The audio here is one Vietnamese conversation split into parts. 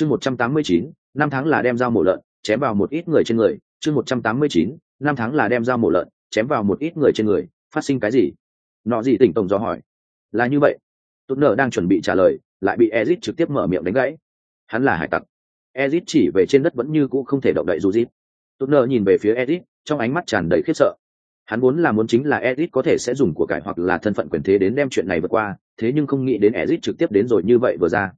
chương một trăm tám mươi chín, năm tháng là đem dao mổ lợn chém vào một ít người trên người. Chương một trăm tám mươi chín, năm tháng là đem dao mổ lợn chém vào một ít người trên người. Phát sinh cái gì? Nọ gì tỉnh tổng do hỏi. Là như vậy. Tốt nợ đang chuẩn bị trả lời, lại bị ezit trực tiếp mở miệng đánh gãy. Hắn là hải tặc. Ezit chỉ về trên đất vẫn như cũ không thể động đậy dù dịp tốt nợ nhìn về phía ezit, trong ánh mắt tràn đầy khiếp sợ. Hắn vốn là muốn chính là ezit có thể sẽ dùng của cải hoặc là thân phận quyền thế đến đem chuyện này vượt qua, thế nhưng không nghĩ đến ezit trực tiếp đến rồi như vậy vừa ra.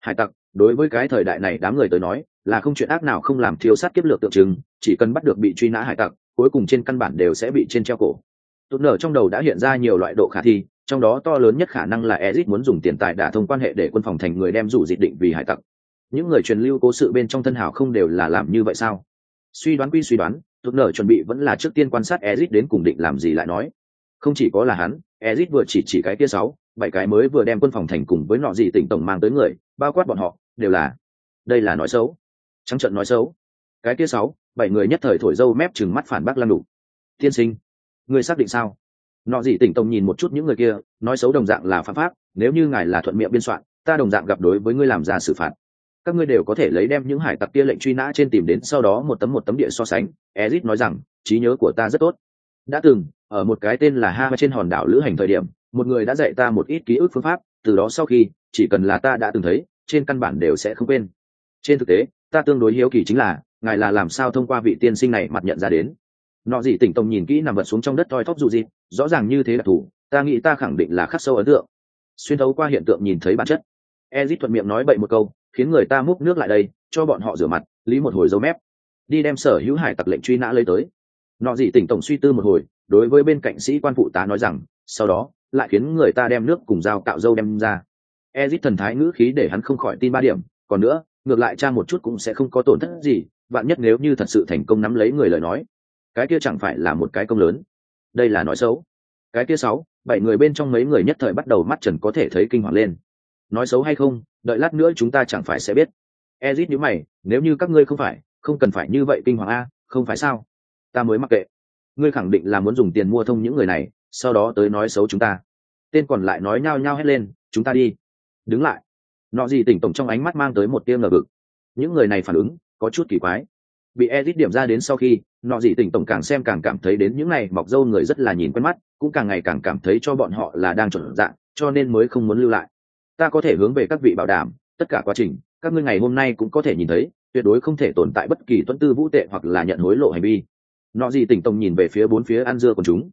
Hải tặc đối với cái thời đại này đám người tới nói, là không chuyện ác nào không làm thiếu sát kiếp lược tượng trưng, chỉ cần bắt được bị truy nã hải tặc, cuối cùng trên căn bản đều sẽ bị trên treo cổ. Tụt nở trong đầu đã hiện ra nhiều loại độ khả thi, trong đó to lớn nhất khả năng là ezit muốn dùng tiền tài đả thông quan hệ để quân phòng thành người đem rủ dịch định vì hải tặc. Những người truyền lưu cố sự bên trong thân hảo không đều là làm như vậy sao? Suy đoán quy suy đoán tụt nở chuẩn bị vẫn là trước tiên quan sát ezit đến cùng định làm gì lại nói. Không chỉ có là hắn ezit vừa chỉ chỉ cái kia sáu, bảy cái mới vừa đem quân phòng thành cùng với nọ gì tỉnh tổng mang tới người, bao quát bọn họ đều là, đây là nói xấu. Trắng trận nói xấu. Cái kia sáu, bảy người nhất thời thổi dâu mép chừng mắt phản bác lăng đủ tiên sinh người xác định sao? Nọ gì tỉnh tông nhìn một chút những người kia, nói xấu đồng dạng là pháp pháp, nếu như ngài là thuận miệng biên soạn, ta đồng dạng gặp đối với ngươi làm ra xử phạt. Các ngươi đều có thể lấy đem những hải tặc kia lệnh truy nã trên tìm đến, sau đó một tấm một tấm địa so sánh. Ezit nói rằng, trí nhớ của ta rất tốt. Đã từng, ở một cái tên là ha trên hòn đảo lữ hành thời điểm, một người đã dạy ta một ít ký ức phương pháp, từ đó sau khi, chỉ cần là ta đã từng thấy trên căn bản đều sẽ không quên. Trên thực tế, ta tương đối hiếu kỳ chính là, ngài là làm sao thông qua vị tiên sinh này mặt nhận ra đến. Nọ gì tỉnh tông nhìn kỹ nằm vật xuống trong đất toi thóp dù gì rõ ràng như thế đặc thù ta nghĩ ta khẳng định là khắc sâu ấn tượng. Xuyên thấu qua hiện tượng nhìn thấy bản chất. Ezit thuận miệng nói bậy một câu, khiến người ta múc nước lại đây, cho bọn họ rửa mặt, lý một hồi dấu mép. Đi đem sở hữu hải tặc lệnh truy nã lấy tới. Nọ gì tỉnh tổng suy tư một hồi, đối với bên cạnh sĩ quan phụ tá nói rằng, sau đó, lại khiến người ta đem nước cùng dao cạo dâu đem ra ezit thần thái ngữ khí để hắn không khỏi tin ba điểm, còn nữa, ngược lại tra một chút cũng sẽ không có tổn thất gì bạn nhất nếu như thật sự thành công nắm lấy người lời nói. Cái kia chẳng phải là một cái công lớn. Đây là nói xấu. Cái kia sáu, bảy người bên trong mấy người nhất thời bắt đầu mắt trần có thể thấy kinh hoàng lên. Nói xấu hay không, đợi lát nữa chúng ta chẳng phải sẽ biết. Ezit nhíu mày, nếu như các ngươi không phải, không cần phải như vậy kinh hoàng a, không phải sao? Ta mới mặc kệ. Ngươi khẳng định là muốn dùng tiền mua thông những người này, sau đó tới nói xấu chúng ta. Tên còn lại nói nhao nhao hết lên, chúng ta đi đứng lại. Nọ gì tỉnh tổng trong ánh mắt mang tới một tia ngờ vực. Những người này phản ứng, có chút kỳ quái. Bị edit điểm ra đến sau khi, nọ gì tỉnh tổng càng xem càng cảm thấy đến những này mọc dâu người rất là nhìn quen mắt, cũng càng ngày càng cảm thấy cho bọn họ là đang chuẩn dạng, cho nên mới không muốn lưu lại. Ta có thể hướng về các vị bảo đảm, tất cả quá trình, các ngươi ngày hôm nay cũng có thể nhìn thấy, tuyệt đối không thể tồn tại bất kỳ tuân tư vũ tệ hoặc là nhận hối lộ hành vi. Nọ gì tỉnh tổng nhìn về phía bốn phía ăn dưa của chúng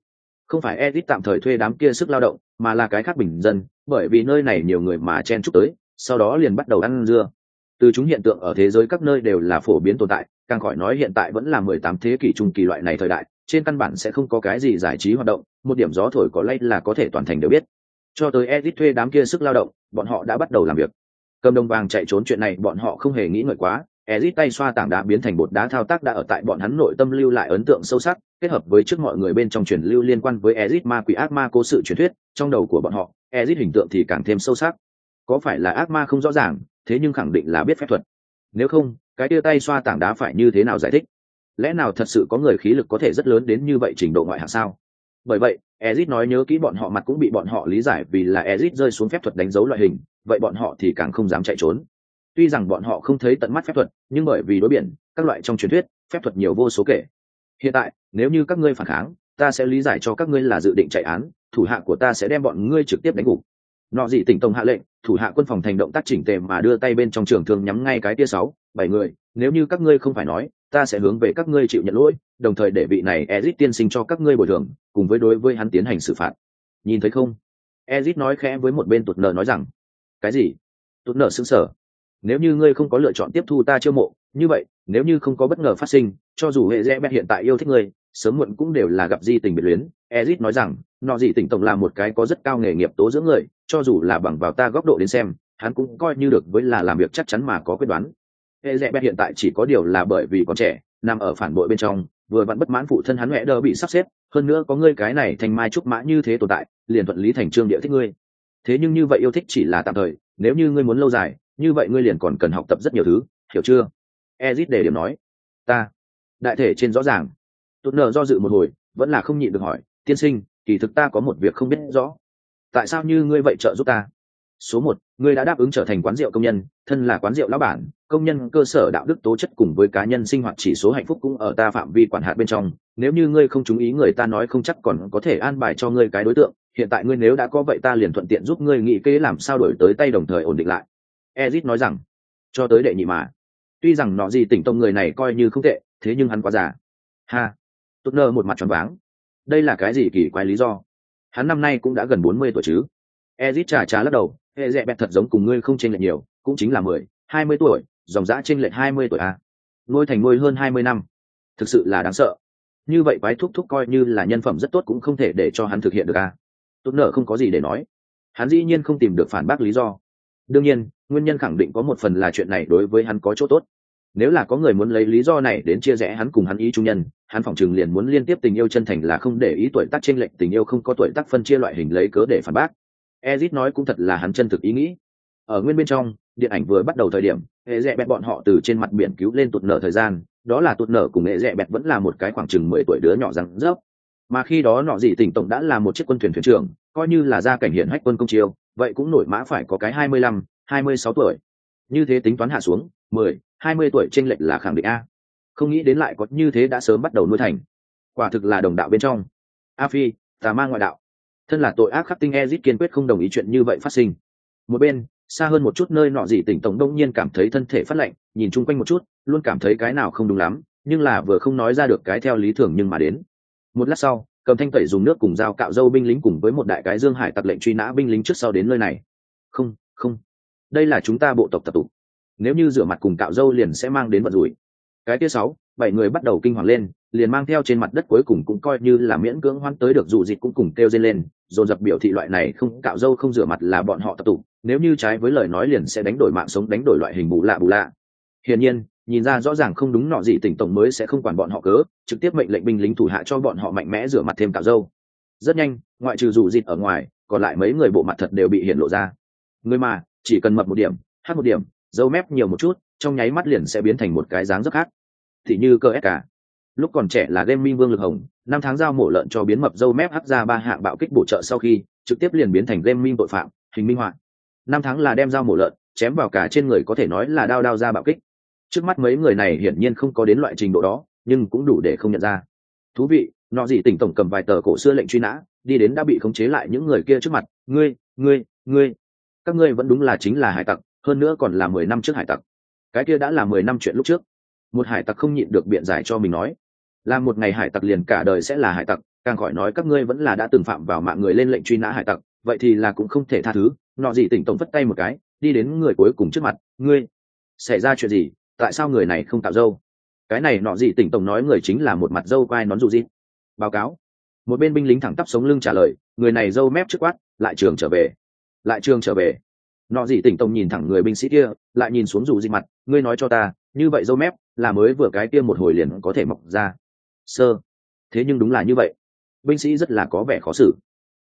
không phải edit tạm thời thuê đám kia sức lao động, mà là cái khác bình dân, bởi vì nơi này nhiều người mà chen chúc tới, sau đó liền bắt đầu ăn dưa. Từ chúng hiện tượng ở thế giới các nơi đều là phổ biến tồn tại, càng khỏi nói hiện tại vẫn là mười tám thế kỷ trung kỳ loại này thời đại, trên căn bản sẽ không có cái gì giải trí hoạt động, một điểm gió thổi có lay là có thể toàn thành đều biết. Cho tới edit thuê đám kia sức lao động, bọn họ đã bắt đầu làm việc. Cầm đồng vàng chạy trốn chuyện này, bọn họ không hề nghĩ ngợi quá. Ezit tay xoa tảng đá biến thành bột đá thao tác đã ở tại bọn hắn nội tâm lưu lại ấn tượng sâu sắc, kết hợp với trước mọi người bên trong truyền lưu liên quan với Ezit ma quỷ ác ma cố sự truyền thuyết, trong đầu của bọn họ, Ezit hình tượng thì càng thêm sâu sắc. Có phải là ác ma không rõ ràng, thế nhưng khẳng định là biết phép thuật. Nếu không, cái tia tay xoa tảng đá phải như thế nào giải thích? Lẽ nào thật sự có người khí lực có thể rất lớn đến như vậy trình độ ngoại hạng sao? Bởi vậy, Ezit nói nhớ kỹ bọn họ mặt cũng bị bọn họ lý giải vì là Ezit rơi xuống phép thuật đánh dấu loại hình, vậy bọn họ thì càng không dám chạy trốn tuy rằng bọn họ không thấy tận mắt phép thuật, nhưng bởi vì đối biển, các loại trong truyền thuyết, phép thuật nhiều vô số kể. Hiện tại, nếu như các ngươi phản kháng, ta sẽ lý giải cho các ngươi là dự định chạy án, thủ hạ của ta sẽ đem bọn ngươi trực tiếp đánh gục. Nọ dị tỉnh tông hạ lệnh, thủ hạ quân phòng thành động tác chỉnh tề mà đưa tay bên trong trường thương nhắm ngay cái tia sáu, bảy người, nếu như các ngươi không phải nói, ta sẽ hướng về các ngươi chịu nhận lỗi, đồng thời để vị này ezit tiên sinh cho các ngươi bồi thường, cùng với đối với hắn tiến hành xử phạt. Nhìn thấy không? Ezit nói khẽ với một bên tụt nợ nói rằng, cái gì? Tụt nợ xứng sở nếu như ngươi không có lựa chọn tiếp thu ta chiêu mộ, như vậy, nếu như không có bất ngờ phát sinh, cho dù hệ rẽ bẹt hiện tại yêu thích ngươi, sớm muộn cũng đều là gặp di tình biệt luyến. Ezit nói rằng, nọ dị tỉnh tổng là một cái có rất cao nghề nghiệp tố dưỡng người, cho dù là bằng vào ta góc độ đến xem, hắn cũng coi như được với là làm việc chắc chắn mà có quyết đoán. Hệ rẽ bẹt hiện tại chỉ có điều là bởi vì còn trẻ, nằm ở phản bội bên trong, vừa vẫn bất mãn phụ thân hắn mẹ đơ bị sắp xếp, hơn nữa có ngươi cái này thành mai trúc mã như thế tồn tại, liền thuận lý thành trương địa thích ngươi. Thế nhưng như vậy yêu thích chỉ là tạm thời, nếu như ngươi muốn lâu dài như vậy ngươi liền còn cần học tập rất nhiều thứ, hiểu chưa? Ezit đề điểm nói. Ta, đại thể trên rõ ràng. Tốt nợ do dự một hồi, vẫn là không nhịn được hỏi, tiên sinh, kỳ thực ta có một việc không biết rõ. Tại sao như ngươi vậy trợ giúp ta? Số một, ngươi đã đáp ứng trở thành quán rượu công nhân, thân là quán rượu lão bản, công nhân cơ sở đạo đức tố chất cùng với cá nhân sinh hoạt chỉ số hạnh phúc cũng ở ta phạm vi quản hạt bên trong. Nếu như ngươi không chú ý người ta nói không chắc còn có thể an bài cho ngươi cái đối tượng. Hiện tại ngươi nếu đã có vậy ta liền thuận tiện giúp ngươi nghĩ kế làm sao đổi tới tay đồng thời ổn định lại ezit nói rằng, cho tới đệ nhị mà. Tuy rằng nọ gì tỉnh tông người này coi như không tệ, thế nhưng hắn quá già. Ha. Tốt nơ một mặt tròn váng. Đây là cái gì kỳ quái lý do? Hắn năm nay cũng đã gần bốn mươi tuổi chứ? Ezit trà trà lắc đầu, hệ dẹ bẹt thật giống cùng ngươi không chênh lệch nhiều, cũng chính là mười, hai mươi tuổi, dòng dã chênh lệch hai mươi tuổi à. nuôi thành nuôi hơn hai mươi năm. Thực sự là đáng sợ. Như vậy quái thúc thúc coi như là nhân phẩm rất tốt cũng không thể để cho hắn thực hiện được à. tốt nợ không có gì để nói. Hắn dĩ nhiên không tìm được phản bác lý do đương nhiên, nguyên nhân khẳng định có một phần là chuyện này đối với hắn có chỗ tốt. Nếu là có người muốn lấy lý do này đến chia rẽ hắn cùng hắn ý trung nhân, hắn phỏng chừng liền muốn liên tiếp tình yêu chân thành là không để ý tuổi tác trinh lệch, tình yêu không có tuổi tác phân chia loại hình lấy cớ để phản bác. Ezit nói cũng thật là hắn chân thực ý nghĩ. Ở nguyên bên trong, điện ảnh vừa bắt đầu thời điểm, hệ rẽ bẹt bọn họ từ trên mặt biển cứu lên tụt nở thời gian, đó là tụt nở cùng hệ rẽ bẹt vẫn là một cái khoảng chừng mười tuổi đứa nhỏ răng rớp. Mà khi đó nọ dị tỉnh tổng đã là một chiếc quân thuyền thuyền trưởng, coi như là gia cảnh hiện hách quân công chiêu vậy cũng nổi mã phải có cái hai mươi lăm, hai mươi sáu tuổi. Như thế tính toán hạ xuống, mười, hai mươi tuổi tranh lệch là khẳng định a. Không nghĩ đến lại có như thế đã sớm bắt đầu nuôi thành. Quả thực là đồng đạo bên trong. A phi, tà ma ngoại đạo. Thân là tội ác khắc tinh ezit kiên quyết không đồng ý chuyện như vậy phát sinh. Một bên, xa hơn một chút nơi nọ gì tỉnh tổng đông nhiên cảm thấy thân thể phát lạnh, nhìn chung quanh một chút, luôn cảm thấy cái nào không đúng lắm, nhưng là vừa không nói ra được cái theo lý thường nhưng mà đến. Một lát sau cầm thanh tẩy dùng nước cùng dao cạo dâu binh lính cùng với một đại cái dương hải tặc lệnh truy nã binh lính trước sau đến nơi này. Không không. Đây là chúng ta bộ tộc tập tục. Nếu như rửa mặt cùng cạo dâu liền sẽ mang đến vận rủi. Cái kia sáu, bảy người bắt đầu kinh hoàng lên, liền mang theo trên mặt đất cuối cùng cũng coi như là miễn cưỡng hoãn tới được dù dịch cũng cùng kêu dên lên, dồn dập biểu thị loại này không, cạo dâu không rửa mặt là bọn họ tập tục, nếu như trái với lời nói liền sẽ đánh đổi mạng sống, đánh đổi loại hình bù lạ bù lạ. Hiển nhiên nhìn ra rõ ràng không đúng nọ gì tỉnh tổng mới sẽ không quản bọn họ cớ, trực tiếp mệnh lệnh binh lính thủ hạ cho bọn họ mạnh mẽ rửa mặt thêm cạo dâu rất nhanh, ngoại trừ dù dịt ở ngoài, còn lại mấy người bộ mặt thật đều bị hiện lộ ra. Người mà, chỉ cần mập một điểm, hát một điểm, dâu mép nhiều một chút, trong nháy mắt liền sẽ biến thành một cái dáng rất khác. Thì như cơ ép cả. Lúc còn trẻ là game minh vương lực hồng, năm tháng giao mổ lợn cho biến mập dâu mép hắt ra ba hạng bạo kích bổ trợ sau khi, trực tiếp liền biến thành game minh tội phạm, hình minh họa. Năm tháng là đem dao mổ lợn, chém vào cả trên người có thể nói là đao đao ra bạo kích trước mắt mấy người này hiển nhiên không có đến loại trình độ đó, nhưng cũng đủ để không nhận ra. Thú vị, nọ gì tỉnh tổng cầm vài tờ cổ xưa lệnh truy nã, đi đến đã bị khống chế lại những người kia trước mặt. Ngươi ngươi ngươi. Các ngươi vẫn đúng là chính là hải tặc, hơn nữa còn là mười năm trước hải tặc. Cái kia đã là mười năm chuyện lúc trước. Một hải tặc không nhịn được biện giải cho mình nói. Là một ngày hải tặc liền cả đời sẽ là hải tặc, càng khỏi nói các ngươi vẫn là đã từng phạm vào mạng người lên lệnh truy nã hải tặc, vậy thì là cũng không thể tha thứ. Nọ gì tỉnh tổng vất tay một cái, đi đến người cuối cùng trước mặt. Ngươi, xảy ra chuyện gì? Tại sao người này không tạo dâu? Cái này nọ gì tỉnh tổng nói người chính là một mặt dâu quai nón dù gì. Báo cáo. Một bên binh lính thẳng tắp sống lưng trả lời, người này dâu mép trước quát, lại trường trở về. Lại trường trở về. Nọ gì tỉnh tổng nhìn thẳng người binh sĩ kia, lại nhìn xuống dù gì mặt, ngươi nói cho ta, như vậy dâu mép, là mới vừa cái kia một hồi liền có thể mọc ra. Sơ. Thế nhưng đúng là như vậy. Binh sĩ rất là có vẻ khó xử.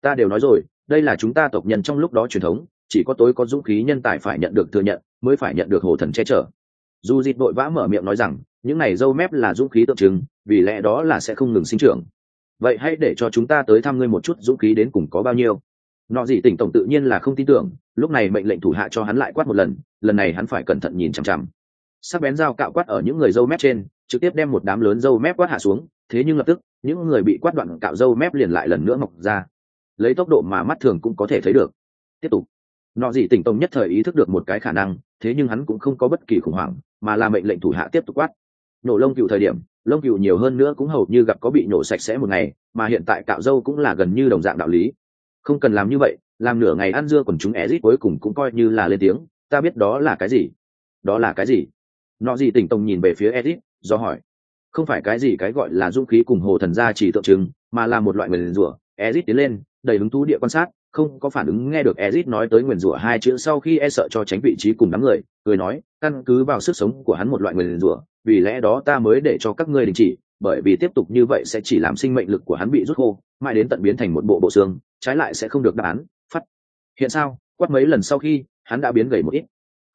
Ta đều nói rồi, đây là chúng ta tộc nhân trong lúc đó truyền thống, chỉ có tối có dũng khí nhân tài phải nhận được thừa nhận, mới phải nhận được hồ thần che chở dù dịt vội vã mở miệng nói rằng, những này dâu mép là dũng khí tượng trưng, vì lẽ đó là sẽ không ngừng sinh trưởng. Vậy hãy để cho chúng ta tới thăm ngươi một chút dũng khí đến cùng có bao nhiêu. Nọ gì tỉnh tổng tự nhiên là không tin tưởng, lúc này mệnh lệnh thủ hạ cho hắn lại quát một lần lần này hắn phải cẩn thận nhìn chằm chằm. Sắc bén dao cạo quát ở những người dâu mép trên, trực tiếp đem một đám lớn dâu mép quát hạ xuống, thế nhưng lập tức, những người bị quát đoạn cạo dâu mép liền lại lần nữa mọc ra. Lấy tốc độ mà mắt thường cũng có thể thấy được. Tiếp tục. Nọ gì tỉnh tổng nhất thời ý thức được một cái khả năng, thế nhưng hắn cũng không có bất kỳ khủng hoảng mà là mệnh lệnh thủ hạ tiếp tục quát. Nổ lông cừu thời điểm, lông cừu nhiều hơn nữa cũng hầu như gặp có bị nổ sạch sẽ một ngày, mà hiện tại cạo dâu cũng là gần như đồng dạng đạo lý. Không cần làm như vậy, làm nửa ngày ăn dưa còn chúng ezit cuối cùng cũng coi như là lên tiếng, ta biết đó là cái gì? Đó là cái gì? Nọ gì tỉnh tông nhìn về phía ezit do hỏi. Không phải cái gì cái gọi là dũng khí cùng hồ thần gia chỉ tượng trưng, mà là một loại người liền rủa. Ezit tiến lên, đầy hứng thú địa quan sát không có phản ứng nghe được ezit nói tới nguyền rủa hai chữ sau khi e sợ cho tránh vị trí cùng đám người, cười nói, căn cứ vào sức sống của hắn một loại nguyền rủa, vì lẽ đó ta mới để cho các ngươi đình chỉ, bởi vì tiếp tục như vậy sẽ chỉ làm sinh mệnh lực của hắn bị rút khô, mãi đến tận biến thành một bộ bộ xương, trái lại sẽ không được đáp án. Phát. Hiện sao? Quát mấy lần sau khi, hắn đã biến gầy một ít.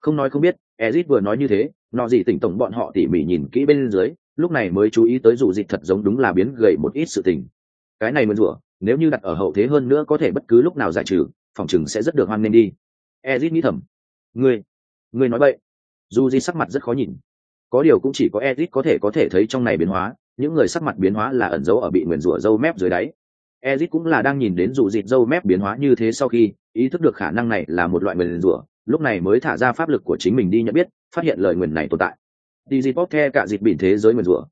Không nói không biết, ezit vừa nói như thế, nọ gì tỉnh tổng bọn họ tỉ mỉ nhìn kỹ bên dưới, lúc này mới chú ý tới dù dịch thật giống đúng là biến gầy một ít sự tình. Cái này mượn rủa nếu như đặt ở hậu thế hơn nữa có thể bất cứ lúc nào giải trừ, phòng chừng sẽ rất được hoan nghênh đi. Ezit nghĩ thầm. Ngươi ngươi nói vậy dù di sắc mặt rất khó nhìn. Có điều cũng chỉ có ezit có thể có thể thấy trong này biến hóa, những người sắc mặt biến hóa là ẩn dấu ở bị nguyền rủa râu mép dưới đáy. Ezit cũng là đang nhìn đến dù dịt râu mép biến hóa như thế sau khi, ý thức được khả năng này là một loại nguyền rủa, lúc này mới thả ra pháp lực của chính mình đi nhận biết, phát hiện lời nguyền này tồn tại. Đi dịp bóp the cả dịp bỉn thế giới nguyền rủa.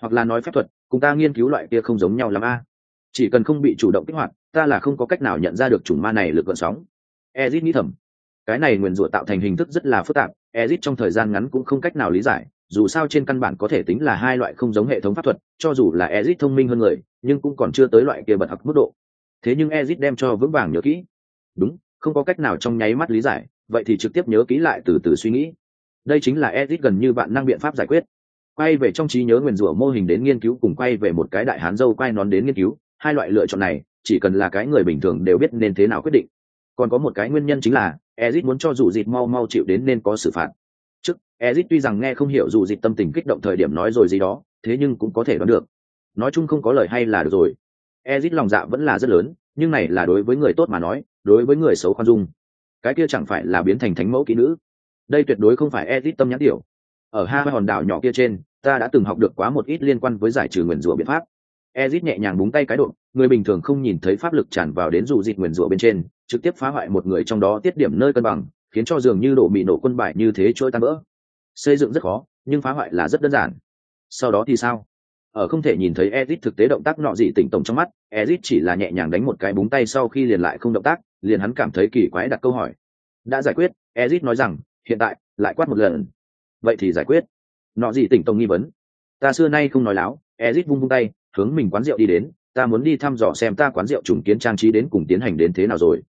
Hoặc là nói phép thuật, cùng ta nghiên cứu loại kia không giống nhau l a chỉ cần không bị chủ động kích hoạt, ta là không có cách nào nhận ra được chủng ma này lực gợn sóng. Ezit nghĩ thầm, cái này nguyền rủa tạo thành hình thức rất là phức tạp, ezit trong thời gian ngắn cũng không cách nào lý giải, dù sao trên căn bản có thể tính là hai loại không giống hệ thống pháp thuật, cho dù là ezit thông minh hơn người, nhưng cũng còn chưa tới loại kia bật học mức độ. Thế nhưng ezit đem cho vững vàng nhớ kỹ. Đúng, không có cách nào trong nháy mắt lý giải, vậy thì trực tiếp nhớ kỹ lại từ từ suy nghĩ. Đây chính là ezit gần như bạn năng biện pháp giải quyết. Quay về trong trí nhớ nguyền rủa mô hình đến nghiên cứu cùng quay về một cái đại hán dâu quay nón đến nghiên cứu hai loại lựa chọn này, chỉ cần là cái người bình thường đều biết nên thế nào quyết định. Còn có một cái nguyên nhân chính là ezit muốn cho dù dịt mau mau chịu đến nên có xử phạt. Trước ezit tuy rằng nghe không hiểu dù dịt tâm tình kích động thời điểm nói rồi gì đó, thế nhưng cũng có thể đoán được. Nói chung không có lời hay là được rồi. Ezit lòng dạ vẫn là rất lớn, nhưng này là đối với người tốt mà nói, đối với người xấu khoan dung. Cái kia chẳng phải là biến thành thánh mẫu kỹ nữ. Đây tuyệt đối không phải ezit tâm nhãn tiểu. Ở hai hòn đảo nhỏ kia trên, ta đã từng học được quá một ít liên quan với giải trừ nguyền rủa biện pháp ezit nhẹ nhàng búng tay cái độn, người bình thường không nhìn thấy pháp lực tràn vào đến dù dịch nguyền rủa bên trên trực tiếp phá hoại một người trong đó tiết điểm nơi cân bằng khiến cho dường như đổ bị nổ quân bài như thế trôi tan vỡ xây dựng rất khó nhưng phá hoại là rất đơn giản sau đó thì sao ở không thể nhìn thấy Ezit thực tế động tác nọ gì tỉnh tổng trong mắt, Ezit chỉ là nhẹ nhàng đánh một cái búng tay sau khi liền lại không động tác, liền hắn cảm thấy kỳ quái đặt câu hỏi. Đã giải quyết, Ezit nói rằng, hiện tại, lại quát một lần. Vậy thì giải quyết. Nọ gì tỉnh tổng nghi vấn. Ta xưa nay không nói láo, Ezit vung vung tay, hướng mình quán rượu đi đến, ta muốn đi thăm dò xem ta quán rượu trùng kiến trang trí đến cùng tiến hành đến thế nào rồi.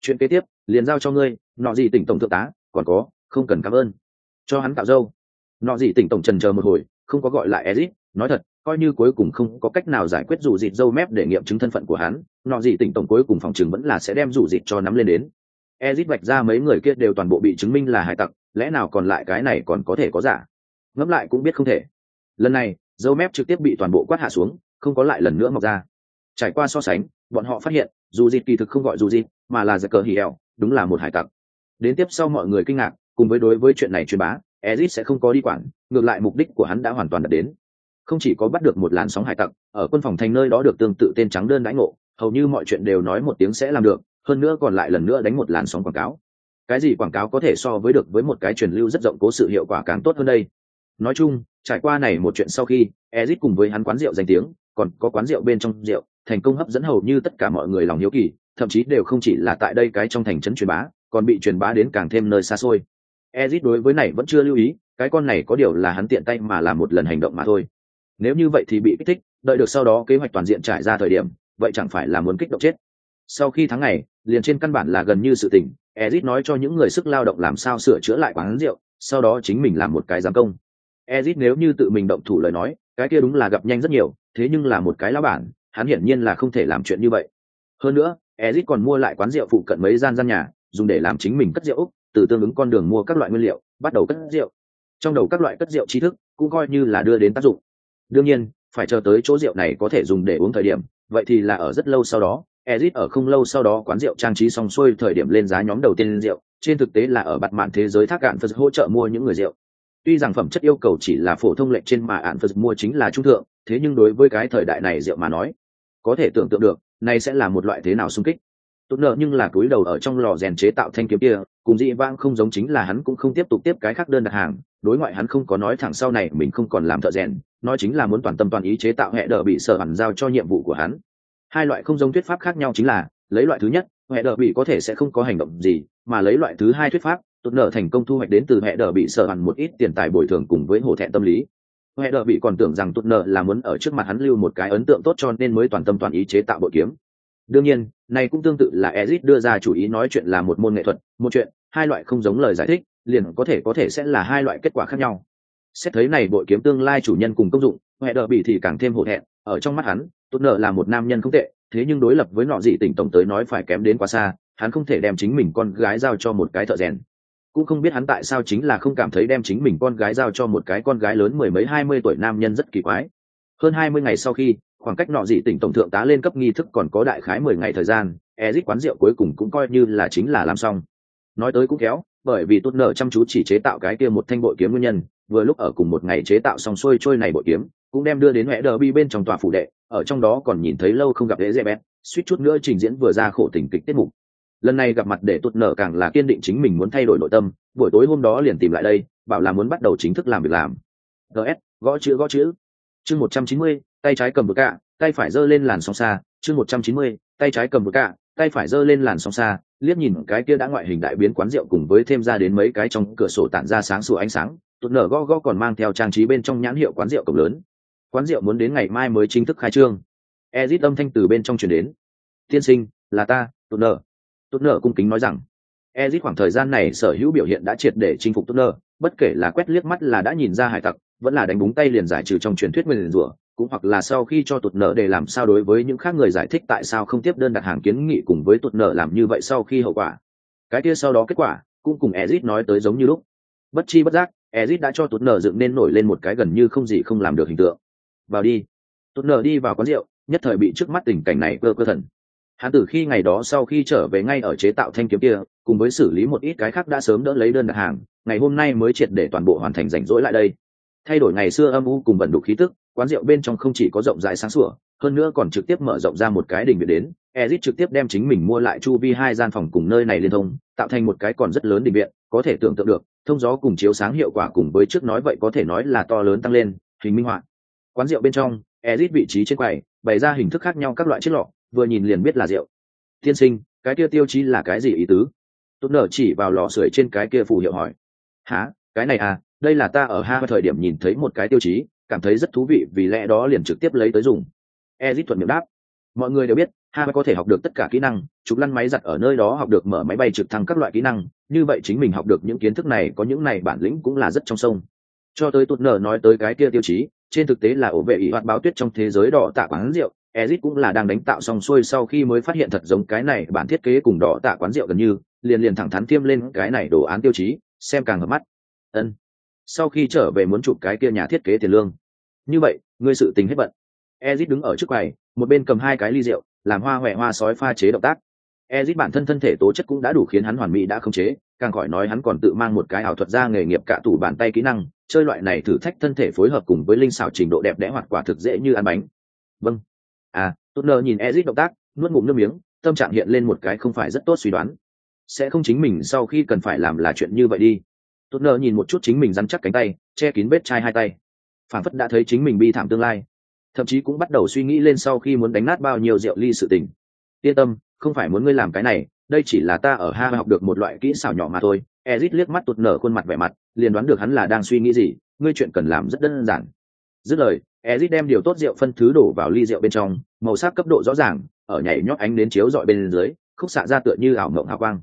Chuyện kế tiếp, liền giao cho ngươi, nọ gì tỉnh tổng thượng tá, còn có, không cần cảm ơn. Cho hắn tạo dâu. Nọ gì tỉnh tổng trần chờ một hồi, không có gọi lại Ezit, nói thật, coi như cuối cùng không có cách nào giải quyết rủ dịt dâu mép để nghiệm chứng thân phận của hắn nọ gì tỉnh tổng cuối cùng phòng chừng vẫn là sẽ đem rủ dịt cho nắm lên đến ezit vạch ra mấy người kia đều toàn bộ bị chứng minh là hải tặc lẽ nào còn lại cái này còn có thể có giả ngẫm lại cũng biết không thể lần này dâu mép trực tiếp bị toàn bộ quát hạ xuống không có lại lần nữa mọc ra. Trải qua so sánh, bọn họ phát hiện, dù dịt kỳ thực không gọi dù dịt mà là giặc cờ hỉ ẻo đúng là một hải tặc. Đến tiếp sau mọi người kinh ngạc, cùng với đối với chuyện này truyền bá, ezit sẽ không có đi quản, ngược lại mục đích của hắn đã hoàn toàn đạt đến. Không chỉ có bắt được một làn sóng hải tặc, ở quân phòng thành nơi đó được tương tự tên trắng đơn đãi ngộ, hầu như mọi chuyện đều nói một tiếng sẽ làm được, hơn nữa còn lại lần nữa đánh một làn sóng quảng cáo. Cái gì quảng cáo có thể so với được với một cái truyền lưu rất rộng cố sự hiệu quả càng tốt hơn đây? Nói chung, trải qua này một chuyện sau khi, ezit cùng với hắn quán rượu danh tiếng còn có quán rượu bên trong rượu, thành công hấp dẫn hầu như tất cả mọi người lòng hiếu kỳ, thậm chí đều không chỉ là tại đây cái trong thành trấn truyền bá, còn bị truyền bá đến càng thêm nơi xa xôi. Ezit đối với này vẫn chưa lưu ý, cái con này có điều là hắn tiện tay mà làm một lần hành động mà thôi. Nếu như vậy thì bị kích thích, đợi được sau đó kế hoạch toàn diện trải ra thời điểm, vậy chẳng phải là muốn kích động chết. Sau khi tháng ngày, liền trên căn bản là gần như sự tỉnh ezit nói cho những người sức lao động làm sao sửa chữa lại quán rượu, sau đó chính mình làm một cái giám công ezit nếu như tự mình động thủ lời nói, cái kia đúng là gặp nhanh rất nhiều, thế nhưng là một cái lão bản, hắn hiển nhiên là không thể làm chuyện như vậy. Hơn nữa, ezit còn mua lại quán rượu phụ cận mấy gian gian nhà, dùng để làm chính mình cất rượu, từ tương ứng con đường mua các loại nguyên liệu, bắt đầu cất rượu. Trong đầu các loại cất rượu tri thức cũng coi như là đưa đến tác dụng. Đương nhiên, phải chờ tới chỗ rượu này có thể dùng để uống thời điểm, vậy thì là ở rất lâu sau đó, ezit ở không lâu sau đó quán rượu trang trí xong xuôi thời điểm lên giá nhóm đầu tiên rượu, trên thực tế là ở bặt mạn thế giới thác cạn phật hỗ trợ mua những người rượu tuy rằng phẩm chất yêu cầu chỉ là phổ thông lệnh trên mà ạn phật mua chính là trung thượng, thế nhưng đối với cái thời đại này rượu mà nói, có thể tưởng tượng được, này sẽ là một loại thế nào sung kích. Tốt nợ nhưng là túi đầu ở trong lò rèn chế tạo thanh kiếm kia, cùng dị vãng không giống chính là hắn cũng không tiếp tục tiếp cái khác đơn đặt hàng, đối ngoại hắn không có nói thẳng sau này mình không còn làm thợ rèn, nói chính là muốn toàn tâm toàn ý chế tạo hệ đờ bị sở hẳn giao cho nhiệm vụ của hắn. Hai loại không giống thuyết pháp khác nhau chính là, lấy loại thứ nhất, hệ đờ bị có thể sẽ không có hành động gì, mà lấy loại thứ hai thuyết pháp tốt nợ thành công thu hoạch đến từ hệ đờ bị sợ hẳn một ít tiền tài bồi thường cùng với hổ thẹn tâm lý. Hệ đờ bị còn tưởng rằng tốt nợ là muốn ở trước mặt hắn lưu một cái ấn tượng tốt cho nên mới toàn tâm toàn ý chế tạo bội kiếm. Đương nhiên, này cũng tương tự là ezit đưa ra chủ ý nói chuyện là một môn nghệ thuật, một chuyện, hai loại không giống lời giải thích, liền có thể có thể sẽ là hai loại kết quả khác nhau. Xét thấy này bội kiếm tương lai chủ nhân cùng công dụng, hệ đờ bị thì càng thêm hổ thẹn, ở trong mắt hắn tốt nợ là một nam nhân không tệ, thế nhưng đối lập với nọ dị tỉnh tổng tới nói phải kém đến quá xa, hắn không thể đem chính mình con gái giao cho một cái thợ rèn cũng không biết hắn tại sao chính là không cảm thấy đem chính mình con gái giao cho một cái con gái lớn mười mấy, hai mươi tuổi nam nhân rất kỳ quái. Hơn hai mươi ngày sau khi, khoảng cách nọ dị tỉnh tổng thượng tá lên cấp nghi thức còn có đại khái mười ngày thời gian ezit quán rượu cuối cùng cũng coi như là chính là làm xong. Nói tới cũng kéo bởi vì tốt nở chăm chú chỉ chế tạo cái kia một thanh bội kiếm nguyên nhân, vừa lúc ở cùng một ngày chế tạo xong xuôi trôi này bội kiếm, cũng đem đưa đến mẹ đờ bi bên trong tòa phủ đệ, ở trong đó còn nhìn thấy lâu không gặp dễ bét suýt chút nữa trình diễn vừa ra khổ tình kịch tiết mục lần này gặp mặt để tụt nở càng là kiên định chính mình muốn thay đổi nội tâm, buổi tối hôm đó liền tìm lại đây, bảo là muốn bắt đầu chính thức làm việc làm. Gs gõ chữ gõ chữ. Chương một trăm chín mươi, tay trái cầm bực cạ, tay phải giơ lên làn sóng xa. Chương một trăm chín mươi, tay trái cầm bực cạ, tay phải giơ lên làn sóng xa. Liếc nhìn cái kia đã ngoại hình đại biến quán rượu cùng với thêm ra đến mấy cái trong cửa sổ tản ra sáng sủa ánh sáng, tụt nở go go còn mang theo trang trí bên trong nhãn hiệu quán rượu cộng lớn. Quán rượu muốn đến ngày mai mới chính thức khai trương. Ezit âm thanh từ bên trong chuyển đến. Tiên sinh, là ta, tụt nở tốt nở cung kính nói rằng, ezit khoảng thời gian này sở hữu biểu hiện đã triệt để chinh phục tốt nở bất kể là quét liếc mắt là đã nhìn ra hải tặc, vẫn là đánh búng tay liền giải trừ trong truyền thuyết nguyền rủa, cũng hoặc là sau khi cho tụt nợ để làm sao đối với những khác người giải thích tại sao không tiếp đơn đặt hàng kiến nghị cùng với tụt nợ làm như vậy sau khi hậu quả. Cái kia sau đó kết quả cũng cùng ezit nói tới giống như lúc. Bất chi bất giác, ezit đã cho tụt nợ dựng nên nổi lên một cái gần như không gì không làm được hình tượng. Vào đi. Tụt nợ đi vào quán rượu, nhất thời bị trước mắt tình cảnh này cơ cơ thần hắn từ khi ngày đó sau khi trở về ngay ở chế tạo thanh kiếm kia, cùng với xử lý một ít cái khác đã sớm đỡ lấy đơn đặt hàng, ngày hôm nay mới triệt để toàn bộ hoàn thành rảnh rỗi lại đây. Thay đổi ngày xưa âm u cùng vận đục khí tức, quán rượu bên trong không chỉ có rộng rãi sáng sủa, hơn nữa còn trực tiếp mở rộng ra một cái đình viện đến. Ezit trực tiếp đem chính mình mua lại chu vi hai gian phòng cùng nơi này liên thông, tạo thành một cái còn rất lớn đình viện có thể tưởng tượng được, thông gió cùng chiếu sáng hiệu quả cùng với trước nói vậy có thể nói là to lớn tăng lên, hình minh họa. Quán rượu bên trong, ezit vị trí trên quầy, bày ra hình thức khác nhau các loại chiếc lọ vừa nhìn liền biết là rượu. Tiên sinh, cái kia tiêu chí là cái gì ý tứ? Tốt nở chỉ vào lò sưởi trên cái kia phù hiệu hỏi. Há cái này à? Đây là ta ở ha thời điểm nhìn thấy một cái tiêu chí, cảm thấy rất thú vị, vì lẽ đó liền trực tiếp lấy tới dùng. Ezit thuận miệng đáp. Mọi người đều biết, ha có thể học được tất cả kỹ năng chúng lăn máy giặt ở nơi đó học được mở máy bay trực thăng các loại kỹ năng, như vậy chính mình học được những kiến thức này có những này bản lĩnh cũng là rất trong sông. Cho tới tụt nở nói tới cái kia tiêu chí, trên thực tế là ổ vệ ý hoạt báo tuyết trong thế giới đỏ tạ quán rượu ezit cũng là đang đánh tạo xong xuôi sau khi mới phát hiện thật giống cái này bản thiết kế cùng đỏ tạ quán rượu gần như, liền liền thẳng thắn tiêm lên cái này đồ án tiêu chí, xem càng hợp mắt. Ân. Sau khi trở về muốn chụp cái kia nhà thiết kế tiền lương. Như vậy, ngươi sự tình hết bận. Ezit đứng ở trước quầy, một bên cầm hai cái ly rượu, làm hoa huệ hoa sói pha chế động tác. Ezit bản thân thân thể tố chất cũng đã đủ khiến hắn hoàn mỹ đã khống chế, càng khỏi nói hắn còn tự mang một cái ảo thuật ra nghề nghiệp cạ tủ bàn tay kỹ năng, chơi loại này thử thách thân thể phối hợp cùng với linh xảo trình độ đẹp đẽ hoạt quả thực dễ như ăn bánh. Vâng à tốt nơ nhìn ezit động tác, nuốt ngụm nước miếng, tâm trạng hiện lên một cái không phải rất tốt suy đoán. Sẽ không chính mình sau khi cần phải làm là chuyện như vậy đi. Tốt nơ nhìn một chút chính mình dăn chắc cánh tay, che kín vết chai hai tay. Phản phất đã thấy chính mình bi thảm tương lai. Thậm chí cũng bắt đầu suy nghĩ lên sau khi muốn đánh nát bao nhiêu rượu ly sự tình. Yên tâm, không phải muốn ngươi làm cái này, đây chỉ là ta ở ha học được một loại kỹ xảo nhỏ mà thôi. Ezit liếc mắt tụt nở khuôn mặt vẻ mặt, liền đoán được hắn là đang suy nghĩ gì, ngươi chuyện cần làm rất đơn giản. Dứt lời ezit đem điều tốt rượu phân thứ đổ vào ly rượu bên trong màu sắc cấp độ rõ ràng ở nhảy nhót ánh đến chiếu dọi bên dưới khúc xạ ra tựa như ảo mộng hào quang.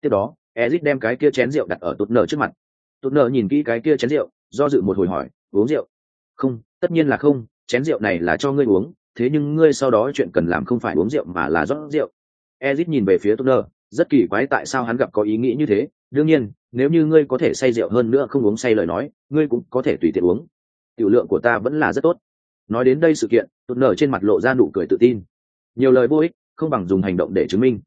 Tiếp đó ezit đem cái kia chén rượu đặt ở tụt nở trước mặt. Tụt nở nhìn kỹ cái kia chén rượu do dự một hồi hỏi uống rượu? Không tất nhiên là không chén rượu này là cho ngươi uống thế nhưng ngươi sau đó chuyện cần làm không phải uống rượu mà là rót rượu. Ezit nhìn về phía Turner, rất kỳ quái tại sao hắn gặp có ý nghĩ như thế. Đương nhiên nếu như ngươi có thể say rượu hơn nữa không uống say lời nói ngươi cũng có thể tùy tiện uống tiểu lượng của ta vẫn là rất tốt. Nói đến đây sự kiện Turner trên mặt lộ ra nụ cười tự tin. Nhiều lời vô ích không bằng dùng hành động để chứng minh.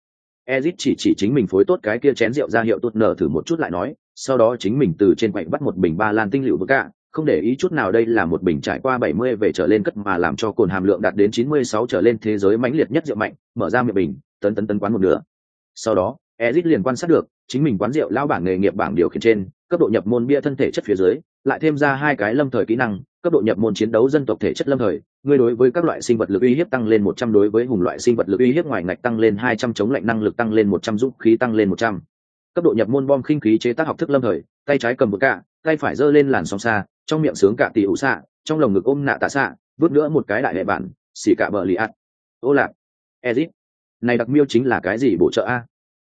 Ezit chỉ chỉ chính mình phối tốt cái kia chén rượu ra hiệu Turner thử một chút lại nói sau đó chính mình từ trên quạnh bắt một bình ba lan tinh liệu vừa cả không để ý chút nào đây là một bình trải qua 70 về trở lên cất mà làm cho cồn hàm lượng đạt đến 96 trở lên thế giới mãnh liệt nhất rượu mạnh, mở ra miệng bình, tấn tấn tấn quán một nửa. Sau đó, Ezit liền quan sát được, chính mình quán rượu lao bảng nghề nghiệp bảng điều khiển trên, cấp độ nhập môn bia thân thể chất phía dưới, lại thêm ra hai cái lâm thời kỹ năng, cấp độ nhập môn chiến đấu dân tộc thể chất lâm thời, người đối với các loại sinh vật lực uy hiếp tăng lên 100 đối với hùng loại sinh vật lực uy hiếp ngoài ngạch tăng lên 200 chống lạnh năng lực tăng lên 100 dũng khí tăng lên 100. Cấp độ nhập môn bom khinh khí chế tác học thức lâm thời, tay trái cầm một cạ, tay phải giơ lên làn sóng xa, trong miệng sướng cạ tỷ ủ xạ trong lồng ngực ôm nạ tạ xạ vứt nữa một cái đại hệ bản xỉ cạ bờ lì ạt ô lạc. Ezit này đặc miêu chính là cái gì bổ trợ a?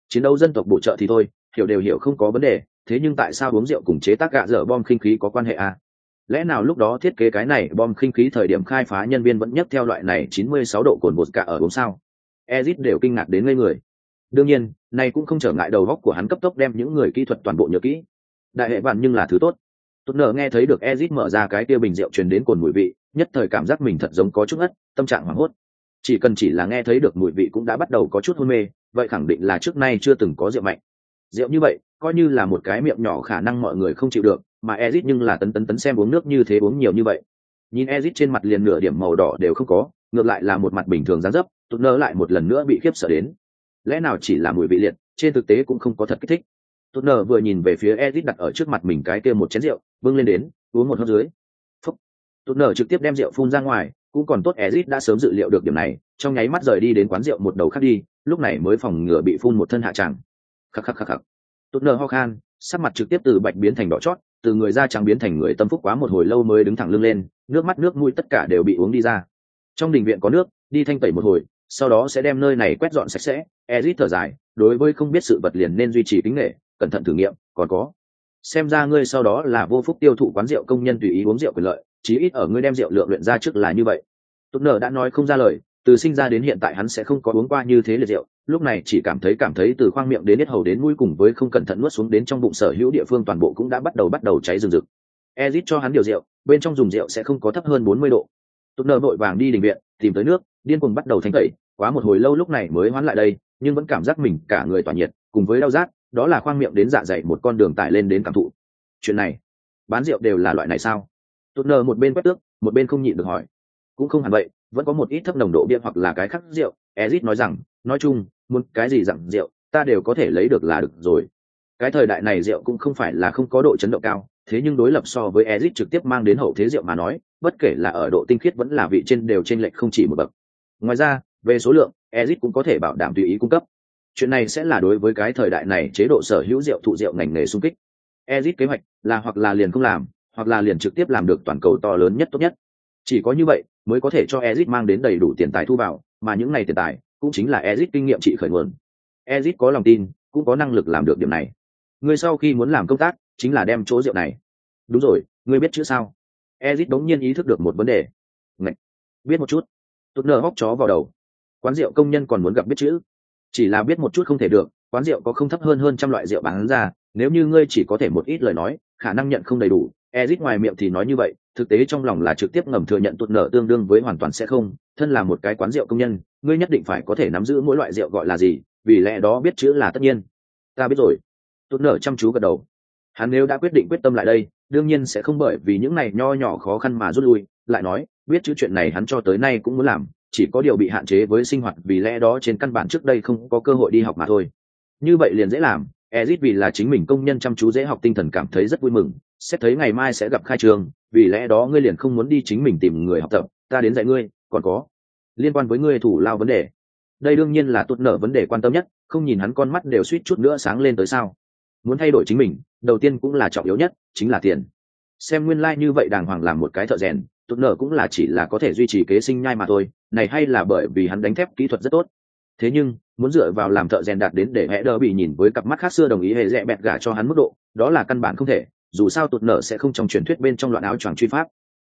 Chiến đấu dân tộc bổ trợ thì thôi, hiểu đều hiểu không có vấn đề, thế nhưng tại sao uống rượu cùng chế tác gạ dở bom khinh khí có quan hệ à? Lẽ nào lúc đó thiết kế cái này bom khinh khí thời điểm khai phá nhân viên vẫn nhất theo loại này 96 độ cồn bột cả ở uống sao? Ezit đều kinh ngạc đến ngây người. Đương nhiên, này cũng không trở ngại đầu góc của hắn cấp tốc đem những người kỹ thuật toàn bộ nhớ kỹ. Đại hệ vạn nhưng là thứ tốt. Tốt nở nghe thấy được ezit mở ra cái kia bình rượu truyền đến cồn mùi vị, nhất thời cảm giác mình thật giống có chút ngất, tâm trạng hoảng hốt. Chỉ cần chỉ là nghe thấy được mùi vị cũng đã bắt đầu có chút hôn mê vậy khẳng định là trước nay chưa từng có rượu mạnh. Rượu như vậy, coi như là một cái miệng nhỏ khả năng mọi người không chịu được, mà ezit nhưng là tấn tấn tấn xem uống nước như thế uống nhiều như vậy. Nhìn ezit trên mặt liền nửa điểm màu đỏ đều không có, ngược lại là một mặt bình thường dáng dấp, tụt nơ lại một lần nữa bị khiếp sợ đến. Lẽ nào chỉ là mùi vị liệt, trên thực tế cũng không có thật kích thích. Tụt nơ vừa nhìn về phía ezit đặt ở trước mặt mình cái kia một chén rượu, bưng lên đến, uống một hớp dưới. Phúc. tụt nơ trực tiếp đem rượu phun ra ngoài, cũng còn tốt ezit đã sớm dự liệu được điểm này trong nháy mắt rời đi đến quán rượu một đầu khác đi, lúc này mới phòng ngừa bị phun một thân hạ tràng. Khắc khắc khắc khắc. Tốt nơ ho khan, sắc mặt trực tiếp từ bạch biến thành đỏ chót, từ người da trắng biến thành người tâm phúc quá một hồi lâu mới đứng thẳng lưng lên, nước mắt nước mũi tất cả đều bị uống đi ra. Trong đình viện có nước, đi thanh tẩy một hồi, sau đó sẽ đem nơi này quét dọn sạch sẽ, ezit thở dài, đối với không biết sự vật liền nên duy trì kính nghệ cẩn thận thử nghiệm, còn có. Xem ra ngươi sau đó là vô phúc tiêu thụ quán rượu công nhân tùy ý uống rượu quyền lợi, chí ít ở ngươi đem rượu lượng luyện ra trước là như vậy. Tốt nở đã nói không ra lời từ sinh ra đến hiện tại hắn sẽ không có uống qua như thế liệt rượu, lúc này chỉ cảm thấy cảm thấy từ khoang miệng đến hết hầu đến mũi cùng với không cẩn thận nuốt xuống đến trong bụng sở hữu địa phương toàn bộ cũng đã bắt đầu bắt đầu cháy rừng rực. Ezit cho hắn điều rượu, bên trong dùng rượu sẽ không có thấp hơn bốn mươi độ. Tụt nợ vội vàng đi đình viện, tìm tới nước, điên cuồng bắt đầu thanh tẩy, quá một hồi lâu lúc này mới hoán lại đây, nhưng vẫn cảm giác mình cả người tỏa nhiệt, cùng với đau rát, đó là khoang miệng đến dạ dày một con đường tải lên đến cảm thụ. Chuyện này, bán rượu đều là loại này sao? Tụt nợ một bên quét tước, một bên không nhịn được hỏi. Cũng không hẳn vậy vẫn có một ít thấp nồng độ bia hoặc là cái khác rượu. Ezit nói rằng, nói chung, muốn cái gì dặn rượu, ta đều có thể lấy được là được rồi. Cái thời đại này rượu cũng không phải là không có độ chấn độ cao, thế nhưng đối lập so với ezit trực tiếp mang đến hậu thế rượu mà nói, bất kể là ở độ tinh khiết vẫn là vị trên đều trên lệch không chỉ một bậc. Ngoài ra, về số lượng, ezit cũng có thể bảo đảm tùy ý cung cấp. Chuyện này sẽ là đối với cái thời đại này chế độ sở hữu rượu thụ rượu ngành nghề xung kích. Ezit kế hoạch là hoặc là liền không làm, hoặc là liền trực tiếp làm được toàn cầu to lớn nhất tốt nhất chỉ có như vậy, mới có thể cho ezit mang đến đầy đủ tiền tài thu vào, mà những này tiền tài cũng chính là ezit kinh nghiệm trị khởi nguồn. Ezit có lòng tin, cũng có năng lực làm được điểm này. Người sau khi muốn làm công tác, chính là đem chỗ rượu này. Đúng rồi ngươi biết chữ sao? Ezit đống nhiên ý thức được một vấn đề. Ngậy! biết một chút. Tốt nở hóc chó vào đầu. Quán rượu công nhân còn muốn gặp biết chữ. Chỉ là biết một chút không thể được, quán rượu có không thấp hơn hơn trăm loại rượu bán ra, nếu như ngươi chỉ có thể một ít lời nói, khả năng nhận không đầy đủ ezit ngoài miệng thì nói như vậy thực tế trong lòng là trực tiếp ngầm thừa nhận tuột nở tương đương với hoàn toàn sẽ không, thân là một cái quán rượu công nhân, ngươi nhất định phải có thể nắm giữ mỗi loại rượu gọi là gì, vì lẽ đó biết chữ là tất nhiên. Ta biết rồi. Tuột nở chăm chú gật đầu. Hắn nếu đã quyết định quyết tâm lại đây, đương nhiên sẽ không bởi vì những này nho nhỏ khó khăn mà rút lui, lại nói, biết chữ chuyện này hắn cho tới nay cũng muốn làm, chỉ có điều bị hạn chế với sinh hoạt, vì lẽ đó trên căn bản trước đây không có cơ hội đi học mà thôi. Như vậy liền dễ làm ezit vì là chính mình công nhân chăm chú dễ học tinh thần cảm thấy rất vui mừng, xét thấy ngày mai sẽ gặp khai trường vì lẽ đó ngươi liền không muốn đi chính mình tìm người học tập, ta đến dạy ngươi, còn có liên quan với ngươi thủ lao vấn đề. Đây đương nhiên là tốt nở vấn đề quan tâm nhất, không nhìn hắn con mắt đều suýt chút nữa sáng lên tới sao. Muốn thay đổi chính mình, đầu tiên cũng là trọng yếu nhất, chính là tiền. Xem nguyên lai như vậy đàng hoàng làm một cái thợ rèn tốt nở cũng là chỉ là có thể duy trì kế sinh nhai mà thôi, này hay là bởi vì hắn đánh thép kỹ thuật rất tốt thế nhưng, muốn dựa vào làm thợ rèn đạt đến để hẽ đỡ bị nhìn với cặp mắt khác xưa đồng ý hệ rẽ bẹt gả cho hắn mức độ, đó là căn bản không thể, dù sao tụt nở sẽ không trong truyền thuyết bên trong loạn áo choàng truy pháp.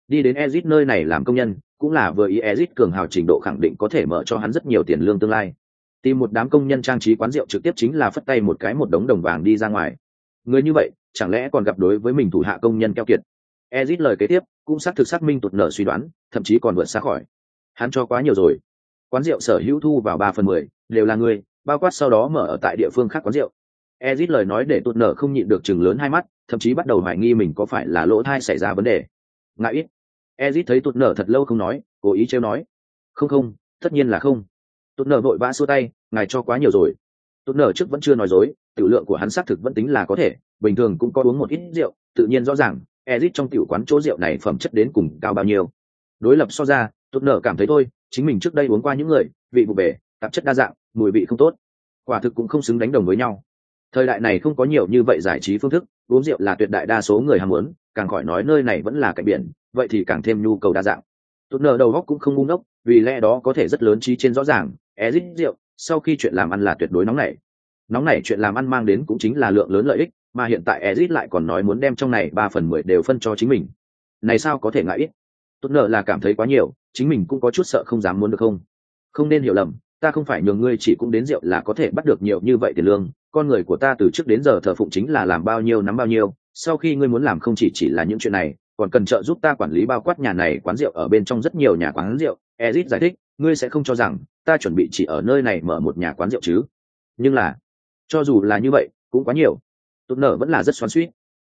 Đi đến ezit nơi này làm công nhân, cũng là vừa ý ezit cường hào trình độ khẳng định có thể mở cho hắn rất nhiều tiền lương tương lai. Tìm một đám công nhân trang trí quán rượu trực tiếp chính là phất tay một cái một đống đồng vàng đi ra ngoài. Người như vậy, chẳng lẽ còn gặp đối với mình thủ hạ công nhân keo kiệt? Ezit lời kế tiếp, cũng xác thực xác minh tụt nở suy đoán, thậm chí còn vượt xa khỏi. Hắn cho quá nhiều rồi quán rượu sở hữu thu vào ba phần mười, đều là người bao quát sau đó mở ở tại địa phương khác quán rượu. Ezit lời nói để tụt nở không nhịn được chừng lớn hai mắt, thậm chí bắt đầu hoài nghi mình có phải là lỗ thai xảy ra vấn đề. Ngại ít. Ezit thấy tụt nở thật lâu không nói, cố ý trêu nói. Không không, tất nhiên là không. Tụt nở vội vã xua tay, ngài cho quá nhiều rồi. Tụt nở trước vẫn chưa nói dối, tiểu lượng của hắn xác thực vẫn tính là có thể, bình thường cũng có uống một ít rượu, tự nhiên rõ ràng, ezit trong tiểu quán chỗ rượu này phẩm chất đến cùng cao bao nhiêu. Đối lập so ra tụt nở cảm thấy thôi, chính mình trước đây uống qua những người, vị vụ bể, tạp chất đa dạng, mùi vị không tốt. Quả thực cũng không xứng đánh đồng với nhau. Thời đại này không có nhiều như vậy giải trí phương thức, uống rượu là tuyệt đại đa số người ham muốn, càng khỏi nói nơi này vẫn là cạnh biển, vậy thì càng thêm nhu cầu đa dạng. Tốt nợ đầu góc cũng không ngu ngốc, vì lẽ đó có thể rất lớn trí trên rõ ràng ezit rượu, sau khi chuyện làm ăn là tuyệt đối nóng nảy. Nóng nảy chuyện làm ăn mang đến cũng chính là lượng lớn lợi ích, mà hiện tại ezit lại còn nói muốn đem trong này ba phần mười đều phân cho chính mình. Này sao có thể ngại ít? Tốt nợ là cảm thấy quá nhiều, chính mình cũng có chút sợ không dám muốn được không? Không nên hiểu lầm, ta không phải nhường ngươi chỉ cũng đến rượu là có thể bắt được nhiều như vậy tiền lương, con người của ta từ trước đến giờ thờ phụng chính là làm bao nhiêu nắm bao nhiêu, sau khi ngươi muốn làm không chỉ chỉ là những chuyện này, còn cần trợ giúp ta quản lý bao quát nhà này quán rượu ở bên trong rất nhiều nhà quán rượu. Ezit giải thích, ngươi sẽ không cho rằng ta chuẩn bị chỉ ở nơi này mở một nhà quán rượu chứ? Nhưng là, cho dù là như vậy, cũng quá nhiều. Tốt nở vẫn là rất xoắn suýt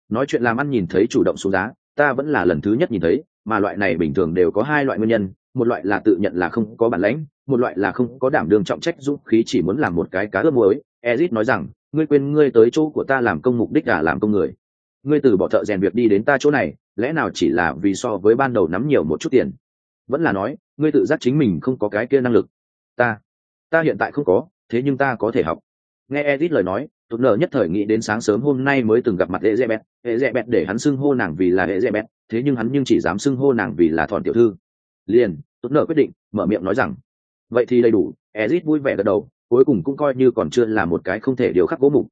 nói chuyện làm ăn nhìn thấy chủ động xuống giá ta vẫn là lần thứ nhất nhìn thấy, mà loại này bình thường đều có hai loại nguyên nhân, một loại là tự nhận là không có bản lãnh, một loại là không có đảm đương trọng trách dũng khí chỉ muốn làm một cái cá ướp muối. Ezit nói rằng, ngươi quên, ngươi tới chỗ của ta làm công mục đích cả làm công người. Ngươi từ bỏ thợ rèn việc đi đến ta chỗ này, lẽ nào chỉ là vì so với ban đầu nắm nhiều một chút tiền? Vẫn là nói, ngươi tự giác chính mình không có cái kia năng lực. Ta ta hiện tại không có, thế nhưng ta có thể học. Nghe ezit lời nói tụt nở nhất thời nghĩ đến sáng sớm hôm nay mới từng gặp mặt hệ dẹ bẹt hệ dẹ bẹt để hắn xưng hô nàng vì là hệ dẹ bẹt thế nhưng hắn nhưng chỉ dám xưng hô nàng vì là thọn tiểu thư. Liền, tụt nở quyết định, mở miệng nói rằng, vậy thì đầy đủ. Ezit vui vẻ gật đầu, cuối cùng cũng coi như còn chưa là một cái không thể điều khắc gỗ mục.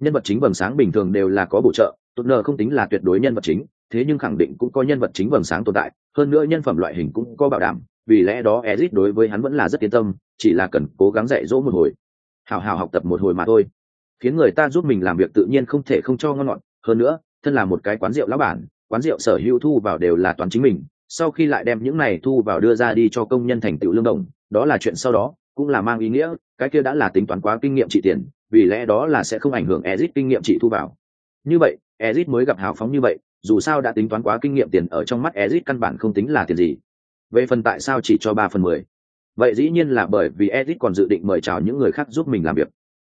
Nhân vật chính vầng sáng bình thường đều là có bổ trợ, tụt nở không tính là tuyệt đối nhân vật chính, thế nhưng khẳng định cũng có nhân vật chính vầng sáng tồn tại, hơn nữa nhân phẩm loại hình cũng có bảo đảm, vì lẽ đó ezit đối với hắn vẫn là rất yên tâm, chỉ là cần cố gắng dạy dỗ một hồi. Hào hào học tập một hồi mà thôi khiến người ta giúp mình làm việc tự nhiên không thể không cho ngon ngọt. Hơn nữa, thân là một cái quán rượu lão bản, quán rượu sở hữu thu vào đều là toán chính mình. Sau khi lại đem những này thu vào đưa ra đi cho công nhân thành tựu lương đồng, đó là chuyện sau đó, cũng là mang ý nghĩa, cái kia đã là tính toán quá kinh nghiệm trị tiền, vì lẽ đó là sẽ không ảnh hưởng ezit kinh nghiệm trị thu vào. Như vậy ezit mới gặp hào phóng như vậy, dù sao đã tính toán quá kinh nghiệm tiền ở trong mắt ezit căn bản không tính là tiền gì. Về phần tại sao chỉ cho ba phần mười? Vậy dĩ nhiên là bởi vì ezit còn dự định mời chào những người khác giúp mình làm việc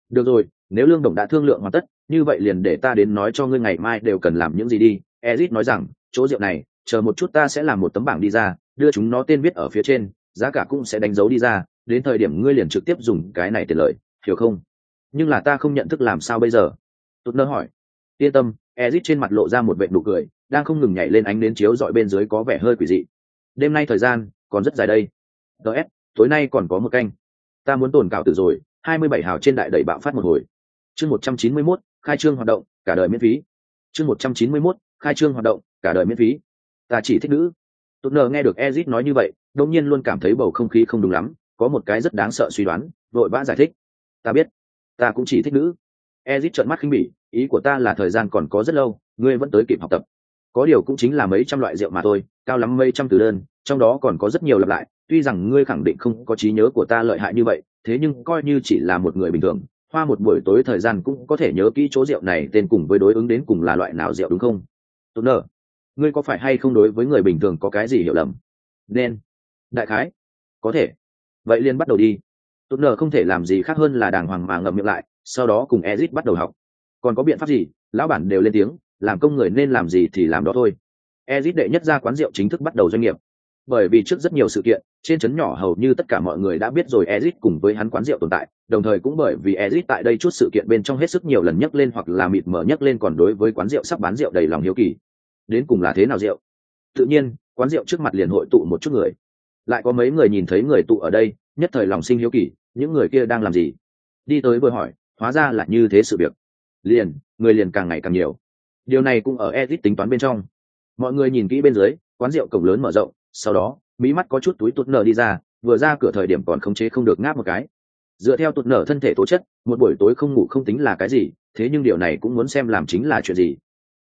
được rồi, nếu lương đồng đã thương lượng hoàn tất, như vậy liền để ta đến nói cho ngươi ngày mai đều cần làm những gì đi. Ezit nói rằng, chỗ rượu này, chờ một chút ta sẽ làm một tấm bảng đi ra, đưa chúng nó tên viết ở phía trên, giá cả cũng sẽ đánh dấu đi ra, đến thời điểm ngươi liền trực tiếp dùng cái này tiền lợi, hiểu không? Nhưng là ta không nhận thức làm sao bây giờ? Tốt nơ hỏi. Yên tâm, ezit trên mặt lộ ra một vệ nụ cười, đang không ngừng nhảy lên ánh đến chiếu dọi bên dưới có vẻ hơi quỷ dị. Đêm nay thời gian còn rất dài đây. Ts tối nay còn có một canh. Ta muốn tồn cạo từ rồi hai mươi bảy hào trên đại đẩy bạo phát một hồi. Chương một trăm chín mươi 191, khai trương hoạt động cả đời miễn phí. Chương một trăm chín mươi 191, khai trương hoạt động cả đời miễn phí. Ta chỉ thích nữ. Tốt nờ nghe được ezit nói như vậy đột nhiên luôn cảm thấy bầu không khí không đúng lắm có một cái rất đáng sợ suy đoán vội vã giải thích. Ta biết ta cũng chỉ thích nữ. Ezit trợn mắt khinh bỉ ý của ta là thời gian còn có rất lâu ngươi vẫn tới kịp học tập. Có điều cũng chính là mấy trăm loại rượu mà thôi cao lắm mấy trăm từ đơn trong đó còn có rất nhiều lặp lại tuy rằng ngươi khẳng định không có trí nhớ của ta lợi hại như vậy thế nhưng coi như chỉ là một người bình thường, hoa một buổi tối thời gian cũng có thể nhớ kỹ chỗ rượu này tên cùng với đối ứng đến cùng là loại nào rượu đúng không? Tốt nở, ngươi có phải hay không đối với người bình thường có cái gì hiểu lầm? Nên. Đại khái. Có thể. Vậy liền bắt đầu đi. Tốt nở không thể làm gì khác hơn là đàng hoàng mà ngậm miệng lại, sau đó cùng ezit bắt đầu học. Còn có biện pháp gì? Lão bản đều lên tiếng, làm công người nên làm gì thì làm đó thôi. Ezit đệ nhất ra quán rượu chính thức bắt đầu doanh nghiệp. Bởi vì trước rất nhiều sự kiện trên trấn nhỏ hầu như tất cả mọi người đã biết rồi Ezic cùng với hắn quán rượu tồn tại, đồng thời cũng bởi vì Ezic tại đây chút sự kiện bên trong hết sức nhiều lần nhắc lên hoặc là mịt mở nhắc lên còn đối với quán rượu sắp bán rượu đầy lòng hiếu kỳ. Đến cùng là thế nào rượu? Tự nhiên, quán rượu trước mặt liền hội tụ một chút người. Lại có mấy người nhìn thấy người tụ ở đây, nhất thời lòng sinh hiếu kỳ, những người kia đang làm gì? Đi tới vừa hỏi, hóa ra là như thế sự việc. Liền, người liền càng ngày càng nhiều. Điều này cũng ở Ezic tính toán bên trong. Mọi người nhìn kỹ bên dưới, quán rượu cổng lớn mở rộng, sau đó mỹ mắt có chút túi tụt nở đi ra, vừa ra cửa thời điểm còn khống chế không được ngáp một cái. Dựa theo tụt nở thân thể tố chất, một buổi tối không ngủ không tính là cái gì, thế nhưng điều này cũng muốn xem làm chính là chuyện gì.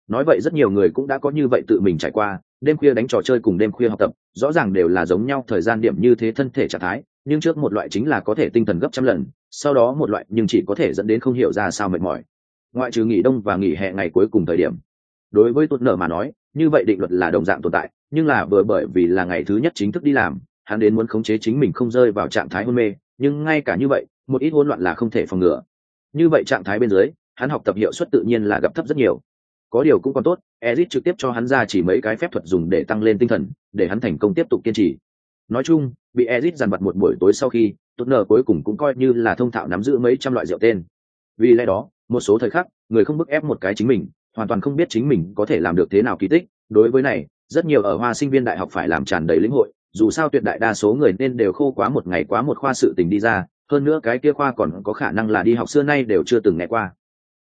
Nói vậy rất nhiều người cũng đã có như vậy tự mình trải qua, đêm khuya đánh trò chơi cùng đêm khuya học tập, rõ ràng đều là giống nhau thời gian điểm như thế thân thể trạng thái, nhưng trước một loại chính là có thể tinh thần gấp trăm lần, sau đó một loại nhưng chỉ có thể dẫn đến không hiểu ra sao mệt mỏi. Ngoại trừ nghỉ đông và nghỉ hè ngày cuối cùng thời điểm. Đối với tụt nở mà nói, như vậy định luật là đồng dạng tồn tại nhưng là vừa bởi vì là ngày thứ nhất chính thức đi làm, hắn đến muốn khống chế chính mình không rơi vào trạng thái hôn mê, nhưng ngay cả như vậy, một ít hỗn loạn là không thể phòng ngừa. Như vậy trạng thái bên dưới, hắn học tập hiệu suất tự nhiên là gặp thấp rất nhiều. Có điều cũng còn tốt ezit trực tiếp cho hắn ra chỉ mấy cái phép thuật dùng để tăng lên tinh thần, để hắn thành công tiếp tục kiên trì. Nói chung, bị ezit dằn vặt một buổi tối sau khi tốt nở cuối cùng cũng coi như là thông thạo nắm giữ mấy trăm loại rượu tên. Vì lẽ đó, một số thời khắc, người không bức ép một cái chính mình, hoàn toàn không biết chính mình có thể làm được thế nào kỳ tích. Đối với này rất nhiều ở hoa sinh viên đại học phải làm tràn đầy lĩnh hội, dù sao tuyệt đại đa số người nên đều khô quá một ngày quá một khoa sự tình đi ra, hơn nữa cái kia khoa còn có khả năng là đi học xưa nay đều chưa từng nghe qua.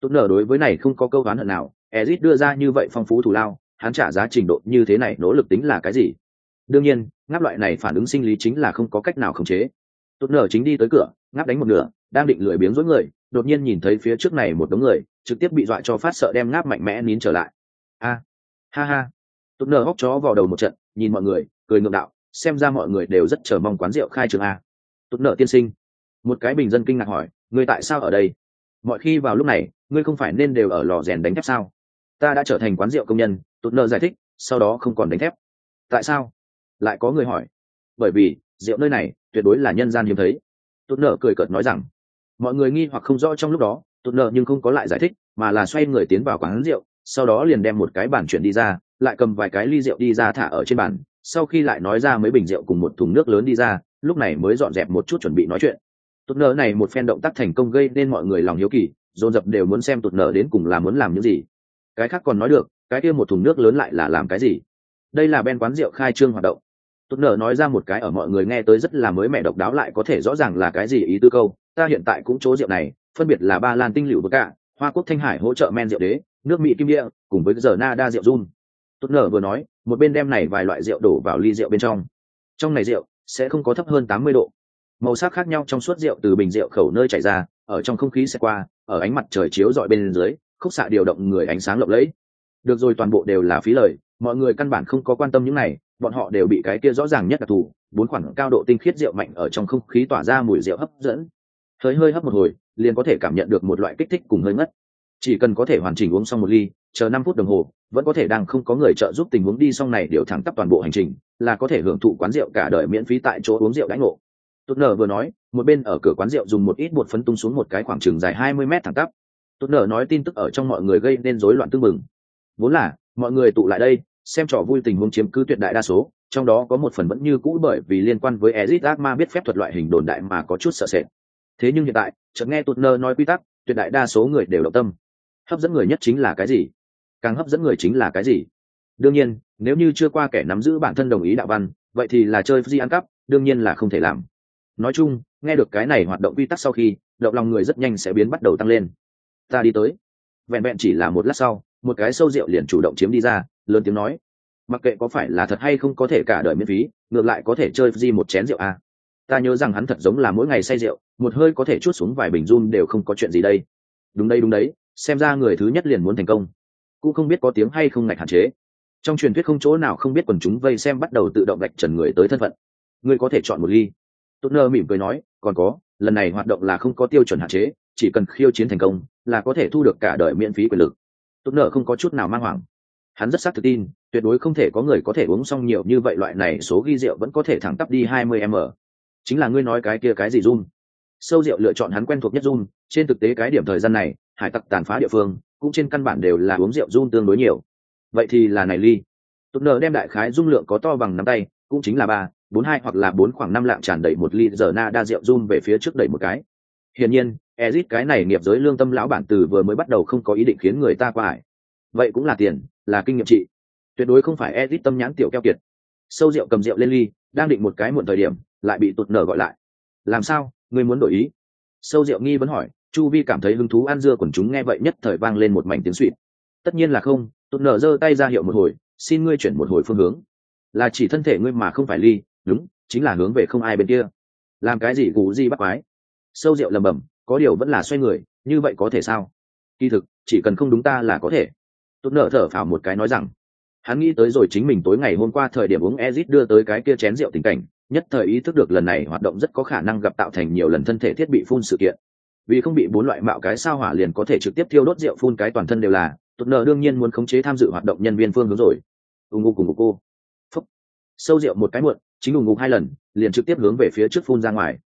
Tốt nở đối với này không có câu oán hận nào, ezit đưa ra như vậy phong phú thù lao, hắn trả giá trình độ như thế này nỗ lực tính là cái gì? Đương nhiên, ngáp loại này phản ứng sinh lý chính là không có cách nào khống chế. Tốt nở chính đi tới cửa, ngáp đánh một nửa, đang định lười biếng dối người, đột nhiên nhìn thấy phía trước này một đống người, trực tiếp bị dọa cho phát sợ đem ngáp mạnh mẽ nín trở lại. A, ha ha tốt nở hóc chó vào đầu một trận, nhìn mọi người, cười ngượng đạo, xem ra mọi người đều rất chờ mong quán rượu khai trường a. Tốt nở tiên sinh. Một cái bình dân kinh ngạc hỏi, ngươi tại sao ở đây? Mọi khi vào lúc này, ngươi không phải nên đều ở lò rèn đánh thép sao? Ta đã trở thành quán rượu công nhân tụt nợ giải thích, sau đó không còn đánh thép. Tại sao? Lại có người hỏi. Bởi vì, rượu nơi này, tuyệt đối là nhân gian hiếm thấy. Tụt nợ cười cợt nói rằng. Mọi người nghi hoặc không rõ trong lúc đó tụt nợ nhưng không có lại giải thích, mà là xoay người tiến vào quán rượu, sau đó liền đem một cái bản chuyển đi ra lại cầm vài cái ly rượu đi ra thả ở trên bàn, sau khi lại nói ra mấy bình rượu cùng một thùng nước lớn đi ra, lúc này mới dọn dẹp một chút chuẩn bị nói chuyện. Tụt nợ này một phen động tác thành công gây nên mọi người lòng hiếu kỳ, dồn dập đều muốn xem tụt nợ đến cùng là muốn làm những gì. Cái khác còn nói được, cái kia một thùng nước lớn lại là làm cái gì? Đây là ben quán rượu khai trương hoạt động. Tụt nợ nói ra một cái ở mọi người nghe tới rất là mới mẻ độc đáo lại có thể rõ ràng là cái gì ý tư câu. Ta hiện tại cũng chỗ rượu này, phân biệt là ba lan tinh liệu bờ cả hoa quốc thanh hải hỗ trợ men rượu đế, nước mỹ kim địa, cùng với giờ na đa rượu run tốt nở vừa nói, một bên đem này vài loại rượu đổ vào ly rượu bên trong. Trong này rượu sẽ không có thấp hơn tám mươi độ. Màu sắc khác nhau trong suốt rượu từ bình rượu khẩu nơi chảy ra, ở trong không khí sẽ qua, ở ánh mặt trời chiếu dọi bên dưới, khúc xạ điều động người ánh sáng lộng lẫy. Được rồi, toàn bộ đều là phí lời, mọi người căn bản không có quan tâm những này, bọn họ đều bị cái kia rõ ràng nhất là thủ, bốn khoảng cao độ tinh khiết rượu mạnh ở trong không khí tỏa ra mùi rượu hấp dẫn. Hơi hơi hấp một hồi, liền có thể cảm nhận được một loại kích thích cùng hơi ngất. Chỉ cần có thể hoàn chỉnh uống xong một ly chờ năm phút đồng hồ vẫn có thể đang không có người trợ giúp tình huống đi xong này đều thẳng tắp toàn bộ hành trình là có thể hưởng thụ quán rượu cả đời miễn phí tại chỗ uống rượu đãi ngộ tốt nở vừa nói một bên ở cửa quán rượu dùng một ít bột phấn tung xuống một cái khoảng chừng dài hai mươi mét thẳng tắp tốt nở nói tin tức ở trong mọi người gây nên rối loạn tương mừng vốn là mọi người tụ lại đây xem trò vui tình huống chiếm cứ tuyệt đại đa số trong đó có một phần vẫn như cũ bởi vì liên quan với Ezic ác ma biết phép thuật loại hình đồn đại mà có chút sợ sệt. Thế nhưng hiện tại, chợt nghe Tụt nở nói quy tắc, tuyệt đại đa số người đều động tâm. Hấp dẫn người nhất chính là cái gì? Càng hấp dẫn người chính là cái gì? Đương nhiên, nếu như chưa qua kẻ nắm giữ bản thân đồng ý đạo văn, vậy thì là chơi di ăn cắp, đương nhiên là không thể làm. Nói chung, nghe được cái này hoạt động quy tắc sau khi, động lòng người rất nhanh sẽ biến bắt đầu tăng lên. Ta đi tới. Vẹn vẹn chỉ là một lát sau, một cái sâu rượu liền chủ động chiếm đi ra, lớn tiếng nói, mặc kệ có phải là thật hay không có thể cả đời miễn phí ngược lại có thể chơi di một chén rượu à. ta nhớ rằng hắn thật giống là mỗi ngày say rượu một hơi có thể chút xuống vài bình run đều không có chuyện gì đây đúng đây đúng đấy xem ra người thứ nhất liền muốn thành công cũng không biết có tiếng hay không ngạch hạn chế. Trong truyền thuyết không chỗ nào không biết quần chúng vây xem bắt đầu tự động gạch trần người tới thân phận. Ngươi có thể chọn một ly. Tốt nơ mỉm cười nói, còn có, lần này hoạt động là không có tiêu chuẩn hạn chế, chỉ cần khiêu chiến thành công, là có thể thu được cả đời miễn phí quyền lực. Tốt nơ không có chút nào mang hoảng. Hắn rất xác tự tin, tuyệt đối không thể có người có thể uống xong nhiều như vậy loại này số ghi rượu vẫn có thể thẳng tắp đi 20 m. Chính là ngươi nói cái kia cái gì run sâu rượu lựa chọn hắn quen thuộc nhất run trên thực tế cái điểm thời gian này, hải tặc tàn phá địa phương cũng trên căn bản đều là uống rượu run tương đối nhiều. Vậy thì là này ly. Tụt nở đem đại khái dung lượng có to bằng nắm tay, cũng chính là ba, bốn hai hoặc là bốn khoảng năm lạng tràn đầy một ly giờ na đa rượu run về phía trước đẩy một cái. Hiển nhiên ezit cái này nghiệp giới lương tâm lão bản từ vừa mới bắt đầu không có ý định khiến người ta qua ải. Vậy cũng là tiền, là kinh nghiệm trị. Tuyệt đối không phải edit tâm nhãn tiểu keo kiệt. Sâu rượu cầm rượu lên ly, đang định một cái muộn thời điểm, lại bị tụt nở gọi lại. Làm sao? Ngươi muốn đổi ý? Sâu rượu nghi vẫn hỏi chu vi cảm thấy hứng thú ăn dưa quần chúng nghe vậy nhất thời vang lên một mảnh tiếng suỵt. Tất nhiên là không tốt nở giơ tay ra hiệu một hồi, xin ngươi chuyển một hồi phương hướng. Là chỉ thân thể ngươi mà không phải ly, đúng, chính là hướng về không ai bên kia. Làm cái gì cú gì bắt quái? Sâu rượu lầm bầm, có điều vẫn là xoay người, như vậy có thể sao? Kỳ thực, chỉ cần không đúng ta là có thể. Tốt nở thở phào một cái nói rằng, hắn nghĩ tới rồi chính mình tối ngày hôm qua thời điểm uống ezit đưa tới cái kia chén rượu tình cảnh, nhất thời ý thức được lần này hoạt động rất có khả năng gặp tạo thành nhiều lần thân thể thiết bị phun sự kiện vì không bị bốn loại mạo cái sao hỏa liền có thể trực tiếp thiêu đốt rượu phun cái toàn thân đều là, tụt nở đương nhiên muốn khống chế tham dự hoạt động nhân viên phương hướng rồi. Ù ngụ cùng cô. Phúc. Sâu rượu một cái muộn, chính ù ngụ hai lần, liền trực tiếp hướng về phía trước phun ra ngoài.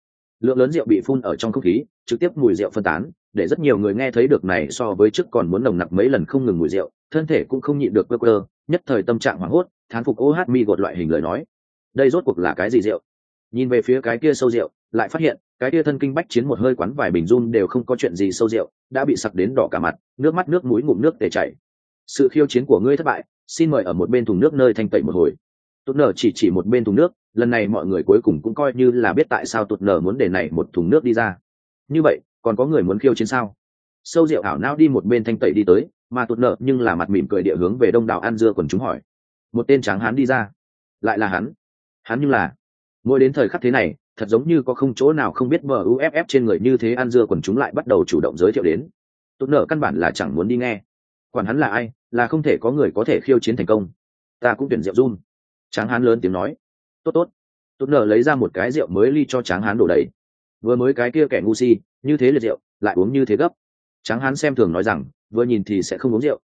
Lượng lớn rượu bị phun ở trong không khí, trực tiếp mùi rượu phân tán, để rất nhiều người nghe thấy được này so với trước còn muốn nồng nặc mấy lần không ngừng mùi rượu, thân thể cũng không nhịn được cơ cơ nhất thời tâm trạng hoảng hốt, thán phục ô hát mi gột loại hình lời nói. Đây rốt cuộc là cái gì rượu? Nhìn về phía cái kia sâu rượu, lại phát hiện cái kia thân kinh bách chiến một hơi quán vài bình run đều không có chuyện gì sâu rượu, đã bị sặc đến đỏ cả mặt, nước mắt nước mũi ngụm nước để chảy. Sự khiêu chiến của ngươi thất bại, xin mời ở một bên thùng nước nơi thanh tẩy một hồi. Tụt nở chỉ chỉ một bên thùng nước, lần này mọi người cuối cùng cũng coi như là biết tại sao tụt nở muốn để này một thùng nước đi ra. Như vậy, còn có người muốn khiêu chiến sao? Sâu rượu ảo não đi một bên thanh tẩy đi tới, mà tụt nở nhưng là mặt mỉm cười địa hướng về đông đảo an dưa quần chúng hỏi. Một tên tráng hán đi ra. Lại là hắn. Hắn nhưng là. Mỗi đến thời khắc thế này thật giống như có không chỗ nào không biết bờ uff trên người như thế ăn dưa quần chúng lại bắt đầu chủ động giới thiệu đến. Tốt nợ căn bản là chẳng muốn đi nghe. Quản hắn là ai, là không thể có người có thể khiêu chiến thành công. Ta cũng tuyển rượu run. Tráng hán lớn tiếng nói. Tốt tốt. Tốt nợ lấy ra một cái rượu mới ly cho tráng hán đổ đầy. Vừa mới cái kia kẻ ngu si, như thế liệt rượu, lại uống như thế gấp. Tráng hán xem thường nói rằng, vừa nhìn thì sẽ không uống rượu.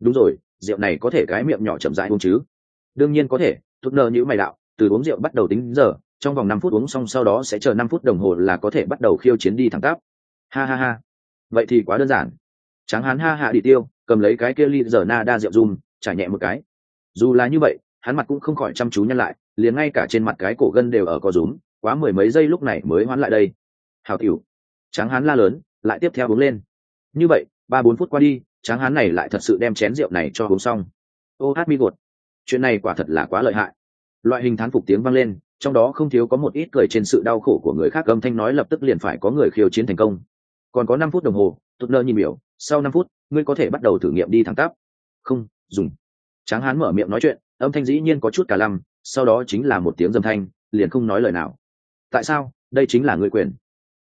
Đúng rồi, rượu này có thể cái miệng nhỏ chậm rãi uống chứ. Đương nhiên có thể tốt nở như mày đạo, từ uống rượu bắt đầu tính giờ trong vòng năm phút uống xong sau đó sẽ chờ năm phút đồng hồ là có thể bắt đầu khiêu chiến đi thẳng tắp. Ha ha ha. Vậy thì quá đơn giản. Tráng hán ha hạ đi tiêu, cầm lấy cái kia ly giờ na đa rượu run trải nhẹ một cái. Dù là như vậy, hắn mặt cũng không khỏi chăm chú nhăn lại, liền ngay cả trên mặt cái cổ gân đều ở co rúm, quá mười mấy giây lúc này mới hoán lại đây. Hào tiểu. Tráng hán la lớn, lại tiếp theo uống lên. Như vậy, ba bốn phút qua đi, tráng hán này lại thật sự đem chén rượu này cho uống xong. Ô hát mi gột. Chuyện này quả thật là quá lợi hại. Loại hình thán phục tiếng vang lên trong đó không thiếu có một ít cười trên sự đau khổ của người khác, âm thanh nói lập tức liền phải có người khiêu chiến thành công. Còn có năm phút đồng hồ, tụt nơ nhìn biểu, sau năm phút, ngươi có thể bắt đầu thử nghiệm đi thẳng tắp. Không, dùng. Tráng hán mở miệng nói chuyện, âm thanh dĩ nhiên có chút cả lăm, sau đó chính là một tiếng dâm thanh, liền không nói lời nào. Tại sao? Đây chính là ngươi quyền.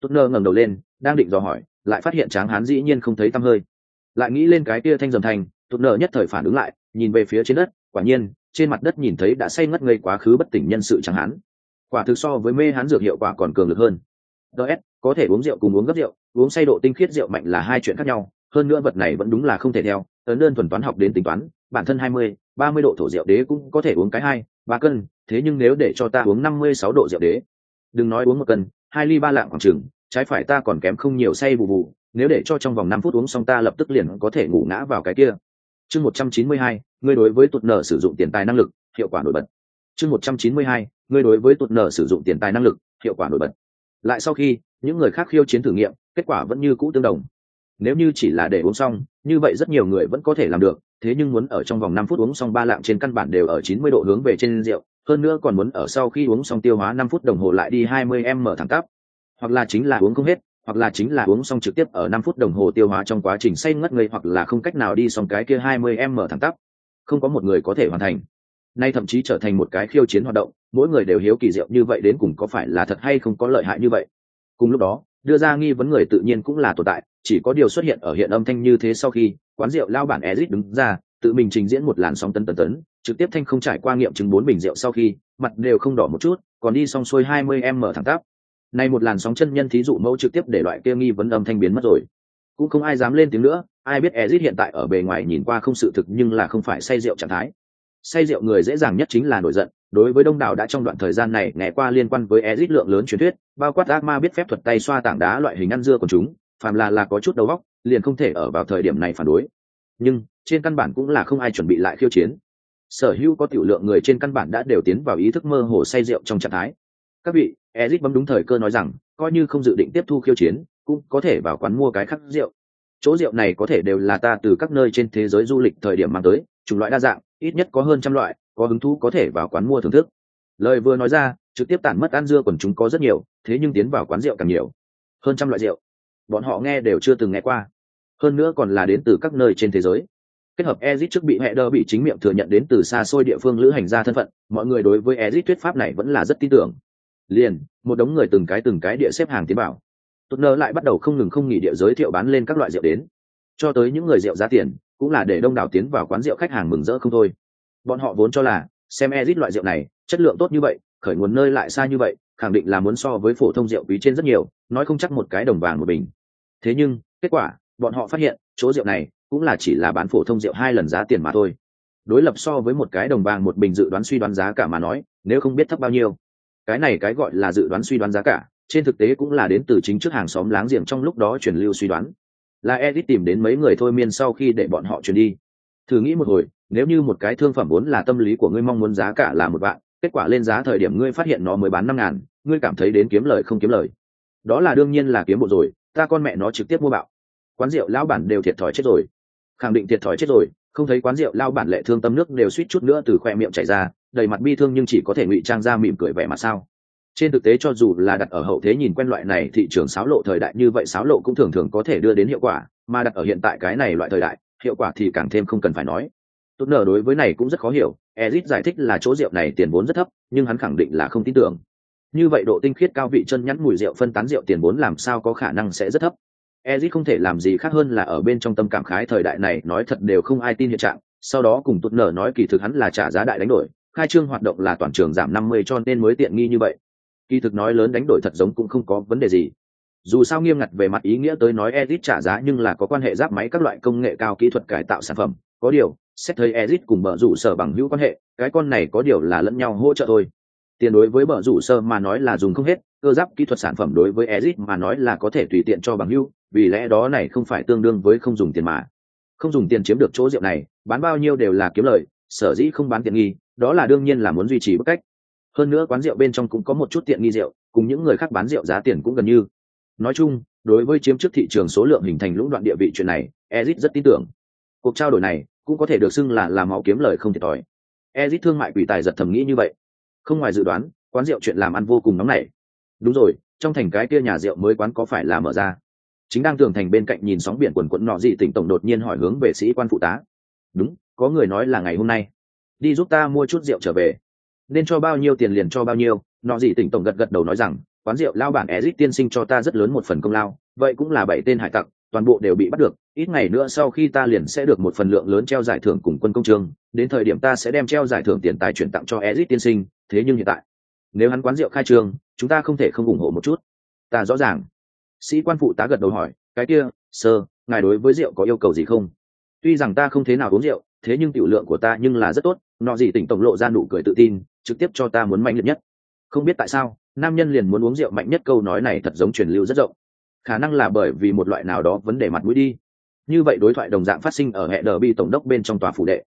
Tốt nơ ngẩng đầu lên, đang định dò hỏi, lại phát hiện tráng hán dĩ nhiên không thấy tăm hơi. Lại nghĩ lên cái kia thanh dầm thanh tốt nơ nhất thời phản ứng lại, nhìn về phía trên đất quả nhiên, trên mặt đất nhìn thấy đã say ngất ngây quá khứ bất tỉnh nhân sự chẳng hán quả thực so với mê hán dược hiệu quả còn cường lực hơn. Ts có thể uống rượu cùng uống gấp rượu, uống say độ tinh khiết rượu mạnh là hai chuyện khác nhau, hơn nữa vật này vẫn đúng là không thể theo ấn đơn thuần toán học đến tính toán, bản thân hai mươi, ba mươi độ thổ rượu đế cũng có thể uống cái hai, ba cân, thế nhưng nếu để cho ta uống năm mươi sáu độ rượu đế, đừng nói uống một cân, hai ly ba lạng khoảng chừng, trái phải ta còn kém không nhiều say bù bù, nếu để cho trong vòng năm phút uống xong ta lập tức liền có thể ngủ ngã vào cái kia chương một trăm chín mươi hai, ngươi đối với tụt nợ sử dụng tiền tài năng lực, hiệu quả nổi bật. Chương một trăm chín mươi hai, ngươi đối với tụt nợ sử dụng tiền tài năng lực, hiệu quả nổi bật. Lại sau khi, những người khác khiêu chiến thử nghiệm, kết quả vẫn như cũ tương đồng. Nếu như chỉ là để uống xong, như vậy rất nhiều người vẫn có thể làm được, thế nhưng muốn ở trong vòng năm phút uống xong ba lạng trên căn bản đều ở chín mươi độ hướng về trên rượu, hơn nữa còn muốn ở sau khi uống xong tiêu hóa năm phút đồng hồ lại đi hai mươi m thẳng tắp. Hoặc là chính là uống không hết hoặc là chính là uống xong trực tiếp ở năm phút đồng hồ tiêu hóa trong quá trình say ngất ngây hoặc là không cách nào đi xong cái kia hai mươi m thẳng tắp. Không có một người có thể hoàn thành. Nay thậm chí trở thành một cái khiêu chiến hoạt động, mỗi người đều hiếu kỳ diệu như vậy đến cùng có phải là thật hay không có lợi hại như vậy. Cùng lúc đó, đưa ra nghi vấn người tự nhiên cũng là tồn tại, chỉ có điều xuất hiện ở hiện âm thanh như thế sau khi, quán rượu lao bản Ezic đứng ra, tự mình trình diễn một làn sóng tấn tần tấn, trực tiếp thanh không trải qua nghiệm chứng bốn bình rượu sau khi, mặt đều không đỏ một chút, còn đi xong xuôi hai mươi m mở thẳng tắp nay một làn sóng chân nhân thí dụ mẫu trực tiếp để loại kia nghi vấn âm thanh biến mất rồi. Cũng không ai dám lên tiếng nữa, ai biết ezit hiện tại ở bề ngoài nhìn qua không sự thực nhưng là không phải say rượu trạng thái. Say rượu người dễ dàng nhất chính là nổi giận, đối với đông đảo đã trong đoạn thời gian này nghe qua liên quan với ezit lượng lớn truyền thuyết, bao quát ác ma biết phép thuật tay xoa tảng đá loại hình ăn dưa của chúng, phàm là là có chút đầu óc, liền không thể ở vào thời điểm này phản đối. Nhưng, trên căn bản cũng là không ai chuẩn bị lại khiêu chiến. Sở hữu có tiểu lượng người trên căn bản đã đều tiến vào ý thức mơ hồ say rượu trong trạng thái. Các vị ezit bấm đúng thời cơ nói rằng coi như không dự định tiếp thu khiêu chiến cũng có thể vào quán mua cái khắc rượu. Chỗ rượu này có thể đều là ta từ các nơi trên thế giới du lịch thời điểm mang tới chủng loại đa dạng ít nhất có hơn trăm loại có hứng thú có thể vào quán mua thưởng thức. Lời vừa nói ra trực tiếp tản mất ăn dưa còn chúng có rất nhiều thế nhưng tiến vào quán rượu càng nhiều. Hơn trăm loại rượu. Bọn họ nghe đều chưa từng nghe qua. Hơn nữa còn là đến từ các nơi trên thế giới. Kết hợp Ezit trước bị hệ đơ bị chính miệng thừa nhận đến từ xa xôi địa phương lữ hành gia thân phận, mọi người đối với Ezit thuyết pháp này vẫn là rất tin tưởng. Liền, một đống người từng cái từng cái địa xếp hàng tiến bảo. Tốt nơ lại bắt đầu không ngừng không nghỉ địa giới thiệu bán lên các loại rượu đến. Cho tới những người rượu giá tiền, cũng là để đông đảo tiến vào quán rượu khách hàng mừng rỡ không thôi. Bọn họ vốn cho là, xem Ezit loại rượu này, chất lượng tốt như vậy, khởi nguồn nơi lại xa như vậy, khẳng định là muốn so với phổ thông rượu quý trên rất nhiều, nói không chắc một cái đồng vàng một bình. Thế nhưng, kết quả, bọn họ phát hiện, chỗ rượu này cũng là chỉ là bán phổ thông rượu hai lần giá tiền mà thôi đối lập so với một cái đồng vàng một bình dự đoán suy đoán giá cả mà nói nếu không biết thấp bao nhiêu cái này cái gọi là dự đoán suy đoán giá cả, trên thực tế cũng là đến từ chính trước hàng xóm láng giềng trong lúc đó truyền lưu suy đoán. Là edit tìm đến mấy người thôi miên sau khi để bọn họ chuyển đi. Thử nghĩ một hồi, nếu như một cái thương phẩm vốn là tâm lý của ngươi mong muốn giá cả là một vạn, kết quả lên giá thời điểm ngươi phát hiện nó mới bán năm ngàn, ngươi cảm thấy đến kiếm lời không kiếm lời. Đó là đương nhiên là kiếm bộ rồi, ta con mẹ nó trực tiếp mua bạo. Quán rượu lão bản đều thiệt thòi chết rồi. Khẳng định thiệt thòi chết rồi, không thấy quán rượu lao bản lệ thương tâm nước đều suýt chút nữa từ khoe miệng chảy ra đầy mặt bi thương nhưng chỉ có thể ngụy trang ra mỉm cười vẻ mặt sao? Trên thực tế cho dù là đặt ở hậu thế nhìn quen loại này thị trường sáo lộ thời đại như vậy sáo lộ cũng thường thường có thể đưa đến hiệu quả mà đặt ở hiện tại cái này loại thời đại hiệu quả thì càng thêm không cần phải nói. Tốt nở đối với này cũng rất khó hiểu ezit giải thích là chỗ rượu này tiền vốn rất thấp nhưng hắn khẳng định là không tin tưởng. Như vậy độ tinh khiết cao vị chân nhắn mùi rượu phân tán rượu tiền vốn làm sao có khả năng sẽ rất thấp? Ezit không thể làm gì khác hơn là ở bên trong tâm cảm khái thời đại này nói thật đều không ai tin hiện trạng, sau đó cùng tốt nở nói kỳ thực hắn là trả giá đại đánh đổi, khai trương hoạt động là toàn trường giảm 50 cho nên mới tiện nghi như vậy. Kỳ thực nói lớn đánh đổi thật giống cũng không có vấn đề gì. dù sao nghiêm ngặt về mặt ý nghĩa tới nói Ezit trả giá nhưng là có quan hệ giáp máy các loại công nghệ cao kỹ thuật cải tạo sản phẩm có điều, xét thấy Ezit cùng bờ rủ sở bằng hữu quan hệ, cái con này có điều là lẫn nhau hỗ trợ thôi tiền đối với bờ rủ sơ mà nói là dùng không hết, cơ giáp kỹ thuật sản phẩm đối với Ezit mà nói là có thể tùy tiện cho bằng hữu, vì lẽ đó này không phải tương đương với không dùng tiền mà không dùng tiền chiếm được chỗ rượu này, bán bao nhiêu đều là kiếm lời, sở dĩ không bán tiện nghi đó là đương nhiên là muốn duy trì bức cách. Hơn nữa quán rượu bên trong cũng có một chút tiện nghi rượu, cùng những người khác bán rượu giá tiền cũng gần như. Nói chung, đối với chiếm trước thị trường số lượng hình thành lũng đoạn địa vị chuyện này, ezit rất tin tưởng. Cuộc trao đổi này cũng có thể được xưng là làm máu kiếm lời không thiệt thòi. Ezit thương mại quỷ tài giật thầm nghĩ như vậy. Không ngoài dự đoán, quán rượu chuyện làm ăn vô cùng nóng nảy. Đúng rồi, trong thành cái kia nhà rượu mới quán có phải là mở ra? Chính đang tường thành bên cạnh nhìn sóng biển quần quẫn nọ dị tỉnh tổng đột nhiên hỏi hướng về sĩ quan phụ tá. Đúng, có người nói là ngày hôm nay đi giúp ta mua chút rượu trở về. Nên cho bao nhiêu tiền liền cho bao nhiêu, nọ dị tỉnh tổng gật gật đầu nói rằng, quán rượu lao bản ezit tiên sinh cho ta rất lớn một phần công lao, vậy cũng là bảy tên hải tặc, toàn bộ đều bị bắt được, ít ngày nữa sau khi ta liền sẽ được một phần lượng lớn treo giải thưởng cùng quân công trường, đến thời điểm ta sẽ đem treo giải thưởng tiền tài chuyển tặng cho ezit tiên sinh, thế nhưng hiện tại, nếu hắn quán rượu khai trương, chúng ta không thể không ủng hộ một chút. Ta rõ ràng. Sĩ quan phụ tá gật đầu hỏi, cái kia, sơ, ngài đối với rượu có yêu cầu gì không? Tuy rằng ta không thế nào uống rượu, thế nhưng tiểu lượng của ta nhưng là rất tốt nọ gì tỉnh tổng lộ ra nụ cười tự tin, trực tiếp cho ta muốn mạnh liệt nhất. Không biết tại sao, nam nhân liền muốn uống rượu mạnh nhất câu nói này thật giống truyền lưu rất rộng. Khả năng là bởi vì một loại nào đó vấn đề mặt mũi đi. Như vậy đối thoại đồng dạng phát sinh ở hệ đờ bi tổng đốc bên trong tòa phủ đệ.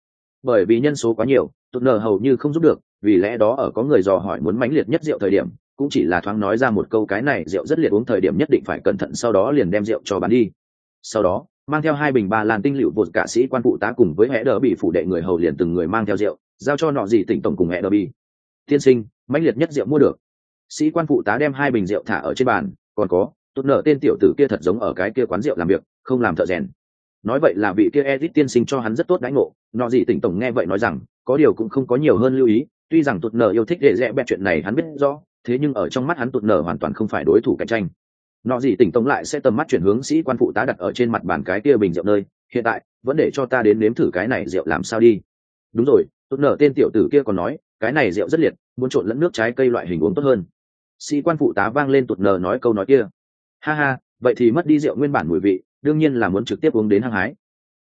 Bởi vì nhân số quá nhiều, tụt nờ hầu như không giúp được, vì lẽ đó ở có người dò hỏi muốn mãnh liệt nhất rượu thời điểm, cũng chỉ là thoáng nói ra một câu cái này rượu rất liệt uống thời điểm nhất định phải cẩn thận sau đó liền đem rượu cho bán đi. Sau đó mang theo hai bình ba làn tinh liệu vột cả sĩ quan phụ tá cùng với hẽ đỡ bị phủ đệ người hầu liền từng người mang theo rượu, giao cho nọ gì tỉnh tổng cùng hẽ đỡ bị. Tiên sinh, mãnh liệt nhất rượu mua được. Sĩ quan phụ tá đem hai bình rượu thả ở trên bàn, còn có tốt nợ tên tiểu tử kia thật giống ở cái kia quán rượu làm việc, không làm thợ rèn. Nói vậy là vị kia edit tiên sinh cho hắn rất tốt đãi ngộ, nọ gì tỉnh tổng nghe vậy nói rằng, có điều cũng không có nhiều hơn lưu ý, tuy rằng tụt nợ yêu thích để rẽ bẹt chuyện này hắn biết rõ, thế nhưng ở trong mắt hắn tụt nợ hoàn toàn không phải đối thủ cạnh tranh nọ gì tỉnh tống lại sẽ tầm mắt chuyển hướng sĩ quan phụ tá đặt ở trên mặt bàn cái kia bình rượu nơi, hiện tại, vẫn để cho ta đến nếm thử cái này rượu làm sao đi. Đúng rồi tụt nở tên tiểu tử kia còn nói, cái này rượu rất liệt, muốn trộn lẫn nước trái cây loại hình uống tốt hơn. Sĩ quan phụ tá vang lên tụt nở nói câu nói kia. Ha ha, vậy thì mất đi rượu nguyên bản mùi vị, đương nhiên là muốn trực tiếp uống đến hăng hái.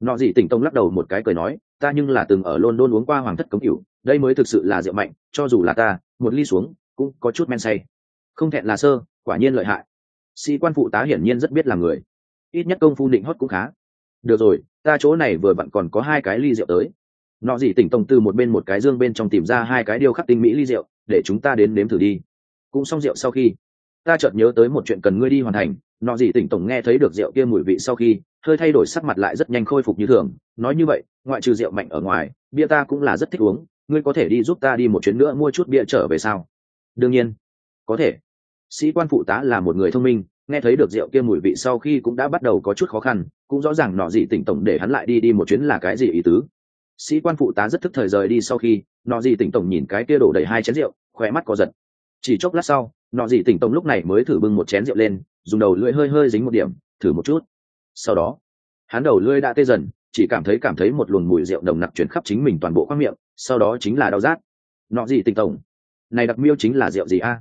Nọ gì tỉnh tông lắc đầu một cái cười nói, ta nhưng là từng ở london uống qua hoàng thất cống cửu, đây mới thực sự là rượu mạnh, cho dù là ta, một ly xuống, cũng có chút men say. Không thẹn là sơ, quả nhiên lợi hại sĩ quan phụ tá hiển nhiên rất biết làm người. Ít nhất công phu định hót cũng khá. Được rồi, ta chỗ này vừa vặn còn có hai cái ly rượu tới. Nọ gì tỉnh tông từ một bên một cái dương bên trong tìm ra hai cái điêu khắc tinh mỹ ly rượu, để chúng ta đến nếm thử đi. Cũng xong rượu sau khi, ta chợt nhớ tới một chuyện cần ngươi đi hoàn thành. Nọ gì tỉnh tổng nghe thấy được rượu kia mùi vị sau khi, hơi thay đổi sắc mặt lại rất nhanh khôi phục như thường. Nói như vậy, ngoại trừ rượu mạnh ở ngoài, bia ta cũng là rất thích uống. Ngươi có thể đi giúp ta đi một chuyến nữa mua chút bia trở về sao? Đương nhiên, có thể sĩ quan phụ tá là một người thông minh, nghe thấy được rượu kia mùi vị sau khi cũng đã bắt đầu có chút khó khăn, cũng rõ ràng nọ gì tỉnh tổng để hắn lại đi đi một chuyến là cái gì ý tứ. Sĩ quan phụ tá rất thức thời rời đi sau khi, nọ gì tỉnh tổng nhìn cái kia đổ đầy hai chén rượu khỏe mắt có giật. Chỉ chốc lát sau, nọ gì tỉnh tổng lúc này mới thử bưng một chén rượu lên, dùng đầu lưỡi hơi hơi dính một điểm, thử một chút. Sau đó, hắn đầu lưỡi đã tê dần, chỉ cảm thấy cảm thấy một luồng mùi rượu nồng nặc chuyển khắp chính mình toàn bộ khoang miệng, sau đó chính là đau rát. Nọ gì tỉnh tổng? Này đặc miêu chính là rượu gì a?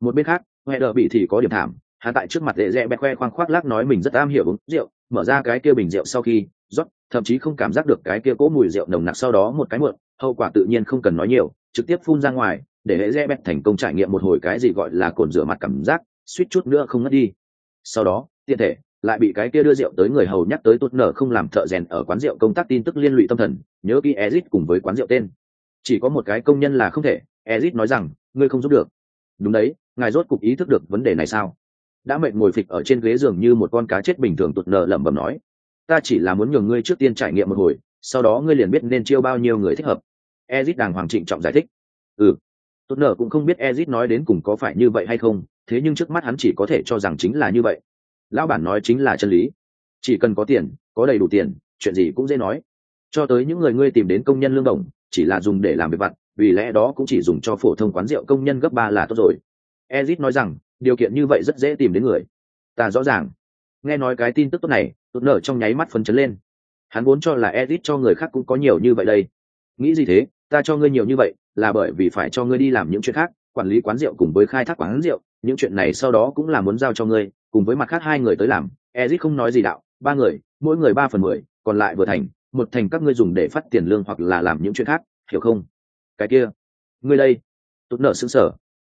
Một bên khác huệ đờ bị thì có điểm thảm, hắn tại trước mặt dễ dẹ bẹt khoe khoang khoác lác nói mình rất am hiểu uống rượu, mở ra cái kia bình rượu sau khi, rót, thậm chí không cảm giác được cái kia cỗ mùi rượu nồng nặc sau đó một cái muộn hậu quả tự nhiên không cần nói nhiều, trực tiếp phun ra ngoài, để hệ rẽ bẹt thành công trải nghiệm một hồi cái gì gọi là cồn rửa mặt cảm giác, suýt chút nữa không ngất đi. Sau đó, tiện thể, lại bị cái kia đưa rượu tới người hầu nhắc tới tốt nở không làm thợ rèn ở quán rượu công tác tin tức liên lụy tâm thần, nhớ kỹ ezit cùng với quán rượu tên. Chỉ có một cái công nhân là không thể, ezit nói rằng, ngươi không giúp được. Đúng đấy ngài rốt cục ý thức được vấn đề này sao? Đã mệt ngồi phịch ở trên ghế giường như một con cá chết bình thường tụt nợ lẩm bẩm nói. Ta chỉ là muốn nhường ngươi trước tiên trải nghiệm một hồi, sau đó ngươi liền biết nên chiêu bao nhiêu người thích hợp. Ezit đàng hoàng trịnh trọng giải thích. Ừ. Tụt nợ cũng không biết ezit nói đến cùng có phải như vậy hay không, thế nhưng trước mắt hắn chỉ có thể cho rằng chính là như vậy. Lão bản nói chính là chân lý. Chỉ cần có tiền, có đầy đủ tiền, chuyện gì cũng dễ nói. Cho tới những người ngươi tìm đến công nhân lương đồng, chỉ là dùng để làm việc vặt, vì lẽ đó cũng chỉ dùng cho phổ thông quán rượu công nhân gấp ba là tốt rồi ezit nói rằng, điều kiện như vậy rất dễ tìm đến người. Ta rõ ràng. Nghe nói cái tin tức tốt này tốt nở trong nháy mắt phấn chấn lên. Hắn vốn cho là ezit cho người khác cũng có nhiều như vậy đây. Nghĩ gì thế? Ta cho ngươi nhiều như vậy là bởi vì phải cho ngươi đi làm những chuyện khác, quản lý quán rượu cùng với khai thác quán rượu. Những chuyện này sau đó cũng là muốn giao cho ngươi, cùng với mặt khác hai người tới làm. Ezit không nói gì đạo, ba người, mỗi người ba phần mười, còn lại vừa thành, một thành các ngươi dùng để phát tiền lương hoặc là làm những chuyện khác, hiểu không? Cái kia, ngươi đây. Tốt Nở xứng sở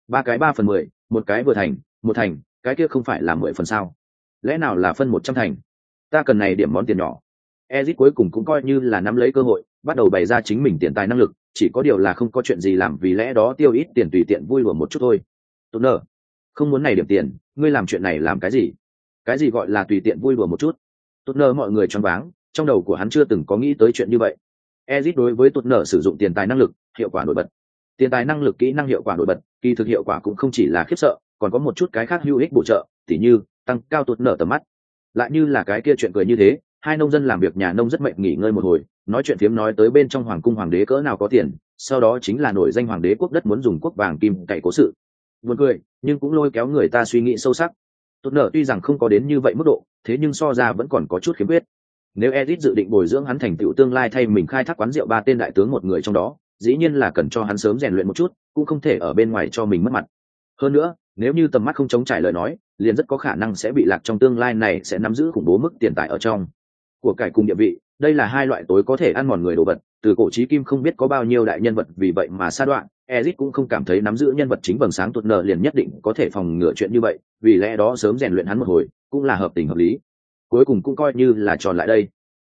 ba cái ba phần mười, một cái vừa thành, một thành, cái kia không phải là mười phần sao? Lẽ nào là phân một trăm thành? Ta cần này điểm món tiền nhỏ. Ezit cuối cùng cũng coi như là nắm lấy cơ hội, bắt đầu bày ra chính mình tiền tài năng lực, chỉ có điều là không có chuyện gì làm vì lẽ đó tiêu ít tiền tùy tiện vui lùa một chút thôi. Tốt nở. không muốn này điểm tiền, ngươi làm chuyện này làm cái gì? Cái gì gọi là tùy tiện vui lừa một chút? Tốt nở mọi người choáng váng, trong đầu của hắn chưa từng có nghĩ tới chuyện như vậy. Ezit đối với tốt nở sử dụng tiền tài năng lực, hiệu quả nổi bật tiền tài năng lực, kỹ năng hiệu quả nổi bật, kỳ thực hiệu quả cũng không chỉ là khiếp sợ, còn có một chút cái khác hữu ích bổ trợ, tỉ như, tăng cao tụt nở tầm mắt. Lại như là cái kia chuyện cười như thế, hai nông dân làm việc nhà nông rất mệnh nghỉ ngơi một hồi, nói chuyện phiếm nói tới bên trong hoàng cung hoàng đế cỡ nào có tiền, sau đó chính là nổi danh hoàng đế quốc đất muốn dùng quốc vàng kim cậy cố sự. Buồn cười, nhưng cũng lôi kéo người ta suy nghĩ sâu sắc. Tốt nở tuy rằng không có đến như vậy mức độ, thế nhưng so ra vẫn còn có chút khiếm khuyết. Nếu edit dự định bồi dưỡng hắn thành tựu tương lai thay mình khai thác quán rượu ba tên đại tướng một người trong đó dĩ nhiên là cần cho hắn sớm rèn luyện một chút, cũng không thể ở bên ngoài cho mình mất mặt. Hơn nữa, nếu như tầm mắt không chống trải lời nói, liền rất có khả năng sẽ bị lạc trong tương lai này sẽ nắm giữ khủng bố mức tiền tài ở trong. Của cải cùng địa vị, đây là hai loại tối có thể ăn mòn người đồ vật, từ cổ trí kim không biết có bao nhiêu đại nhân vật vì vậy mà sa đoạn ezit cũng không cảm thấy nắm giữ nhân vật chính vầng sáng tuột nợ liền nhất định có thể phòng ngừa chuyện như vậy, vì lẽ đó sớm rèn luyện hắn một hồi, cũng là hợp tình hợp lý. Cuối cùng cũng coi như là tròn lại đây.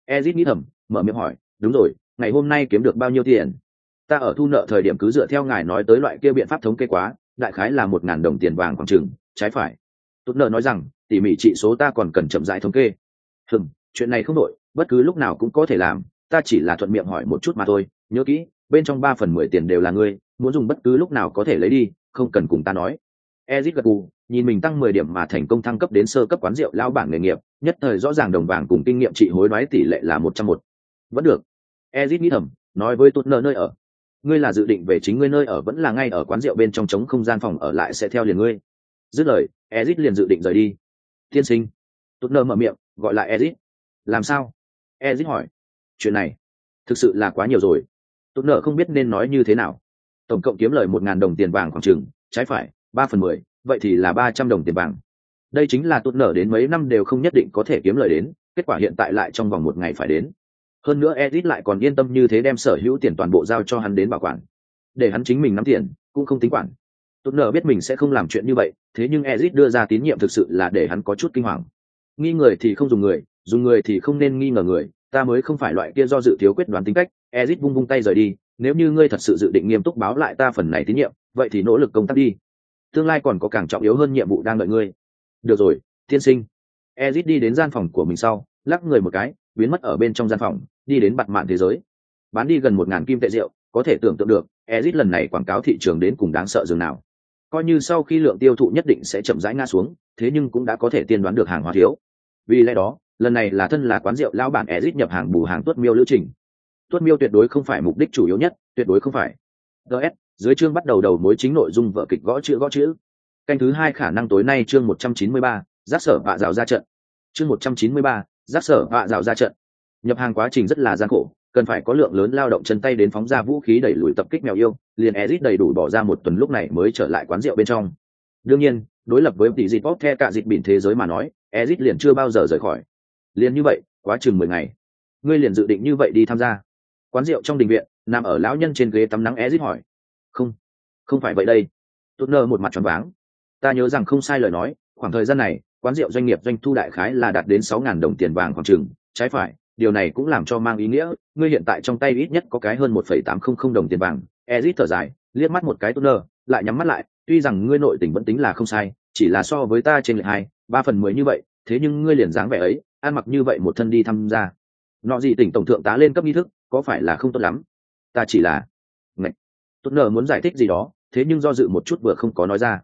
Ezit nghĩ thầm, mở miệng hỏi, đúng rồi, ngày hôm nay kiếm được bao nhiêu tiền? Ta ở thu nợ thời điểm cứ dựa theo ngài nói tới loại kia biện pháp thống kê quá, đại khái là một ngàn đồng tiền vàng khoảng chừng, trái phải. Tốt nợ nói rằng, tỉ mỉ trị số ta còn cần chậm rãi thống kê. Hừm, chuyện này không đổi, bất cứ lúc nào cũng có thể làm, ta chỉ là thuận miệng hỏi một chút mà thôi. Nhớ kỹ, bên trong ba phần mười tiền đều là ngươi, muốn dùng bất cứ lúc nào có thể lấy đi, không cần cùng ta nói. Ezit gật gù, nhìn mình tăng mười điểm mà thành công thăng cấp đến sơ cấp quán rượu lao bảng nghề nghiệp, nhất thời rõ ràng đồng vàng cùng kinh nghiệm trị hối đoái tỷ lệ là một trăm một. Vẫn được. Ezit nghĩ thầm, nói với tốt nợ nơi ở ngươi là dự định về chính ngươi nơi ở vẫn là ngay ở quán rượu bên trong trống không gian phòng ở lại sẽ theo liền ngươi. Dứt lời, ezit liền dự định rời đi. Tiên sinh. Tốt nợ mở miệng, gọi lại ezit. Làm sao? Ezit hỏi. Chuyện này, thực sự là quá nhiều rồi. Tốt nợ không biết nên nói như thế nào. Tổng cộng kiếm lời một ngàn đồng tiền vàng khoảng chừng, trái phải, ba phần mười, vậy thì là ba trăm đồng tiền vàng. Đây chính là tốt nợ đến mấy năm đều không nhất định có thể kiếm lời đến, kết quả hiện tại lại trong vòng một ngày phải đến hơn nữa edit lại còn yên tâm như thế đem sở hữu tiền toàn bộ giao cho hắn đến bảo quản. Để hắn chính mình nắm tiền, cũng không tính quản. Tốt nở biết mình sẽ không làm chuyện như vậy, thế nhưng edit đưa ra tín nhiệm thực sự là để hắn có chút kinh hoàng. Nghi người thì không dùng người dùng người thì không nên nghi ngờ người, ta mới không phải loại kia do dự thiếu quyết đoán tính cách. Ezit vung vung tay rời đi, nếu như ngươi thật sự dự định nghiêm túc báo lại ta phần này tín nhiệm, vậy thì nỗ lực công tác đi. Tương lai còn có càng trọng yếu hơn nhiệm vụ đang đợi ngươi. Được rồi, tiên sinh. Ezit đi đến gian phòng của mình sau, lắc người một cái, biến mất ở bên trong gian phòng đi đến bặt mạn thế giới. Bán đi gần một ngàn kim tệ rượu, có thể tưởng tượng được, ezit lần này quảng cáo thị trường đến cùng đáng sợ dường nào. Coi như sau khi lượng tiêu thụ nhất định sẽ chậm rãi ngã xuống, thế nhưng cũng đã có thể tiên đoán được hàng hóa thiếu. Vì lẽ đó, lần này là thân là quán rượu lão bản ezit nhập hàng bù hàng tuất miêu lưu trình. Tuất miêu tuyệt đối không phải mục đích chủ yếu nhất, tuyệt đối không phải. Ts dưới chương bắt đầu đầu mối chính nội dung vợ kịch gõ chữ gõ chữ. Canh thứ hai khả năng tối nay chương một trăm chín mươi ba, giác sở vạ rào ra trận. Chương một trăm chín mươi ba, giác sở vạ rào ra trận nhập hàng quá trình rất là gian khổ, cần phải có lượng lớn lao động chân tay đến phóng ra vũ khí đẩy lùi tập kích mèo yêu, liền ezit đầy đủ bỏ ra một tuần lúc này mới trở lại quán rượu bên trong. Đương nhiên, đối lập với tỷ dịp bóp the cả dịp bỉn thế giới mà nói, ezit liền chưa bao giờ rời khỏi. Liền như vậy, quá chừng mười ngày. Ngươi liền dự định như vậy đi tham gia. Quán rượu trong đình viện, nằm ở lão nhân trên ghế tắm nắng ezit hỏi. Không không phải vậy đây. Tốt nơ một mặt tròn váng. Ta nhớ rằng không sai lời nói, khoảng thời gian này, quán rượu doanh nghiệp doanh thu đại khái là đạt đến sáu ngàn đồng tiền vàng khoảng chừng, trái phải điều này cũng làm cho mang ý nghĩa, ngươi hiện tại trong tay ít nhất có cái hơn một phẩy tám không không đồng tiền vàng. Ezit thở dài, liếc mắt một cái tốt nơ lại nhắm mắt lại, tuy rằng ngươi nội tình vẫn tính là không sai, chỉ là so với ta trên lệ hai, ba phần mười như vậy, thế nhưng ngươi liền dáng vẻ ấy, ăn mặc như vậy một thân đi tham gia. Nọ gì tỉnh tổng thượng tá lên cấp nghi thức, có phải là không tốt lắm? Ta chỉ là Ngậy. tốt nơ muốn giải thích gì đó, thế nhưng do dự một chút vừa không có nói ra.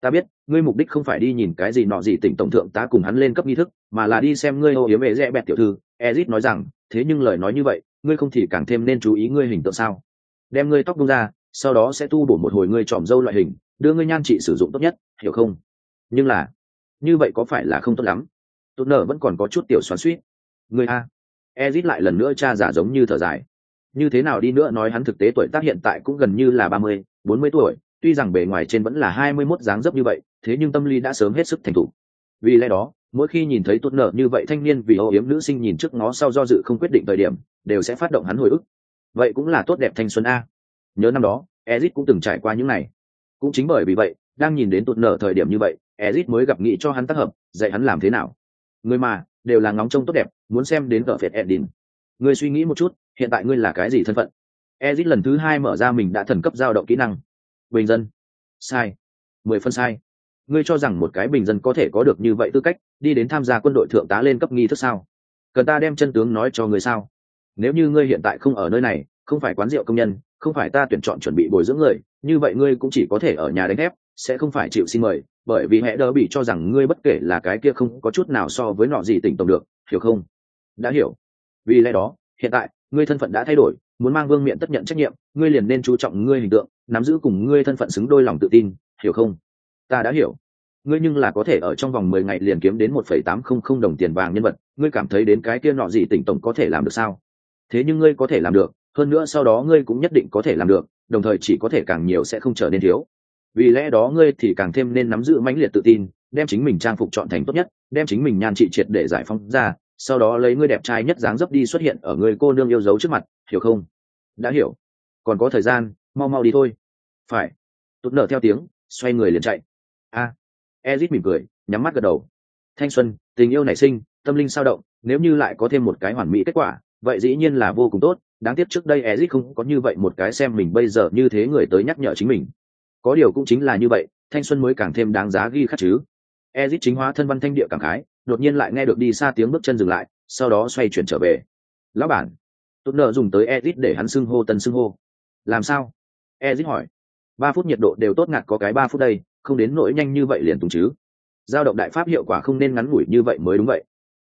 Ta biết ngươi mục đích không phải đi nhìn cái gì nọ gì tỉnh tổng thượng tá cùng hắn lên cấp nghi thức, mà là đi xem ngươi ô yếm về rẽ bẹt tiểu thư. Ezit nói rằng, thế nhưng lời nói như vậy, ngươi không thì càng thêm nên chú ý ngươi hình tượng sao? Đem ngươi tóc bông ra, sau đó sẽ tu bổ một hồi ngươi tròm dâu loại hình, đưa ngươi nhan trị sử dụng tốt nhất, hiểu không? Nhưng là, như vậy có phải là không tốt lắm? Tốt nở vẫn còn có chút tiểu xoắn suýt. Người a. Ezit lại lần nữa cha giả giống như thở dài. Như thế nào đi nữa nói hắn thực tế tuổi tác hiện tại cũng gần như là ba mươi, bốn mươi tuổi, tuy rằng bề ngoài trên vẫn là hai mươi mốt dáng dấp như vậy thế nhưng tâm lý đã sớm hết sức thành thủ vì lẽ đó, mỗi khi nhìn thấy tốt nợ như vậy thanh niên vì âu yếm nữ sinh nhìn trước ngó sau do dự không quyết định thời điểm, đều sẽ phát động hắn hồi ức. Vậy cũng là tốt đẹp thanh xuân a. Nhớ năm đó ezit cũng từng trải qua những này. Cũng chính bởi vì vậy, đang nhìn đến tụt nở thời điểm như vậy ezit mới gặp nghị cho hắn tác hợp, dạy hắn làm thế nào. Người mà, đều là ngóng trông tốt đẹp, muốn xem đến cỡ phệt edin ngươi suy nghĩ một chút, hiện tại ngươi là cái gì thân phận? Ezit lần thứ hai mở ra mình đã thần cấp giao động kỹ năng. Bình dân. Sai. Mười phân sai ngươi cho rằng một cái bình dân có thể có được như vậy tư cách, đi đến tham gia quân đội thượng tá lên cấp nghi thức sao? Cần ta đem chân tướng nói cho ngươi sao? Nếu như ngươi hiện tại không ở nơi này, không phải quán rượu công nhân, không phải ta tuyển chọn chuẩn bị bồi dưỡng người, như vậy ngươi cũng chỉ có thể ở nhà đánh thép, sẽ không phải chịu xin mời, bởi vì hẹ đỡ bị cho rằng ngươi bất kể là cái kia không có chút nào so với nọ gì tỉnh tổng được, hiểu không? Đã hiểu. Vì lẽ đó, hiện tại, ngươi thân phận đã thay đổi, muốn mang vương miện tất nhận trách nhiệm, ngươi liền nên chú trọng ngươi hình tượng, nắm giữ cùng ngươi thân phận xứng đôi lòng tự tin, hiểu không? Ta đã hiểu. Ngươi nhưng là có thể ở trong vòng mười ngày liền kiếm đến một phẩy tám không không đồng tiền vàng nhân vật, ngươi cảm thấy đến cái kia nọ gì tỉnh tổng có thể làm được sao? Thế nhưng ngươi có thể làm được, hơn nữa sau đó ngươi cũng nhất định có thể làm được, đồng thời chỉ có thể càng nhiều sẽ không trở nên thiếu. Vì lẽ đó ngươi thì càng thêm nên nắm giữ mãnh liệt tự tin, đem chính mình trang phục chọn thành tốt nhất, đem chính mình nhan trị triệt để giải phóng ra, sau đó lấy ngươi đẹp trai nhất dáng dấp đi xuất hiện ở người cô nương yêu dấu trước mặt, hiểu không? Đã hiểu. Còn có thời gian, mau mau đi thôi. Phải. Tốt nở theo tiếng, xoay người liền chạy a. À, ezit mỉm cười nhắm mắt gật đầu. Thanh xuân tình yêu nảy sinh tâm linh sao động nếu như lại có thêm một cái hoàn mỹ kết quả vậy dĩ nhiên là vô cùng tốt. Đáng tiếc trước đây ezit không có như vậy một cái xem mình bây giờ như thế người tới nhắc nhở chính mình. Có điều cũng chính là như vậy thanh xuân mới càng thêm đáng giá ghi khắc chứ. Ezit chính hóa thân văn thanh địa cảm khái đột nhiên lại nghe được đi xa tiếng bước chân dừng lại sau đó xoay chuyển trở về. Lão bản tốt nợ dùng tới ezit để hắn xưng hô tân xưng hô. Làm sao? Ezit hỏi. Ba phút nhiệt độ đều tốt ngạt có cái ba phút đây không đến nỗi nhanh như vậy liền tùng chứ. Giao động đại pháp hiệu quả không nên ngắn ngủi như vậy mới đúng vậy.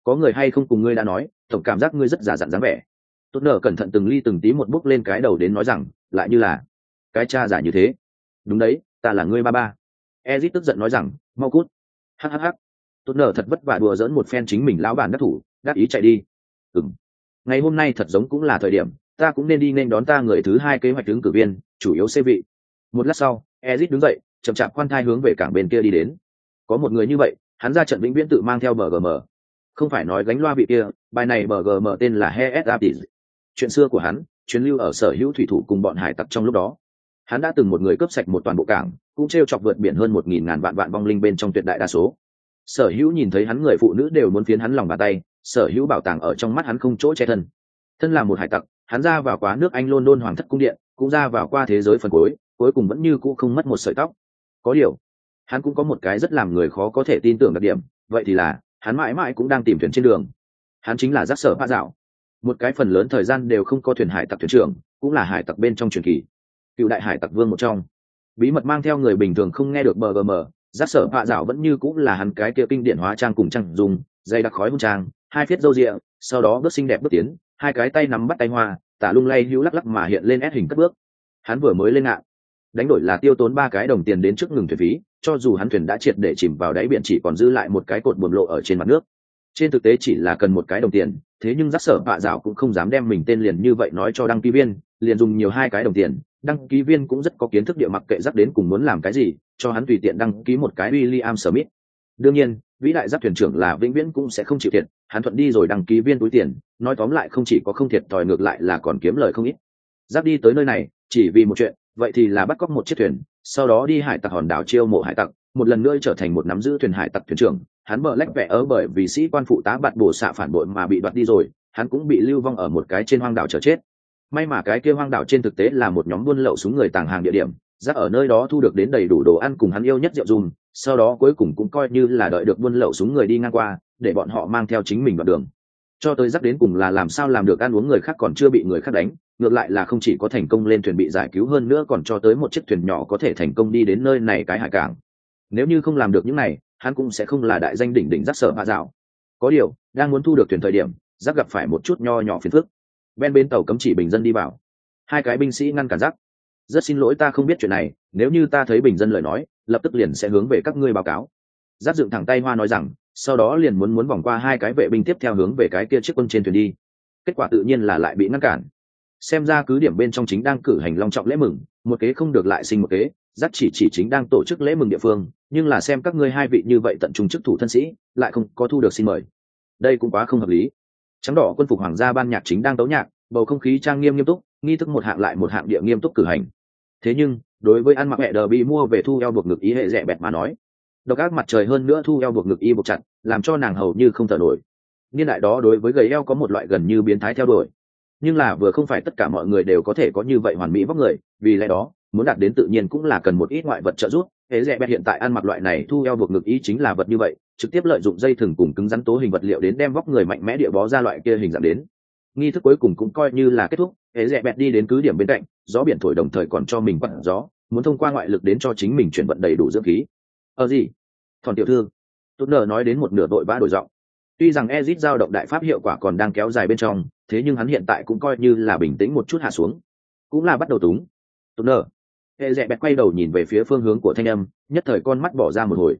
Có người hay không cùng ngươi đã nói, tổng cảm giác ngươi rất giả dặn dáng vẻ. Tốt nở cẩn thận từng ly từng tí một bước lên cái đầu đến nói rằng, lại như là, cái cha giả như thế. Đúng đấy, ta là ngươi ba ba. Ezit tức giận nói rằng, mau cút. Hhh tốt nở thật vất vả đùa dỡn một phen chính mình lão bản đắc thủ, đắc ý chạy đi. Ừng ngày hôm nay thật giống cũng là thời điểm, ta cũng nên đi nên đón ta người thứ hai kế hoạch ứng cử viên, chủ yếu xê vị. Một lát sau, ezit đứng dậy chậm chạp khoan thai hướng về cảng bên kia đi đến. Có một người như vậy, hắn ra trận vĩnh viễn tự mang theo bờ không phải nói gánh loa vị kia, bài này bờ tên là he s chuyện xưa của hắn, chuyến lưu ở sở hữu thủy thủ cùng bọn hải tặc trong lúc đó. Hắn đã từng một người cướp sạch một toàn bộ cảng, cũng t r e o chọc vượt biển hơn một nghìn ngàn vạn vạn vong linh bên trong tuyệt đại đa số. Sở hữu nhìn thấy hắn người phụ nữ đều muốn phiến hắn lòng bàn tay, sở hữu bảo tàng ở trong mắt hắn không chỗ che thân. Thân là một hải tặc, hắn ra vào quá nước anh london hoàng thất cung điện, cũng ra vào qua thế giới phần cuối cuối cùng vẫn như cũ không mất một sợi tóc có điều, hắn cũng có một cái rất làm người khó có thể tin tưởng đặc điểm, vậy thì là, hắn mãi mãi cũng đang tìm thuyền trên đường. Hắn chính là giác sở bát dạo. Một cái phần lớn thời gian đều không có thuyền hải tặc thuyền trưởng, cũng là hải tặc bên trong truyền kỳ. Cựu đại hải tặc vương một trong. Bí mật mang theo người bình thường không nghe được bgm giác sở bạ dạo vẫn như cũng là hắn cái kia kinh điển hóa trang cùng trang dùng dây đặc khói hung trang, hai phiết râu rịa, sau đó bước xinh đẹp bước tiến, hai cái tay nắm bắt tay hoa, tả lung lay hữu lắc lắc mà hiện lên ép hình cất bước. Hắn vừa mới lên ngạn đánh đổi là tiêu tốn ba cái đồng tiền đến trước ngừng thuyền phí, cho dù hắn thuyền đã triệt để chìm vào đáy biển chỉ còn giữ lại một cái cột buồm lộ ở trên mặt nước. Trên thực tế chỉ là cần một cái đồng tiền, thế nhưng giác sở bạ dạo cũng không dám đem mình tên liền như vậy nói cho đăng ký viên, liền dùng nhiều hai cái đồng tiền. Đăng ký viên cũng rất có kiến thức địa mặc kệ giác đến cùng muốn làm cái gì, cho hắn tùy tiện đăng ký một cái w i l l i am smith. Đương nhiên, vĩ đại giáp thuyền trưởng là vĩnh viễn cũng sẽ không chịu thiệt, hắn thuận đi rồi đăng ký viên túi tiền, nói tóm lại không chỉ có không thiệt thòi ngược lại là còn kiếm lời không ít. Giáp đi tới nơi này chỉ vì một chuyện, vậy thì là bắt cóc một chiếc thuyền, sau đó đi hải tặc hòn đảo chiêu mộ hải tặc, một lần nữa trở thành một nắm giữ thuyền hải tặc thuyền trưởng. Hắn bờ lách vẽ ớ bởi vì sĩ quan phụ tá bạt bổ xạ phản bội mà bị đoạt đi rồi, hắn cũng bị lưu vong ở một cái trên hoang đảo chờ chết. May mà cái kia hoang đảo trên thực tế là một nhóm buôn lậu súng người tàng hàng địa điểm, rác ở nơi đó thu được đến đầy đủ đồ ăn cùng hắn yêu nhất rượu dùng, sau đó cuối cùng cũng coi như là đợi được buôn lậu súng người đi ngang qua, để bọn họ mang theo chính mình vào đường. Cho tới rắc đến cùng là làm sao làm được ăn uống người khác còn chưa bị người khác đánh ngược lại là không chỉ có thành công lên thuyền bị giải cứu hơn nữa còn cho tới một chiếc thuyền nhỏ có thể thành công đi đến nơi này cái hải cảng. Nếu như không làm được những này, hắn cũng sẽ không là đại danh đỉnh đỉnh rắc sở hạ dạo. Có điều, đang muốn thu được thuyền thời điểm giác gặp phải một chút nho nhỏ phiền phức. Ven bên tàu cấm chỉ bình dân đi vào. Hai cái binh sĩ ngăn cản giác rất xin lỗi ta không biết chuyện này, nếu như ta thấy bình dân lời nói, lập tức liền sẽ hướng về các ngươi báo cáo. Giáp dựng thẳng tay hoa nói rằng, sau đó liền muốn muốn vòng qua hai cái vệ binh tiếp theo hướng về cái kia chiếc quân trên thuyền đi. Kết quả tự nhiên là lại bị ngăn cản xem ra cứ điểm bên trong chính đang cử hành long trọng lễ mừng, một kế không được lại sinh một kế, dắt chỉ chỉ chính đang tổ chức lễ mừng địa phương, nhưng là xem các ngươi hai vị như vậy tận trung chức thủ thân sĩ, lại không có thu được xin mời. Đây cũng quá không hợp lý. Trắng đỏ quân phục hoàng gia ban nhạc chính đang tấu nhạc, bầu không khí trang nghiêm nghiêm túc, nghi thức một hạng lại một hạng địa nghiêm túc cử hành. Thế nhưng, đối với ăn mặc mẹ đờ bị mua về thu eo buộc ngực ý hệ rẻ bẹt mà nói, độc ác mặt trời hơn nữa thu eo buộc ngực y buộc chặt, làm cho nàng hầu như không thở nổi. Niên đại đó đối với gầy eo có một loại gần như biến thái theo đuổi nhưng là vừa không phải tất cả mọi người đều có thể có như vậy hoàn mỹ vóc người, vì lẽ đó, muốn đạt đến tự nhiên cũng là cần một ít ngoại vật trợ giúp. Thế rẽ bẹt hiện tại ăn mặc loại này thu eo buộc ngực ý chính là vật như vậy, trực tiếp lợi dụng dây thừng cùng cứng rắn tố hình vật liệu đến đem vóc người mạnh mẽ địa bó ra loại kia hình dạng đến. Nghi thức cuối cùng cũng coi như là kết thúc, thế rẽ bẹt đi đến cứ điểm bên cạnh, gió biển thổi đồng thời còn cho mình vận gió, muốn thông qua ngoại lực đến cho chính mình chuyển vận đầy đủ dưỡng khí. Ờ gì? Thòn tiểu thư. Tốt nở nói đến một nửa đội vã đổi giọng tuy rằng Ezic giao động đại pháp hiệu quả còn đang kéo dài bên trong, thế nhưng hắn hiện tại cũng coi như là bình tĩnh một chút hạ xuống. Cũng là bắt đầu túng. Tốt nở. Hệ bẹt quay đầu nhìn về phía phương hướng của thanh âm, nhất thời con mắt bỏ ra một hồi.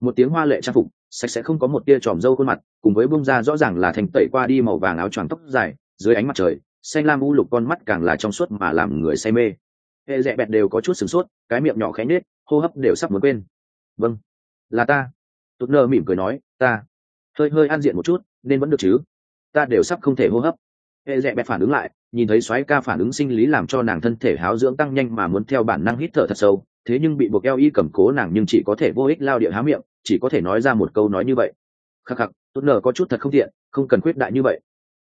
Một tiếng hoa lệ trang phục, sạch sẽ không có một tia tròm râu khuôn mặt, cùng với bung ra rõ ràng là thành tẩy qua đi màu vàng áo choàng tóc dài, dưới ánh mặt trời, xanh lam u lục con mắt càng là trong suốt mà làm người say mê. Hệ dẹ bẹt đều có chút sửng sốt, cái miệng nhỏ khẽ nết hô hấp đều sắp muốn quên. Vâng là ta. Tốt nơ mỉm cười nói, ta hơi hơi an diện một chút, nên vẫn được chứ. Ta đều sắp không thể hô hấp. Hệ dẹ bẹt phản ứng lại, nhìn thấy xoáy ca phản ứng sinh lý làm cho nàng thân thể háo dưỡng tăng nhanh mà muốn theo bản năng hít thở thật sâu, thế nhưng bị buộc eo y cầm cố nàng nhưng chỉ có thể vô ích lao địa há miệng, chỉ có thể nói ra một câu nói như vậy. Khắc khắc tốt nở có chút thật không tiện, không cần quyết đại như vậy.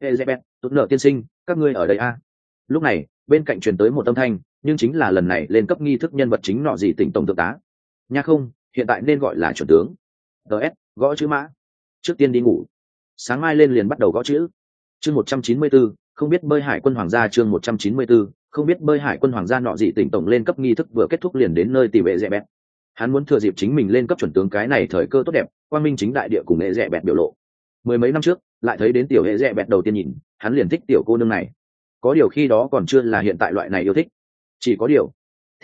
Hệ dẹ bẹt tốt nở tiên sinh, các ngươi ở đây a? À? lúc này, bên cạnh truyền tới một âm thanh, nhưng chính là lần này lên cấp nghi thức nhân vật chính nọ gì tỉnh tổng thượng tá. Nha không, hiện tại nên gọi là chuẩn tướng. Ts gõ chữ mã trước tiên đi ngủ. Sáng mai lên liền bắt đầu gõ chữ. Chương một trăm chín mươi bốn không biết bơi hải quân hoàng gia chương một trăm chín mươi bốn không biết bơi hải quân hoàng gia nọ gì tỉnh tổng lên cấp nghi thức vừa kết thúc liền đến nơi tỷ vệ rẻ bẹt. Hắn muốn thừa dịp chính mình lên cấp chuẩn tướng cái này thời cơ tốt đẹp quan minh chính đại địa cùng hệ rẻ bẹt biểu lộ. Mười mấy năm trước, lại thấy đến tiểu hệ rẻ bẹt đầu tiên nhìn, hắn liền thích tiểu cô nương này. Có điều khi đó còn chưa là hiện tại loại này yêu thích. Chỉ có điều,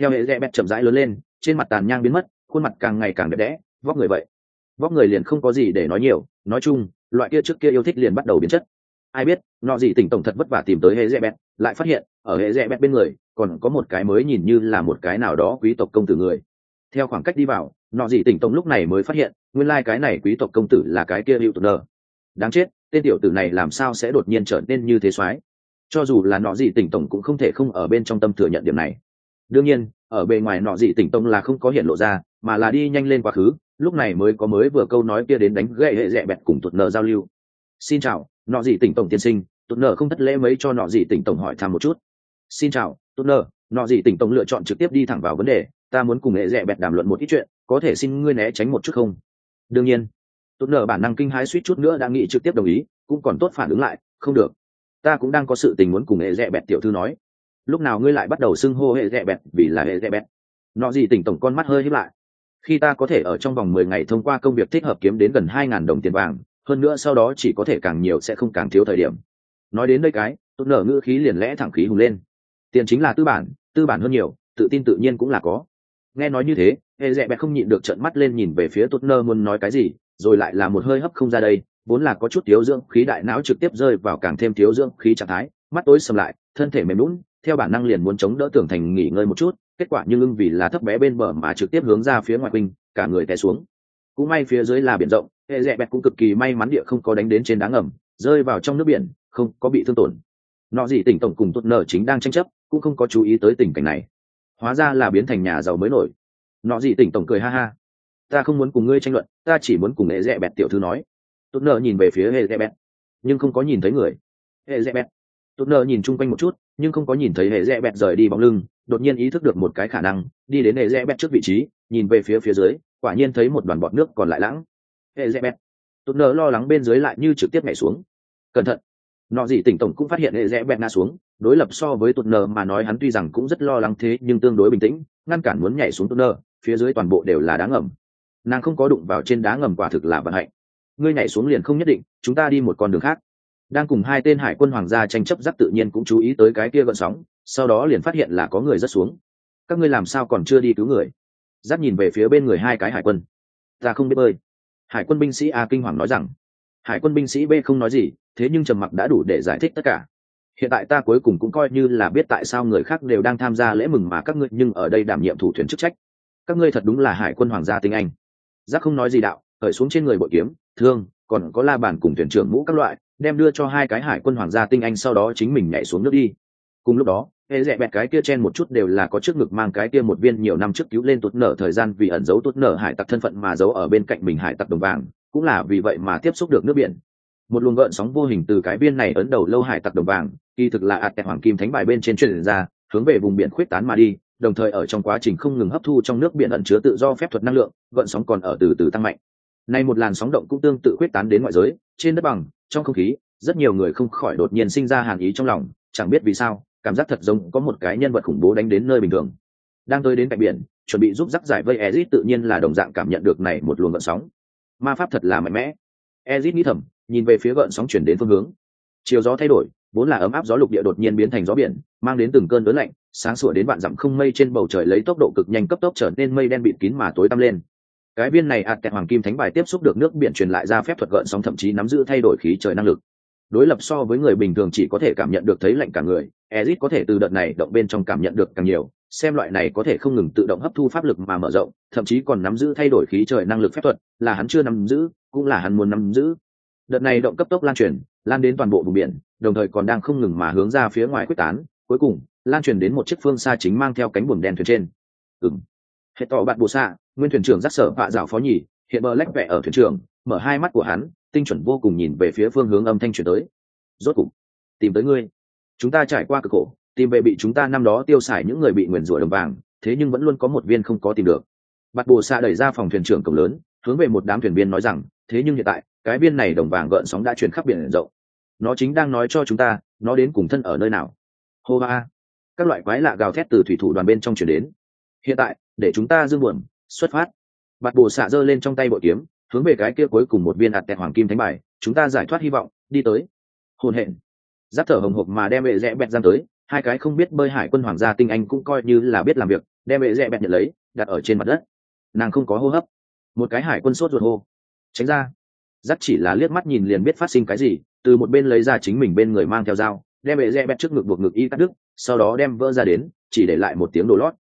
theo hệ dẹ bẹt chậm rãi lớn lên, trên mặt tàn nhang biến mất, khuôn mặt càng ngày càng đẹp đẽ, vóc người vậy vóc người liền không có gì để nói nhiều, nói chung, loại kia trước kia yêu thích liền bắt đầu biến chất. Ai biết, nọ gì tỉnh tổng thật vất vả tìm tới hệ rẽ bẹt, lại phát hiện, ở hệ rẽ bẹt bên người, còn có một cái mới nhìn như là một cái nào đó quý tộc công tử người. Theo khoảng cách đi vào, nọ gì tỉnh tổng lúc này mới phát hiện, nguyên lai、like、cái này quý tộc công tử là cái kia hữu tờ đáng chết, tên tiểu tử này làm sao sẽ đột nhiên trở nên như thế soái cho dù là nọ gì tỉnh tổng cũng không thể không ở bên trong tâm thừa nhận điểm này. Đương nhiên, ở bề ngoài nọ gì tỉnh tổng là không có hiện lộ ra mà là đi nhanh lên quá khứ, lúc này mới có mới vừa câu nói kia đến đánh gậy hệ rẽ bẹt cùng tụt nợ giao lưu. Xin chào, nọ gì tỉnh tổng tiên sinh, tụt nợ không thất lễ mấy cho nọ gì tỉnh tổng hỏi thăm một chút. Xin chào, tụt nợ, nọ gì tỉnh tổng lựa chọn trực tiếp đi thẳng vào vấn đề, ta muốn cùng hệ rẽ bẹt đàm luận một ít chuyện, có thể xin ngươi né tránh một chút không? Đương nhiên. Tụt nợ bản năng kinh hãi suýt chút nữa đã nghĩ trực tiếp đồng ý, cũng còn tốt phản ứng lại, không được. Ta cũng đang có sự tình muốn cùng hệ rẽ bẹt tiểu thư nói. Lúc nào ngươi lại bắt đầu xưng hô hệ rẽ bẹt vì là hệ rẽ bẹt? Nọ gì tỉnh tổng con mắt hơi hiếp lại khi ta có thể ở trong vòng mười ngày thông qua công việc thích hợp kiếm đến gần hai ngàn đồng tiền vàng, hơn nữa sau đó chỉ có thể càng nhiều sẽ không càng thiếu thời điểm. Nói đến đây cái tốt nở ngữ khí liền lẽ thẳng khí hùng lên. Tiền chính là tư bản tư bản hơn nhiều, tự tin tự nhiên cũng là có. Nghe nói như thế hệ dẹ bẹ không nhịn được trận mắt lên nhìn về phía tốt nơ muốn nói cái gì, rồi lại là một hơi hấp không ra đây, vốn là có chút thiếu dưỡng khí đại não trực tiếp rơi vào càng thêm thiếu dưỡng khí trạng thái, mắt tối sầm lại, thân thể mềm lún theo bản năng liền muốn chống đỡ tưởng thành nghỉ ngơi một chút kết quả nhưng ưng vì là thấp bé bên bờ mà trực tiếp hướng ra phía ngoài quỳnh cả người té xuống. Cũng may phía dưới là biển rộng, hệ dẹ bẹt cũng cực kỳ may mắn địa không có đánh đến trên đá ngầm, rơi vào trong nước biển, không có bị thương tổn. Nọ gì tỉnh tổng cùng tốt nở chính đang tranh chấp, cũng không có chú ý tới tình cảnh này. Hóa ra là biến thành nhà giàu mới nổi. Nọ gì tỉnh tổng cười ha ha. Ta không muốn cùng ngươi tranh luận, ta chỉ muốn cùng hệ dẹ bẹt tiểu thư nói. Tốt nở nhìn về phía hệ dẹ bẹt, nhưng không có nhìn thấy người. Hệ dẹ bẹt tốt nở nhìn chung quanh một chút nhưng không có nhìn thấy hệ rẽ bẹt rời đi bóng lưng, đột nhiên ý thức được một cái khả năng, đi đến hệ rẽ bẹt trước vị trí, nhìn về phía phía dưới, quả nhiên thấy một đoàn bọt nước còn lại lãng hệ rẽ bẹt. Tụt nở lo lắng bên dưới lại như trực tiếp nhảy xuống. Cẩn thận. Nọ gì tỉnh tổng cũng phát hiện hệ rẽ bẹt na xuống, đối lập so với tụt nờ mà nói hắn tuy rằng cũng rất lo lắng thế, nhưng tương đối bình tĩnh, ngăn cản muốn nhảy xuống tụt nờ phía dưới toàn bộ đều là đá ngầm. Nàng không có đụng vào trên đá ngầm quả thực là vận hạnh. Ngươi nhảy xuống liền không nhất định, chúng ta đi một con đường khác đang cùng hai tên hải quân hoàng gia tranh chấp giáp tự nhiên cũng chú ý tới cái kia gợn sóng, sau đó liền phát hiện là có người rất xuống. Các ngươi làm sao còn chưa đi cứu người? Giáp nhìn về phía bên người hai cái hải quân. Ta không biết bơi. Hải quân binh sĩ a kinh hoàng nói rằng. Hải quân binh sĩ b không nói gì, thế nhưng trầm mặc đã đủ để giải thích tất cả. Hiện tại ta cuối cùng cũng coi như là biết tại sao người khác đều đang tham gia lễ mừng mà các ngươi nhưng ở đây đảm nhiệm thủ thuyền chức trách. Các ngươi thật đúng là hải quân hoàng gia tinh anh. Giác không nói gì đạo khởi xuống trên người bội kiếm, thương, còn có la bàn cùng thuyền trưởng mũ các loại đem đưa cho hai cái hải quân hoàng gia tinh anh sau đó chính mình nhảy xuống nước đi. Cùng lúc đó, hệ dẹ bẹt cái kia chen một chút đều là có trước ngực mang cái kia một viên nhiều năm trước cứu lên tốt nở thời gian vì ẩn giấu tốt nở hải tặc thân phận mà giấu ở bên cạnh mình hải tặc đồng vàng, cũng là vì vậy mà tiếp xúc được nước biển. Một luồng gợn sóng vô hình từ cái viên này ấn đầu lâu hải tặc đồng vàng, kỳ thực là ạt tẹt hoàng kim thánh bài bên trên truyền ra, hướng về vùng biển khuyết tán mà đi, đồng thời ở trong quá trình không ngừng hấp thu trong nước biển ẩn chứa tự do phép thuật năng lượng, gợn sóng còn ở từ từ tăng mạnh. Nay một làn sóng động cũng tương tự khuyết tán đến ngoại giới, trên đất bằng trong không khí, rất nhiều người không khỏi đột nhiên sinh ra hàn ý trong lòng, chẳng biết vì sao, cảm giác thật giống có một cái nhân vật khủng bố đánh đến nơi bình thường. Đang tới đến cạnh biển, chuẩn bị giúp rắc giải vây ezit tự nhiên là đồng dạng cảm nhận được này một luồng gợn sóng. Ma pháp thật là mạnh mẽ. Ezit nghĩ thầm, nhìn về phía gợn sóng chuyển đến phương hướng. Chiều gió thay đổi, vốn là ấm áp gió lục địa đột nhiên biến thành gió biển, mang đến từng cơn lớn lạnh, sáng sủa đến vạn dặm không mây trên bầu trời lấy tốc độ cực nhanh cấp tốc trở nên mây đen bịt kín mà tối tăm lên cái viên này ạt tẹt hoàng kim thánh bài tiếp xúc được nước biển truyền lại ra phép thuật gợn sóng thậm chí nắm giữ thay đổi khí trời năng lực. Đối lập so với người bình thường chỉ có thể cảm nhận được thấy lạnh cả người, ezit có thể từ đợt này động bên trong cảm nhận được càng nhiều, xem loại này có thể không ngừng tự động hấp thu pháp lực mà mở rộng, thậm chí còn nắm giữ thay đổi khí trời năng lực phép thuật, là hắn chưa nắm giữ, cũng là hắn muốn nắm giữ. Đợt này động cấp tốc lan truyền, lan đến toàn bộ vùng biển, đồng thời còn đang không ngừng mà hướng ra phía ngoài quyết tán, cuối cùng, lan truyền đến một chiếc phương xa chính mang theo cánh buồm đen thuyền trên. Ừng hệ tỏ bạn bộ xạ nguyên thuyền trưởng giác sở vạ dạo phó nhì, hiện bờ lách vẹ ở thuyền trưởng, mở hai mắt của hắn, tinh chuẩn vô cùng nhìn về phía phương hướng âm thanh chuyển tới. Rốt cục, tìm tới ngươi. Chúng ta trải qua cực khổ, tìm về bị chúng ta năm đó tiêu xài những người bị nguyền rủa đồng vàng, thế nhưng vẫn luôn có một viên không có tìm được. Bạt bồ xạ đẩy ra phòng thuyền trưởng cổng lớn, hướng về một đám thuyền viên nói rằng, thế nhưng hiện tại, cái viên này đồng vàng gợn sóng đã chuyển khắp biển rộng. Nó chính đang nói cho chúng ta, nó đến cùng thân ở nơi nào. Hô ba các loại quái lạ gào thét từ thủy thủ đoàn bên trong chuyển đến. Hiện tại, để chúng ta dương buồn xuất phát. Bạt bồ xạ giơ lên trong tay bội kiếm, hướng về cái kia cuối cùng một viên ạt tẹt hoàng kim thánh bài, chúng ta giải thoát hy vọng, đi tới. Hồn hẹn giáp thở hồng hộc mà đem bệ rẽ bẹt giam tới, hai cái không biết bơi hải quân hoàng gia tinh anh cũng coi như là biết làm việc, đem bệ rẽ bẹt nhận lấy, đặt ở trên mặt đất. Nàng không có hô hấp. Một cái hải quân sốt ruột hô. Tránh ra. Giáp chỉ là liếc mắt nhìn liền biết phát sinh cái gì, từ một bên lấy ra chính mình bên người mang theo dao, đem bệ rẽ bẹt trước ngực buộc ngực y cắt đứt, sau đó đem vỡ ra đến, chỉ để lại một tiếng đồ lót.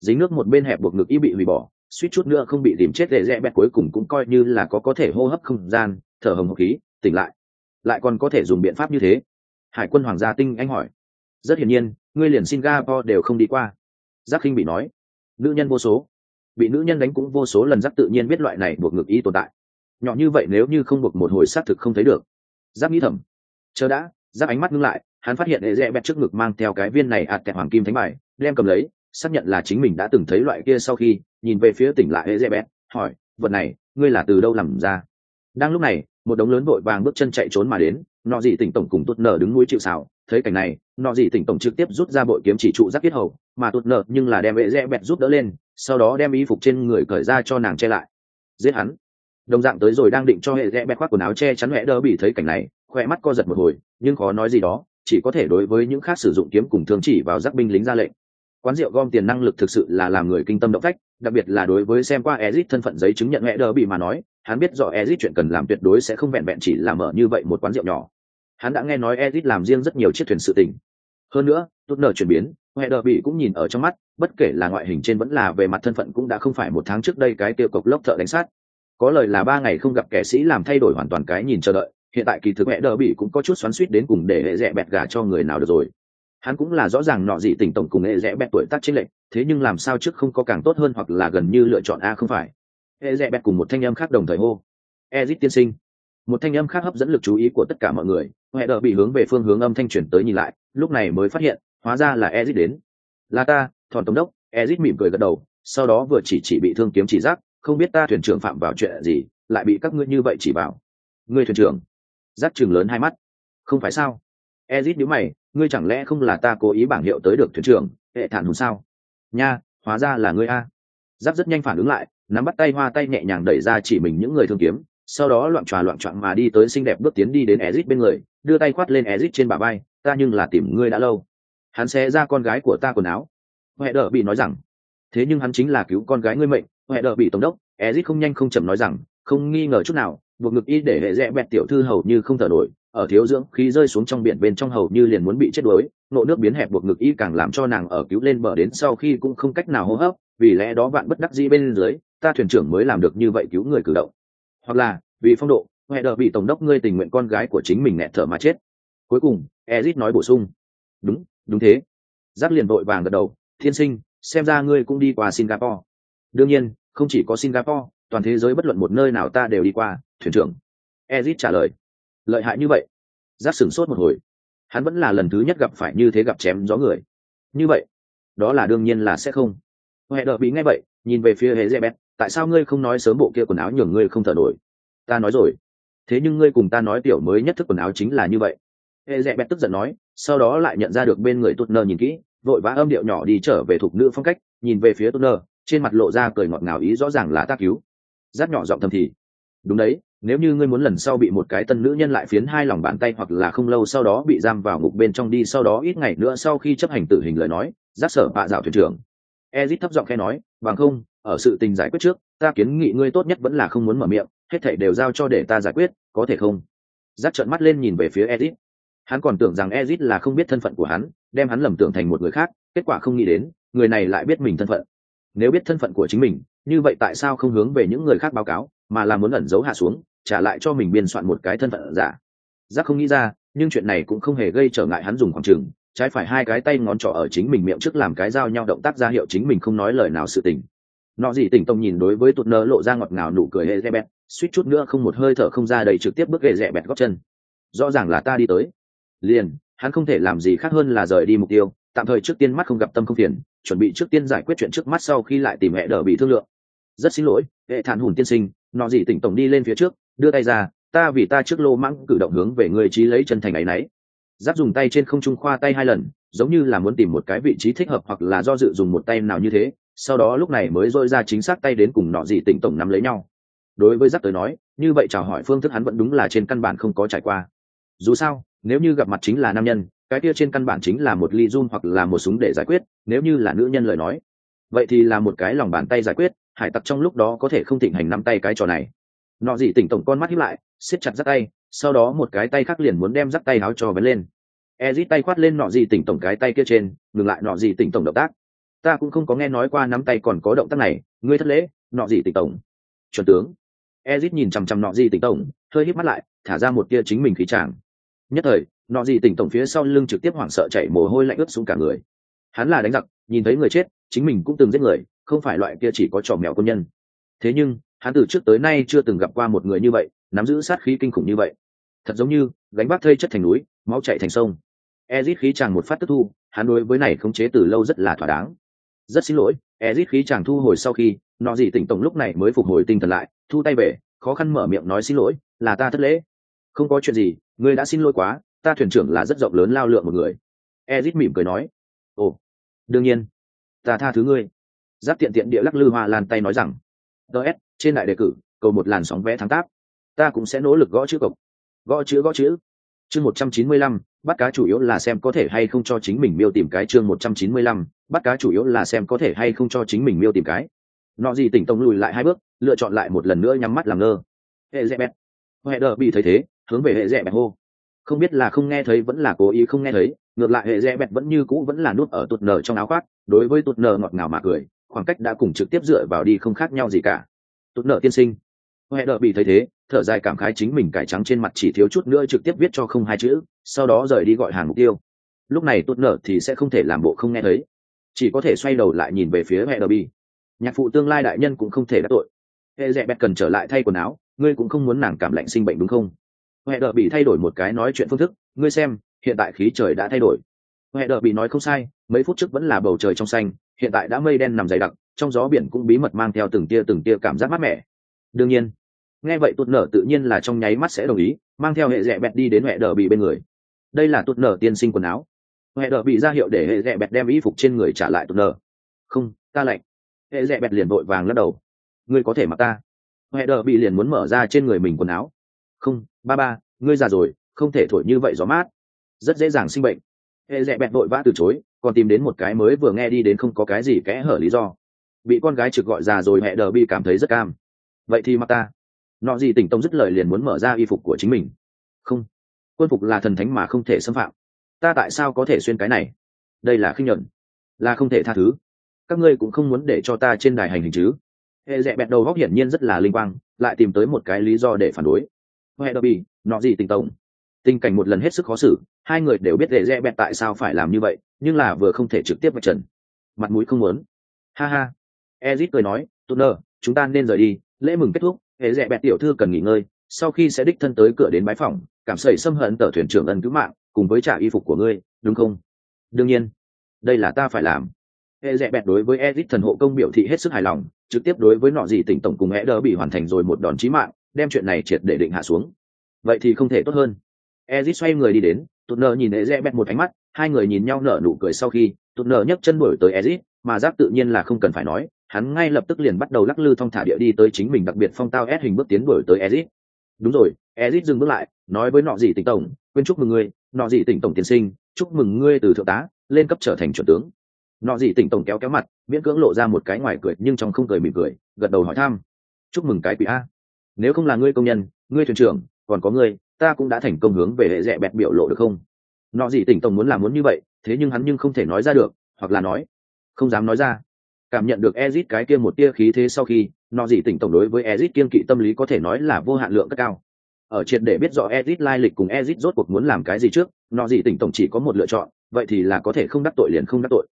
Dính nước một bên hẹp buộc ngực y bị hủy bỏ suýt chút nữa không bị tìm chết để rẽ bẹt cuối cùng cũng coi như là có có thể hô hấp không gian, thở hồng hộc khí, tỉnh lại. Lại còn có thể dùng biện pháp như thế. Hải quân hoàng gia tinh anh hỏi. Rất hiển nhiên, ngươi liền singapore đều không đi qua. Giác khinh bị nói. Nữ nhân vô số. Bị nữ nhân đánh cũng vô số lần giác tự nhiên biết loại này buộc ngực ý tồn tại. Nhỏ như vậy nếu như không buộc một hồi xác thực không thấy được. Giác nghĩ thầm. Chờ đã, giác ánh mắt ngưng lại, hắn phát hiện hệ rẽ bẹt trước ngực mang theo cái viên này ạt kẹt hoàng kim thánh bài, đem cầm lấy, xác nhận là chính mình đã từng thấy loại kia sau khi nhìn về phía tỉnh lại hệ bẹt, hỏi, vật này, ngươi là từ đâu làm ra? Đang lúc này, một đống lớn vội vàng bước chân chạy trốn mà đến, nọ dị tỉnh tổng cùng tuột nở đứng núi chịu sào. Thấy cảnh này, nọ dị tỉnh tổng trực tiếp rút ra bội kiếm chỉ trụ giáp kết hầu, mà tuột nở nhưng là đem vệ rẽ bẹt rút đỡ lên, sau đó đem y phục trên người cởi ra cho nàng che lại. Giết hắn. Đồng dạng tới rồi đang định cho hệ rẽ bẹt khoác quần áo che chắn hẹ đỡ bị thấy cảnh này khoe mắt co giật một hồi, nhưng khó nói gì đó, chỉ có thể đối với những khác sử dụng kiếm cùng thương chỉ vào giác binh lính ra lệnh quán rượu gom tiền năng lực thực sự là làm người kinh tâm động phách đặc biệt là đối với xem qua Ezit thân phận giấy chứng nhận hẹ đỡ bị mà nói hắn biết rõ Ezit chuyện cần làm tuyệt đối sẽ không vẹn vẹn chỉ là mở như vậy một quán rượu nhỏ. Hắn đã nghe nói Ezit làm riêng rất nhiều chiếc thuyền sự tình. Hơn nữa, tốt nở chuyển biến, Heather bị cũng nhìn ở trong mắt, bất kể là ngoại hình trên vẫn là về mặt thân phận cũng đã không phải một tháng trước đây cái tiêu cục lốc thợ đánh sát. Có lời là ba ngày không gặp kẻ sĩ làm thay đổi hoàn toàn cái nhìn chờ đợi, hiện tại kỳ thực Heather bị cũng có chút xoắn xuýt đến cùng để hệ rẻ bẹt gà cho người nào được rồi. Hắn cũng là rõ ràng nọ gì tỉnh tổng cùng hệ rẻ bẹt tuổi tác chính lệnh, thế nhưng làm sao trước không có càng tốt hơn hoặc là gần như lựa chọn a không phải? Hệ rẽ bẹt cùng một thanh âm khác đồng thời hô. Ezit tiên sinh. Một thanh âm khác hấp dẫn lực chú ý của tất cả mọi người huệ đờ bị hướng về phương hướng âm thanh chuyển tới nhìn lại lúc này mới phát hiện hóa ra là ezit đến. Là ta thọn tổng đốc. Ezit mỉm cười gật đầu sau đó vừa chỉ chỉ bị thương kiếm chỉ giác không biết ta thuyền trưởng phạm vào chuyện gì lại bị các ngươi như vậy chỉ bảo. Ngươi thuyền trưởng? Giác chừng lớn hai mắt. Không phải sao? Ezit nhíu mày, ngươi chẳng lẽ không là ta cố ý bảng hiệu tới được thuyền trưởng, hệ thản hùng sao? Nha, hóa ra là ngươi a. Giáp rất nhanh phản ứng lại, nắm bắt tay, hoa tay nhẹ nhàng đẩy ra chỉ mình những người thương kiếm, sau đó loạn tròa loạn trọn mà đi tới xinh đẹp bước tiến đi đến ezit bên người, đưa tay khoát lên ezit trên bà bay ta nhưng là tìm ngươi đã lâu. Hắn sẽ ra con gái của ta quần áo. Huệ đỡ bị nói rằng. Thế nhưng hắn chính là cứu con gái ngươi mệnh. Huệ đỡ bị tổng đốc, ezit không nhanh không chậm nói rằng, không nghi ngờ chút nào, buộc ngực y để hệ rẽ bẹt tiểu thư hầu như không thở nổi ở thiếu dưỡng khí rơi xuống trong biển bên trong hầu như liền muốn bị chết đuối, nộ nước biến hẹp buộc ngực y càng làm cho nàng ở cứu lên bờ đến sau khi cũng không cách nào hô hấp, vì lẽ đó bạn bất đắc dĩ bên dưới, ta thuyền trưởng mới làm được như vậy cứu người cử động. Hoặc là, vì phong độ huệ đờ bị tổng đốc ngươi tình nguyện con gái của chính mình nẹt thở mà chết. Cuối cùng ezit nói bổ sung. Đúng đúng thế. Giáp liền vội vàng gật đầu, thiên sinh, xem ra ngươi cũng đi qua singapore. Đương nhiên, không chỉ có singapore, toàn thế giới bất luận một nơi nào ta đều đi qua, thuyền trưởng. Ezit trả lời lợi hại như vậy. Giáp sửng sốt một hồi. Hắn vẫn là lần thứ nhất gặp phải như thế gặp chém gió người. Như vậy, đó là đương nhiên là sẽ không. Huệ đờ bị nghe vậy, nhìn về phía hệ dễ bét, tại sao ngươi không nói sớm bộ kia quần áo nhường ngươi không thở nổi? Ta nói rồi. Thế nhưng ngươi cùng ta nói tiểu mới nhất thức quần áo chính là như vậy. Hệ dễ bét tức giận nói, sau đó lại nhận ra được bên người tốt nơ nhìn kỹ, vội vã âm điệu nhỏ đi trở về thuộc nữ phong cách, nhìn về phía tốt nơ, trên mặt lộ ra cười ngọt ngào ý rõ ràng là tác cứu. Giáp nhỏ giọng thầm thì, đúng đấy nếu như ngươi muốn lần sau bị một cái tân nữ nhân lại phiến hai lòng bàn tay hoặc là không lâu sau đó bị giam vào ngục bên trong đi, sau đó ít ngày nữa sau khi chấp hành tử hình lời nói, giác sở bạ dạo thuyền trưởng. Ezit thấp giọng khe nói, bằng không, ở sự tình giải quyết trước, ta kiến nghị ngươi tốt nhất vẫn là không muốn mở miệng, hết thảy đều giao cho để ta giải quyết, có thể không? Giác trợn mắt lên nhìn về phía ezit. Hắn còn tưởng rằng ezit là không biết thân phận của hắn, đem hắn lầm tưởng thành một người khác, kết quả không nghĩ đến, người này lại biết mình thân phận. Nếu biết thân phận của chính mình, như vậy tại sao không hướng về những người khác báo cáo, mà là muốn ẩn giấu hạ xuống? Trả lại cho mình biên soạn một cái thân phận giả. Giác không nghĩ ra nhưng chuyện này cũng không hề gây trở ngại hắn dùng khoảng trường, trái phải hai cái tay ngón trỏ ở chính mình miệng trước làm cái giao nhau động tác ra hiệu chính mình không nói lời nào sự tình. Nọ gì tỉnh tông nhìn đối với tụt nơ lộ ra ngọt ngào nụ cười hệ dẹ bẹt suýt chút nữa không một hơi thở không ra đầy trực tiếp bước hệ dẹ bẹt góp chân. Rõ ràng là ta đi tới. Liền hắn không thể làm gì khác hơn là rời đi mục tiêu tạm thời trước tiên mắt không gặp tâm không phiền chuẩn bị trước tiên giải quyết chuyện trước mắt sau khi lại tìm mẹ đỡ bị thương lượng. Rất xin lỗi hệ thản hùn tiên sinh nọ gì tỉnh tổng đi lên phía trước đưa tay ra, ta vì ta trước lô mãng cử động hướng về người trí lấy chân thành ấy nấy. Giáp dùng tay trên không trung khoa tay hai lần, giống như là muốn tìm một cái vị trí thích hợp hoặc là do dự dùng một tay nào như thế, sau đó lúc này mới dôi ra chính xác tay đến cùng nọ gì tỉnh tổng nắm lấy nhau. Đối với giáp tới nói, như vậy chào hỏi phương thức hắn vẫn đúng là trên căn bản không có trải qua. Dù sao, nếu như gặp mặt chính là nam nhân, cái kia trên căn bản chính là một ly run hoặc là một súng để giải quyết, nếu như là nữ nhân lời nói. Vậy thì là một cái lòng bàn tay giải quyết, hải tặc trong lúc đó có thể không thịnh hành nắm tay cái trò này nọ gì tỉnh tổng con mắt hiếp lại, siết chặt rắc tay, sau đó một cái tay khác liền muốn đem rắc tay áo cho vén lên. Ezit tay khoát lên nọ gì tỉnh tổng cái tay kia trên, ngừng lại nọ gì tỉnh tổng động tác. Ta cũng không có nghe nói qua nắm tay còn có động tác này, ngươi thất lễ, nọ gì tỉnh tổng. Chuẩn tướng. Ezit nhìn chằm chằm nọ gì tỉnh tổng, hơi hít mắt lại, thả ra một tia chính mình khí tràng. Nhất thời, nọ gì tỉnh tổng phía sau lưng trực tiếp hoảng sợ chạy mồ hôi lạnh ướt xuống cả người. Hắn là đánh giặc, nhìn thấy người chết, chính mình cũng từng giết người, không phải loại kia chỉ có trò mèo quân nhân. Thế nhưng hắn từ trước tới nay chưa từng gặp qua một người như vậy, nắm giữ sát khí kinh khủng như vậy. Thật giống như, gánh bác thây chất thành núi, máu chạy thành sông. Ezit khí chàng một phát tức thu, hắn đối với này khống chế từ lâu rất là thỏa đáng. Rất xin lỗi, ezit khí chàng thu hồi sau khi, nọ gì tỉnh tổng lúc này mới phục hồi tinh thần lại, thu tay về, khó khăn mở miệng nói xin lỗi, là ta thất lễ. Không có chuyện gì, ngươi đã xin lỗi quá, ta thuyền trưởng là rất rộng lớn lao lượng một người. Ezit mỉm cười nói. Ồ, đương nhiên, ta tha thứ ngươi. Giáp tiện tiện địa lắc lư hoa lan tay nói rằng ts trên đại đề cử, cầu một làn sóng vé thắng táp ta cũng sẽ nỗ lực gõ chữ cộc gõ chữ gõ chữ. Chương một trăm chín mươi lăm, bắt cá chủ yếu là xem có thể hay không cho chính mình miêu tìm cái. Chương một trăm chín mươi lăm, bắt cá chủ yếu là xem có thể hay không cho chính mình miêu tìm cái. Nọ gì tỉnh tông lùi lại hai bước, lựa chọn lại một lần nữa nhắm mắt làm ngơ. Hệ dẹ bẹt. Hệ đờ bị thấy thế, hướng về hệ dẹ bẹt hô. Không biết là không nghe thấy vẫn là cố ý không nghe thấy, ngược lại hệ dẹ bẹt vẫn như cũ vẫn là nuốt ở tụt nở trong áo khoác, đối với tụt nở ngọt ngào mà cười khoảng cách đã cùng trực tiếp dựa vào đi không khác nhau gì cả. Tốt nợ tiên sinh. Huệ đỡ bị thấy thế, thở dài cảm khái chính mình cải trắng trên mặt chỉ thiếu chút nữa trực tiếp viết cho không hai chữ, sau đó rời đi gọi hàng mục tiêu. Lúc này tốt nợ thì sẽ không thể làm bộ không nghe thấy. Chỉ có thể xoay đầu lại nhìn về phía huệ đỡ bị. Nhạc phụ tương lai đại nhân cũng không thể đắc tội. Hệ dẹ bẹt cần trở lại thay quần áo, ngươi cũng không muốn nàng cảm lạnh sinh bệnh đúng không? Huệ đỡ bị thay đổi một cái nói chuyện phương thức, ngươi xem, hiện tại khí trời đã thay đổi. Huệ đỡ bị nói không sai, mấy phút trước vẫn là bầu trời trong xanh hiện tại đã mây đen nằm dày đặc, trong gió biển cũng bí mật mang theo từng tia từng tia cảm giác mát mẻ. Đương nhiên, nghe vậy tụt nở tự nhiên là trong nháy mắt sẽ đồng ý, mang theo hệ rẽ bẹt đi đến hệ đờ bị bên người. Đây là tụt nở tiên sinh quần áo. Hệ đờ bị ra hiệu để hệ rẽ bẹt đem y phục trên người trả lại tụt nở. Không, ta lạnh. Hệ rẽ bẹt liền vội vàng lắc đầu. Ngươi có thể mặc ta. Hệ đờ bị liền muốn mở ra trên người mình quần áo. Không, ba ba, ngươi già rồi, không thể thổi như vậy gió mát. Rất dễ dàng sinh bệnh hệ dẹ bẹt vội vã từ chối, còn tìm đến một cái mới vừa nghe đi đến không có cái gì kẽ hở lý do. Bị con gái trực gọi già rồi mẹ đờ bi cảm thấy rất cam. Vậy thì mặc ta. Nọ gì tỉnh tông dứt lời liền muốn mở ra y phục của chính mình. Không. Quân phục là thần thánh mà không thể xâm phạm. Ta tại sao có thể xuyên cái này? Đây là khinh nhuận. Là không thể tha thứ. Các ngươi cũng không muốn để cho ta trên đài hành hình chứ. Hệ dẹ bẹt đầu góc hiển nhiên rất là linh quang, lại tìm tới một cái lý do để phản đối. Huệ đờ bi, nọ gì tỉnh tổng tình cảnh một lần hết sức khó xử, hai người đều biết lệ rẽ bẹt tại sao phải làm như vậy, nhưng là vừa không thể trực tiếp vạch trần. Mặt mũi không muốn. Ha ha. Ezit cười nói, tốt nơ chúng ta nên rời đi, lễ mừng kết thúc hệ rẽ bẹt tiểu thư cần nghỉ ngơi, sau khi sẽ đích thân tới cửa đến bái phòng cảm sẩy xâm hận tờ thuyền trưởng ân cứu mạng, cùng với trả y phục của ngươi, đúng không? Đương nhiên. Đây là ta phải làm. Hệ rẽ bẹt đối với ezit thần hộ công biểu thị hết sức hài lòng, trực tiếp đối với nọ gì tỉnh tổng cùng e đỡ bị hoàn thành rồi một đòn chí mạng, đem chuyện này triệt để định hạ xuống. Vậy thì không thể tốt hơn ezit xoay người đi đến, tụt nợ nhìn hệ một ánh mắt, hai người nhìn nhau nở nụ cười sau khi, tụt nợ nhấc chân đuổi tới ezit, mà giáp tự nhiên là không cần phải nói, hắn ngay lập tức liền bắt đầu lắc lư thong thả địa đi tới chính mình đặc biệt phong tao s hình bước tiến đuổi tới ezit. Đúng rồi, ezit dừng bước lại, nói với nọ gì tỉnh tổng, quên chúc mừng ngươi, nọ gì tỉnh tổng tiên sinh, chúc mừng ngươi từ thượng tá lên cấp trở thành chuẩn tướng. Nọ gì tỉnh tổng kéo kéo mặt, miễn cưỡng lộ ra một cái ngoài cười, nhưng trong không cười mỉm cười, gật đầu hỏi thăm, chúc mừng cái quỷ a. Nếu không là ngươi công nhân, ngươi thuyền trưởng, còn có ngươi ta cũng đã thành công hướng về hệ rẽ bẹt biểu lộ được không? Nọ gì tỉnh tổng muốn làm muốn như vậy, thế nhưng hắn nhưng không thể nói ra được, hoặc là nói, không dám nói ra. Cảm nhận được ezit cái kia một tia khí thế sau khi, nọ gì tỉnh tổng đối với ezit kiên kỵ tâm lý có thể nói là vô hạn lượng rất cao. Ở triệt để biết rõ ezit lai lịch cùng ezit rốt cuộc muốn làm cái gì trước, nọ gì tỉnh tổng chỉ có một lựa chọn, vậy thì là có thể không đắc tội liền không đắc tội.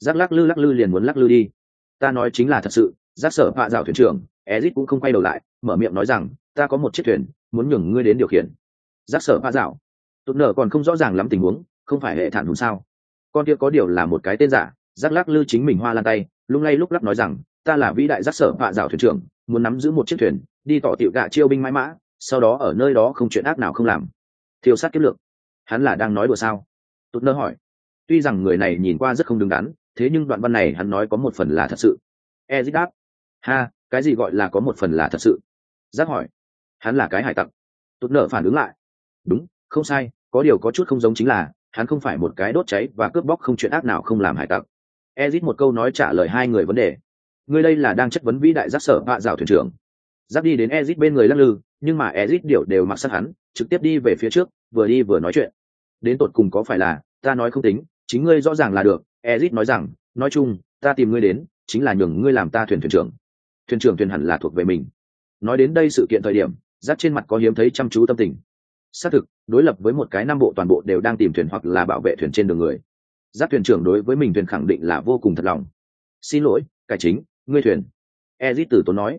Giác lắc lư lắc lư liền muốn lắc lư đi. Ta nói chính là thật sự giác sở hạ dạo thuyền trưởng, ezit cũng không quay đầu lại, mở miệng nói rằng, ta có một chiếc thuyền, muốn nhường ngươi đến điều khiển giác sở hạ dạo. Tụt nở còn không rõ ràng lắm tình huống, không phải hệ thản hùng sao? Con kia có điều là một cái tên giả, giác lắc lư chính mình hoa lan tay, lung lay lúc lắc nói rằng, ta là vĩ đại giác sở hạ dạo thuyền trưởng, muốn nắm giữ một chiếc thuyền, đi tỏ tiểu gạ chiêu binh mãi mã, sau đó ở nơi đó không chuyện ác nào không làm. Thiêu sát kiếp lượng. Hắn là đang nói đùa sao? Tụt nơ hỏi. Tuy rằng người này nhìn qua rất không đứng đắn, thế nhưng đoạn văn này hắn nói có một phần là thật sự. Ezit đáp. Ha, cái gì gọi là có một phần là thật sự? Giác hỏi. Hắn là cái hải tặc. Tụt nợ phản ứng lại đúng, không sai, có điều có chút không giống chính là, hắn không phải một cái đốt cháy và cướp bóc không chuyện ác nào không làm hải tặc. Ezit một câu nói trả lời hai người vấn đề. Người đây là đang chất vấn vĩ đại giác sở hạ rào thuyền trưởng. Giáp đi đến ezit bên người lắc lư, nhưng mà ezit điệu đều mặc sát hắn, trực tiếp đi về phía trước, vừa đi vừa nói chuyện. Đến tột cùng có phải là, ta nói không tính, chính ngươi rõ ràng là được, ezit nói rằng, nói chung, ta tìm ngươi đến, chính là nhường ngươi làm ta thuyền thuyền trưởng. Thuyền trưởng thuyền hẳn là thuộc về mình. Nói đến đây sự kiện thời điểm, giáp trên mặt có hiếm thấy chăm chú tâm tình xác thực, đối lập với một cái nam bộ toàn bộ đều đang tìm thuyền hoặc là bảo vệ thuyền trên đường người. Giáp thuyền trưởng đối với mình thuyền khẳng định là vô cùng thật lòng. Xin lỗi, cải chính, ngươi thuyền. Ezit từ tốn nói.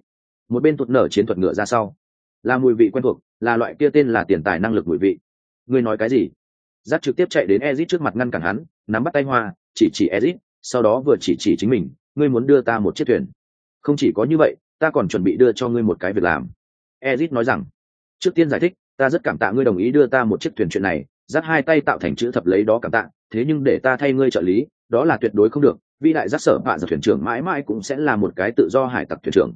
Một bên tụt nở chiến thuật ngựa ra sau. Là mùi vị quen thuộc, là loại kia tên là tiền tài năng lực mùi vị. Ngươi nói cái gì? Giáp trực tiếp chạy đến ezit trước mặt ngăn cản hắn, nắm bắt tay hoa, chỉ chỉ ezit, sau đó vừa chỉ chỉ chính mình, ngươi muốn đưa ta một chiếc thuyền? Không chỉ có như vậy, ta còn chuẩn bị đưa cho ngươi một cái việc làm. Ezit nói rằng. Trước tiên giải thích ta rất cảm tạ ngươi đồng ý đưa ta một chiếc thuyền chuyện này, dắt hai tay tạo thành chữ thập lấy đó cảm tạ, thế nhưng để ta thay ngươi trợ lý, đó là tuyệt đối không được, vĩ đại giác sở bạ giặc thuyền trưởng mãi mãi cũng sẽ là một cái tự do hải tặc thuyền trưởng.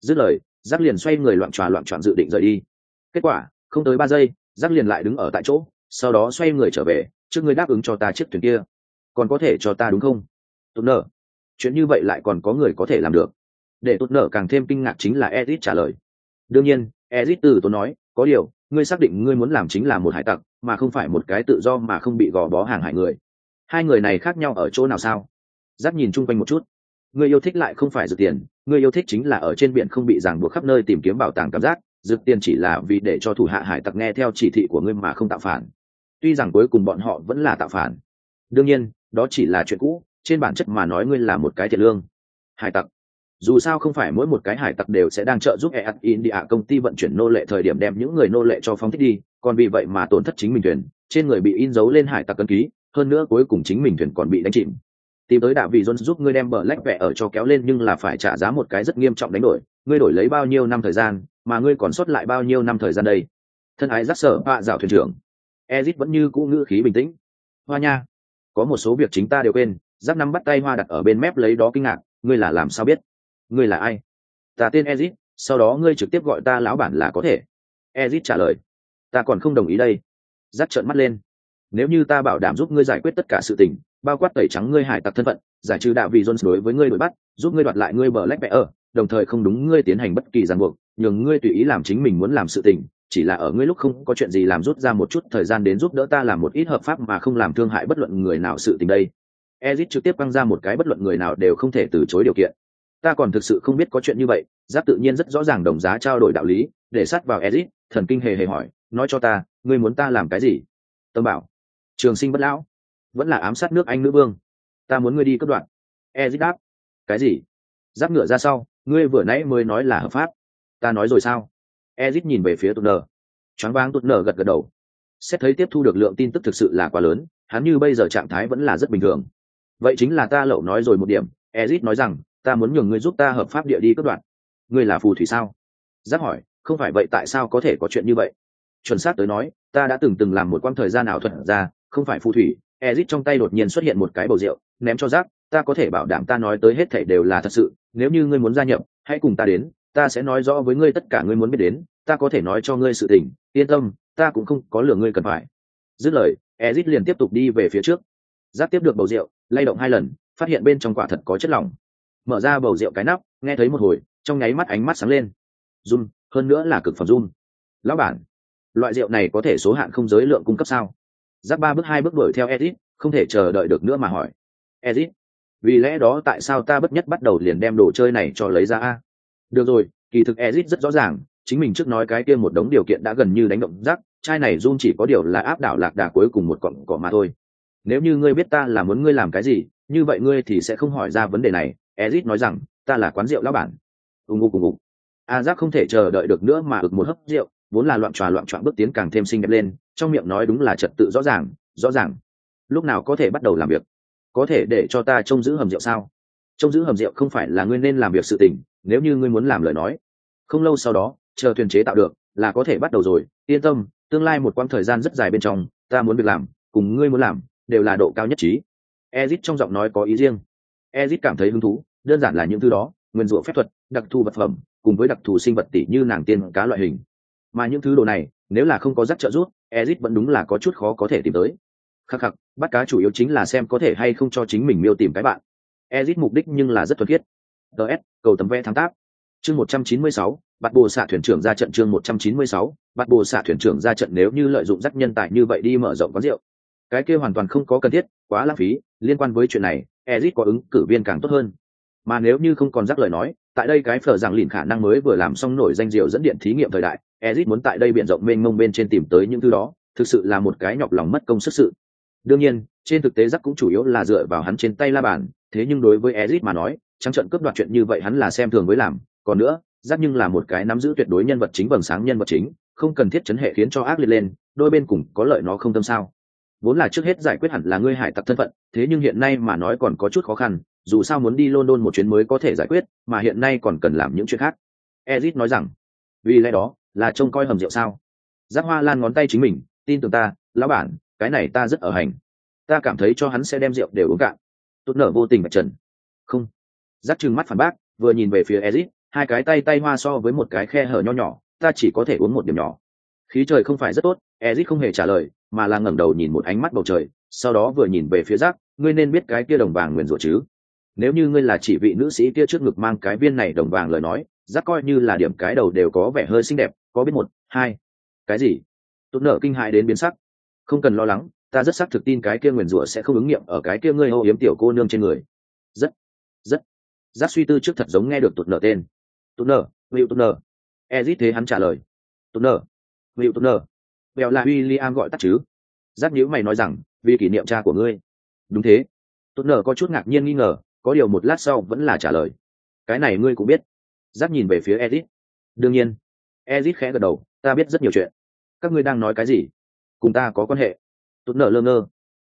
Dứt lời, giác liền xoay người loạn tròa loạn trọn dự định rời đi. Kết quả, không tới ba giây, giác liền lại đứng ở tại chỗ, sau đó xoay người trở về, trước ngươi đáp ứng cho ta chiếc thuyền kia. Còn có thể cho ta đúng không? Tốt nở. Chuyện như vậy lại còn có người có thể làm được. Để tốt nở càng thêm kinh ngạc chính là edit trả lời. Đương nhiên edit từ tôi nói, có điều ngươi xác định ngươi muốn làm chính là một hải tặc, mà không phải một cái tự do mà không bị gò bó hàng hải người. Hai người này khác nhau ở chỗ nào sao? Giáp nhìn chung quanh một chút. Người yêu thích lại không phải dược tiền người yêu thích chính là ở trên biển không bị ràng buộc khắp nơi tìm kiếm bảo tàng cảm giác, dược tiền chỉ là vì để cho thủ hạ hải tặc nghe theo chỉ thị của ngươi mà không tạo phản. Tuy rằng cuối cùng bọn họ vẫn là tạo phản. Đương nhiên, đó chỉ là chuyện cũ, trên bản chất mà nói ngươi là một cái thiệt lương. Hải tặc dù sao không phải mỗi một cái hải tặc đều sẽ đang trợ giúp EAT India công ty vận chuyển nô lệ thời điểm đem những người nô lệ cho phóng thích đi, còn vì vậy mà tổn thất chính mình thuyền, trên người bị in dấu lên hải tặc cân ký, hơn nữa cuối cùng chính mình thuyền còn bị đánh chìm. Tìm tới đạo vị Jones giúp ngươi đem bờ lách vẽ ở cho kéo lên nhưng là phải trả giá một cái rất nghiêm trọng đánh đổi, ngươi đổi lấy bao nhiêu năm thời gian, mà ngươi còn sót lại bao nhiêu năm thời gian đây? Thân ái rất sợ bạ dạo thuyền trưởng. Ezit vẫn như cũ ngữ khí bình tĩnh. Hoa nha, có một số việc chính ta đều quên, giáp nắm bắt tay hoa đặt ở bên mép lấy đó kinh ngạc, ngươi là làm sao biết? Ngươi là ai? Ta tên ezit, sau đó ngươi trực tiếp gọi ta lão bản là có thể. Ezit trả lời. Ta còn không đồng ý đây. Dắt trợn mắt lên. Nếu như ta bảo đảm giúp ngươi giải quyết tất cả sự tình, bao quát tẩy trắng ngươi hải tặc thân phận, giải trừ đạo vị jones đối với ngươi đuổi bắt, giúp ngươi đoạt lại ngươi bờ lách vẽ ở, đồng thời không đúng ngươi tiến hành bất kỳ ràng buộc, nhường ngươi tùy ý làm chính mình muốn làm sự tình, chỉ là ở ngươi lúc không có chuyện gì làm rút ra một chút thời gian đến giúp đỡ ta làm một ít hợp pháp mà không làm thương hại bất luận người nào sự tình đây. Ezit trực tiếp băng ra một cái bất luận người nào đều không thể từ chối điều kiện ta còn thực sự không biết có chuyện như vậy, giáp tự nhiên rất rõ ràng đồng giá trao đổi đạo lý, để sát vào ezit thần kinh hề hề hỏi, nói cho ta, ngươi muốn ta làm cái gì? Tâm bảo, trường sinh bất lão, vẫn là ám sát nước anh nữ vương. Ta muốn ngươi đi cất đoạn ezit đáp, cái gì? Giáp ngựa ra sau, ngươi vừa nãy mới nói là hợp pháp. Ta nói rồi sao? Ezit nhìn về phía tụt nờ choáng váng tụt nờ gật gật đầu. Xét thấy tiếp thu được lượng tin tức thực sự là quá lớn, hắn như bây giờ trạng thái vẫn là rất bình thường. Vậy chính là ta lậu nói rồi một điểm ezit nói rằng ta muốn nhường ngươi giúp ta hợp pháp địa đi cất đoạn ngươi là phù thủy sao? Giác hỏi, không phải vậy tại sao có thể có chuyện như vậy? Chuẩn xác tới nói, ta đã từng từng làm một quãng thời gian ảo thuật ra, không phải phù thủy. Ezit trong tay đột nhiên xuất hiện một cái bầu rượu, ném cho giác. ta có thể bảo đảm ta nói tới hết thảy đều là thật sự, nếu như ngươi muốn gia nhập, hãy cùng ta đến, ta sẽ nói rõ với ngươi tất cả ngươi muốn biết đến, ta có thể nói cho ngươi sự tình, yên tâm, ta cũng không có lừa ngươi cần phải. Dứt lời, ezit liền tiếp tục đi về phía trước. Giáp tiếp được bầu rượu, lay động hai lần, phát hiện bên trong quả thật có chất lỏng mở ra bầu rượu cái nắp, nghe thấy một hồi, trong nháy mắt ánh mắt sáng lên. Run, hơn nữa là cực phẩm run. Lão bản, loại rượu này có thể số hạn không giới lượng cung cấp sao? Giáp ba bước hai bước đuổi theo edit, không thể chờ đợi được nữa mà hỏi. Edit, vì lẽ đó tại sao ta bất nhất bắt đầu liền đem đồ chơi này cho lấy ra a? Được rồi, kỳ thực edit rất rõ ràng, chính mình trước nói cái kia một đống điều kiện đã gần như đánh động rác, chai này run chỉ có điều là áp đảo lạc đà cuối cùng một cọng cỏ mà thôi. Nếu như ngươi biết ta là muốn ngươi làm cái gì, như vậy ngươi thì sẽ không hỏi ra vấn đề này ezit nói rằng, ta là quán rượu lão bản. Ùng ục ùng ục a giác không thể chờ đợi được nữa mà ực một hớp rượu, vốn là loạn tròa loạn trọn bước tiến càng thêm xinh đẹp lên, trong miệng nói đúng là trật tự rõ ràng rõ ràng. Lúc nào có thể bắt đầu làm việc? Có thể để cho ta trông giữ hầm rượu sao? Trông giữ hầm rượu không phải là ngươi nên làm việc sự tình, nếu như ngươi muốn làm lời nói. Không lâu sau đó, chờ thuyền chế tạo được, là có thể bắt đầu rồi. Yên tâm, tương lai một quãng thời gian rất dài bên trong, ta muốn việc làm, cùng ngươi muốn làm, đều là độ cao nhất trí. Ezit trong giọng nói có ý riêng. Ezit cảm thấy hứng thú đơn giản là những thứ đó, nguyên rủa phép thuật, đặc thù vật phẩm, cùng với đặc thù sinh vật tỷ như nàng tiên cá loại hình. Mà những thứ đồ này, nếu là không có rắc trợ rút ezit vẫn đúng là có chút khó có thể tìm tới. Khắc khắc, bắt cá chủ yếu chính là xem có thể hay không cho chính mình miêu tìm cái bạn. Ezit mục đích nhưng là rất thuần khiết. Ts cầu tấm vé thắng tác. Chương một trăm chín mươi sáu, bắt bồ xạ thuyền trưởng ra trận chương một trăm chín mươi sáu, bắt bồ xạ thuyền trưởng ra trận nếu như lợi dụng rắc nhân tài như vậy đi mở rộng quán rượu. Cái kia hoàn toàn không có cần thiết, quá lãng phí, liên quan với chuyện này, ezit có ứng cử viên càng tốt hơn mà nếu như không còn rắc lời nói, tại đây cái phở rằng lìn khả năng mới vừa làm xong nổi danh diệu dẫn điện thí nghiệm thời đại, ezit muốn tại đây b rộng mênh mông bên trên tìm tới những thứ đó, thực sự là một cái nhọc lòng mất công sức sự. Đương nhiên, trên thực tế rắc cũng chủ yếu là dựa vào hắn trên tay la bàn, thế nhưng đối với ezit mà nói, trắng trận cướp đoạt chuyện như vậy hắn là xem thường với làm. Còn nữa, rắc nhưng là một cái nắm giữ tuyệt đối nhân vật chính vầng sáng nhân vật chính, không cần thiết chấn hệ khiến cho ác liệt lên, đôi bên cùng có lợi nó không tâm sao. Vốn là trước hết giải quyết hẳn là ngươi hải tặc thân phận, thế nhưng hiện nay mà nói còn có chút khó khăn dù sao muốn đi london một chuyến mới có thể giải quyết, mà hiện nay còn cần làm những chuyện khác. Ezit nói rằng, vì lẽ đó, là trông coi hầm rượu sao? Giác hoa lan ngón tay chính mình, tin tưởng ta, lão bản, cái này ta rất ở hành. Ta cảm thấy cho hắn sẽ đem rượu đều uống cạn. Tốt nở vô tình bạch trần. Không. Giác trừng mắt phản bác, vừa nhìn về phía ezit, hai cái tay tay hoa so với một cái khe hở nho nhỏ, ta chỉ có thể uống một điểm nhỏ. Khí trời không phải rất tốt, ezit không hề trả lời, mà là ngẩng đầu nhìn một ánh mắt bầu trời, sau đó vừa nhìn về phía giác ngươi nên biết cái kia đồng vàng nguyền rủa chứ? Nếu như ngươi là chỉ vị nữ sĩ kia trước ngực mang cái viên này đồng vàng lời nói, giác coi như là điểm cái đầu đều có vẻ hơi xinh đẹp, có biết một, hai. Cái gì? Tốt nợ kinh hại đến biến sắc. Không cần lo lắng, ta rất xác thực tin cái kia nguyền rủa sẽ không ứng nghiệm ở cái kia ngươi ô yếm tiểu cô nương trên người. Rất rất. Giác suy tư trước thật giống nghe được tụt nợ tên. Tụt nợ hữu tụt nợ ezit thế hắn trả lời. Tụt nợ hữu tụt nợ bèo là William gọi tắt chứ? Giác nhữ mày nói rằng, vì kỷ niệm cha của ngươi. Đúng thế. Tụt nợ có chút ngạc nhiên nghi ngờ có điều một lát sau vẫn là trả lời. Cái này ngươi cũng biết. Giáp nhìn về phía ezit đương nhiên. Ezit khẽ gật đầu, ta biết rất nhiều chuyện. Các ngươi đang nói cái gì? Cùng ta có quan hệ. Tốt nở lơ ngơ.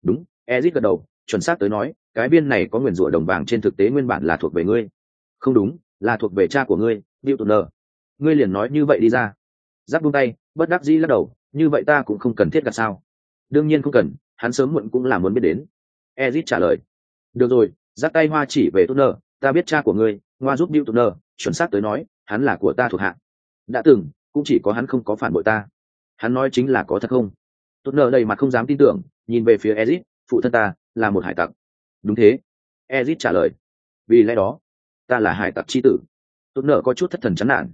Đúng ezit gật đầu, chuẩn xác tới nói, cái viên này có nguyền rủa đồng vàng trên thực tế nguyên bản là thuộc về ngươi. Không đúng, là thuộc về cha của ngươi điệu tụt nở. Ngươi liền nói như vậy đi ra. Giáp buông tay, bất đắc dĩ lắc đầu, như vậy ta cũng không cần thiết gặp sao. Đương nhiên không cần, hắn sớm muộn cũng là muốn biết đến. Ezit trả lời. Được rồi giáp tay hoa chỉ về tốt nở ta biết cha của ngươi ngoa giúp biểu tốt nở chuẩn xác tới nói, hắn là của ta thuộc hạ. Đã từng, cũng chỉ có hắn không có phản bội ta. Hắn nói chính là có thật không? Tốt nơ đầy mặt không dám tin tưởng, nhìn về phía ezit phụ thân ta là một hải tặc. Đúng thế. Ezit trả lời. Vì lẽ đó, ta là hải tặc c h i tử. Tốt nơ có chút thất thần chán nản.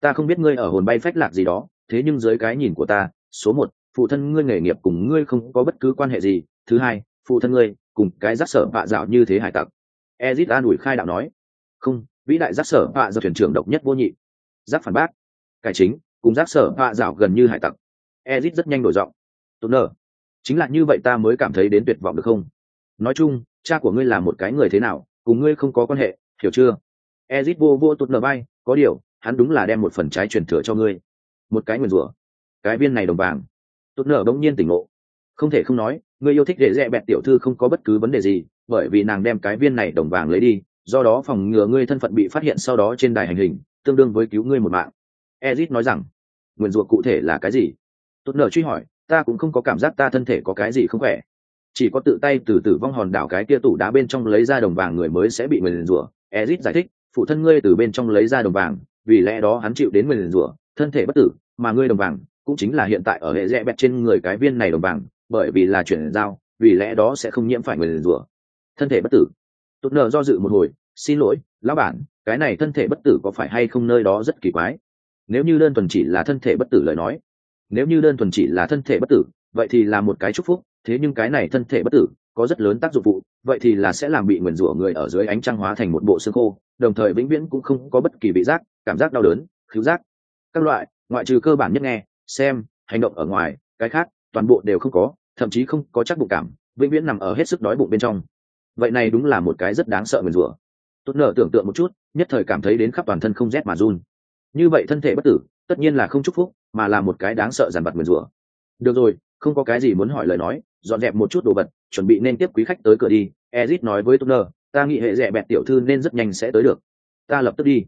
Ta không biết ngươi ở hồn bay phách lạc gì đó, thế nhưng dưới cái nhìn của ta, số một, phụ thân ngươi nghề nghiệp cùng ngươi không có bất cứ quan hệ gì. Thứ hai, phụ thân ngươi cùng cái giác sở bạ dạo như thế hải tặc. Ezit an ủi khai đạo nói, không, vĩ đại giác sở bạ dạo thuyền trưởng độc nhất vô nhị. Giác phản bác, cải chính, cùng giác sở bạ dạo gần như hải tặc. Ezit rất nhanh đổi giọng, tốt nở chính là như vậy ta mới cảm thấy đến tuyệt vọng được không? Nói chung, cha của ngươi là một cái người thế nào, cùng ngươi không có quan hệ, hiểu chưa? Ezit vô vô tốt nở bay có điều, hắn đúng là đem một phần trái truyền thừa cho ngươi. Một cái nguyền rủa, cái viên này đồng vàng. Tốt nở bỗng nhiên tỉnh ngộ, không thể không nói ngươi yêu thích để rẽ bẹt tiểu thư không có bất cứ vấn đề gì, bởi vì nàng đem cái viên này đồng vàng lấy đi, do đó phòng ngừa ngươi thân phận bị phát hiện sau đó trên đài hành hình, tương đương với cứu ngươi một mạng. Ezit nói rằng. Nguyền rủa cụ thể là cái gì? Tốt nở truy hỏi. Ta cũng không có cảm giác ta thân thể có cái gì không khỏe. Chỉ có tự tay từ tử vong hòn đảo cái kia tủ đá bên trong lấy ra đồng vàng người mới sẽ bị nguyền rủa. Ezit giải thích. Phụ thân ngươi từ bên trong lấy ra đồng vàng, vì lẽ đó hắn chịu đến nguyền rủa, thân thể bất tử, mà ngươi đồng vàng cũng chính là hiện tại ở hệ rẽ bẹt trên người cái viên này đồng vàng bởi vì là chuyển giao, vì lẽ đó sẽ không nhiễm phải người liền rủa thân thể bất tử. Tốt nở do dự một hồi, xin lỗi, lão bản, cái này thân thể bất tử có phải hay không nơi đó rất kỳ quái? Nếu như đơn thuần chỉ là thân thể bất tử lời nói, nếu như đơn thuần chỉ là thân thể bất tử, vậy thì là một cái chúc phúc, thế nhưng cái này thân thể bất tử có rất lớn tác dụng phụ, vậy thì là sẽ làm bị nguyền rủa người ở dưới ánh trăng hóa thành một bộ xương khô, đồng thời vĩnh viễn cũng không có bất kỳ vị giác, cảm giác đau đớn, khiếu giác. Các loại, ngoại trừ cơ bản nhất nghe, xem, hành động ở ngoài, cái khác toàn bộ đều không có thậm chí không có chắc bụng cảm, vĩnh viễn nằm ở hết sức đói bụng bên trong. Vậy này đúng là một cái rất đáng sợ nguyền rủa. Tốt nở tưởng tượng một chút, nhất thời cảm thấy đến khắp toàn thân không rét mà run. Như vậy thân thể bất tử, tất nhiên là không chúc phúc, mà là một cái đáng sợ dằn vặt nguyền rủa. Được rồi, không có cái gì muốn hỏi lời nói, dọn dẹp một chút đồ vật, chuẩn bị nên tiếp quý khách tới cửa đi. Ezit nói với tốt nở, ta nghĩ hệ rẻ bẹt tiểu thư nên rất nhanh sẽ tới được. Ta lập tức đi.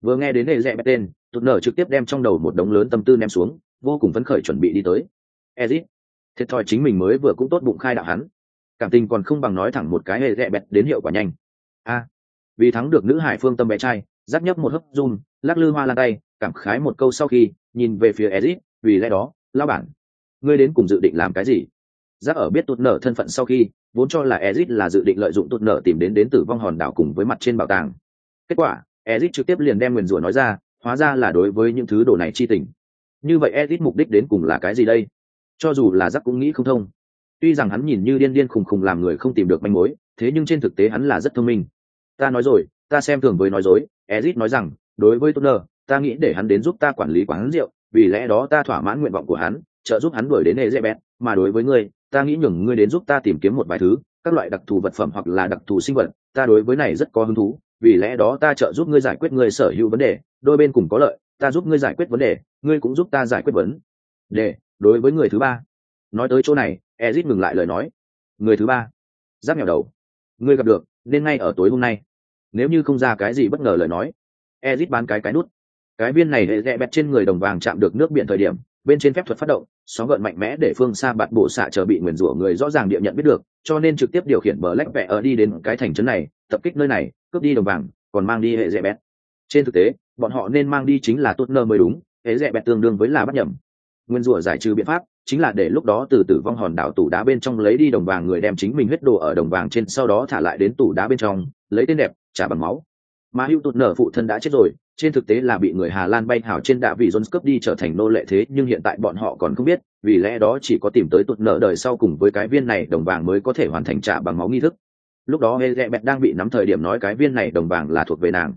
Vừa nghe đến hệ rẻ bẹt tên, tốt nở trực tiếp đem trong đầu một đống lớn tâm tư ném xuống, vô cùng phấn khởi chuẩn bị đi tới. Ezit thiệt thòi chính mình mới vừa cũng tốt bụng khai đạo hắn. Cảm tình còn không bằng nói thẳng một cái hệ rẽ bẹt đến hiệu quả nhanh. A, vì thắng được nữ hải phương tâm bé trai giáp nhấp một hấp run, lắc lư hoa lan tay, cảm khái một câu sau khi, nhìn về phía ezit, vì lẽ đó lao bản, ngươi đến cùng dự định làm cái gì? Giáp ở biết tụt nở thân phận sau khi, vốn cho là ezit là dự định lợi dụng tụt nở tìm đến đến tử vong hòn đảo cùng với mặt trên bảo tàng. Kết quả, ezit trực tiếp liền đem nguyền rủa nói ra, hóa ra là đối với những thứ đồ này chi tình. Như vậy ezit mục đích đến cùng là cái gì đây? Cho dù là giắc cũng nghĩ không thông. Tuy rằng hắn nhìn như điên điên khùng khùng làm người không tìm được manh mối, thế nhưng trên thực tế hắn là rất thông minh. Ta nói rồi, ta xem thường với nói dối ezit nói rằng, đối với toner ta nghĩ để hắn đến giúp ta quản lý quán rượu, vì lẽ đó ta thỏa mãn nguyện vọng của hắn, trợ giúp hắn đuổi đến ezebet mà đối với ngươi, ta nghĩ nhường ngươi đến giúp ta tìm kiếm một vài thứ, các loại đặc thù vật phẩm hoặc là đặc thù sinh vật, ta đối với này rất có hứng thú, vì lẽ đó ta trợ giúp ngươi giải quyết ngươi sở hữu vấn đề, đôi bên cùng có lợi, ta giúp ngươi giải quyết vấn đề, ngươi cũng giúp ta giải quyết vấn đề đối với người thứ ba. Nói tới chỗ này ezit ngừng lại lời nói. Người thứ ba. Giáp nghèo đầu. Ngươi gặp được, nên ngay ở tối hôm nay. Nếu như không ra cái gì bất ngờ lời nói ezit bán cái cái nút. Cái viên này hệ rẽ bẹt trên người đồng vàng chạm được nước biển thời điểm, bên trên phép thuật phát động, sóng gợn mạnh mẽ để phương xa bạt bộ xạ chờ bị nguyền rủa người rõ ràng địa nhận biết được, cho nên trực tiếp điều khiển bờ lách vẽ ở đi đến cái thành trấn này, tập kích nơi này, cướp đi đồng vàng, còn mang đi hệ rẽ bẹt. Trên thực tế, bọn họ nên mang đi chính là tốt nơ mới đúng, hệ rẽ bẹt tương đương với là bắt nhầm nguyên rủa giải trừ biện pháp, chính là để lúc đó từ tử vong hòn đảo tủ đá bên trong lấy đi đồng vàng người đem chính mình huyết đồ ở đồng vàng trên, sau đó thả lại đến tủ đá bên trong, lấy tên đẹp, trả bằng máu. Mà hữu tụt nở phụ thân đã chết rồi, trên thực tế là bị người hà lan bay hảo trên đạ vị jones cướp đi trở thành nô lệ thế, nhưng hiện tại bọn họ còn không biết, vì lẽ đó chỉ có tìm tới tụt nở đời sau cùng với cái viên này đồng vàng mới có thể hoàn thành trả bằng máu nghi thức. Lúc đó hê dẹ bẹt đang bị nắm thời điểm nói cái viên này đồng vàng là thuộc về nàng.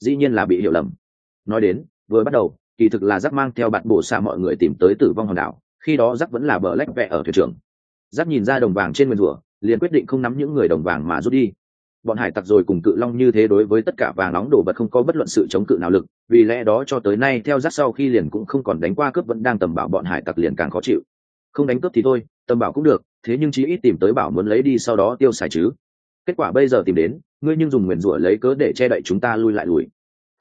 Dĩ nhiên là bị hiểu lầm. Nói đến, vừa bắt đầu kỳ thực là giáp mang theo bạn bổ xạ mọi người tìm tới tử vong hòn đảo, khi đó giáp vẫn là bờ lách vẹ ở thuyền trưởng. Giáp nhìn ra đồng vàng trên nguyên rủa, liền quyết định không nắm những người đồng vàng mà rút đi. Bọn hải tặc rồi cùng cự long như thế đối với tất cả vàng nóng đồ vật không có bất luận sự chống cự nào lực, vì lẽ đó cho tới nay theo giáp sau khi liền cũng không còn đánh qua cướp vẫn đang tầm bảo bọn hải tặc liền càng khó chịu. Không đánh cướp thì thôi, tầm bảo cũng được, thế nhưng chí ít tìm tới bảo muốn lấy đi sau đó tiêu xài chứ. Kết quả bây giờ tìm đến, ngươi nhưng dùng nguyền rủa lấy cớ để che đậy chúng ta lui lại lùi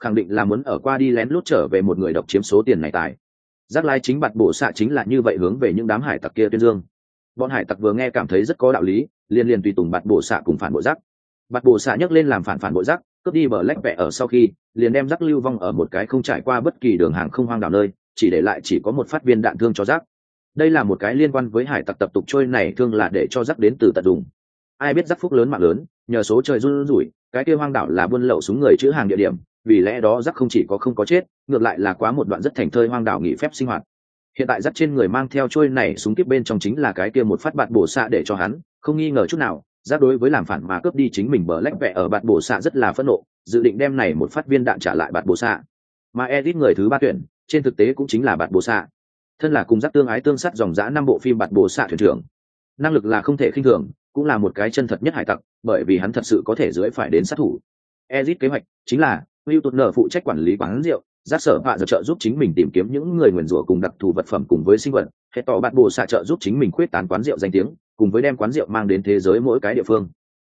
khẳng định là muốn ở qua đi lén lút trở về một người độc chiếm số tiền này tài. Giác lai chính bạt bổ xạ chính là như vậy hướng về những đám hải tặc kia tuyên dương. Bọn hải tặc vừa nghe cảm thấy rất có đạo lý, liền liền tùy tùng bạt bổ xạ cùng phản bội giác. Bạt bổ xạ nhấc lên làm phản phản bội giác, cướp đi bờ lách vẹ ở sau khi, liền đem giác lưu vong ở một cái không trải qua bất kỳ đường hàng không hoang đảo nơi, chỉ để lại chỉ có một phát viên đạn thương cho giác. Đây là một cái liên quan với hải tặc tập tục trôi này thương là để cho giác đến từ tận dùng. Ai biết giác phúc lớn mạng lớn, nhờ số trời run rủi, cái kia hoang đảo là buôn lậu súng người chữ hàng địa điểm vì lẽ đó rắc không chỉ có không có chết, ngược lại là quá một đoạn rất thành thơi hoang đảo nghỉ phép sinh hoạt. Hiện tại rắc trên người mang theo trôi này súng kíp bên trong chính là cái kia một phát bạt bổ xạ để cho hắn, không nghi ngờ chút nào, rắc đối với làm phản mà cướp đi chính mình bờ lách vẹ ở bạt bổ xạ rất là phẫn nộ, dự định đem này một phát viên đạn trả lại bạt bổ xạ. Mà edit người thứ ba tuyển, trên thực tế cũng chính là bạt bổ xạ. Thân là cùng rắc tương ái tương sát dòng dã năm bộ phim bạt bổ xạ thuyền trưởng. Năng lực là không thể khinh thường, cũng là một cái chân thật nhất hải tặc, bởi vì hắn thật sự có thể dưới phải đến sát thủ. Ezit kế hoạch chính là hữu tụt nở phụ trách quản lý quán rượu, giác sở vạ giờ trợ giúp chính mình tìm kiếm những người nguyền rủa cùng đặc thù vật phẩm cùng với sinh vật. Hệ tỏ bạt bổ xạ trợ giúp chính mình khuyết tán quán rượu danh tiếng, cùng với đem quán rượu mang đến thế giới mỗi cái địa phương.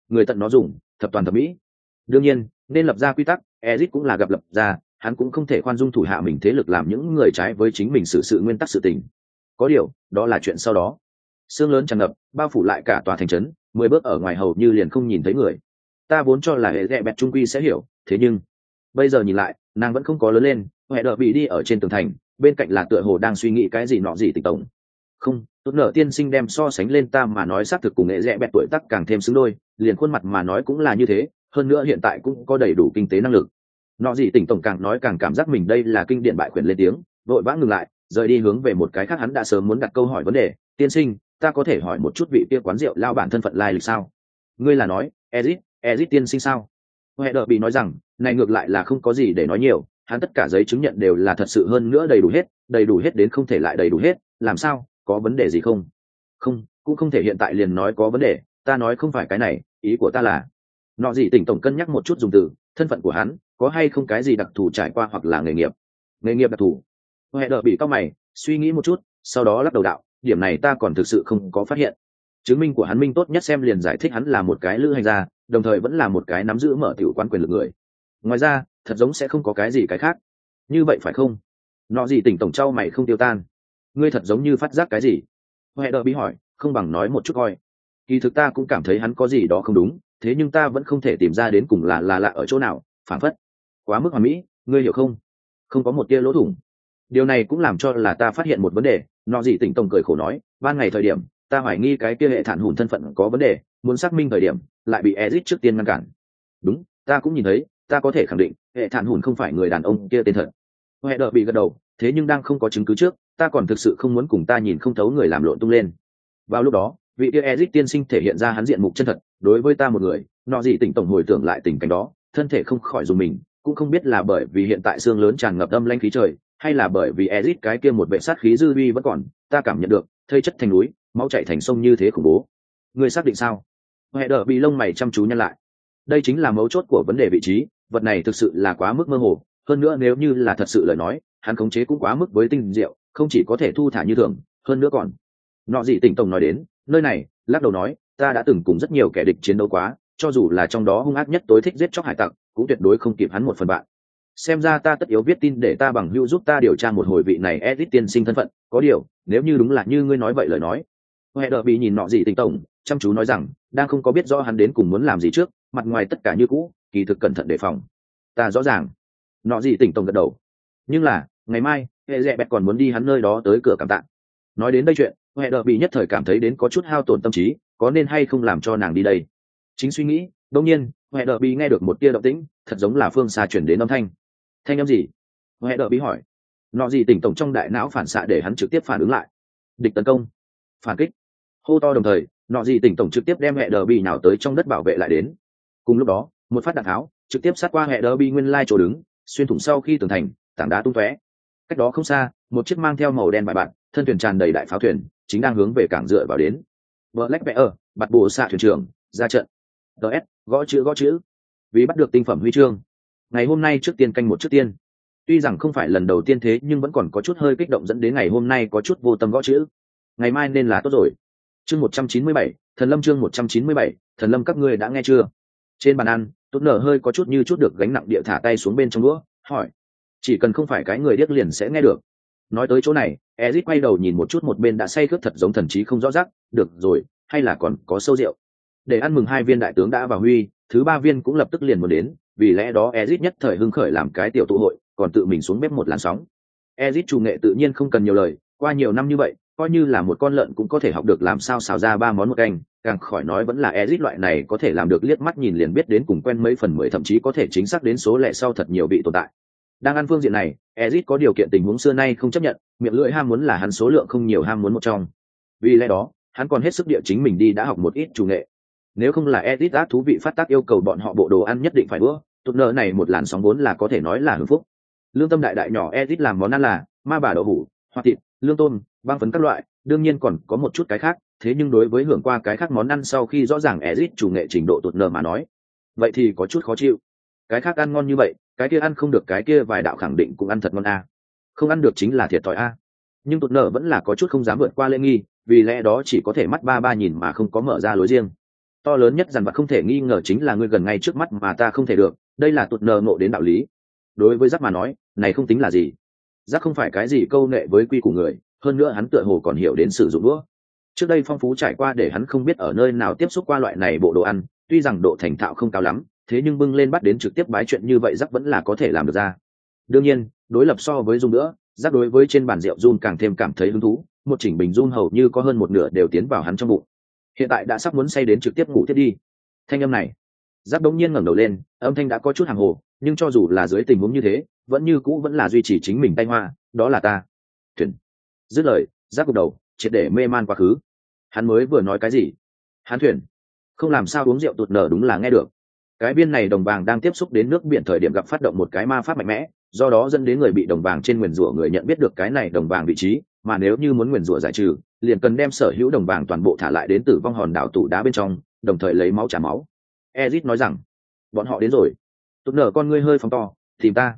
Người tận nó dùng, thập toàn thập mỹ. Đương nhiên, nên lập ra quy tắc Ezic cũng là gặp lập ra, hắn cũng không thể khoan dung thủ hạ mình thế lực làm những người trái với chính mình sự sự nguyên tắc sự tình. Có điều, đó là chuyện sau đó. Sương lớn tràn ngập, bao phủ lại cả tòa thành trấn, mười bước ở ngoài hầu như liền không nhìn thấy người. Ta vốn cho là hệ ghẹ bẹt trung quy sẽ hiểu, thế nhưng bây giờ nhìn lại, nàng vẫn không có lớn lên huệ đỡ bị đi ở trên tường thành, bên cạnh là tựa hồ đang suy nghĩ cái gì nọ gì tịch tổng. Không, tốt nở tiên sinh đem so sánh lên ta mà nói xác thực cùng nghệ rẽ bẹt tuổi tắc càng thêm xứng đôi, liền khuôn mặt mà nói cũng là như thế, hơn nữa hiện tại cũng có đầy đủ kinh tế năng lực. Nọ gì tỉnh tổng càng nói càng cảm giác mình đây là kinh điện bại quyền lên tiếng, vội vã ngừng lại, rời đi hướng về một cái khác hắn đã sớm muốn đặt câu hỏi vấn đề. Tiên sinh, ta có thể hỏi một chút vị kia quán rượu lao bản thân phận lai lịch sao? Ngươi là nói, ezit ezit tiên sinh sao? Huệ đờ bị nói rằng, này ngược lại là không có gì để nói nhiều, hắn tất cả giấy chứng nhận đều là thật sự hơn nữa đầy đủ hết, đầy đủ hết đến không thể lại đầy đủ hết, làm sao, có vấn đề gì không? Không, cũng không thể hiện tại liền nói có vấn đề, ta nói không phải cái này, ý của ta là nọ gì tỉnh tổng cân nhắc một chút dùng từ, thân phận của hắn, có hay không cái gì đặc thù trải qua hoặc là nghề nghiệp? Nghề nghiệp đặc thù? Huệ đờ bị cao mày, suy nghĩ một chút, sau đó lắc đầu đạo, điểm này ta còn thực sự không có phát hiện chứng minh của hắn minh tốt nhất xem liền giải thích hắn là một cái lữ hành gia, đồng thời vẫn là một cái nắm giữ mở tiểu quán quyền lực người. Ngoài ra, thật giống sẽ không có cái gì cái khác. Như vậy phải không? Nọ gì tỉnh tổng trao mày không tiêu tan. Ngươi thật giống như phát giác cái gì? Huệ đợi bí hỏi, không bằng nói một chút coi. Kỳ thực ta cũng cảm thấy hắn có gì đó không đúng, thế nhưng ta vẫn không thể tìm ra đến cùng là là lạ ở chỗ nào phản phất. Quá mức hoàn mỹ, ngươi hiểu không? Không có một tia lỗ thủng. Điều này cũng làm cho là ta phát hiện một vấn đề, nọ gì tỉnh tổng cười khổ nói, ban ngày thời điểm ta hoài nghi cái kia hệ thản hùn thân phận có vấn đề, muốn xác minh thời điểm, lại bị ezit trước tiên ngăn cản. Đúng, ta cũng nhìn thấy, ta có thể khẳng định, hệ thản hùn không phải người đàn ông kia tên thật. Huệ đợi bị gật đầu, thế nhưng đang không có chứng cứ trước, ta còn thực sự không muốn cùng ta nhìn không thấu người làm lộn tung lên. Vào lúc đó, vị kia ezit tiên sinh thể hiện ra hắn diện mục chân thật, đối với ta một người, nọ gì tỉnh tổng hồi tưởng lại tình cảnh đó, thân thể không khỏi dùng mình, cũng không biết là bởi vì hiện tại xương lớn tràn ngập âm lanh khí trời, hay là bởi vì ezit cái kia một vệ sát khí dư vi vẫn còn, ta cảm nhận được, thây chất thành núi máu chảy thành sông như thế khủng bố. Người xác định sao? Huệ đỡ bị lông mày chăm chú nhăn lại. Đây chính là mấu chốt của vấn đề vị trí, vật này thực sự là quá mức mơ hồ. Hơn nữa nếu như là thật sự lời nói, hắn khống chế cũng quá mức với tinh diệu, không chỉ có thể thu thả như thường, hơn nữa còn. Nọ gì tỉnh tổng nói đến, nơi này, lắc đầu nói, ta đã từng cùng rất nhiều kẻ địch chiến đấu quá, cho dù là trong đó hung ác nhất tối thích giết chóc hải tặc, cũng tuyệt đối không kịp hắn một phần bạn. Xem ra ta tất yếu viết tin để ta bằng hữu giúp ta điều tra một hồi vị này edit tiên sinh thân phận. Có điều, nếu như đúng là như ngươi nói vậy lời nói huệ đờ bị nhìn nọ gì tỉnh tổng, chăm chú nói rằng, đang không có biết rõ hắn đến cùng muốn làm gì trước, mặt ngoài tất cả như cũ, kỳ thực cẩn thận đề phòng. Ta rõ ràng. Nọ gì tỉnh tổng gật đầu. Nhưng là, ngày mai hệ dẹ bẹt còn muốn đi hắn nơi đó tới cửa cảm tạ. Nói đến đây chuyện, huệ đờ bị nhất thời cảm thấy đến có chút hao tổn tâm trí, có nên hay không làm cho nàng đi đây. Chính suy nghĩ đông nhiên, huệ đờ bị nghe được một tia động tĩnh, thật giống là phương xa chuyển đến âm thanh. Thanh âm gì? Huệ đờ bị hỏi. Nọ gì tỉnh tổng trong đại não phản xạ để hắn trực tiếp phản ứng lại. Địch tấn công. Phản kích hô to đồng thời, nọ gì tỉnh tổng trực tiếp đem hệ đờ bị nào tới trong đất bảo vệ lại đến. Cùng lúc đó, một phát đạn tháo, trực tiếp sát qua hệ đờ bị nguyên lai chỗ đứng, xuyên thủng sau khi tường thành, tảng đá tung tóe. Cách đó không xa, một chiếc mang theo màu đen bài bạn, thân thuyền tràn đầy đại pháo thuyền, chính đang hướng về cảng dựa vào đến. Vợ lách vẽ ở bạt bộ xạ thuyền trưởng, ra trận. Ts gõ chữ gõ chữ. Vì bắt được tinh phẩm huy chương. Ngày hôm nay trước tiên canh một trước tiên. Tuy rằng không phải lần đầu tiên thế, nhưng vẫn còn có chút hơi kích động dẫn đến ngày hôm nay có chút vô tâm gõ chữ. Ngày mai nên là tốt rồi chương một trăm chín mươi bảy, thần lâm chương một trăm chín mươi bảy, thần lâm các ngươi đã nghe chưa? Trên bàn ăn tốt nở hơi có chút như chút được gánh nặng địa thả tay xuống bên trong đũa, hỏi. Chỉ cần không phải cái người điếc liền sẽ nghe được. Nói tới chỗ này ezit quay đầu nhìn một chút một bên đã say khướt thật giống thần trí không rõ rắc, được rồi, hay là còn có sâu rượu? Để ăn mừng hai viên đại tướng đã vào huy, thứ ba viên cũng lập tức liền muốn đến, vì lẽ đó ezit nhất thời hưng khởi làm cái tiểu tụ hội, còn tự mình xuống bếp một làn sóng. Ezit chủ nghệ tự nhiên không cần nhiều lời, qua nhiều năm như vậy coi như là một con lợn cũng có thể học được làm sao xào ra ba món một canh, càng khỏi nói vẫn là ezit loại này có thể làm được liếc mắt nhìn liền biết đến cùng quen mấy phần mười, thậm chí có thể chính xác đến số lẻ sau thật nhiều vị tồn tại. Đang ăn phương diện này, ezit có điều kiện tình huống xưa nay không chấp nhận, miệng lưỡi ham muốn là hắn số lượng không nhiều ham muốn một trong. Vì lẽ đó, hắn còn hết sức địa chính mình đi đã học một ít chủ nghệ. Nếu không là ezit đã thú vị phát tác yêu cầu bọn họ bộ đồ ăn nhất định phải bữa tụt nợ này một làn sóng vốn là có thể nói là hưng phúc. Lương tâm đại đại nhỏ ezit làm món ăn là ma bà đậu hủ, hoa thịt lương tôm băng phấn các loại, đương nhiên còn có một chút cái khác, thế nhưng đối với hưởng qua cái khác món ăn sau khi rõ ràng ezit chủ nghệ trình độ tụt nở mà nói, vậy thì có chút khó chịu. Cái khác ăn ngon như vậy, cái kia ăn không được cái kia vài đạo khẳng định cũng ăn thật ngon a không ăn được chính là thiệt thòi a nhưng tụt nở vẫn là có chút không dám vượt qua lễ nghi, vì lẽ đó chỉ có thể mắt ba ba nhìn mà không có mở ra lối riêng. To lớn nhất dằn vặt không thể nghi ngờ chính là ngươi gần ngay trước mắt mà ta không thể được, đây là tụt nở ngộ đến đạo lý. Đối với giáp mà nói, này không tính là gì giác không phải cái gì câu nệ với quy của người, hơn nữa hắn tựa hồ còn hiểu đến sử dụng đũa. Trước đây phong phú trải qua để hắn không biết ở nơi nào tiếp xúc qua loại này bộ đồ ăn, tuy rằng độ thành thạo không cao lắm, thế nhưng bưng lên bắt đến trực tiếp bái chuyện như vậy giác vẫn là có thể làm được ra. Đương nhiên, đối lập so với dung nữa giác đối với trên bàn rượu run càng thêm cảm thấy hứng thú, một chỉnh bình run hầu như có hơn một nửa đều tiến vào hắn trong bụng. Hiện tại đã sắp muốn say đến trực tiếp ngủ thiết đi. Thanh âm này, giác đống nhiên ngẩng đầu lên, âm thanh đã có chút hàng hồ, nhưng cho dù là dưới tình huống như thế vẫn như cũ vẫn là duy trì chính mình tay hoa, đó là ta. Thuyền. Dứt lời, giáp gục đầu, triệt để mê man quá khứ. Hắn mới vừa nói cái gì? Hắn thuyền. Không làm sao uống rượu tụt nở đúng là nghe được. Cái viên này đồng vàng đang tiếp xúc đến nước biển thời điểm gặp phát động một cái ma pháp mạnh mẽ, do đó dẫn đến người bị đồng vàng trên nguyền rủa người nhận biết được cái này đồng vàng vị trí, mà nếu như muốn nguyền rủa giải trừ, liền cần đem sở hữu đồng vàng toàn bộ thả lại đến tử vong hòn đảo tủ đá bên trong, đồng thời lấy máu trả máu. Ezit nói rằng, bọn họ đến rồi. Tụt nở con ngươi hơi phóng to, tìm ta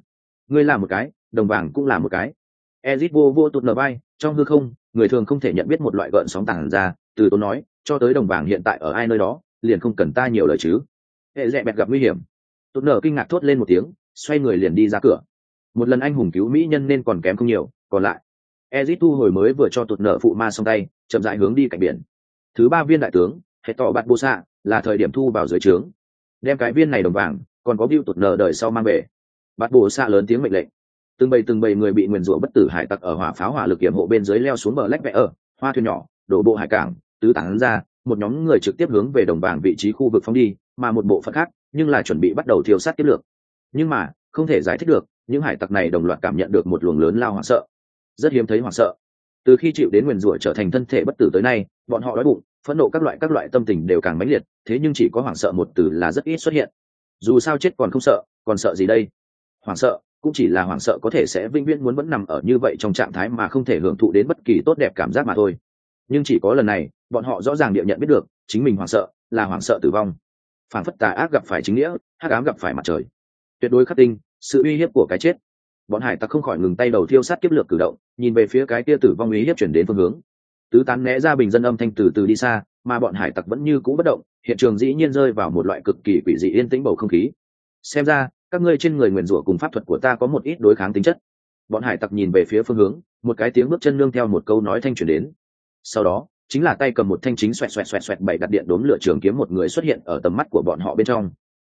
ngươi làm một cái đồng vàng cũng là một cái. Ezit vô vô tụt nở vai, trong hư không người thường không thể nhận biết một loại gợn sóng tàng ra từ tôi nói cho tới đồng vàng hiện tại ở ai nơi đó liền không cần ta nhiều lời chứ. Hệ dẹ bẹt gặp nguy hiểm. Tụt nở kinh ngạc thốt lên một tiếng xoay người liền đi ra cửa. Một lần anh hùng cứu mỹ nhân nên còn kém không nhiều còn lại. Ezit thu hồi mới vừa cho tụt nở phụ ma xong tay chậm dại hướng đi cạnh biển. Thứ ba viên đại tướng hệ tỏ bạt bô xạ là thời điểm thu vào dưới trướng. Đem cái viên này đồng vàng còn có biêu tụt nở đời sau mang về bạt bộ xạ lớn tiếng mệnh lệnh. Từng bầy từng bầy người bị nguyền rủa bất tử hải tặc ở hỏa pháo hỏa lực kiểm hộ bên dưới leo xuống bờ lách vẽ ở, hoa thuyền nhỏ, đổ bộ hải cảng, tứ tán ra, một nhóm người trực tiếp hướng về đồng bảng vị trí khu vực phóng đi, mà một bộ phận khác, nhưng là chuẩn bị bắt đầu thiêu sát tiếp lược. Nhưng mà, không thể giải thích được, những hải tặc này đồng loạt cảm nhận được một luồng lớn lao hoảng sợ. Rất hiếm thấy hoảng sợ. Từ khi chịu đến nguyền rủa trở thành thân thể bất tử tới nay, bọn họ đói bụng, phẫn nộ các loại các loại tâm tình đều càng mãnh liệt, thế nhưng chỉ có hoảng sợ một từ là rất ít xuất hiện. Dù sao chết còn không sợ, còn sợ gì đây? Hoảng sợ, cũng chỉ là hoảng sợ có thể sẽ vĩnh viễn muốn vẫn nằm ở như vậy trong trạng thái mà không thể hưởng thụ đến bất kỳ tốt đẹp cảm giác mà thôi. Nhưng chỉ có lần này, bọn họ rõ ràng địa nhận biết được, chính mình hoảng sợ, là hoảng sợ tử vong. Phản phất tà ác gặp phải chính nghĩa, hắc ám gặp phải mặt trời. Tuyệt đối khắc tinh, sự uy hiếp của cái chết. Bọn hải tặc không khỏi ngừng tay đầu thiêu sát kiếp lược cử động, nhìn về phía cái tia tử vong uy hiếp chuyển đến phương hướng. Tứ tán né ra bình dân âm thanh từ từ đi xa, mà bọn hải tặc vẫn như cũ bất động, hiện trường dĩ nhiên rơi vào một loại cực kỳ quỷ dị yên tĩnh bầu không khí. Xem ra các ngươi trên người nguyền rủa cùng pháp thuật của ta có một ít đối kháng tính chất. Bọn hải tặc nhìn về phía phương hướng, một cái tiếng bước chân nương theo một câu nói thanh chuyển đến. Sau đó, chính là tay cầm một thanh chính xoẹt xoẹt xoẹt xoẹt bảy đặt điện đốn lửa trường kiếm một người xuất hiện ở tầm mắt của bọn họ bên trong.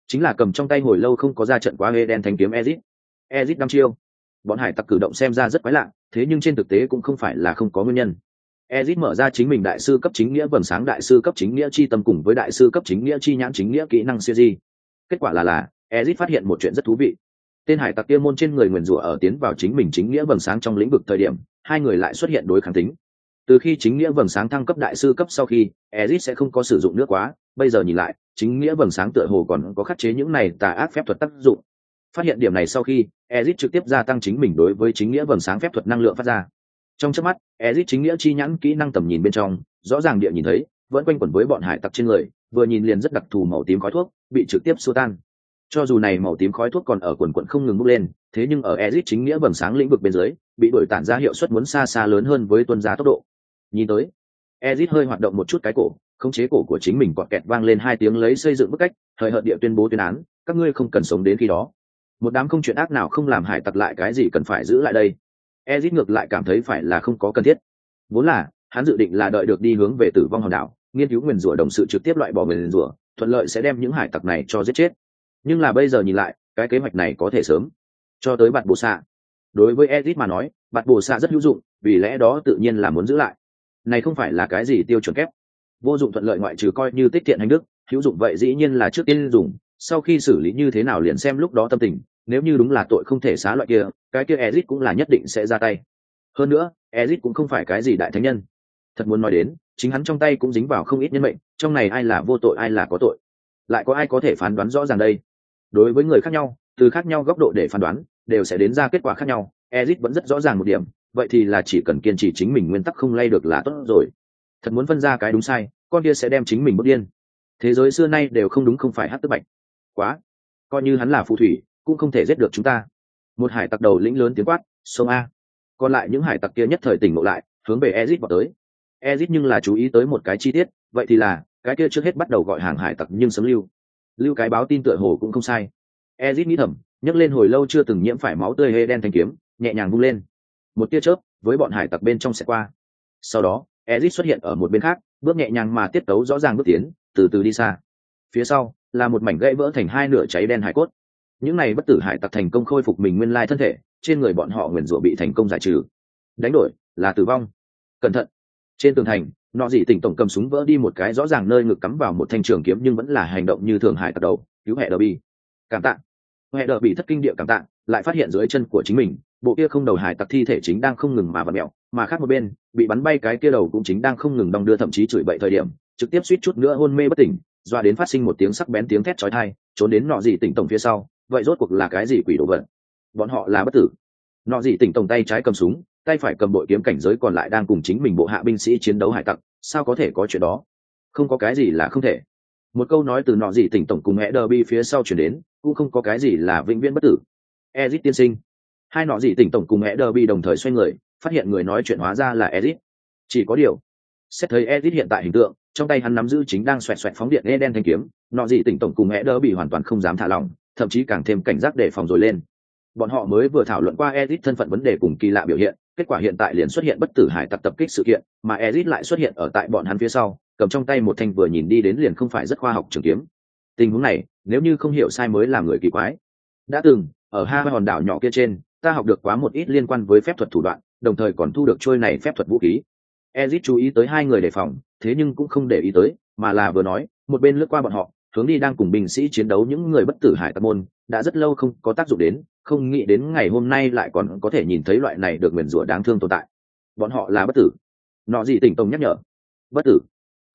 Chính là cầm trong tay hồi lâu không có ra trận quá hê đen thanh kiếm ezit. Ezit năm chiêu. Bọn hải tặc cử động xem ra rất quái lạ, thế nhưng trên thực tế cũng không phải là không có nguyên nhân. Ezit mở ra chính mình đại sư cấp chính nghĩa vầng sáng đại sư cấp chính nghĩa chi tâm cùng với đại sư cấp chính nghĩa chi nhãn chính nghĩa kỹ năng siêu di. Kết quả là là ezit phát hiện một chuyện rất thú vị. Tên hải tặc kia môn trên người nguyền rủa ở tiến vào chính mình chính nghĩa vầng sáng trong lĩnh vực thời điểm, hai người lại xuất hiện đối kháng tính. Từ khi chính nghĩa vầng sáng thăng cấp đại sư cấp sau khi, ezit sẽ không có sử dụng nước quá, bây giờ nhìn lại, chính nghĩa vầng sáng tựa hồ còn có khắc chế những này tà ác phép thuật tác dụng. Phát hiện điểm này sau khi, ezit trực tiếp gia tăng chính mình đối với chính nghĩa vầng sáng phép thuật năng lượng phát ra. Trong trước mắt, ezit chính nghĩa chi nhãn kỹ năng tầm nhìn bên trong, rõ ràng địa nhìn thấy, vẫn quanh quẩn với bọn hải tặc trên người, vừa nhìn liền rất đặc thù màu tím khói thuốc, bị trực tiếp xua tan cho dù này màu tím khói thuốc còn ở quần quận không ngừng bốc lên, thế nhưng ở ezit chính nghĩa vầng sáng lĩnh vực bên dưới, bị đổi tản ra hiệu suất muốn xa xa lớn hơn với tuân giá tốc độ. Nhìn tới ezit hơi hoạt động một chút cái cổ, khống chế cổ của chính mình quạt kẹt vang lên hai tiếng lấy xây dựng bức cách thời hợt địa tuyên bố tuyên án, các ngươi không cần sống đến khi đó. Một đám không chuyện ác nào không làm hải tặc lại cái gì cần phải giữ lại đây. Ezit ngược lại cảm thấy phải là không có cần thiết. Vốn là, hắn dự định là đợi được đi hướng về tử vong hòn đảo, nghiên cứu nguyền rủa đồng sự trực tiếp loại bỏ nguyền rủa, thuận lợi sẽ đem những hải tặc này cho giết chết nhưng là bây giờ nhìn lại, cái kế hoạch này có thể sớm. Cho tới bạn bồ xạ. Đối với edit mà nói bạn bồ xạ rất hữu dụng, vì lẽ đó tự nhiên là muốn giữ lại. Này không phải là cái gì tiêu chuẩn kép. Vô dụng thuận lợi ngoại trừ coi như tiết kiệm hành đức, hữu dụng vậy dĩ nhiên là trước tiên dùng. Sau khi xử lý như thế nào liền xem lúc đó tâm tình, nếu như đúng là tội không thể xá loại kia, cái kia ezit cũng là nhất định sẽ ra tay. Hơn nữa ezit cũng không phải cái gì đại thánh nhân. Thật muốn nói đến, chính hắn trong tay cũng dính vào không ít nhân mệnh, trong này ai là vô tội, ai là có tội. Lại có ai có thể phán đoán rõ ràng đây? Đối với người khác nhau, từ khác nhau góc độ để phán đoán, đều sẽ đến ra kết quả khác nhau. Ezit vẫn rất rõ ràng một điểm, vậy thì là chỉ cần kiên trì chính mình nguyên tắc không lay được là tốt rồi. Thật muốn phân ra cái đúng sai, con kia sẽ đem chính mình bước điên. Thế giới xưa nay đều không đúng không phải hát tức bạch. Quá. Coi như hắn là phù thủy, cũng không thể giết được chúng ta. Một hải tặc đầu lĩnh lớn tiếng quát, sông a. Còn lại những hải tặc kia nhất thời tỉnh ngộ lại, hướng về ezit vào tới. Ezit nhưng là chú ý tới một cái chi tiết, vậy thì là, cái kia trước hết bắt đầu gọi hàng hải tặc nhưng sấm lưu lưu cái báo tin tựa hồ cũng không sai. Ezit nghĩ thầm, nhấc lên hồi lâu chưa từng nhiễm phải máu tươi hê đen thanh kiếm, nhẹ nhàng vung lên. Một tia chớp, với bọn hải tặc bên trong sẽ qua. Sau đó, ezit xuất hiện ở một bên khác, bước nhẹ nhàng mà tiết tấu rõ ràng bước tiến, từ từ đi xa. Phía sau, là một mảnh gãy vỡ thành hai nửa cháy đen hải cốt. Những này bất tử hải tặc thành công khôi phục mình nguyên lai thân thể, trên người bọn họ nguyền rủa bị thành công giải trừ. Đánh đổi, là tử vong. Cẩn thận. Trên tường thành nọ dị tỉnh tổng cầm súng vỡ đi một cái rõ ràng nơi ngực cắm vào một thanh trường kiếm nhưng vẫn là hành động như thường hải tặc đầu, cứu hệ đờ bi cảm tạ. Hệ đờ bị thất kinh địa cảm tạ, lại phát hiện dưới chân của chính mình, bộ kia không đầu hải tặc thi thể chính đang không ngừng mà vặn mẹo mà khác một bên, bị bắn bay cái kia đầu cũng chính đang không ngừng đong đưa thậm chí chửi bậy thời điểm, trực tiếp suýt chút nữa hôn mê bất tỉnh, doa đến phát sinh một tiếng sắc bén tiếng thét chói tai, trốn đến nọ dị tỉnh tổng phía sau, vậy rốt cuộc là cái gì quỷ đồ vật? Bọn họ là bất tử. Nọ dị tỉnh tổng tay trái cầm súng, tay phải cầm bội kiếm cảnh giới còn lại đang cùng chính mình bộ hạ binh sĩ chiến đấu hải tặc sao có thể có chuyện đó? Không có cái gì là không thể. Một câu nói từ nọ gì tỉnh tổng cùng hẹ đờ bi phía sau chuyển đến, cũng không có cái gì là vĩnh viễn bất tử. Ezit tiên sinh. Hai nọ gì tỉnh tổng cùng hẹ đờ bi đồng thời xoay người, phát hiện người nói chuyện hóa ra là ezit. Chỉ có điều, xét thấy ezit hiện tại hình tượng, trong tay hắn nắm giữ chính đang xoẹt xoẹt phóng điện e đen thanh kiếm, nọ gì tỉnh tổng cùng hẹ đờ bi hoàn toàn không dám thả lỏng, thậm chí càng thêm cảnh giác để phòng rồi lên. Bọn họ mới vừa thảo luận qua ezit thân phận vấn đề cùng kỳ lạ biểu hiện kết quả hiện tại liền xuất hiện bất tử hải tặc tập kích sự kiện, mà ezit lại xuất hiện ở tại bọn hắn phía sau, cầm trong tay một thanh vừa nhìn đi đến liền không phải rất khoa học trường kiếm. Tình huống này, nếu như không hiểu sai mới là người kỳ quái. Đã từng, ở hai hòn đảo nhỏ kia trên, ta học được quá một ít liên quan với phép thuật thủ đoạn, đồng thời còn thu được trôi này phép thuật vũ khí. Ezit chú ý tới hai người đề phòng, thế nhưng cũng không để ý tới, mà là vừa nói, một bên lướt qua bọn họ hướng đi đang cùng binh sĩ chiến đấu những người bất tử hải tặc môn, đã rất lâu không có tác dụng đến, không nghĩ đến ngày hôm nay lại còn có thể nhìn thấy loại này được nguyền rủa đáng thương tồn tại. Bọn họ là bất tử. Nọ gì tỉnh tông nhắc nhở. Bất tử?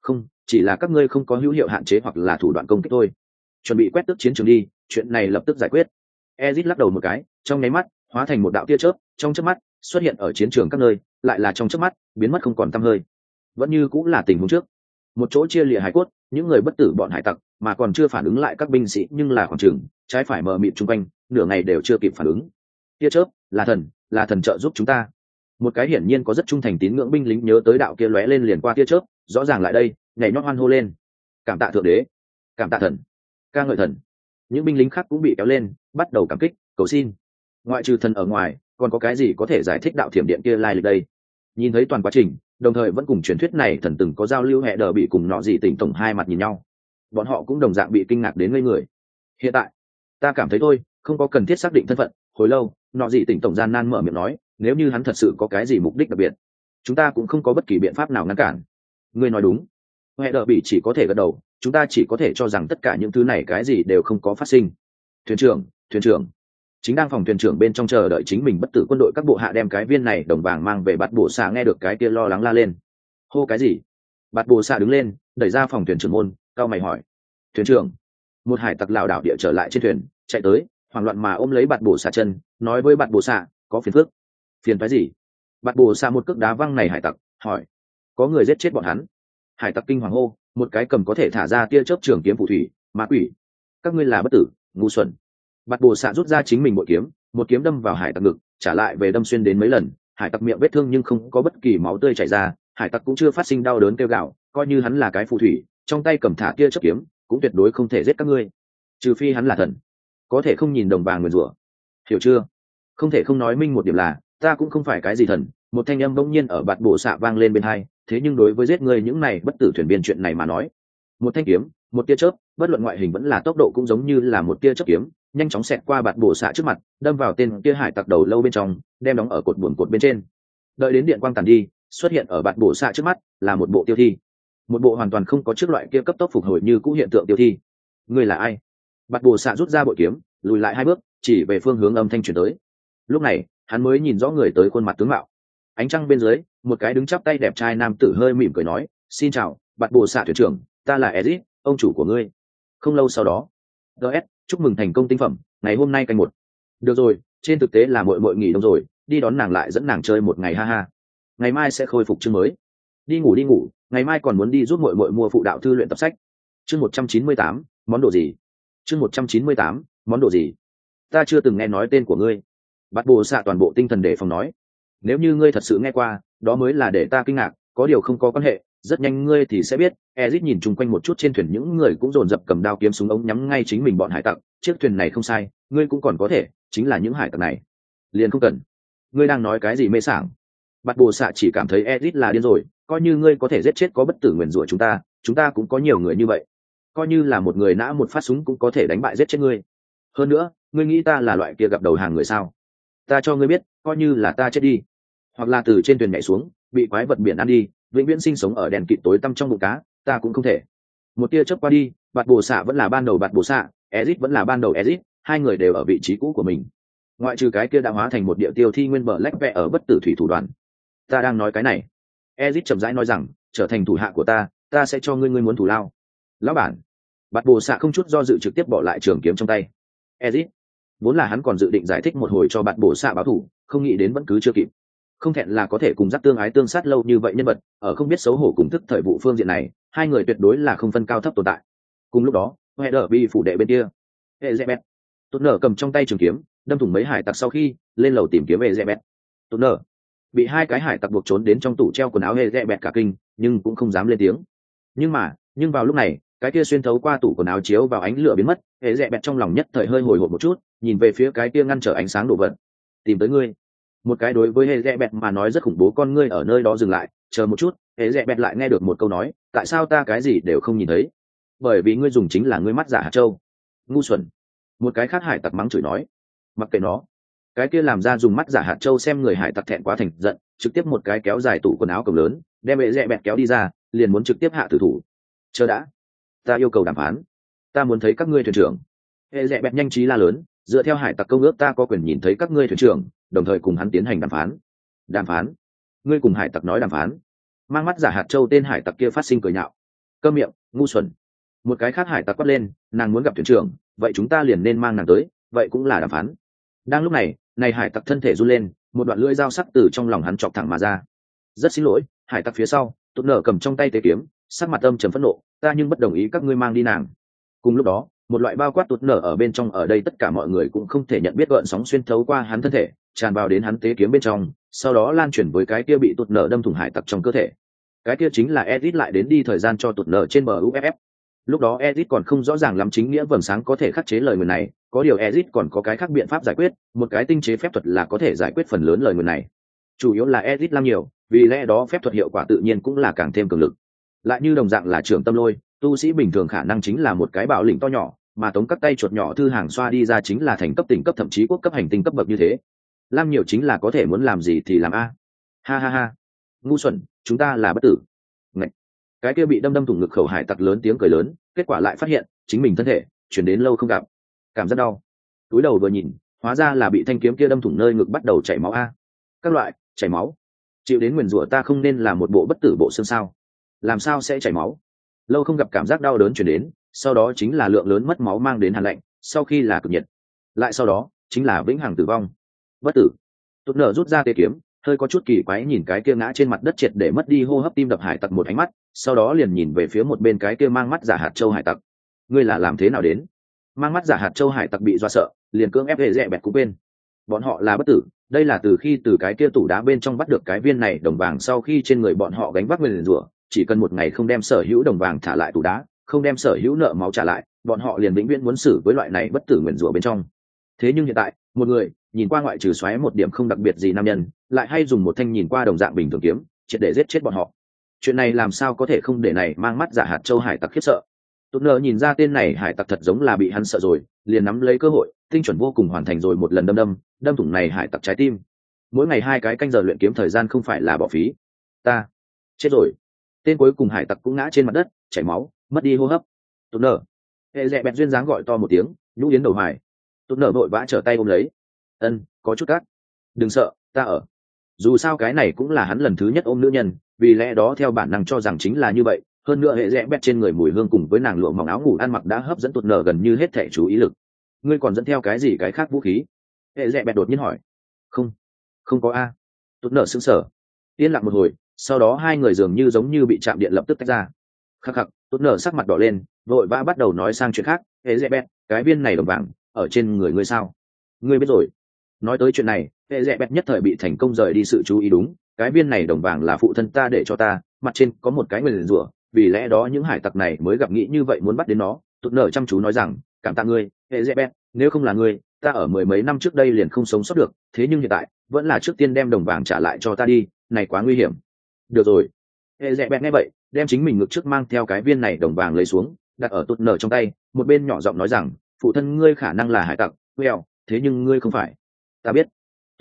Không, chỉ là các ngươi không có hữu hiệu hạn chế hoặc là thủ đoạn công kích thôi. Chuẩn bị quét tức chiến trường đi, chuyện này lập tức giải quyết. Ezit lắc đầu một cái, trong nháy mắt, hóa thành một đạo tia chớp, trong chớp mắt, xuất hiện ở chiến trường các nơi, lại là trong chớp mắt, biến mất không còn tăm hơi. Vẫn như cũng là tình huống trước. Một chỗ chia lịa hải cốt, những người bất tử bọn hải tặc mà còn chưa phản ứng lại các binh sĩ, nhưng là khoảng trường trái phải mờ mịt chung quanh, nửa ngày đều chưa kịp phản ứng. Tia chớp, là thần là thần trợ giúp chúng ta. Một cái hiển nhiên có rất trung thành tín ngưỡng binh lính nhớ tới đạo kia lóe lên liền qua tia chớp, rõ ràng lại đây, nhảy nhót hoan hô lên. Cảm tạ thượng đế, cảm tạ thần, ca ngợi thần. Những binh lính khác cũng bị kéo lên, bắt đầu cảm kích, cầu xin. Ngoại trừ thần ở ngoài, còn có cái gì có thể giải thích đạo thiểm điện kia lai lịch đây? Nhìn thấy toàn quá trình, đồng thời vẫn cùng truyền thuyết này thần từng có giao lưu hẹ đờ bị cùng nọ gì tỉnh tổng hai mặt nhìn nhau bọn họ cũng đồng dạng bị kinh ngạc đến ngây người. Hiện tại, ta cảm thấy thôi, không có cần thiết xác định thân phận. Hồi lâu, nọ gì tỉnh tổng gian nan mở miệng nói, nếu như hắn thật sự có cái gì mục đích đặc biệt, chúng ta cũng không có bất kỳ biện pháp nào ngăn cản. Ngươi nói đúng. Hệ đỡ bị chỉ có thể gật đầu, chúng ta chỉ có thể cho rằng tất cả những thứ này cái gì đều không có phát sinh. Thuyền trưởng thuyền trưởng. Chính đang phòng thuyền trưởng bên trong chờ đợi chính mình bất tử quân đội các bộ hạ đem cái viên này đồng vàng mang về bạt bộ xạ nghe được cái kia lo lắng la lên. Hô cái gì? Bạt bộ xạ đứng lên, đẩy ra phòng thuyền trưởng môn cao mày hỏi. Thuyền trưởng. Một hải tặc lảo đảo địa trở lại trên thuyền, chạy tới, hoảng loạn mà ôm lấy bạt bổ xạ chân, nói với bạt bổ xạ, có phiền phước phiền phái gì? Bạt bổ xạ một cước đá văng này hải tặc, hỏi. Có người giết chết bọn hắn? Hải tặc kinh hoàng hô, một cái cầm có thể thả ra tia chớp trường kiếm phù thủy, ma quỷ. Các ngươi là bất tử, ngu xuẩn. Bạt bổ xạ rút ra chính mình bội kiếm, một kiếm đâm vào hải tặc ngực, trả lại về đâm xuyên đến mấy lần. Hải tặc miệng vết thương nhưng không có bất kỳ máu tươi chảy ra, hải tặc cũng chưa phát sinh đau đớn kêu gạo coi như hắn là cái phù thủy trong tay cầm thả kia chấp kiếm, cũng tuyệt đối không thể giết các ngươi. Trừ phi hắn là thần. Có thể không nhìn đồng vàng nguyền rủa. Hiểu chưa? Không thể không nói minh một điểm là, ta cũng không phải cái gì thần. Một thanh âm bỗng nhiên ở bạt bộ xạ vang lên bên hai, thế nhưng đối với giết người những này bất tử thuyền viên chuyện này mà nói. Một thanh kiếm, một tia chớp, bất luận ngoại hình vẫn là tốc độ cũng giống như là một tia chớp kiếm, nhanh chóng xẹt qua bạt bộ xạ trước mặt, đâm vào tên kia hải tặc đầu lâu bên trong, đem đóng ở cột buồn cột bên trên. Đợi đến điện quang tàn đi, xuất hiện ở bạt bộ xạ trước mắt, là một bộ tiêu thi một bộ hoàn toàn không có trước loại kia cấp tốc phục hồi như cũ hiện tượng tiêu thi. Ngươi là ai? Bạt bồ xạ rút ra bội kiếm, lùi lại hai bước, chỉ về phương hướng âm thanh chuyển tới. Lúc này, hắn mới nhìn rõ người tới khuôn mặt tướng mạo. Ánh trăng bên dưới, một cái đứng chắp tay đẹp trai nam tử hơi mỉm cười nói, xin chào, bạt bồ xạ thuyền trưởng, ta là ezit ông chủ của ngươi. Không lâu sau đó ts chúc mừng thành công tinh phẩm, ngày hôm nay canh một. Được rồi, trên thực tế là mội mội nghỉ đông rồi, đi đón nàng lại dẫn nàng chơi một ngày ha ha. Ngày mai sẽ khôi phục chương mới đi ngủ đi ngủ, ngày mai còn muốn đi giúp mội mội mua phụ đạo thư luyện tập sách. Chương một trăm chín mươi tám, món đồ gì? Chương một trăm chín mươi tám, món đồ gì? Ta chưa từng nghe nói tên của ngươi. Bắt bồ xạ toàn bộ tinh thần để phòng nói. Nếu như ngươi thật sự nghe qua, đó mới là để ta kinh ngạc, có điều không có quan hệ, rất nhanh ngươi thì sẽ biết. Ezit nhìn chung quanh một chút trên thuyền những người cũng dồn dập cầm đao kiếm súng ống nhắm ngay chính mình bọn hải tặc. Chiếc thuyền này không sai, ngươi cũng còn có thể, chính là những hải tặc này. Liền không cần. Ngươi đang nói cái gì mê sảng? Bắt bồ xạ chỉ cảm thấy ezit là điên rồi coi như ngươi có thể giết chết có bất tử nguyền rủa chúng ta chúng ta cũng có nhiều người như vậy. Coi như là một người nã một phát súng cũng có thể đánh bại giết chết ngươi. Hơn nữa, ngươi nghĩ ta là loại kia gặp đầu hàng người sao? Ta cho ngươi biết, coi như là ta chết đi. Hoặc là từ trên thuyền nhảy xuống, bị quái vật biển ăn đi, vĩnh viễn sinh sống ở đèn kịt tối tăm trong bụng cá, ta cũng không thể. Một tia chớp qua đi, bạt bồ xạ vẫn là ban đầu bạt bồ xạ, ezit vẫn là ban đầu ezit, hai người đều ở vị trí cũ của mình. Ngoại trừ cái kia đã hóa thành một địa tiêu thi nguyên bờ lách vẽ ở bất tử thủy thủ đoàn. Ta đang nói cái này ezit chậm rãi nói rằng, trở thành thủ hạ của ta ta sẽ cho ngươi ngươi muốn thủ lao. Lão bản. Bạt bồ xạ không chút do dự trực tiếp bỏ lại trường kiếm trong tay. Ezit. Vốn là hắn còn dự định giải thích một hồi cho bạn bổ xạ báo thủ, không nghĩ đến vẫn cứ chưa kịp. Không thẹn là có thể cùng dắt tương ái tương sát lâu như vậy nhân vật, ở không biết xấu hổ cùng thức thời vụ phương diện này, hai người tuyệt đối là không phân cao thấp tồn tại. Cùng lúc đó huệ bị phủ đệ bên kia. Hệ dẹ bẹt tốt nở cầm trong tay trường kiếm, đâm thủng mấy hải tặc sau khi, lên lầu tìm kiếm hệ dẹ bẹt tốt nở bị hai cái hải tặc buộc trốn đến trong tủ treo quần áo hệ rẽ bẹt cả kinh, nhưng cũng không dám lên tiếng. Nhưng mà, nhưng vào lúc này, cái kia xuyên thấu qua tủ quần áo chiếu vào ánh lửa biến mất hệ rẽ bẹt trong lòng nhất thời hơi hồi hộp một chút, nhìn về phía cái kia ngăn trở ánh sáng đổ vật. Tìm tới ngươi. Một cái đối với hệ rẽ bẹt mà nói rất khủng bố con ngươi ở nơi đó dừng lại, chờ một chút. Hệ rẽ bẹt lại nghe được một câu nói, tại sao ta cái gì đều không nhìn thấy? Bởi vì ngươi dùng chính là ngươi mắt giả hạt châu. Ngu xuẩn. Một cái khác hải tặc mắng chửi nói, mặc kệ nó cái kia làm ra dùng mắt giả hạt châu xem người hải tặc thẹn quá thành giận, trực tiếp một cái kéo dài tủ quần áo cổng lớn, đem bệ rẽ bẹt kéo đi ra, liền muốn trực tiếp hạ tử thủ. Chờ đã. Ta yêu cầu đàm phán. Ta muốn thấy các ngươi thuyền trưởng. Hệ rẽ bẹt nhanh trí la lớn, dựa theo hải tặc công ước ta có quyền nhìn thấy các ngươi thuyền trưởng, đồng thời cùng hắn tiến hành đàm phán. Đàm phán. Ngươi cùng hải tặc nói đàm phán. Mang mắt giả hạt châu tên hải tặc kia phát sinh cười nhạo. Cơ miệng, ngu xuẩn. Một cái khác hải tặc quát lên, nàng muốn gặp thuyền trưởng, vậy chúng ta liền nên mang nàng tới, vậy cũng là đàm phán đang lúc này này hải tặc thân thể run lên, một đoạn lưỡi dao sắc từ trong lòng hắn chọc thẳng mà ra. Rất xin lỗi, hải tặc phía sau, tụt nở cầm trong tay tế kiếm, sắc mặt âm trầm phẫn nộ, ta nhưng bất đồng ý các ngươi mang đi nàng. Cùng lúc đó, một loại bao quát tụt nở ở bên trong ở đây tất cả mọi người cũng không thể nhận biết gợn sóng xuyên thấu qua hắn thân thể, tràn vào đến hắn tế kiếm bên trong, sau đó lan chuyển với cái kia bị tụt nở đâm thủng hải tặc trong cơ thể. Cái kia chính là edit lại đến đi thời gian cho tụt nở trên bờ uff lúc đó edit còn không rõ ràng lắm chính nghĩa vầng sáng có thể khắc chế lời người này, có điều edit còn có cái khác biện pháp giải quyết, một cái tinh chế phép thuật là có thể giải quyết phần lớn lời người này. Chủ yếu là edit làm nhiều, vì lẽ đó phép thuật hiệu quả tự nhiên cũng là càng thêm cường lực. Lại như đồng dạng là trưởng tâm lôi, tu sĩ bình thường khả năng chính là một cái bạo lĩnh to nhỏ, mà tống cắt tay chuột nhỏ thư hàng xoa đi ra chính là thành cấp tỉnh cấp thậm chí quốc cấp hành tinh cấp bậc như thế. Lam nhiều chính là có thể muốn làm gì thì làm a. Ha ha ha. Ngu xuẩn, chúng ta là bất tử cái kia bị đâm đâm thủng ngực khẩu hải tặc lớn tiếng cười lớn, kết quả lại phát hiện, chính mình thân thể, chuyển đến lâu không gặp. Cảm giác đau. Túi đầu vừa nhìn, hóa ra là bị thanh kiếm kia đâm thủng nơi ngực bắt đầu chảy máu a. Các loại, chảy máu. Chịu đến nguyền rủa ta không nên là một bộ bất tử bộ xương sao? Làm sao sẽ chảy máu? Lâu không gặp cảm giác đau đớn chuyển đến, sau đó chính là lượng lớn mất máu mang đến hàn lạnh, sau khi là cực nhiệt. Lại sau đó, chính là vĩnh hằng tử vong. Bất tử. Tụt nở rút ra tê kiếm, hơi có chút kỳ quái nhìn cái kia ngã trên mặt đất triệt để mất đi hô hấp tim đập hải tặc một ánh mắt sau đó liền nhìn về phía một bên cái kia mang mắt giả hạt châu hải tặc. Ngươi là làm thế nào đến? Mang mắt giả hạt châu hải tặc bị do sợ, liền cưỡng ép hệ rẽ bẹt cú bên bọn họ là bất tử, đây là từ khi từ cái kia tủ đá bên trong bắt được cái viên này đồng vàng sau khi trên người bọn họ gánh vác nguyên rủa, chỉ cần một ngày không đem sở hữu đồng vàng thả lại tủ đá, không đem sở hữu nợ máu trả lại, bọn họ liền vĩnh viễn muốn xử với loại này bất tử nguyền rủa bên trong. Thế nhưng hiện tại, một người, nhìn qua ngoại trừ xoáy một điểm không đặc biệt gì nam nhân, lại hay dùng một thanh nhìn qua đồng dạng bình thường kiếm, triệt để giết chết bọn họ chuyện này làm sao có thể không để này mang mắt giả hạt châu hải tặc khiếp sợ. Tốt nợ nhìn ra tên này hải tặc thật giống là bị hắn sợ rồi, liền nắm lấy cơ hội, tinh chuẩn vô cùng hoàn thành rồi một lần đâm đâm đâm thủng này hải tặc trái tim. Mỗi ngày hai cái canh giờ luyện kiếm thời gian không phải là bỏ phí. Ta, chết rồi. Tên cuối cùng hải tặc cũng ngã trên mặt đất, chảy máu, mất đi hô hấp. Tốt nở hệ dẹ bẹt duyên dáng gọi to một tiếng, nhũ yến đầu hoài. Tốt nở vội vã trở tay ôm lấy. Ân, có chút cát đừng sợ, ta ở. Dù sao cái này cũng là hắn lần thứ nhất ôm nữ nhân vì lẽ đó theo bản năng cho rằng chính là như vậy, hơn nữa hệ rẽ bét trên người mùi hương cùng với nàng lụa mỏng áo ngủ ăn mặc đã hấp dẫn tụt nở gần như hết thể chú ý lực. Ngươi còn dẫn theo cái gì cái khác vũ khí? Hệ rẽ bét đột nhiên hỏi. Không không có a. Tụt nở sững sờ. Yên lặng một hồi, sau đó hai người dường như giống như bị chạm điện lập tức tách ra. Khắc khắc tụt nở sắc mặt đỏ lên, vội vã bắt đầu nói sang chuyện khác. Hệ rẽ bét, cái viên này đồng vàng, ở trên người ngươi sao? Ngươi biết rồi. Nói tới chuyện này, hệ rẽ bét nhất thời bị thành công rời đi sự chú ý đúng cái viên này đồng vàng là phụ thân ta để cho ta, mặt trên có một cái nguyền rủa, vì lẽ đó những hải tặc này mới gặp nghĩ như vậy muốn bắt đến nó. Tụt nở chăm chú nói rằng, cảm tạ ngươi hệ dễ bét nếu không là ngươi, ta ở mười mấy năm trước đây liền không sống sót được, thế nhưng hiện tại, vẫn là trước tiên đem đồng vàng trả lại cho ta đi, này quá nguy hiểm. Được rồi. Hệ dễ bét nghe vậy, đem chính mình ngực trước mang theo cái viên này đồng vàng lấy xuống, đặt ở tụt nở trong tay, một bên nhỏ giọng nói rằng, phụ thân ngươi khả năng là hải tặc well thế nhưng ngươi không phải. Ta biết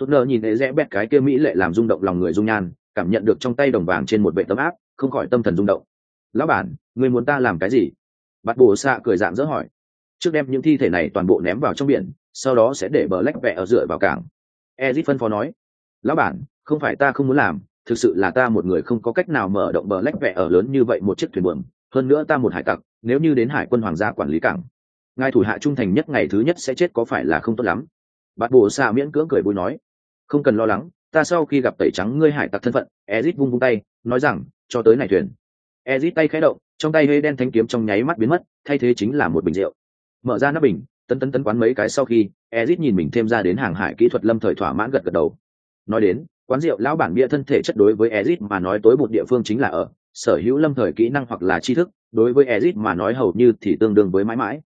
tốt nợ nhìn thấy rẽ bẹt cái kia mỹ lệ làm rung động lòng người dung nhan, cảm nhận được trong tay đồng vàng trên một vệ tấm áp, không khỏi tâm thần rung động. Lão bản người muốn ta làm cái gì? Bắt bồ xạ cười dạng dỡ hỏi. Trước đem những thi thể này toàn bộ ném vào trong biển, sau đó sẽ để bờ lách vẹ ở dựa vào cảng. Ezit phân phó nói. Lão bản, không phải ta không muốn làm, thực sự là ta một người không có cách nào mở động bờ lách vẹ ở lớn như vậy một chiếc thuyền buồm, hơn nữa ta một hải tặc, nếu như đến hải quân hoàng gia quản lý cảng, ngài thủ hạ trung thành nhất ngày thứ nhất sẽ chết có phải là không tốt lắm? Bạt bồ xạ miễn cưỡng cười vui nói không cần lo lắng, ta sau khi gặp tẩy trắng ngươi hải tặc thân phận, ezit vung vung tay, nói rằng, cho tới này thuyền. Ezit tay khẽ động, trong tay hơi đen thanh kiếm trong nháy mắt biến mất, thay thế chính là một bình rượu. Mở ra nắp bình, tấn tấn tấn quán mấy cái sau khi, ezit nhìn mình thêm ra đến hàng hải kỹ thuật lâm thời thỏa mãn gật gật đầu. Nói đến, quán rượu lão bản bia thân thể chất đối với ezit mà nói tối một địa phương chính là ở, sở hữu lâm thời kỹ năng hoặc là tri thức, đối với ezit mà nói hầu như thì tương đương với mãi mãi.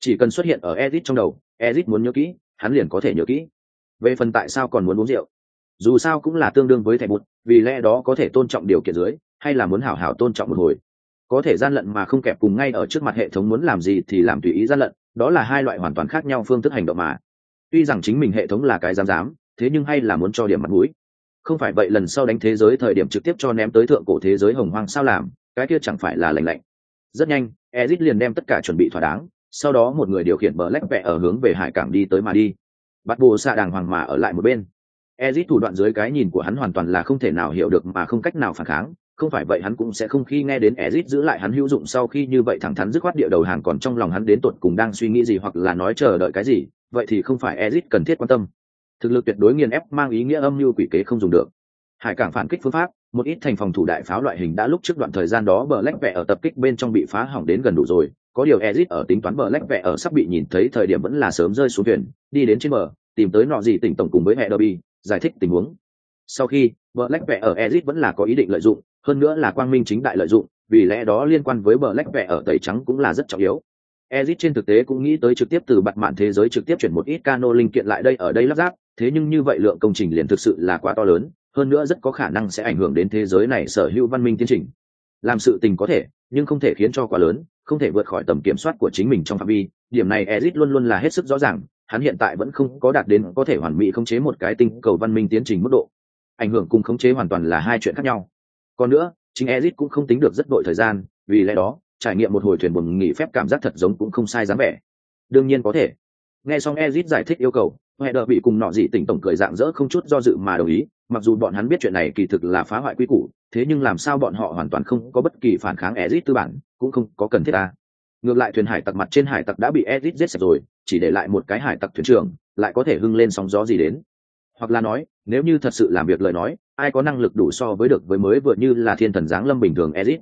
Chỉ cần xuất hiện ở ezit trong đầu, ezit muốn nhớ kỹ, hắn liền có thể nhớ kỹ về phần tại sao còn muốn uống rượu? Dù sao cũng là tương đương với thẻ bút vì lẽ đó có thể tôn trọng điều kiện dưới, hay là muốn hảo hảo tôn trọng một hồi. Có thể gian lận mà không kẹp cùng ngay ở trước mặt hệ thống muốn làm gì thì làm tùy ý gian lận, đó là hai loại hoàn toàn khác nhau phương thức hành động mà. Tuy rằng chính mình hệ thống là cái dám dám, thế nhưng hay là muốn cho điểm mặt mũi. Không phải vậy lần sau đánh thế giới thời điểm trực tiếp cho ném tới thượng cổ thế giới hồng hoang sao làm, cái kia chẳng phải là lành lạnh. Rất nhanh, ezit liền đem tất cả chuẩn bị thỏa đáng, sau đó một người điều khiển bờ lách vẹ ở hướng về hải cảng đi tới mà đi bắt bồ xạ đàng hoàng mà ở lại một bên ezit thủ đoạn dưới cái nhìn của hắn hoàn toàn là không thể nào hiểu được mà không cách nào phản kháng không phải vậy hắn cũng sẽ không khi nghe đến Ezic giữ lại hắn hữu dụng sau khi như vậy thẳng thắn dứt khoát địa đầu hàng còn trong lòng hắn đến tột cùng đang suy nghĩ gì hoặc là nói chờ đợi cái gì, vậy thì không phải Ezic cần thiết quan tâm. Thực lực tuyệt đối nghiền ép mang ý nghĩa âm mưu quỷ kế không dùng được. Hải cảng phản kích phương pháp, một ít thành phòng thủ đại pháo loại hình đã lúc trước đoạn thời gian đó bờ lách vẹ ở tập kích bên trong bị phá hỏng đến gần đủ rồi, có điều ezit ở tính toán bờ lách vẹ ở sắp bị nhìn thấy thời điểm vẫn là sớm rơi xuống thuyền, đi đến trên bờ, tìm tới nọ gì tỉnh tổng cùng với hệ Derby, giải thích tình huống. Sau khi, bờ lách vẹ ở ezit vẫn là có ý định lợi dụng, hơn nữa là quang minh chính đại lợi dụng vì lẽ đó liên quan với bờ lách vẹ ở tẩy trắng cũng là rất trọng yếu. Ezit trên thực tế cũng nghĩ tới trực tiếp từ bặt mạn thế giới trực tiếp chuyển một ít cano linh kiện lại đây ở đây lắp ráp, thế nhưng như vậy lượng công trình liền thực sự là quá to lớn, hơn nữa rất có khả năng sẽ ảnh hưởng đến thế giới này sở hữu văn minh tiến trình. Làm sự tình có thể, nhưng không thể khiến cho quá lớn, không thể vượt khỏi tầm kiểm soát của chính mình trong phạm vi, điểm này Ezit luôn luôn là hết sức rõ ràng, hắn hiện tại vẫn không có đạt đến có thể hoàn mỹ khống chế một cái tinh cầu văn minh tiến trình mức độ. Ảnh hưởng cùng khống chế hoàn toàn là hai chuyện khác nhau còn nữa chính ezit cũng không tính được rất đội thời gian vì lẽ đó trải nghiệm một hồi thuyền buồn nghỉ phép cảm giác thật giống cũng không sai dáng vẻ đương nhiên có thể nghe xong ezit giải thích yêu cầu huệ đợi bị cùng nọ dị tỉnh tổng cười dạng dỡ không chút do dự mà đồng ý, mặc dù bọn hắn biết chuyện này kỳ thực là phá hoại quy củ, thế nhưng làm sao bọn họ hoàn toàn không có bất kỳ phản kháng ezit tư bản, cũng không có cần thiết ta. Ngược lại thuyền hải tặc mặt trên hải tặc đã bị ezit giết sạch rồi, chỉ để lại một cái hải tặc thuyền trưởng, lại có thể hưng lên sóng gió gì đến. Hoặc là nói, nếu như thật sự làm việc lời nói, ai có năng lực đủ so với được với mới vừa như là thiên thần giáng lâm bình thường ezit?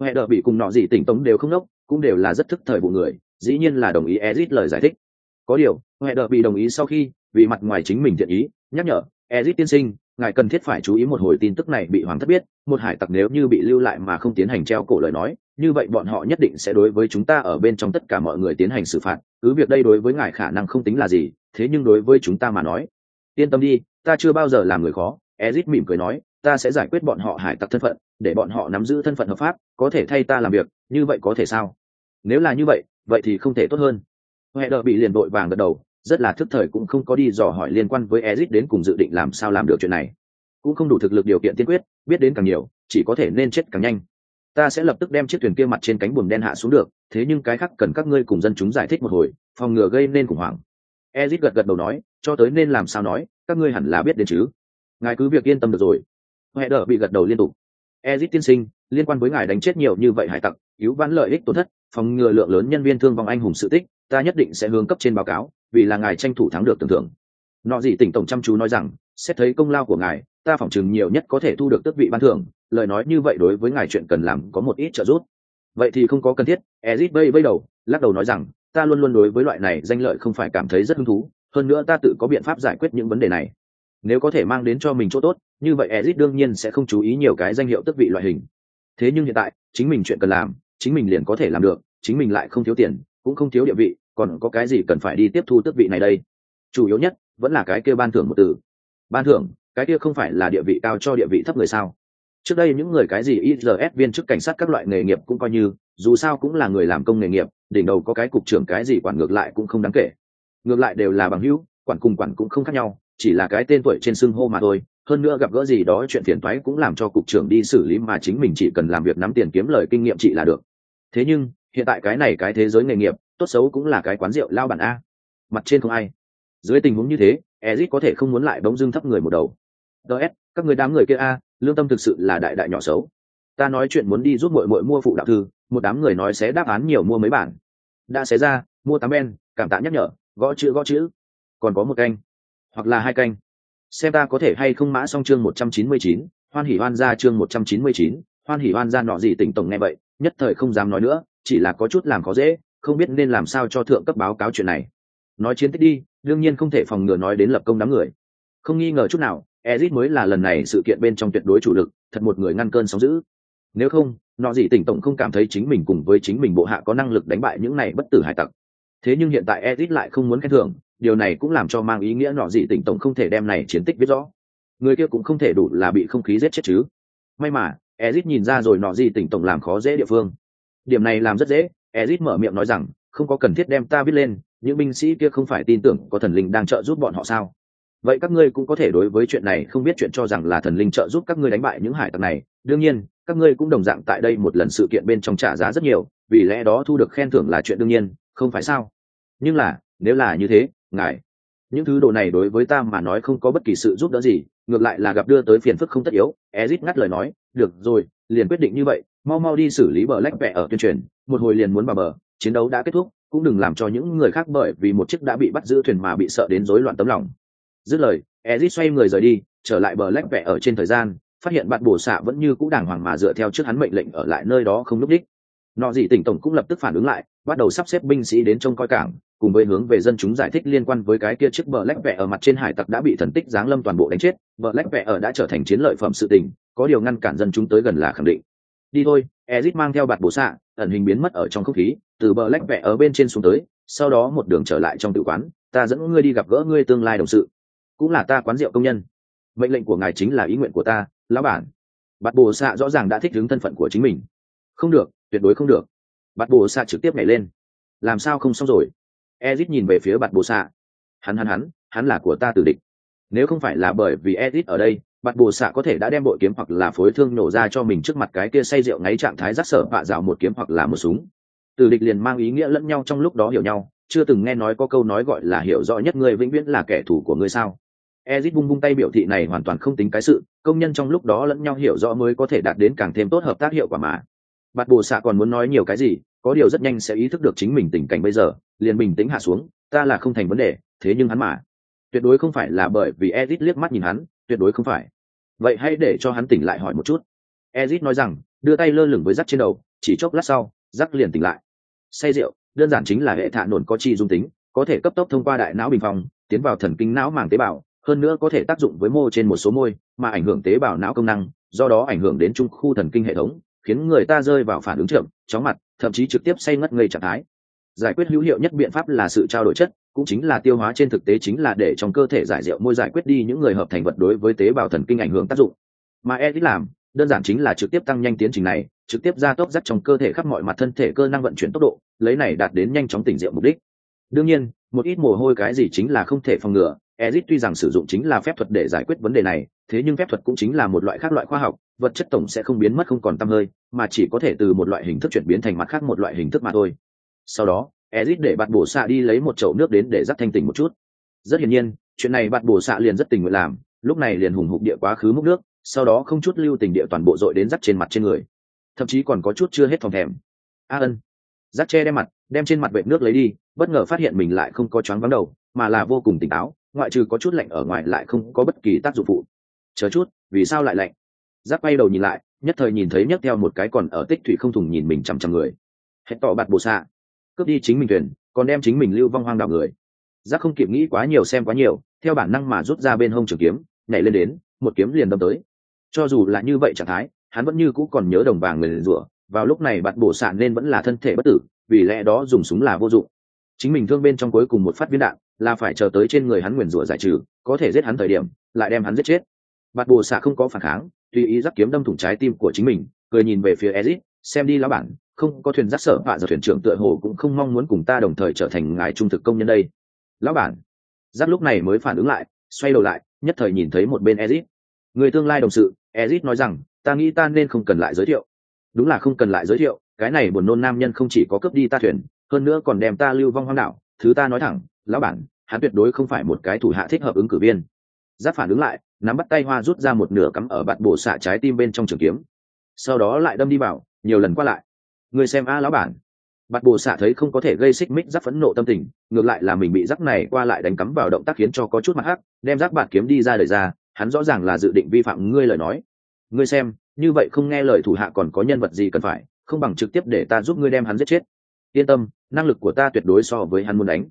Huệ đợi bị cùng nọ dị tỉnh tống đều không đốc cũng đều là rất thức thời vụ người, dĩ nhiên là đồng ý ezit lời giải thích có điều, huệ đợi bị đồng ý sau khi vì mặt ngoài chính mình thiện ý, nhắc nhở, ezit tiên sinh, ngài cần thiết phải chú ý một hồi tin tức này bị hoàng thất biết, một hải tặc nếu như bị lưu lại mà không tiến hành treo cổ lời nói, như vậy bọn họ nhất định sẽ đối với chúng ta ở bên trong tất cả mọi người tiến hành xử phạt, cứ việc đây đối với ngài khả năng không tính là gì, thế nhưng đối với chúng ta mà nói. Yên tâm đi, ta chưa bao giờ làm người khó, ezit mỉm cười nói, ta sẽ giải quyết bọn họ hải tặc thân phận, để bọn họ nắm giữ thân phận hợp pháp, có thể thay ta làm việc, như vậy có thể sao? Nếu là như vậy vậy thì không thể tốt hơn huệ đờ bị liền đội vàng gật đầu, rất là thức thời cũng không có đi dò hỏi liên quan với ezit đến cùng dự định làm sao làm được chuyện này. Cũng không đủ thực lực điều kiện tiên quyết, biết đến càng nhiều, chỉ có thể nên chết càng nhanh. Ta sẽ lập tức đem chiếc thuyền kia mặt trên cánh buồm đen hạ xuống được, thế nhưng cái khác cần các ngươi cùng dân chúng giải thích một hồi, phòng ngừa gây nên khủng hoảng. Ezit gật gật đầu nói, cho tới nên làm sao nói, các ngươi hẳn là biết đến chứ. Ngài cứ việc yên tâm được rồi. Huệ đờ bị gật đầu liên tục. Ezit tiên sinh, liên quan với ngài đánh chết nhiều như vậy hải tặc, cứu vãn lợi ích tổn thất, phòng ngừa lượng lớn nhân viên thương vong anh hùng sự tích ta nhất định sẽ hướng cấp trên báo cáo, vì là ngài tranh thủ thắng được tưởng thưởng. Nọ gì tỉnh tổng chăm chú nói rằng, xét thấy công lao của ngài, ta phỏng chừng nhiều nhất có thể thu được tước vị ban thưởng, lời nói như vậy đối với ngài chuyện cần làm có một ít trợ giúp. Vậy thì không có cần thiết, ezit vây vây đầu, lắc đầu nói rằng, ta luôn luôn đối với loại này danh lợi không phải cảm thấy rất hứng thú, hơn nữa ta tự có biện pháp giải quyết những vấn đề này. Nếu có thể mang đến cho mình chỗ tốt, như vậy ezit đương nhiên sẽ không chú ý nhiều cái danh hiệu tước vị loại hình. Thế nhưng hiện tại, chính mình chuyện cần làm, chính mình liền có thể làm được, chính mình lại không thiếu tiền cũng không thiếu địa vị, còn có cái gì cần phải đi tiếp thu tước vị này đây? Chủ yếu nhất, vẫn là cái kia ban thưởng một từ. Ban thưởng, cái kia không phải là địa vị cao cho địa vị thấp người sao? Trước đây những người cái gì IRS viên chức cảnh sát các loại nghề nghiệp cũng coi như, dù sao cũng là người làm công nghề nghiệp, đỉnh đầu có cái cục trưởng cái gì quản ngược lại cũng không đáng kể. Ngược lại đều là bằng hữu, quản cùng quản cũng không khác nhau, chỉ là cái tên tuổi trên xưng hô mà thôi. Hơn nữa gặp gỡ gì đó chuyện phiền toái cũng làm cho cục trưởng đi xử lý mà chính mình chỉ cần làm việc nắm tiền kiếm lời kinh nghiệm chị là được. Thế nhưng hiện tại cái này cái thế giới nghề nghiệp, tốt xấu cũng là cái quán rượu lao bản a. Mặt trên không ai. Dưới tình huống như thế ezit có thể không muốn lại bỗng dưng thấp người một đầu. Ts các người đám người kia a, lương tâm thực sự là đại đại nhỏ xấu. Ta nói chuyện muốn đi giúp mội mội mua phụ đạo thư, một đám người nói sẽ đáp án nhiều mua mấy bản. Đã xé ra, mua tám ben, cảm tạ nhắc nhở, gõ chữ gõ chữ. Còn có một canh, hoặc là hai canh. Xem ta có thể hay không mã xong chương một trăm chín mươi chín, hoan hỉ hoan ra chương một trăm chín mươi chín, hoan hỉ hoan ra nọ gì tỉnh tổng nghe vậy, nhất thời không dám nói nữa chỉ là có chút làm khó dễ, không biết nên làm sao cho thượng cấp báo cáo chuyện này. Nói chiến tích đi, đương nhiên không thể phòng ngừa nói đến lập công đám người. Không nghi ngờ chút nào ezit mới là lần này sự kiện bên trong tuyệt đối chủ lực, thật một người ngăn cơn sóng dữ. Nếu không, nọ gì tỉnh tổng không cảm thấy chính mình cùng với chính mình bộ hạ có năng lực đánh bại những này bất tử hải tặc. Thế nhưng hiện tại ezit lại không muốn khen thưởng, điều này cũng làm cho mang ý nghĩa nọ gì tỉnh tổng không thể đem này chiến tích biết rõ. Người kia cũng không thể đủ là bị không khí giết chết chứ. May mà ezit nhìn ra rồi nọ gì tỉnh tổng làm khó dễ địa phương điểm này làm rất dễ, ezit mở miệng nói rằng, không có cần thiết đem ta viết lên, những binh sĩ kia không phải tin tưởng có thần linh đang trợ giúp bọn họ sao? Vậy các ngươi cũng có thể đối với chuyện này không biết chuyện cho rằng là thần linh trợ giúp các ngươi đánh bại những hải tặc này. Đương nhiên, các ngươi cũng đồng dạng tại đây một lần sự kiện bên trong trả giá rất nhiều, vì lẽ đó thu được khen thưởng là chuyện đương nhiên, không phải sao? Nhưng là, nếu là như thế, ngài, những thứ đồ này đối với ta mà nói không có bất kỳ sự giúp đỡ gì, ngược lại là gặp đưa tới phiền phức không tất yếu. Ezit ngắt lời nói, được rồi, liền quyết định như vậy mau mau đi xử lý bờ lách vẹ ở tuyên truyền, một hồi liền muốn vào bờ, chiến đấu đã kết thúc, cũng đừng làm cho những người khác bởi vì một chiếc đã bị bắt giữ thuyền mà bị sợ đến rối loạn tấm lòng. Dứt lời ezit xoay người rời đi, trở lại bờ lách vẹ ở trên thời gian, phát hiện bạn bổ xạ vẫn như cũ đàng hoàng mà dựa theo trước hắn mệnh lệnh ở lại nơi đó không lúc đích. Nọ dị tỉnh tổng cũng lập tức phản ứng lại, bắt đầu sắp xếp binh sĩ đến trông coi cảng, cùng với hướng về dân chúng giải thích liên quan với cái kia chiếc bờ lách vẹ ở mặt trên hải tặc đã bị thần tích giáng lâm toàn bộ đánh chết. Bờ lách vẹ ở đã trở thành chiến lợi phẩm sự tình, có điều ngăn cản dân chúng tới gần là khẳng định đi thôi ezit mang theo bạt bổ xạ, ẩn hình biến mất ở trong không khí, từ bờ lách vẽ ở bên trên xuống tới, sau đó một đường trở lại trong tự quán, ta dẫn ngươi đi gặp gỡ ngươi tương lai đồng sự. Cũng là ta quán rượu công nhân. Mệnh lệnh của ngài chính là ý nguyện của ta, lão bản. Bạt bồ xạ rõ ràng đã thích ứng thân phận của chính mình. Không được, tuyệt đối không được. Bạt bồ xạ trực tiếp nhảy lên. Làm sao không xong rồi? Ezit nhìn về phía bạt bồ xạ. Hắn hắn hắn hắn là của ta tử địch. Nếu không phải là bởi vì ezit ở đây bạt bồ xạ có thể đã đem bội kiếm hoặc là phối thương nổ ra cho mình trước mặt cái kia say rượu ngáy trạng thái rắc sở bạ dạo một kiếm hoặc là một súng. Từ địch liền mang ý nghĩa lẫn nhau trong lúc đó hiểu nhau, chưa từng nghe nói có câu nói gọi là hiểu rõ nhất người vĩnh viễn là kẻ thù của ngươi sao. Ezit bung bung tay biểu thị này hoàn toàn không tính cái sự, công nhân trong lúc đó lẫn nhau hiểu rõ mới có thể đạt đến càng thêm tốt hợp tác hiệu quả mà. Bạt bồ xạ còn muốn nói nhiều cái gì, có điều rất nhanh sẽ ý thức được chính mình tình cảnh bây giờ, liền bình tĩnh hạ xuống, ta là không thành vấn đề, thế nhưng hắn mà. Tuyệt đối không phải là bởi vì ezit liếc mắt nhìn hắn, tuyệt đối không phải vậy hãy để cho hắn tỉnh lại hỏi một chút. Ezit nói rằng, đưa tay lơ lửng với rắc trên đầu, chỉ chốc lát sau, rắc liền tỉnh lại. Say rượu, đơn giản chính là hệ thạ nổn có chi dung tính, có thể cấp tốc thông qua đại não bình phòng tiến vào thần kinh não màng tế bào, hơn nữa có thể tác dụng với mô trên một số môi, mà ảnh hưởng tế bào não công năng, do đó ảnh hưởng đến trung khu thần kinh hệ thống, khiến người ta rơi vào phản ứng chậm, chóng mặt, thậm chí trực tiếp say ngất ngây trạng thái. Giải quyết hữu hiệu nhất biện pháp là sự trao đổi chất cũng chính là tiêu hóa trên thực tế chính là để trong cơ thể giải rượu môi giải quyết đi những người hợp thành vật đối với tế bào thần kinh ảnh hưởng tác dụng. Mà edit làm, đơn giản chính là trực tiếp tăng nhanh tiến trình này, trực tiếp gia tốc rất trong cơ thể khắp mọi mặt thân thể cơ năng vận chuyển tốc độ, lấy này đạt đến nhanh chóng tỉnh rượu mục đích. Đương nhiên, một ít mồ hôi cái gì chính là không thể phòng ngừa ezit tuy rằng sử dụng chính là phép thuật để giải quyết vấn đề này, thế nhưng phép thuật cũng chính là một loại khác loại khoa học, vật chất tổng sẽ không biến mất không còn tăm hơi, mà chỉ có thể từ một loại hình thức chuyển biến thành mặt khác một loại hình thức mà thôi. Sau đó ezit để bạn bổ xạ đi lấy một chậu nước đến để dắt thanh tỉnh một chút. Rất hiển nhiên, chuyện này bạn bổ xạ liền rất tình nguyện làm, lúc này liền hùng hục địa quá khứ múc nước, sau đó không chút lưu tình địa toàn bộ dội đến dắt trên mặt trên người. Thậm chí còn có chút chưa hết phòng thèm. A ân. Dắt che đem mặt, đem trên mặt vệ nước lấy đi, bất ngờ phát hiện mình lại không có choáng vắng đầu, mà là vô cùng tỉnh táo, ngoại trừ có chút lạnh ở ngoài lại không có bất kỳ tác dụng phụ. Chờ chút, vì sao lại lạnh? Giáp bay đầu nhìn lại, nhất thời nhìn thấy nhấc theo một cái còn ở tích thủy không thùng nhìn mình chằm chằm người. Hẹn tỏ bạt bồ xạ cướp đi chính mình thuyền, còn đem chính mình lưu vong hoang đạo người. Giác không kịp nghĩ quá nhiều xem quá nhiều, theo bản năng mà rút ra bên hông trường kiếm, nhảy lên đến, một kiếm liền đâm tới. Cho dù là như vậy trạng thái, hắn vẫn như cũ còn nhớ đồng vàng người liền rủa, vào lúc này bạt bổ xạ nên vẫn là thân thể bất tử, vì lẽ đó dùng súng là vô dụng. Chính mình thương bên trong cuối cùng một phát viên đạn, là phải chờ tới trên người hắn nguyền rủa giải trừ, có thể giết hắn thời điểm, lại đem hắn giết chết. Bạt bồ xạ không có phản kháng, tùy ý giáp kiếm đâm thủng trái tim của chính mình, cười nhìn về phía ezit xem đi lão bản không có thuyền giác sở vạ giờ thuyền trưởng tựa hồ cũng không mong muốn cùng ta đồng thời trở thành ngài trung thực công nhân đây. Lão bản. Giác lúc này mới phản ứng lại, xoay đầu lại, nhất thời nhìn thấy một bên ezit. Người tương lai đồng sự, ezit nói rằng, ta nghĩ ta nên không cần lại giới thiệu. Đúng là không cần lại giới thiệu, cái này buồn nôn nam nhân không chỉ có cướp đi ta thuyền, hơn nữa còn đem ta lưu vong hoang đảo. Thứ ta nói thẳng, lão bản, hắn tuyệt đối không phải một cái thủ hạ thích hợp ứng cử viên. Giáp phản ứng lại, nắm bắt tay hoa rút ra một nửa cắm ở bạn bổ xạ trái tim bên trong trường kiếm. Sau đó lại đâm đi vào, nhiều lần qua lại người xem a lão bản. Bạt bồ xạ thấy không có thể gây xích mích giáp phẫn nộ tâm tình, ngược lại là mình bị giáp này qua lại đánh cắm vào động tác khiến cho có chút mặt hắc, đem giáp bạt kiếm đi ra đời ra, hắn rõ ràng là dự định vi phạm ngươi lời nói. Ngươi xem, như vậy không nghe lời thủ hạ còn có nhân vật gì cần phải, không bằng trực tiếp để ta giúp ngươi đem hắn giết chết. Yên tâm, năng lực của ta tuyệt đối so với hắn muốn đánh.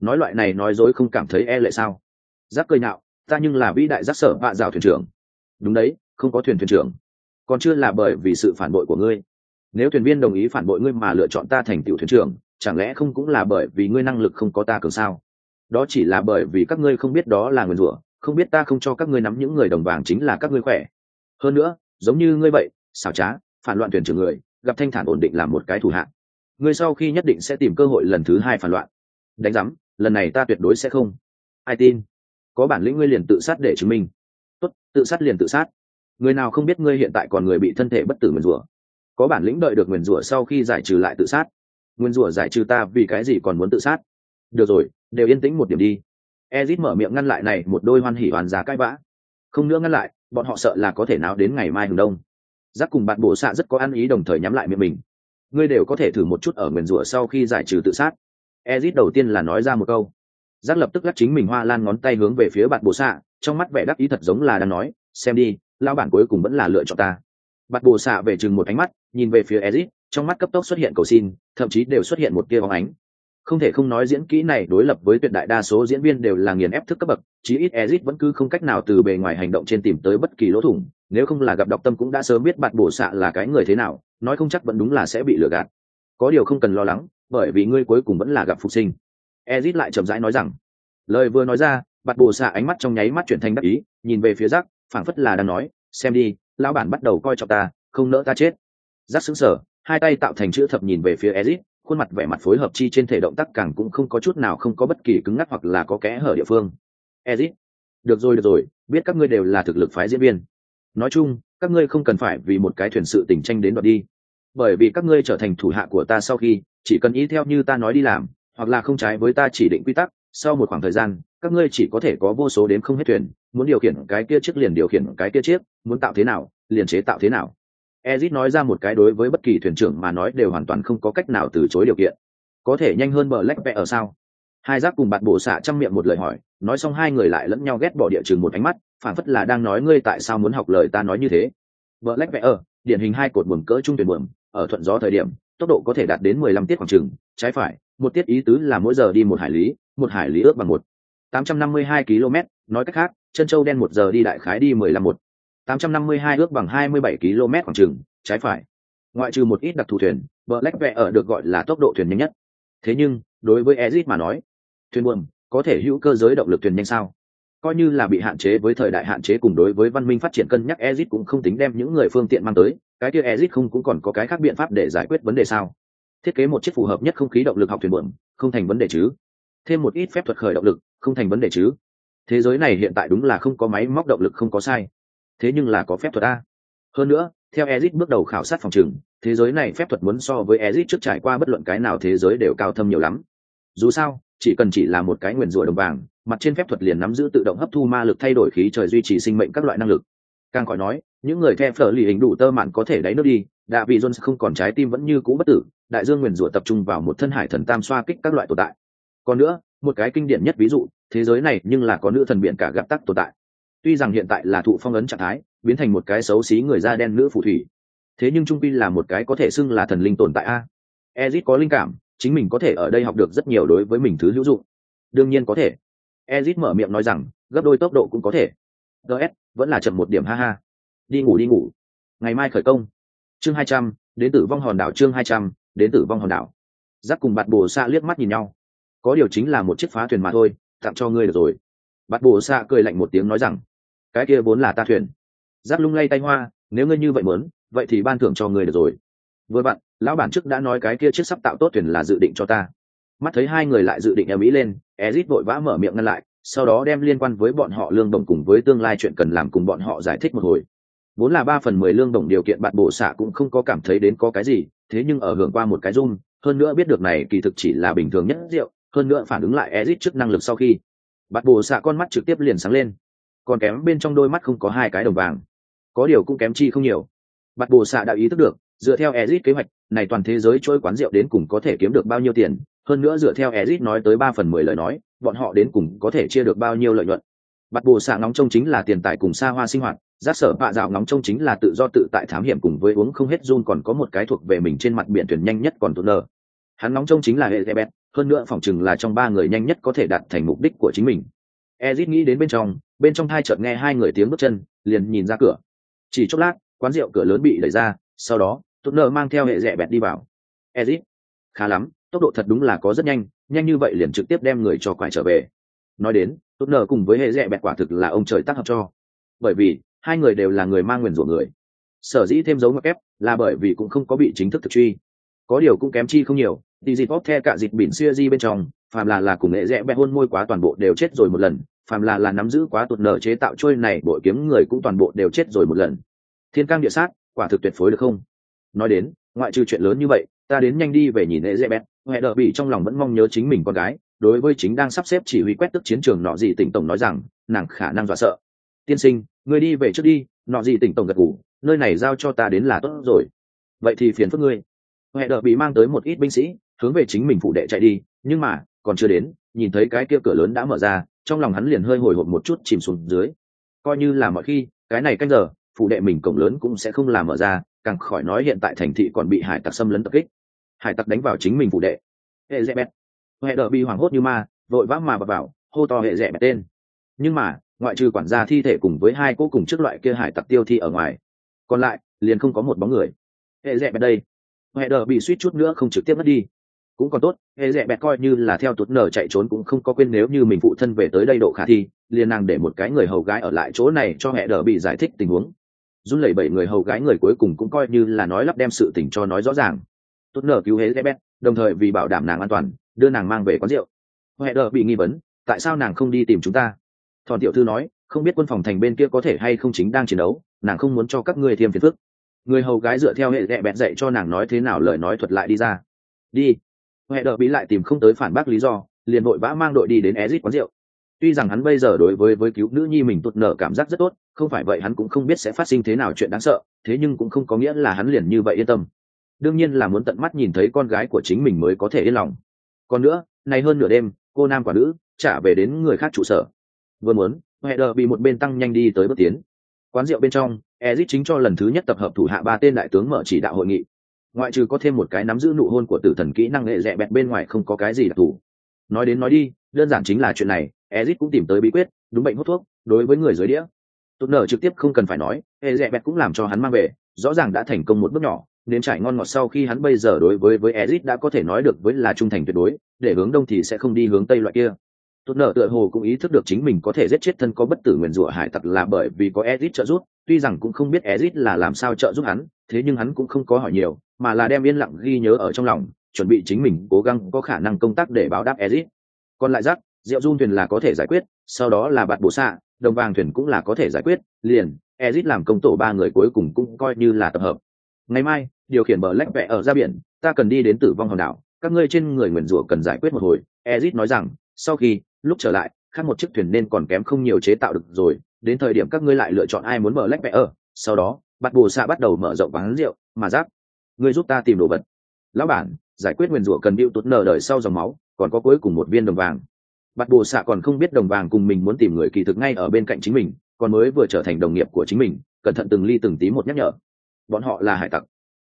Nói loại này nói dối không cảm thấy e lệ sao? Giáp cười nạo ta nhưng là vĩ đại giác sở vạ rào thuyền trưởng. Đúng đấy, không có thuyền thuyền trưởng. Còn chưa là bởi vì sự phản bội của ngươi nếu thuyền viên đồng ý phản bội ngươi mà lựa chọn ta thành tiểu thuyền trưởng, chẳng lẽ không cũng là bởi vì ngươi năng lực không có ta cường sao? Đó chỉ là bởi vì các ngươi không biết đó là nguyền rủa, không biết ta không cho các ngươi nắm những người đồng vàng chính là các ngươi khỏe. Hơn nữa, giống như ngươi vậy, xảo trá, phản loạn thuyền trưởng người, gặp thanh thản ổn định là một cái thủ hạng. Ngươi sau khi nhất định sẽ tìm cơ hội lần thứ hai phản loạn. Đánh giám, lần này ta tuyệt đối sẽ không. Ai tin? Có bản lĩnh ngươi liền tự sát để chứng minh. Tốt, tự sát liền tự sát. Người nào không biết ngươi hiện tại còn người bị thân thể bất tử nguyền rủa? Có bản lĩnh đợi được nguyền rủa sau khi giải trừ lại tự sát. Nguyền rủa giải trừ ta vì cái gì còn muốn tự sát? Được rồi, đều yên tĩnh một điểm đi. Ezit mở miệng ngăn lại này một đôi hoan hỉ hoàn giá cãi vã. Không nữa ngăn lại, bọn họ sợ là có thể nào đến ngày mai hừng đông. Giác cùng bạn bổ xạ rất có ăn ý đồng thời nhắm lại miệng mình. Ngươi đều có thể thử một chút ở nguyền rủa sau khi giải trừ tự sát. Ezit đầu tiên là nói ra một câu. Giác lập tức lắc chính mình hoa lan ngón tay hướng về phía bạn bổ xạ, trong mắt vẻ đắc ý thật giống là đang nói, xem đi lao bản cuối cùng vẫn là lựa chọn ta. Bạt bồ xạ về chừng một ánh mắt, nhìn về phía ezit trong mắt cấp tốc xuất hiện cầu xin, thậm chí đều xuất hiện một tia bóng ánh. Không thể không nói diễn kỹ này đối lập với tuyệt đại đa số diễn viên đều là nghiền ép thức cấp bậc, chí ít ezit vẫn cứ không cách nào từ bề ngoài hành động trên tìm tới bất kỳ lỗ thủng, nếu không là gặp đọc tâm cũng đã sớm biết Bạt bổ xạ là cái người thế nào, nói không chắc vẫn đúng là sẽ bị lừa gạt. Có điều không cần lo lắng, bởi vì ngươi cuối cùng vẫn là gặp phục sinh. Ezit lại chậm rãi nói rằng, lời vừa nói ra, bạt bổ xạ ánh mắt trong nháy mắt chuyển thành đắc ý, nhìn về phía rác phảng phất là đang nói, xem đi lão bản bắt đầu coi trọng ta, không nỡ ta chết. Giác xứng sở hai tay tạo thành chữ thập nhìn về phía ezit khuôn mặt vẻ mặt phối hợp chi trên thể động tác càng cũng không có chút nào không có bất kỳ cứng ngắc hoặc là có kẽ hở địa phương. Ezit được rồi được rồi, biết các ngươi đều là thực lực phái diễn viên. Nói chung, các ngươi không cần phải vì một cái thuyền sự tình tranh đến đoạt đi. Bởi vì các ngươi trở thành thủ hạ của ta sau khi, chỉ cần ý theo như ta nói đi làm, hoặc là không trái với ta chỉ định quy tắc, sau một khoảng thời gian các ngươi chỉ có thể có vô số đến không hết thuyền, muốn điều khiển cái kia chiếc liền điều khiển cái kia chiếc, muốn tạo thế nào, liền chế tạo thế nào. Ezit nói ra một cái đối với bất kỳ thuyền trưởng mà nói đều hoàn toàn không có cách nào từ chối điều kiện. Có thể nhanh hơn bờ lách vẽ ở sao? Hai giác cùng bạn bổ xạ trong miệng một lời hỏi, nói xong hai người lại lẫn nhau ghét bỏ địa chừng một ánh mắt phản phất là đang nói ngươi tại sao muốn học lời ta nói như thế. Bờ lách vẽ ở, điển hình hai cột buồm cỡ trung tuyển buồm, ở thuận gió thời điểm, tốc độ có thể đạt đến mười lăm tiết khoảng chừng, trái phải, một tiết ý tứ là mỗi giờ đi một hải lý, một hải lý ước bằng một tám trăm năm mươi hai km nói cách khác chân châu đen một giờ đi đại khái đi mười lăm một. tám trăm năm mươi hai ước bằng hai mươi bảy km khoảng chừng, trái phải. Ngoại trừ một ít đặc thù thuyền Black Vẹ ở được gọi là tốc độ thuyền nhanh nhất. Thế nhưng đối với ezit mà nói thuyền buồm có thể hữu cơ giới động lực thuyền nhanh sao? Coi như là bị hạn chế với thời đại hạn chế cùng đối với văn minh phát triển cân nhắc ezit cũng không tính đem những người phương tiện mang tới. Cái kia ezit không cũng còn có cái khác biện pháp để giải quyết vấn đề sao? Thiết kế một chiếc phù hợp nhất không khí động lực học thuyền buồm không thành vấn đề chứ thêm một ít phép thuật khởi động lực, không thành vấn đề chứ. Thế giới này hiện tại đúng là không có máy móc động lực không có sai. Thế nhưng là có phép thuật a. Hơn nữa, theo ezit bước đầu khảo sát phòng trừng thế giới này phép thuật muốn so với ezit trước trải qua bất luận cái nào thế giới đều cao thâm nhiều lắm. Dù sao, chỉ cần chỉ là một cái nguyền rủa đồng vàng mặt trên phép thuật liền nắm giữ tự động hấp thu ma lực thay đổi khí trời duy trì sinh mệnh các loại năng lực. Càng khỏi nói, những người theo phở lì hình đủ tơ mạn có thể đáy nước đi đạ vị jones không còn trái tim vẫn như cũ bất tử, đại dương nguyền rủa tập trung vào một thân hải thần tam xoa kích các loại tồn tại còn nữa, một cái kinh điển nhất ví dụ, thế giới này nhưng là có nữ thần biển cả gặp tắc tồn tại. Tuy rằng hiện tại là thụ phong ấn trạng thái, biến thành một cái xấu xí người da đen nữ phù thủy. Thế nhưng trung pin là một cái có thể xưng là thần linh tồn tại a. Ezit có linh cảm, chính mình có thể ở đây học được rất nhiều đối với mình thứ hữu dụng. Đương nhiên có thể. Ezit mở miệng nói rằng, gấp đôi tốc độ cũng có thể. Gs vẫn là chậm một điểm, ha ha. Đi ngủ đi ngủ. Ngày mai khởi công. Chương hai trăm, đến tử vong hòn đảo chương hai trăm, đến tử vong hòn đảo. Giáp cùng bạn bồ xa liếc mắt nhìn nhau có điều chính là một chiếc phá thuyền mà thôi, tặng cho ngươi được rồi. Bắt bồ xạ cười lạnh một tiếng nói rằng, cái kia vốn là ta thuyền. Giáp lung lay tay hoa, nếu ngươi như vậy muốn, vậy thì ban thưởng cho ngươi được rồi. Vừa bạn, lão bản trước đã nói cái kia chiếc sắp tạo tốt thuyền là dự định cho ta. Mắt thấy hai người lại dự định em mỹ lên, ezit vội vã mở miệng ngăn lại, sau đó đem liên quan với bọn họ lương đồng cùng với tương lai chuyện cần làm cùng bọn họ giải thích một hồi. Vốn là ba phần mười lương đồng điều kiện bạn bộ xạ cũng không có cảm thấy đến có cái gì, thế nhưng ở hưởng qua một cái zoom hơn nữa biết được này kỳ thực chỉ là bình thường nhất rượu hơn nữa phản ứng lại ezit trước năng lực sau khi. Bắt bổ xạ con mắt trực tiếp liền sáng lên. Còn kém bên trong đôi mắt không có hai cái đồng vàng. Có điều cũng kém chi không nhiều. Bắt bổ xạ đã ý thức được, dựa theo ezit kế hoạch, này toàn thế giới trôi quán rượu đến cùng có thể kiếm được bao nhiêu tiền. Hơn nữa dựa theo ezit nói tới ba phần mười lời nói, bọn họ đến cùng có thể chia được bao nhiêu lợi nhuận. Bắt bồ xạ ngóng trông chính là tiền tài cùng xa hoa sinh hoạt, giác sở bạ dạo ngóng trông chính là tự do tự tại thám hiểm cùng với uống không hết run còn có một cái thuộc về mình trên mặt biển thuyền nhanh nhất còn tốt nở hắn ngóng trông chính là hệ bét hơn nữa phỏng chừng là trong ba người nhanh nhất có thể đạt thành mục đích của chính mình. Ezit nghĩ đến bên trong bên trong hai chợt nghe hai người tiếng bước chân, liền nhìn ra cửa. Chỉ chốc lát, quán rượu cửa lớn bị đẩy ra, sau đó, tốt nợ mang theo hệ rẻ bẹt đi vào. Ezit, khá lắm, tốc độ thật đúng là có rất nhanh nhanh như vậy liền trực tiếp đem người cho quải trở về. Nói đến, tốt nợ cùng với hệ rẻ bẹt quả thực là ông trời tác hợp cho. Bởi vì, hai người đều là người mang nguyền rủa người. Sở dĩ thêm dấu ngoặc ép là bởi vì cũng không có bị chính thức thực truy. Có điều cũng kém chi không nhiều. Tỷ dịp bóp the cả dịp bỉn xưa di bên trong phàm là là cùng nghệ rẽ bẹ hôn môi quá toàn bộ đều chết rồi một lần. Phàm là là nắm giữ quá tuột nở chế tạo trôi này bội kiếm người cũng toàn bộ đều chết rồi một lần. Thiên cang địa sát quả thực tuyệt phối được không? Nói đến ngoại trừ chuyện lớn như vậy ta đến nhanh đi về nhìn nghệ dễ bẹ, huệ đờ bị trong lòng vẫn mong nhớ chính mình con gái đối với chính đang sắp xếp chỉ huy quét tức chiến trường nọ gì tỉnh tổng nói rằng nàng khả năng dọa sợ. Tiên sinh người đi về trước đi nọ gì tỉnh tổng gật gù, nơi này giao cho ta đến là tốt rồi. Vậy thì phiền phức ngươi. Hệ đờ bị mang tới một ít binh sĩ hướng về chính mình phụ đệ chạy đi, nhưng mà, còn chưa đến, nhìn thấy cái kia cửa lớn đã mở ra, trong lòng hắn liền hơi hồi hộp một chút chìm xuống dưới. Coi như là mọi khi, cái này canh giờ, phụ đệ mình cổng lớn cũng sẽ không làm mở ra, càng khỏi nói hiện tại thành thị còn bị hải tặc xâm lấn tập kích. Hải tặc đánh vào chính mình phụ đệ. Hệ dẹ bẹt. Hệ đờ bị hoảng hốt như ma, vội vã mà bập vào, hô to hệ dẹ bẹt tên. Nhưng mà, ngoại trừ quản gia thi thể cùng với hai cô cùng trước loại kia hải tặc tiêu thi ở ngoài, còn lại, liền không có một bóng người. Hệ dẹ bẹt đây. Hệ đờ bị suýt chút nữa không trực tiếp mất đi cũng còn tốt, hệ dẹ bẹt coi như là theo tuột nở chạy trốn cũng không có quên nếu như mình phụ thân về tới đây độ khả thi, liền nàng để một cái người hầu gái ở lại chỗ này cho hệ đỡ bị giải thích tình huống. Run lẩy bảy người hầu gái người cuối cùng cũng coi như là nói lắp đem sự tình cho nói rõ ràng. Tốt nở cứu hệ dẹ bẹt, đồng thời vì bảo đảm nàng an toàn, đưa nàng mang về quán rượu. Hệ đỡ bị nghi vấn, tại sao nàng không đi tìm chúng ta? Thọn tiểu thư nói, không biết quân phòng thành bên kia có thể hay không chính đang chiến đấu, nàng không muốn cho các ngươi thêm phiền phức. Người hầu gái dựa theo hệ dẹ bẹt dạy cho nàng nói thế nào lời nói thuật lại đi ra. Đi huệ đờ bị lại tìm không tới phản bác lý do, liền vội vã mang đội đi đến ezit quán rượu. Tuy rằng hắn bây giờ đối với với cứu nữ nhi mình tụt nở cảm giác rất tốt, không phải vậy hắn cũng không biết sẽ phát sinh thế nào chuyện đáng sợ, thế nhưng cũng không có nghĩa là hắn liền như vậy yên tâm. Đương nhiên là muốn tận mắt nhìn thấy con gái của chính mình mới có thể yên lòng. Còn nữa này hơn nửa đêm, cô nam quả nữ trả về đến người khác trụ sở. Vừa muốn, huệ đờ bị một bên tăng nhanh đi tới bước tiến. Quán rượu bên trong ezit chính cho lần thứ nhất tập hợp thủ hạ ba tên đại tướng mở chỉ đạo hội nghị ngoại trừ có thêm một cái nắm giữ nụ hôn của tử thần kỹ năng nghệ rẽ bẹt bên ngoài không có cái gì đặc thù. Nói đến nói đi, đơn giản chính là chuyện này, ezit cũng tìm tới bí quyết, đúng bệnh hút thuốc, đối với người dưới đĩa. Tốt nở trực tiếp không cần phải nói, hệ rẻ bẹt cũng làm cho hắn mang về, rõ ràng đã thành công một bước nhỏ, nên trải ngon ngọt sau khi hắn bây giờ đối với với ezit đã có thể nói được với là trung thành tuyệt đối, để hướng đông thì sẽ không đi hướng tây loại kia. Tốt nở tựa hồ cũng ý thức được chính mình có thể giết chết thân có bất tử nguyền rủa hải tặc là bởi vì có ezit trợ giúp, tuy rằng cũng không biết ezit là làm sao trợ giúp hắn, thế nhưng hắn cũng không có hỏi nhiều mà là đem yên lặng ghi nhớ ở trong lòng, chuẩn bị chính mình cố gắng có khả năng công tác để báo đáp ezit còn lại rắc, rượu run thuyền là có thể giải quyết, sau đó là bạt bổ xạ, đồng vàng thuyền cũng là có thể giải quyết, liền ezit làm công tổ ba người cuối cùng cũng coi như là tập hợp. Ngày mai, điều khiển bờ lách vẽ ở ra biển, ta cần đi đến tử vong hòn đảo, các ngươi trên người nguyền rủa cần giải quyết một hồi ezit nói rằng, sau khi, lúc trở lại, khác một chiếc thuyền nên còn kém không nhiều chế tạo được rồi, đến thời điểm các ngươi lại lựa chọn ai muốn bờ lách vẽ ở, sau đó bắt bồ xạ bắt đầu mở rộng ván rượu, mà giáp ngươi giúp ta tìm đồ vật. Lão bản, giải quyết nguyền rủa cần bịu tụt nở đời sau dòng máu, còn có cuối cùng một viên đồng vàng. Bắt bồ xạ còn không biết đồng vàng cùng mình muốn tìm người kỳ thực ngay ở bên cạnh chính mình, còn mới vừa trở thành đồng nghiệp của chính mình, cẩn thận từng ly từng tí một nhắc nhở. Bọn họ là hải tặc.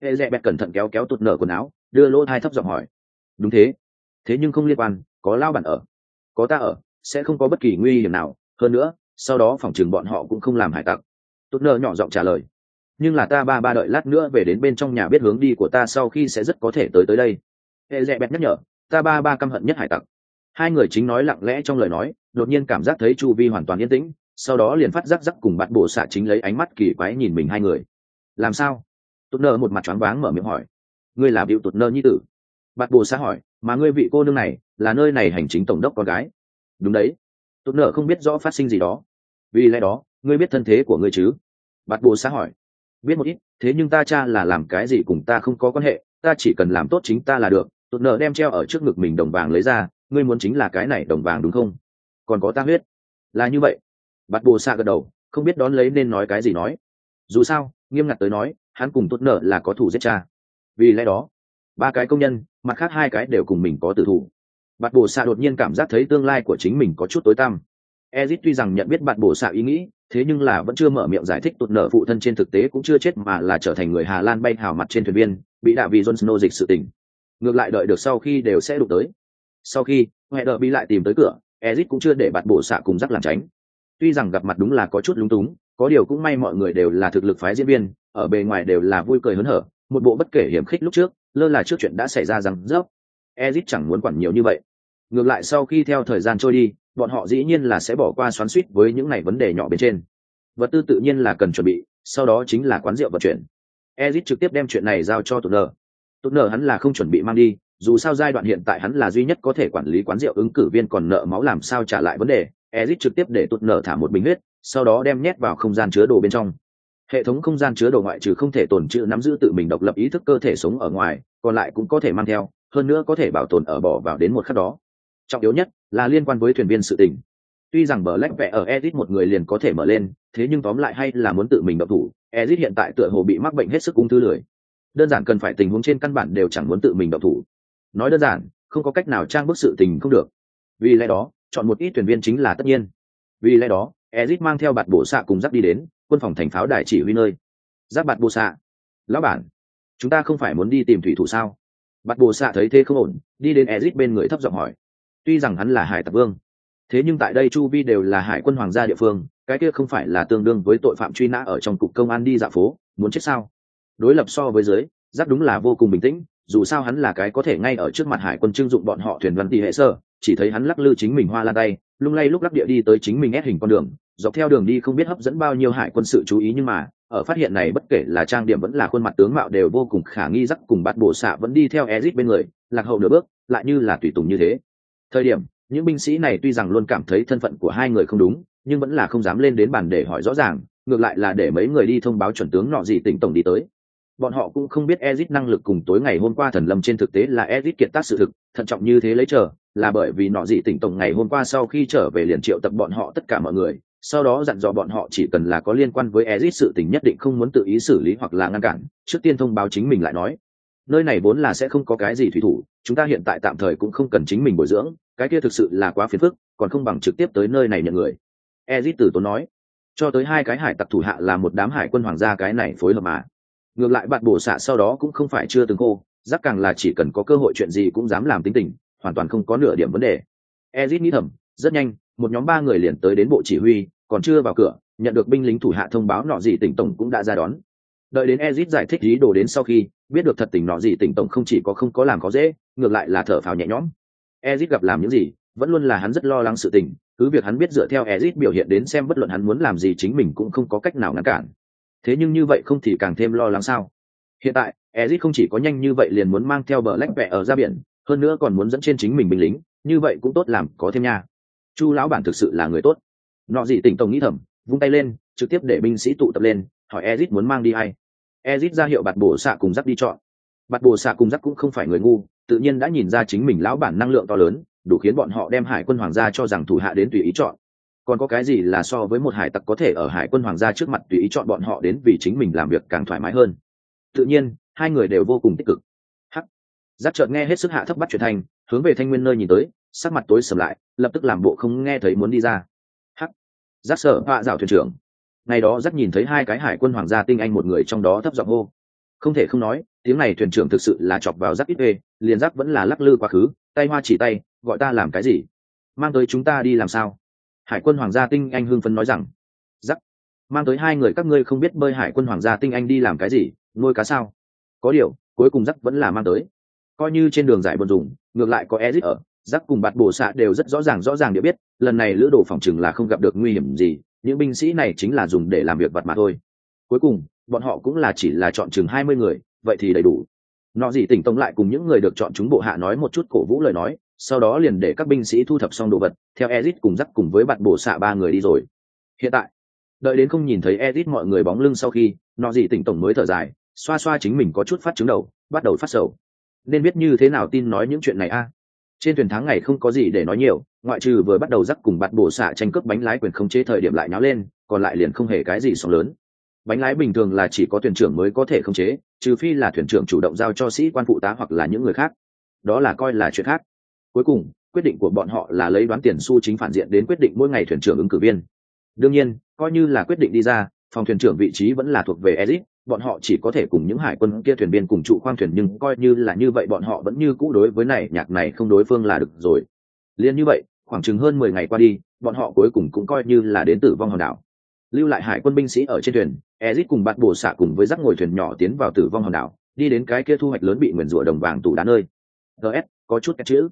Hệ dẹ bẹt cẩn thận kéo kéo tụt nở quần áo, đưa lỗ thai thấp giọng hỏi. Đúng thế. Thế nhưng không liên quan, có lao bản ở. Có ta ở, sẽ không có bất kỳ nguy hiểm nào. Hơn nữa, sau đó phòng chừng bọn họ cũng không làm hải tặc. Tụt nở nhỏ giọng trả lời nhưng là ta ba ba đợi lát nữa về đến bên trong nhà biết hướng đi của ta sau khi sẽ rất có thể tới tới đây. Hệ dẹ bẹt nhắc nhở, ta ba ba căm hận nhất hải tặc. Hai người chính nói lặng lẽ trong lời nói, đột nhiên cảm giác thấy chu vi hoàn toàn yên tĩnh, sau đó liền phát giác rắc cùng bạn bộ xạ chính lấy ánh mắt kỳ quái nhìn mình hai người. Làm sao? Tụt nơ một mặt choáng váng mở miệng hỏi. Ngươi là biểu tụt nơ nhi tử? Bạn bộ xạ hỏi, mà ngươi vị cô nương này là nơi này hành chính tổng đốc con gái? Đúng đấy. Tụt nơ không biết rõ phát sinh gì đó. Vì lẽ đó, ngươi biết thân thế của ngươi chứ? Bạn bộ xạ hỏi biết một ít, thế nhưng ta cha là làm cái gì cùng ta không có quan hệ, ta chỉ cần làm tốt chính ta là được. Tụt nợ đem treo ở trước ngực mình đồng vàng lấy ra, ngươi muốn chính là cái này đồng vàng đúng không? Còn có ta huyết. Là như vậy. Bắt bồ xạ gật đầu, không biết đón lấy nên nói cái gì nói. Dù sao, nghiêm ngặt tới nói, hắn cùng tốt nợ là có thủ giết cha. Vì lẽ đó, ba cái công nhân, mặt khác hai cái đều cùng mình có tử thủ. Bắt bồ xạ đột nhiên cảm giác thấy tương lai của chính mình có chút tối tăm ezit tuy rằng nhận biết bạn bổ xạ ý nghĩ, thế nhưng là vẫn chưa mở miệng giải thích tụt nợ phụ thân trên thực tế cũng chưa chết mà là trở thành người hà lan bay hào mặt trên thuyền viên, bị đạ vì johnson dịch sự tình. Ngược lại đợi được sau khi đều sẽ đụng tới. Sau khi huệ đợi bị lại tìm tới cửa, ezit cũng chưa để bạn bổ xạ cùng rắc làm tránh. Tuy rằng gặp mặt đúng là có chút lúng túng, có điều cũng may mọi người đều là thực lực phái diễn viên, ở bề ngoài đều là vui cười hớn hở, một bộ bất kể hiểm khích lúc trước, lơ là trước chuyện đã xảy ra rằng rớp. Ezit chẳng muốn quản nhiều như vậy. Ngược lại sau khi theo thời gian trôi đi bọn họ dĩ nhiên là sẽ bỏ qua xoắn suýt với những này vấn đề nhỏ bên trên. Vật tư tự nhiên là cần chuẩn bị, sau đó chính là quán rượu vận chuyển. Ezit trực tiếp đem chuyện này giao cho tụt nờ tụt nờ hắn là không chuẩn bị mang đi, dù sao giai đoạn hiện tại hắn là duy nhất có thể quản lý quán rượu ứng cử viên còn nợ máu làm sao trả lại vấn đề. Ezit trực tiếp để tụt nở thả một bình huyết, sau đó đem nhét vào không gian chứa đồ bên trong. Hệ thống không gian chứa đồ ngoại trừ không thể tồn trữ nắm giữ tự mình độc lập ý thức cơ thể sống ở ngoài, còn lại cũng có thể mang theo, hơn nữa có thể bảo tồn ở bỏ vào đến một khắc đó trọng yếu nhất là liên quan với thuyền viên sự tình. Tuy rằng bờ lách vẽ ở Ezit một người liền có thể mở lên, thế nhưng tóm lại hay là muốn tự mình động thủ Ezit hiện tại tựa hồ bị mắc bệnh hết sức ung thư lười. Đơn giản cần phải tình huống trên căn bản đều chẳng muốn tự mình động thủ. Nói đơn giản, không có cách nào trang bức sự tình không được. Vì lẽ đó, chọn một ít thuyền viên chính là tất nhiên. Vì lẽ đó ezit mang theo bạt bổ xạ cùng giáp đi đến, quân phòng thành pháo đài chỉ huy nơi. Giáp bạt bổ xạ. Lão bản, chúng ta không phải muốn đi tìm thủy thủ sao? Bạt bổ xạ thấy thế không ổn, đi đến ezit bên người thấp giọng hỏi tuy rằng hắn là hải tặc vương thế nhưng tại đây chu vi đều là hải quân hoàng gia địa phương cái kia không phải là tương đương với tội phạm truy nã ở trong cục công an đi dạo phố muốn chết sao đối lập so với dưới giáp đúng là vô cùng bình tĩnh dù sao hắn là cái có thể ngay ở trước mặt hải quân trưng dụng bọn họ thuyền văn tỷ hệ sơ chỉ thấy hắn lắc lư chính mình hoa lan tay lung lay lúc lắc địa đi tới chính mình ép hình con đường dọc theo đường đi không biết hấp dẫn bao nhiêu hải quân sự chú ý nhưng mà ở phát hiện này bất kể là trang điểm vẫn là khuôn mặt tướng mạo đều vô cùng khả nghi rắc cùng bắt bổ xạ vẫn đi theo Ezit bên người, lạc hậu nửa bước, lại như là tùy tùng như thế. Thời điểm, những binh sĩ này tuy rằng luôn cảm thấy thân phận của hai người không đúng, nhưng vẫn là không dám lên đến bàn để hỏi rõ ràng, ngược lại là để mấy người đi thông báo chuẩn tướng nọ gì tỉnh tổng đi tới bọn họ cũng không biết Ezit năng lực cùng tối ngày hôm qua thần lâm trên thực tế là Ezit kiệt tác sự thực, thận trọng như thế lấy chờ, là bởi vì nọ dị tỉnh tổng ngày hôm qua sau khi trở về liền triệu tập bọn họ tất cả mọi người, sau đó dặn dò bọn họ chỉ cần là có liên quan với Ezit sự tình nhất định không muốn tự ý xử lý hoặc là ngăn cản, trước tiên thông báo chính mình lại nói. Nơi này vốn là sẽ không có cái gì thủy thủ, chúng ta hiện tại tạm thời cũng không cần chính mình bồi dưỡng, cái kia thực sự là quá phiền phức, còn không bằng trực tiếp tới nơi này nhận người. Ezit từ tốn nói, cho tới hai cái hải tặc thủ hạ là một đám hải quân hoàng gia cái này phối hợp mà. Ngược lại bạn bổ xạ sau đó cũng không phải chưa từng cô giác càng là chỉ cần có cơ hội chuyện gì cũng dám làm tính tình hoàn toàn không có nửa điểm vấn đề. Ezit nghĩ thầm rất nhanh một nhóm ba người liền tới đến bộ chỉ huy còn chưa vào cửa nhận được binh lính thủ hạ thông báo nọ gì tỉnh tổng cũng đã ra đón. Đợi đến ezit giải thích ý đồ đến sau khi biết được thật tình nọ gì tỉnh tổng không chỉ có không có làm có dễ, ngược lại là thở phào nhẹ nhõm. Ezit gặp làm những gì, vẫn luôn là hắn rất lo lắng sự tình, cứ việc hắn biết dựa theo ezit biểu hiện đến xem bất luận hắn muốn làm gì chính mình cũng không có cách nào ngăn cản. Thế nhưng như vậy không thì càng thêm lo lắng sao? Hiện tại, ezit không chỉ có nhanh như vậy liền muốn mang theo bờ lách vẹ ở ra biển, hơn nữa còn muốn dẫn trên chính mình binh lính, như vậy cũng tốt làm, có thêm nha. Chu lão bản thực sự là người tốt. Nọ gì tỉnh tổng nghĩ thầm, vung tay lên, trực tiếp để binh sĩ tụ tập lên, hỏi ezit muốn mang đi hay ezit ra hiệu bạt bổ xạ cùng dắt đi chọn. Bạt bổ xạ cùng dắt cũng không phải người ngu tự nhiên đã nhìn ra chính mình lão bản năng lượng to lớn đủ khiến bọn họ đem hải quân hoàng gia cho rằng thủ hạ đến tùy ý chọn. Còn có cái gì là so với một hải tặc có thể ở hải quân hoàng gia trước mặt tùy ý chọn bọn họ đến vì chính mình làm việc càng thoải mái hơn? Tự nhiên hai người đều vô cùng tích cực. Hắc. Giáp chợt nghe hết sức hạ thấp bắt truyền thành, hướng về thanh nguyên nơi nhìn tới sắc mặt tối sầm lại lập tức làm bộ không nghe thấy muốn đi ra. Hắc. Giáp sợ họa rào thuyền trưởng ngày đó giáp nhìn thấy hai cái hải quân hoàng gia tinh anh một người trong đó thấp giọng hô. Không thể không nói, tiếng này thuyền trưởng thực sự là chọc vào giáp ít ê, liền giáp vẫn là lắc lư quá khứ, tay hoa chỉ tay, gọi ta làm cái gì? Mang tới chúng ta đi làm sao? Hải quân hoàng gia tinh anh hưng phấn nói rằng. Giắc mang tới hai người các ngươi không biết bơi hải quân hoàng gia tinh anh đi làm cái gì, nuôi cá sao? Có điều, cuối cùng giắc vẫn là mang tới. Coi như trên đường giải buồn dùng, ngược lại có ezit ở giắc cùng bạt bồ xạ đều rất rõ ràng rõ ràng để biết, lần này lữ đồ phòng chừng là không gặp được nguy hiểm gì những binh sĩ này chính là dùng để làm việc vật mà thôi. Cuối cùng, bọn họ cũng là chỉ là chọn chừng hai mươi người, vậy thì đầy đủ. Nọ gì tỉnh tông lại cùng những người được chọn chúng bộ hạ nói một chút cổ vũ lời nói, sau đó liền để các binh sĩ thu thập xong đồ vật, theo ezit cùng dắt cùng với bạn bổ xạ ba người đi rồi. Hiện tại, đợi đến không nhìn thấy ezit mọi người bóng lưng sau khi, nọ gì tỉnh tổng mới thở dài, xoa xoa chính mình có chút phát chứng đầu, bắt đầu phát sầu. Nên biết như thế nào tin nói những chuyện này a? Trên thuyền tháng ngày không có gì để nói nhiều, ngoại trừ vừa bắt đầu dắt cùng bạt bổ xạ tranh cướp bánh lái quyền khống chế thời điểm lại nháo lên, còn lại liền không hề cái gì sóng lớn. Bánh lái bình thường là chỉ có thuyền trưởng mới có thể khống chế, trừ phi là thuyền trưởng chủ động giao cho sĩ quan phụ tá hoặc là những người khác. Đó là coi là chuyện khác. Cuối cùng, quyết định của bọn họ là lấy đoán tiền xu chính phản diện đến quyết định mỗi ngày thuyền trưởng ứng cử viên. Đương nhiên, coi như là quyết định đi ra, phòng thuyền trưởng vị trí vẫn là thuộc về ezit bọn họ chỉ có thể cùng những hải quân kia thuyền viên cùng trụ khoang thuyền, nhưng coi như là như vậy bọn họ vẫn như cũ đối với này nhạc này không đối phương là được rồi. Liên như vậy, khoảng chừng hơn mười ngày qua đi, bọn họ cuối cùng cũng coi như là đến tử vong hòn đảo. Lưu lại hải quân binh sĩ ở trên thuyền ezit cùng bạn bồ xạ cùng với rắc ngồi thuyền nhỏ tiến vào tử vong hòn đảo, đi đến cái kia thu hoạch lớn bị nguyền rủa đồng vàng tủ đá nơi. Gs có chút cách chữ.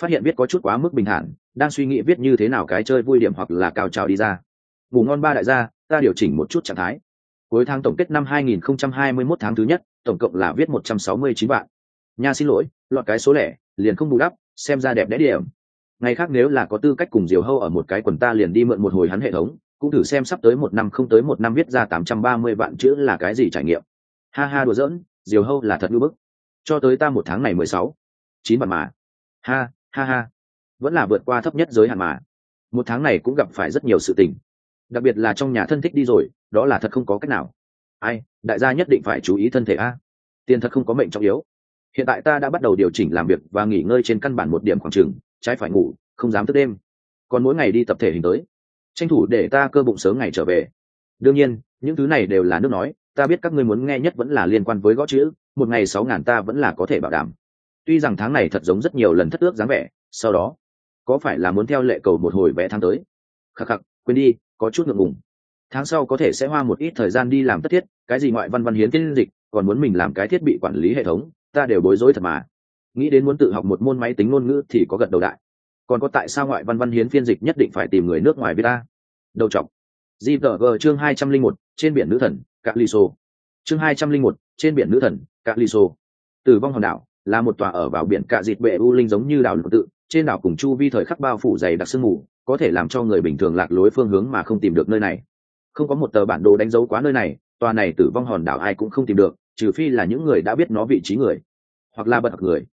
Phát hiện viết có chút quá mức bình thản, đang suy nghĩ viết như thế nào cái chơi vui điểm hoặc là cao trào đi ra. Ngủ ngon ba đại gia, ta điều chỉnh một chút trạng thái cuối tháng tổng kết năm 2021 tháng thứ nhất, tổng cộng là viết 169 vạn. Nha xin lỗi, lọt cái số lẻ, liền không bù đắp, xem ra đẹp đẽ điểm. Ngày khác nếu là có tư cách cùng diều hâu ở một cái quần ta liền đi mượn một hồi hắn hệ thống, cũng thử xem sắp tới một năm không tới một năm viết ra 830 vạn chữ là cái gì trải nghiệm. Ha ha đùa giỡn, diều hâu là thật ngưỡng bức. Cho tới ta một tháng này mười sáu, chín vạn mà. Ha ha ha. Vẫn là vượt qua thấp nhất giới hạn mà. Một tháng này cũng gặp phải rất nhiều sự tình đặc biệt là trong nhà thân thích đi rồi, đó là thật không có cách nào. Ai, đại gia nhất định phải chú ý thân thể a. Tiền thật không có mệnh trọng yếu. Hiện tại ta đã bắt đầu điều chỉnh làm việc và nghỉ ngơi trên căn bản một điểm khoảng trừng trái phải ngủ, không dám thức đêm. Còn mỗi ngày đi tập thể hình tới. Tranh thủ để ta cơ bụng sớm ngày trở về. Đương nhiên, những thứ này đều là nước nói, ta biết các ngươi muốn nghe nhất vẫn là liên quan với gõ chữ, một ngày sáu ngàn ta vẫn là có thể bảo đảm. Tuy rằng tháng này thật giống rất nhiều lần thất ước dáng vẻ, sau đó, có phải là muốn theo lệ cầu một hồi vẽ tháng tới? Khắc khắc, quên đi có chút ngượng ngùng. Tháng sau có thể sẽ hoa một ít thời gian đi làm tất thiết, cái gì ngoại văn văn hiến tiên dịch, còn muốn mình làm cái thiết bị quản lý hệ thống, ta đều bối rối thật mà. Nghĩ đến muốn tự học một môn máy tính ngôn ngữ thì có gật đầu đại. Còn có tại sao ngoại văn văn hiến phiên dịch nhất định phải tìm người nước ngoài với ta? Đầu chọc gvg chương hai trăm linh một, trên biển nữ thần cạ ly sô chương hai trăm linh một, trên biển nữ thần cạ ly sô tử vong hòn đảo, là một tòa ở vào biển cạ dịt bệ u linh giống như đảo lục tự, trên đảo cùng chu vi thời khắc bao phủ dày đặc sương mù có thể làm cho người bình thường lạc lối phương hướng mà không tìm được nơi này. Không có một tờ bản đồ đánh dấu quá nơi này, tòa này tử vong hòn đảo ai cũng không tìm được, trừ phi là những người đã biết nó vị trí người, hoặc là bật người.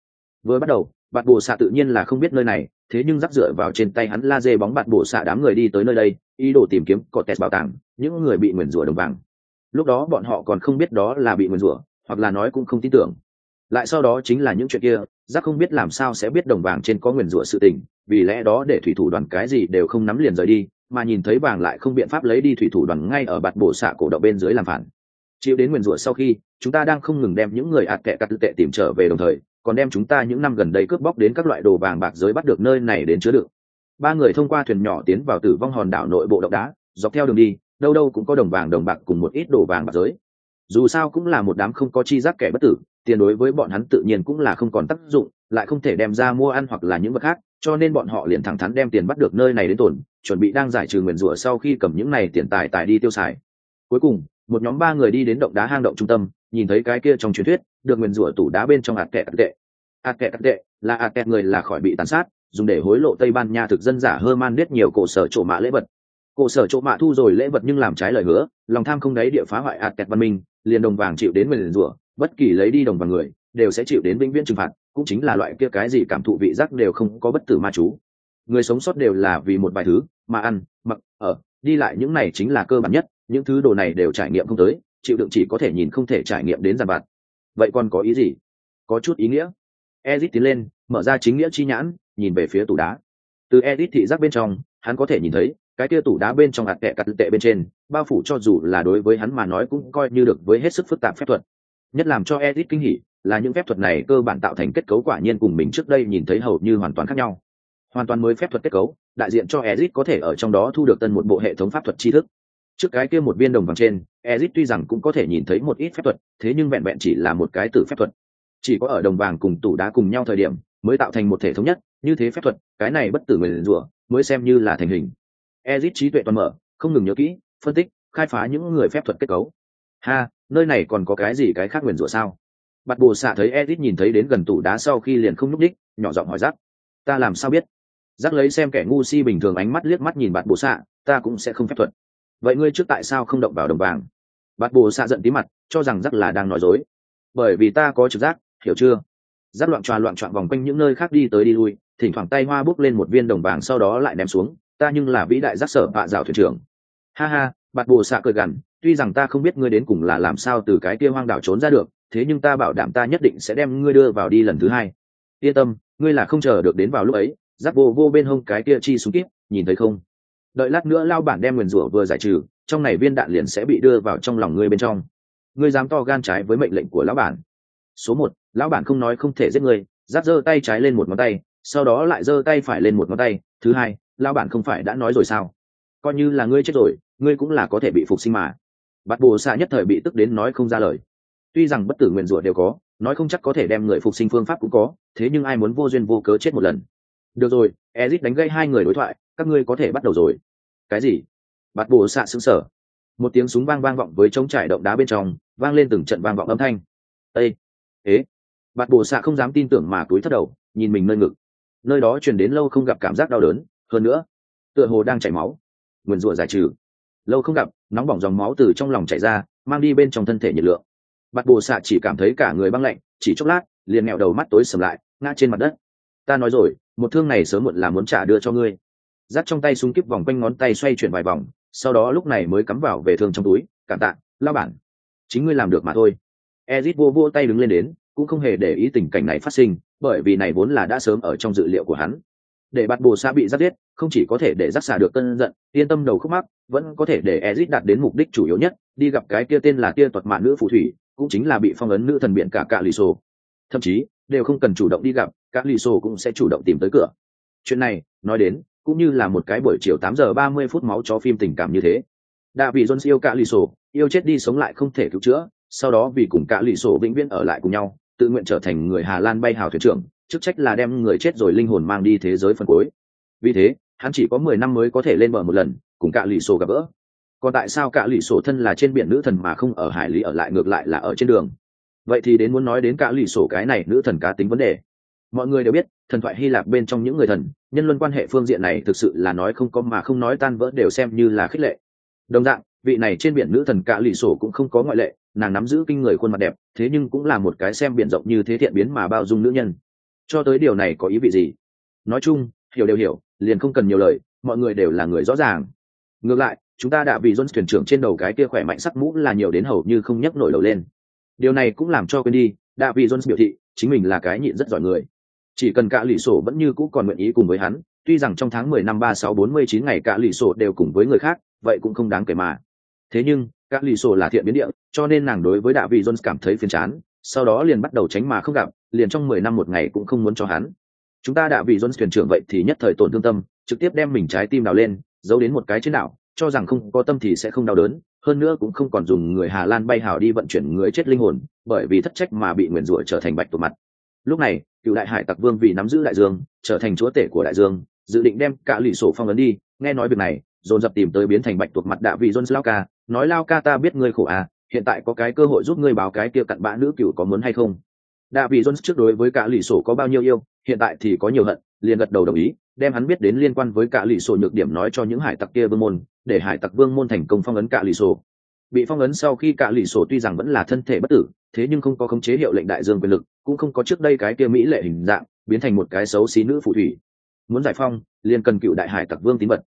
Vừa bắt đầu, bạt bồ xạ tự nhiên là không biết nơi này, thế nhưng rắc rượi vào trên tay hắn la dê bóng bạt bồ xạ đám người đi tới nơi đây, ý đồ tìm kiếm cọt tẹt bảo tàng, những người bị nguyền rủa đồng vàng. Lúc đó bọn họ còn không biết đó là bị nguyền rủa, hoặc là nói cũng không tin tưởng. Lại sau đó chính là những chuyện kia giác không biết làm sao sẽ biết đồng vàng trên có nguyền rủa sự tình, vì lẽ đó để thủy thủ đoàn cái gì đều không nắm liền rời đi, mà nhìn thấy vàng lại không biện pháp lấy đi thủy thủ đoàn ngay ở bạt bổ xạ cổ động bên dưới làm phản. Chịu đến nguyền rủa sau khi, chúng ta đang không ngừng đem những người ạt kệ cắt tệ tìm trở về đồng thời, còn đem chúng ta những năm gần đây cướp bóc đến các loại đồ vàng bạc giới bắt được nơi này đến chứa đựng. Ba người thông qua thuyền nhỏ tiến vào tử vong hòn đảo nội bộ động đá, dọc theo đường đi, đâu đâu cũng có đồng vàng đồng bạc cùng một ít đồ vàng bạc giới dù sao cũng là một đám không có chi giác kẻ bất tử, tiền đối với bọn hắn tự nhiên cũng là không còn tác dụng, lại không thể đem ra mua ăn hoặc là những vật khác, cho nên bọn họ liền thẳng thắn đem tiền bắt được nơi này đến tồn chuẩn bị đang giải trừ nguyền rủa sau khi cầm những này tiền tài tài đi tiêu xài. Cuối cùng, một nhóm ba người đi đến động đá hang động trung tâm, nhìn thấy cái kia trong truyền thuyết, được nguyền rủa tủ đá bên trong ạt kẹt tệ ạt kẹt tệ là ạt kẹt người là khỏi bị tàn sát, dùng để hối lộ tây ban nha thực dân giả hơ man biết nhiều cổ sở trộm mã lễ vật. Cổ sở chỗ mạ thu rồi lễ vật nhưng làm trái lời hứa, lòng tham không đáy địa phá hoại ạt kẹt văn minh liền đồng vàng chịu đến nguyền rủa, bất kỳ lấy đi đồng vàng người, đều sẽ chịu đến vĩnh viễn trừng phạt, cũng chính là loại kia cái gì cảm thụ vị giác đều không có bất tử ma chú. Người sống sót đều là vì một vài thứ, mà ăn, mặc, ở, đi lại những này chính là cơ bản nhất, những thứ đồ này đều trải nghiệm không tới, chịu đựng chỉ có thể nhìn không thể trải nghiệm đến giàn vặt. Vậy còn có ý gì? Có chút ý nghĩa. Ezit tiến lên, mở ra chính nghĩa chi nhãn, nhìn về phía tủ đá. Từ ezit thị giác bên trong, hắn có thể nhìn thấy cái kia tủ đá bên trong hạt kẹ cắt tệ bên trên, bao phủ cho dù là đối với hắn mà nói cũng coi như được với hết sức phức tạp phép thuật. Nhất làm cho edit kinh hỉ là những phép thuật này cơ bản tạo thành kết cấu quả nhiên cùng mình trước đây nhìn thấy hầu như hoàn toàn khác nhau. Hoàn toàn mới phép thuật kết cấu, đại diện cho edit có thể ở trong đó thu được tân một bộ hệ thống pháp thuật tri thức. Trước cái kia một viên đồng vàng trên edit tuy rằng cũng có thể nhìn thấy một ít phép thuật, thế nhưng vẹn vẹn chỉ là một cái từ phép thuật. Chỉ có ở đồng vàng cùng tủ đá cùng nhau thời điểm mới tạo thành một thể thống nhất, như thế phép thuật, cái này bất tử người rủa, mới xem như là thành hình ezit trí tuệ toàn mở, không ngừng nhớ kỹ, phân tích, khai phá những người phép thuật kết cấu. Ha, nơi này còn có cái gì cái khác nguyền rủa sao? Bạt bồ xạ thấy ezit nhìn thấy đến gần tủ đá sau khi liền không n ú c nhỏ giọng hỏi rác ta làm sao biết? Rác lấy xem kẻ ngu si bình thường ánh mắt liếc mắt nhìn bạt bồ xạ ta cũng sẽ không phép thuật. Vậy ngươi trước tại sao không động vào đồng vàng? Bạt bồ xạ giận tí mặt, cho rằng rác là đang nói dối. Bởi vì ta có trực giác, hiểu chưa? Rác loạn tròa loạn trọn vòng quanh những nơi khác đi tới đi lui, thỉnh thoảng tay hoa bốc lên một viên đồng vàng sau đó lại ném xuống ta nhưng là vĩ đại giác sở bạ rào thuyền trưởng. Ha ha, bạt bồ xạ cười gằn, tuy rằng ta không biết ngươi đến cùng là làm sao từ cái kia hoang đảo trốn ra được, thế nhưng ta bảo đảm ta nhất định sẽ đem ngươi đưa vào đi lần thứ hai. Yên tâm, ngươi là không chờ được đến vào lúc ấy, Giác vô vô bên hông cái kia chi xuống kíp, nhìn thấy không? Đợi lát nữa lao bản đem nguyền rủa vừa giải trừ, trong này viên đạn liền sẽ bị đưa vào trong lòng ngươi bên trong. Ngươi dám to gan trái với mệnh lệnh của lão bản. Số một, lão bản không nói không thể giết ngươi, giáp giơ tay trái lên một ngón tay, sau đó lại giơ tay phải lên một ngón tay. Thứ hai lão bản không phải đã nói rồi sao? Coi như là ngươi chết rồi, ngươi cũng là có thể bị phục sinh mà. Bạt bồ xạ nhất thời bị tức đến nói không ra lời. Tuy rằng bất tử nguyện rủa đều có, nói không chắc có thể đem người phục sinh phương pháp cũng có, thế nhưng ai muốn vô duyên vô cớ chết một lần? Được rồi, ezit đánh gây hai người đối thoại, các ngươi có thể bắt đầu rồi. Cái gì? Bạt bồ xạ xứng sở một tiếng súng vang vang vọng với trống trải động đá bên trong, vang lên từng trận vang vọng âm thanh. Ây ế! Bạt bồ xạ không dám tin tưởng mà túi thất đầu, nhìn mình nơi ngực. Nơi đó truyền đến lâu không gặp cảm giác đau đớn hơn nữa, tựa hồ đang chảy máu. Nguyền rủa giải trừ. Lâu không gặp, nóng bỏng dòng máu từ trong lòng chảy ra, mang đi bên trong thân thể nhiệt lượng. Bạt bồ xạ chỉ cảm thấy cả người băng lạnh, chỉ chốc lát, liền nghẹo đầu mắt tối sầm lại, ngã trên mặt đất. Ta nói rồi, một thương này sớm muộn là muốn trả đưa cho ngươi. Dắt trong tay súng kíp vòng quanh ngón tay xoay chuyển vài vòng, sau đó lúc này mới cắm vào về thương trong túi, cảm tạ lao bản. Chính ngươi làm được mà thôi. Ezit vô vô tay đứng lên đến, cũng không hề để ý tình cảnh này phát sinh, bởi vì này vốn là đã sớm ở trong dự liệu của hắn để bạt bồ xa bị giáp giết, không chỉ có thể để giác xả được cân giận, yên tâm đầu khúc mắc, vẫn có thể để ezit đạt đến mục đích chủ yếu nhất, đi gặp cái kia tên là tia tuật mạn nữ phù thủy, cũng chính là bị phong ấn nữ thần biện cả cạ lì sổ thậm chí, đều không cần chủ động đi gặp các lì sổ cũng sẽ chủ động tìm tới cửa. Chuyện này, nói đến, cũng như là một cái buổi chiều tám giờ ba mươi phút máu cho phim tình cảm như thế. Đạ vị jones yêu cả lì sổ yêu chết đi sống lại không thể cứu chữa, sau đó vì cùng cả lì sổ vĩnh viễn ở lại cùng nhau, tự nguyện trở thành người hà lan bay hào thuyền trưởng chức trách là đem người chết rồi linh hồn mang đi thế giới phân cuối. Vì thế, hắn chỉ có mười năm mới có thể lên bờ một lần, cùng cạ lì sổ gặp gỡ. Còn tại sao cạ lì sổ thân là trên biển nữ thần mà không ở hải lý ở lại ngược lại là ở trên đường? Vậy thì đến muốn nói đến cạ lì sổ cái này nữ thần cá tính vấn đề. Mọi người đều biết, thần thoại hy lạp bên trong những người thần, nhân luân quan hệ phương diện này thực sự là nói không có mà không nói tan vỡ đều xem như là khích lệ. Đồng dạng, vị này trên biển nữ thần cạ lì sổ cũng không có ngoại lệ, nàng nắm giữ kinh người khuôn mặt đẹp, thế nhưng cũng là một cái xem biển rộng như thế thiện biến mà bao dung nữ nhân cho tới điều này có ý vị gì nói chung hiểu đều hiểu liền không cần nhiều lời mọi người đều là người rõ ràng ngược lại chúng ta đã bị Jones thuyền trưởng trên đầu cái kia khỏe mạnh sắc mũ là nhiều đến hầu như không nhấc nổi đầu lên. Điều này cũng làm cho quên đi, đã bị Jones biểu thị, chính mình là cái nhịn rất giỏi người. Chỉ cần cả lì sổ vẫn như cũ còn nguyện ý cùng với hắn, tuy rằng trong tháng mười năm ba sáu bốn mươi chín ngày cả lì sổ đều cùng với người khác, vậy cũng không đáng kể mà. Thế nhưng, cả lì sổ là thiện biến địa, cho nên nàng đối với đạ vị Jones cảm thấy phiền chán, sau đó liền bắt đầu tránh mà không gặp, liền trong mười năm một ngày cũng không muốn cho hắn. Chúng ta đã vì Jones thuyền trưởng vậy thì nhất thời tổn thương tâm, trực tiếp đem mình trái tim đào lên, giấu đến một cái trên đảo, cho rằng không có tâm thì sẽ không đau đớn hơn nữa cũng không còn dùng người hà lan bay hào đi vận chuyển người chết linh hồn bởi vì thất trách mà bị nguyền rủa trở thành bạch tổ mặt. Lúc này cựu đại hải tặc vương vì nắm giữ đại dương trở thành chúa tể của đại dương dự định đem cả lì sổ phong ấn đi. Nghe nói việc này dồn dập tìm tới biến thành bạch tuộc mặt đạ vị jones lao ca nói lao ca ta biết ngươi khổ à hiện tại có cái cơ hội giúp ngươi báo cái kia cặn bã nữ cựu có muốn hay không? Đạ vị jones trước đối với cả lì sổ có bao nhiêu yêu, hiện tại thì có nhiều hận, liền gật đầu đồng ý, đem hắn biết đến liên quan với cả lì sổ nhược điểm nói cho những hải tặc kia vương môn, để hải tặc vương môn thành công phong ấn cả lì sổ. Bị phong ấn sau khi cả lì sổ tuy rằng vẫn là thân thể bất tử, thế nhưng không có khống chế hiệu lệnh đại dương quyền lực, cũng không có trước đây cái kia mỹ lệ hình dạng, biến thành một cái xấu xí nữ phù thủy. Muốn giải phong, liền cần cựu đại hải tặc vương tín vật.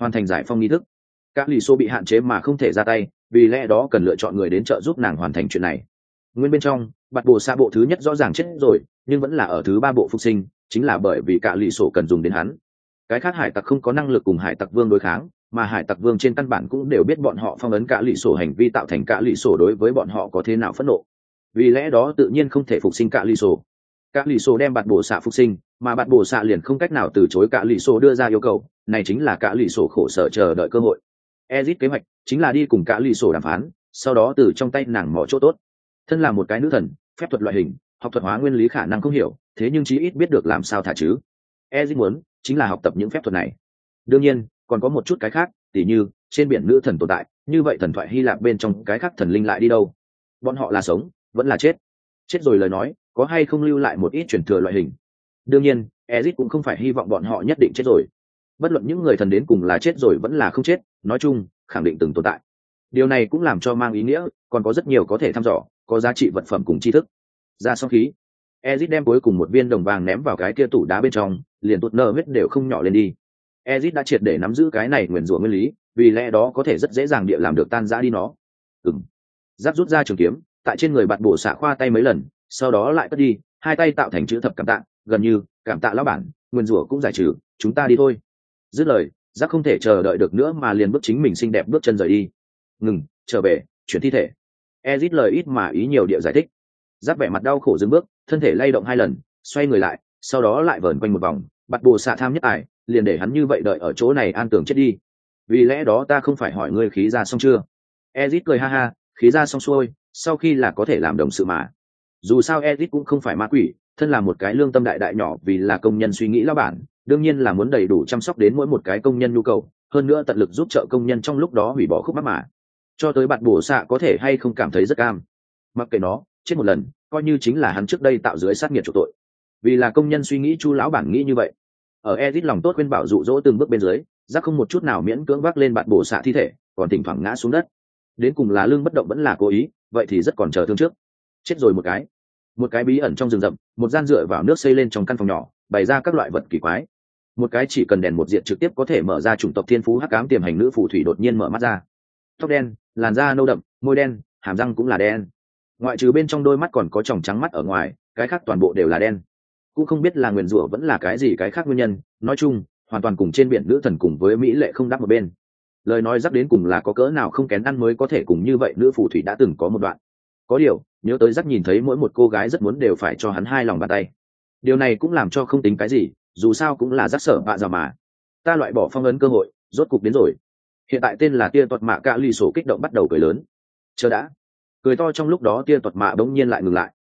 Hoàn thành giải phong nghi thức. Các lì xô bị hạn chế mà không thể ra tay, vì lẽ đó cần lựa chọn người đến trợ giúp nàng hoàn thành chuyện này. Nguyên bên trong bạt bồ xạ bộ thứ nhất rõ ràng chết rồi, nhưng vẫn là ở thứ ba bộ phục sinh, chính là bởi vì cả lì sổ cần dùng đến hắn. Cái khác hải tặc không có năng lực cùng hải tặc vương đối kháng, mà hải tặc vương trên căn bản cũng đều biết bọn họ phong ấn cả lì sổ hành vi tạo thành cả lì sổ đối với bọn họ có thế nào phẫn nộ. Vì lẽ đó tự nhiên không thể phục sinh cả lì sổ. Cả lì sổ đem bạt bồ xạ phục sinh, mà bạt bồ xạ liền không cách nào từ chối cả lì sổ đưa ra yêu cầu, này chính là cả lì sổ khổ sở chờ đợi cơ hội. Ezit kế hoạch chính là đi cùng cả lì sổ đàm phán, sau đó từ trong tay nàng mỏ chỗ tốt. Thân là một cái nữ thần phép thuật loại hình, học thuật hóa nguyên lý khả năng không hiểu, thế nhưng chí ít biết được làm sao thả chứ. Ezit muốn, chính là học tập những phép thuật này. Đương nhiên, còn có một chút cái khác, tỉ như, trên biển nữ thần tồn tại, như vậy thần thoại hy lạp bên trong cái khác thần linh lại đi đâu? Bọn họ là sống, vẫn là chết. Chết rồi lời nói, có hay không lưu lại một ít truyền thừa loại hình? Đương nhiên ezit cũng không phải hy vọng bọn họ nhất định chết rồi. Bất luận những người thần đến cùng là chết rồi vẫn là không chết, nói chung, khẳng định từng tồn tại. Điều này cũng làm cho mang ý nghĩa, còn có rất nhiều có thể thăm dò có giá trị vật phẩm cùng tri thức. Ra sau khí. Ezit đem cuối cùng một viên đồng vàng ném vào cái kia tủ đá bên trong, liền tụt nơ huyết đều không nhỏ lên đi. Ezit đã triệt để nắm giữ cái này nguyền rủa nguyên lý, vì lẽ đó có thể rất dễ dàng địa làm được tan rã đi nó. Ừng giáp rút ra trường kiếm, tại trên người bạn bổ xạ khoa tay mấy lần, sau đó lại cất đi, hai tay tạo thành chữ thập cảm tạ, gần như, cảm tạ lão bản nguyên rủa cũng giải trừ, chúng ta đi thôi. Dứt lời giác không thể chờ đợi được nữa mà liền bước chính mình xinh đẹp bước chân rời đi. Ngừng, trở về, chuyển thi thể ezit lời ít mà ý nhiều địa giải thích. Giáp vẻ mặt đau khổ dừng bước, thân thể lay động hai lần, xoay người lại, sau đó lại vờn quanh một vòng bắt bồ xạ tham nhất ải, liền để hắn như vậy đợi ở chỗ này an tưởng chết đi. Vì lẽ đó ta không phải hỏi ngươi khí ra xong chưa? Ezit cười ha ha, khí ra xong xuôi, sau khi là có thể làm đồng sự mà. Dù sao ezit cũng không phải ma quỷ, thân là một cái lương tâm đại đại nhỏ vì là công nhân suy nghĩ lao bản, đương nhiên là muốn đầy đủ chăm sóc đến mỗi một cái công nhân nhu cầu, hơn nữa tận lực giúp trợ công nhân trong lúc đó hủy bỏ khúc mắc mà cho tới bạn bổ xạ có thể hay không cảm thấy rất cam. Mặc kệ nó, chết một lần, coi như chính là hắn trước đây tạo dưới sát nghiệt chủ tội. Vì là công nhân suy nghĩ chu lão bản nghĩ như vậy. Ở edit lòng tốt khuyên bảo rụ rỗ từng bước bên dưới giác không một chút nào miễn cưỡng vác lên bạn bổ xạ thi thể, còn thỉnh thoảng ngã xuống đất. Đến cùng là lương bất động vẫn là cố ý, vậy thì rất còn chờ thương trước. Chết rồi một cái. Một cái bí ẩn trong rừng rậm, một gian dựa vào nước xây lên trong căn phòng nhỏ, bày ra các loại vật kỳ quái. Một cái chỉ cần đèn một diện trực tiếp có thể mở ra chủng tộc thiên phú hắc cám tiềm hành nữ phù thủy đột nhiên mở mắt ra tóc đen, làn da nâu đậm, môi đen, hàm răng cũng là đen. Ngoại trừ bên trong đôi mắt còn có tròng trắng mắt ở ngoài, cái khác toàn bộ đều là đen. Cũng không biết là nguyền rủa vẫn là cái gì cái khác nguyên nhân, nói chung, hoàn toàn cùng trên biển nữ thần cùng với mỹ lệ không đáp một bên. Lời nói dắt đến cùng là có cỡ nào không kén ăn mới có thể cùng như vậy nữ phù thủy đã từng có một đoạn. Có điều, nhớ tới dắt nhìn thấy mỗi một cô gái rất muốn đều phải cho hắn hai lòng bàn tay. Điều này cũng làm cho không tính cái gì, dù sao cũng là rắc sở bạ già mà. Ta loại bỏ phong ấn cơ hội, rốt cục đến rồi hiện tại tên là tia tuật mạ cạ lì sổ kích động bắt đầu cười lớn. Chờ đã. Cười to trong lúc đó tia tuật mạ bỗng nhiên lại ngừng lại.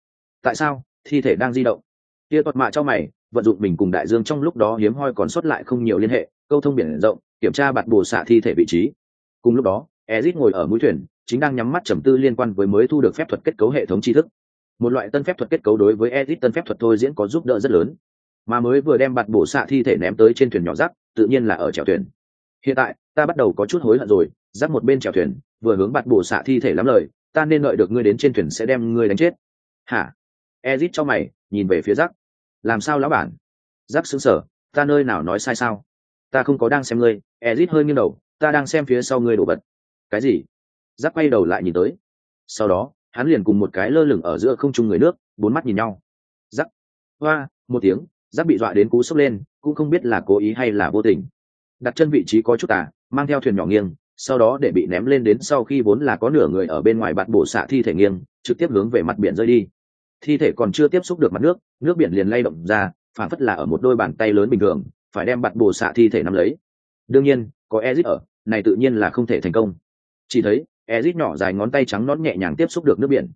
Tại sao? Thi thể đang di động. Tia tuật mạ cho mày, vận dụng mình cùng đại dương trong lúc đó hiếm hoi còn sót lại không nhiều liên hệ, câu thông biển rộng, kiểm tra bạt bồ xạ thi thể vị trí. Cùng lúc đó, ezit ngồi ở mũi thuyền, chính đang nhắm mắt trầm tư liên quan với mới thu được phép thuật kết cấu hệ thống tri thức. Một loại tân phép thuật kết cấu đối với ezit tân phép thuật thôi diễn có giúp đỡ rất lớn. Mà mới vừa đem bạt bổ xạ thi thể ném tới trên thuyền nhỏ rác, tự nhiên là ở chèo thuyền hiện tại, ta bắt đầu có chút hối hận rồi, dắt một bên chèo thuyền, vừa hướng bạt bổ xạ thi thể lắm lời, ta nên đợi được ngươi đến trên thuyền sẽ đem ngươi đánh chết. Hả? Ezit cho mày, nhìn về phía rác làm sao lão bản? Rác xứng sở ta nơi nào nói sai sao? Ta không có đang xem ngươi, ezit hơi nghiêng đầu, ta đang xem phía sau ngươi đổ vật. Cái gì? Rác quay đầu lại nhìn tới. Sau đó, hắn liền cùng một cái lơ lửng ở giữa không trung người nước, bốn mắt nhìn nhau. Rắc hoa, một tiếng giáp bị dọa đến cú sốc lên, cũng không biết là cố ý hay là vô tình đặt chân vị trí có chút tà, mang theo thuyền nhỏ nghiêng, sau đó để bị ném lên đến sau khi vốn là có nửa người ở bên ngoài bạt bổ xạ thi thể nghiêng, trực tiếp hướng về mặt biển rơi đi. Thi thể còn chưa tiếp xúc được mặt nước nước biển liền lay động ra, phản phất là ở một đôi bàn tay lớn bình thường, phải đem bạt bổ xạ thi thể nắm lấy. Đương nhiên, có ezit ở, này tự nhiên là không thể thành công. Chỉ thấy, ezit nhỏ dài ngón tay trắng nón nhẹ nhàng tiếp xúc được nước biển.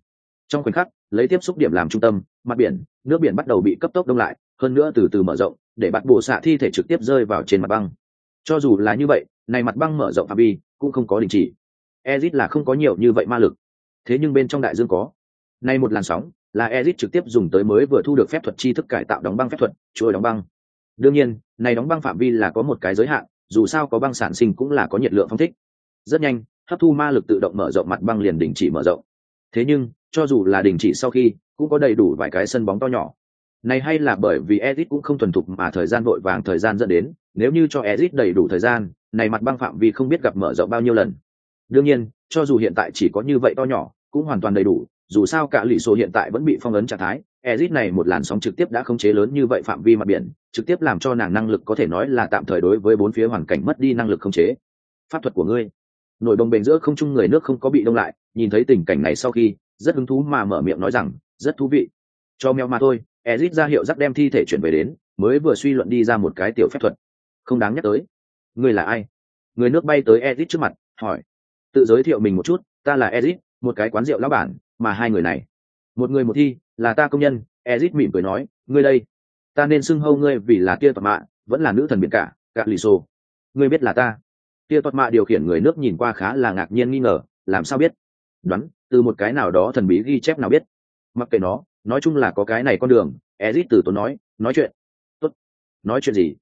Trong khoảnh khắc, lấy tiếp xúc điểm làm trung tâm, mặt biển, nước biển bắt đầu bị cấp tốc đông lại, hơn nữa từ từ mở rộng, để bạt bộ xạ thi thể trực tiếp rơi vào trên mặt băng cho dù là như vậy, này mặt băng mở rộng phạm vi, cũng không có đình chỉ. Ezit là không có nhiều như vậy ma lực. Thế nhưng bên trong đại dương có. Nay một làn sóng, là ezit trực tiếp dùng tới mới vừa thu được phép thuật chi thức cải tạo đóng băng phép thuật, chuỗi đóng băng. Đương nhiên, này đóng băng phạm vi là có một cái giới hạn, dù sao có băng sản sinh cũng là có nhiệt lượng phong thích. Rất nhanh, hấp thu ma lực tự động mở rộng mặt băng liền đình chỉ mở rộng. Thế nhưng, cho dù là đình chỉ sau khi, cũng có đầy đủ vài cái sân bóng to nhỏ. Này hay là bởi vì Ezit cũng không thuần thục mà thời gian vội vàng thời gian dẫn đến nếu như cho Ezic đầy đủ thời gian, này mặt băng phạm vi không biết gặp mở rộng bao nhiêu lần. Đương nhiên, cho dù hiện tại chỉ có như vậy to nhỏ, cũng hoàn toàn đầy đủ, dù sao cả lụy số hiện tại vẫn bị phong ấn trạng thái, Ezic này một làn sóng trực tiếp đã khống chế lớn như vậy phạm vi mặt biển, trực tiếp làm cho nàng năng lực có thể nói là tạm thời đối với bốn phía hoàn cảnh mất đi năng lực khống chế. Pháp thuật của ngươi. Nổi bồng bềnh giữa không trung người nước không có bị đông lại, nhìn thấy tình cảnh này sau khi, rất hứng thú mà mở miệng nói rằng, rất thú vị. Cho mèo mà thôi. Ezic ra hiệu rắc đem thi thể chuyển về đến, mới vừa suy luận đi ra một cái tiểu phép thuật không đáng nhắc tới. Người là ai? Người nước bay tới ezit trước mặt, hỏi. Tự giới thiệu mình một chút, ta là ezit một cái quán rượu lão bản, mà hai người này. Một người một thi, là ta công nhân ezit mỉm cười nói, ngươi đây. Ta nên xưng hâu ngươi vì là kia tọt mạ, vẫn là nữ thần biển cả cả lì xô ngươi biết là ta. Kia tọt mạ điều khiển người nước nhìn qua khá là ngạc nhiên nghi ngờ, làm sao biết? Đoán, từ một cái nào đó thần bí ghi chép nào biết. Mặc kệ nó, nói chung là có cái này con đường ezit từ tốn nói nói chuyện. Tốt. Nói chuyện gì?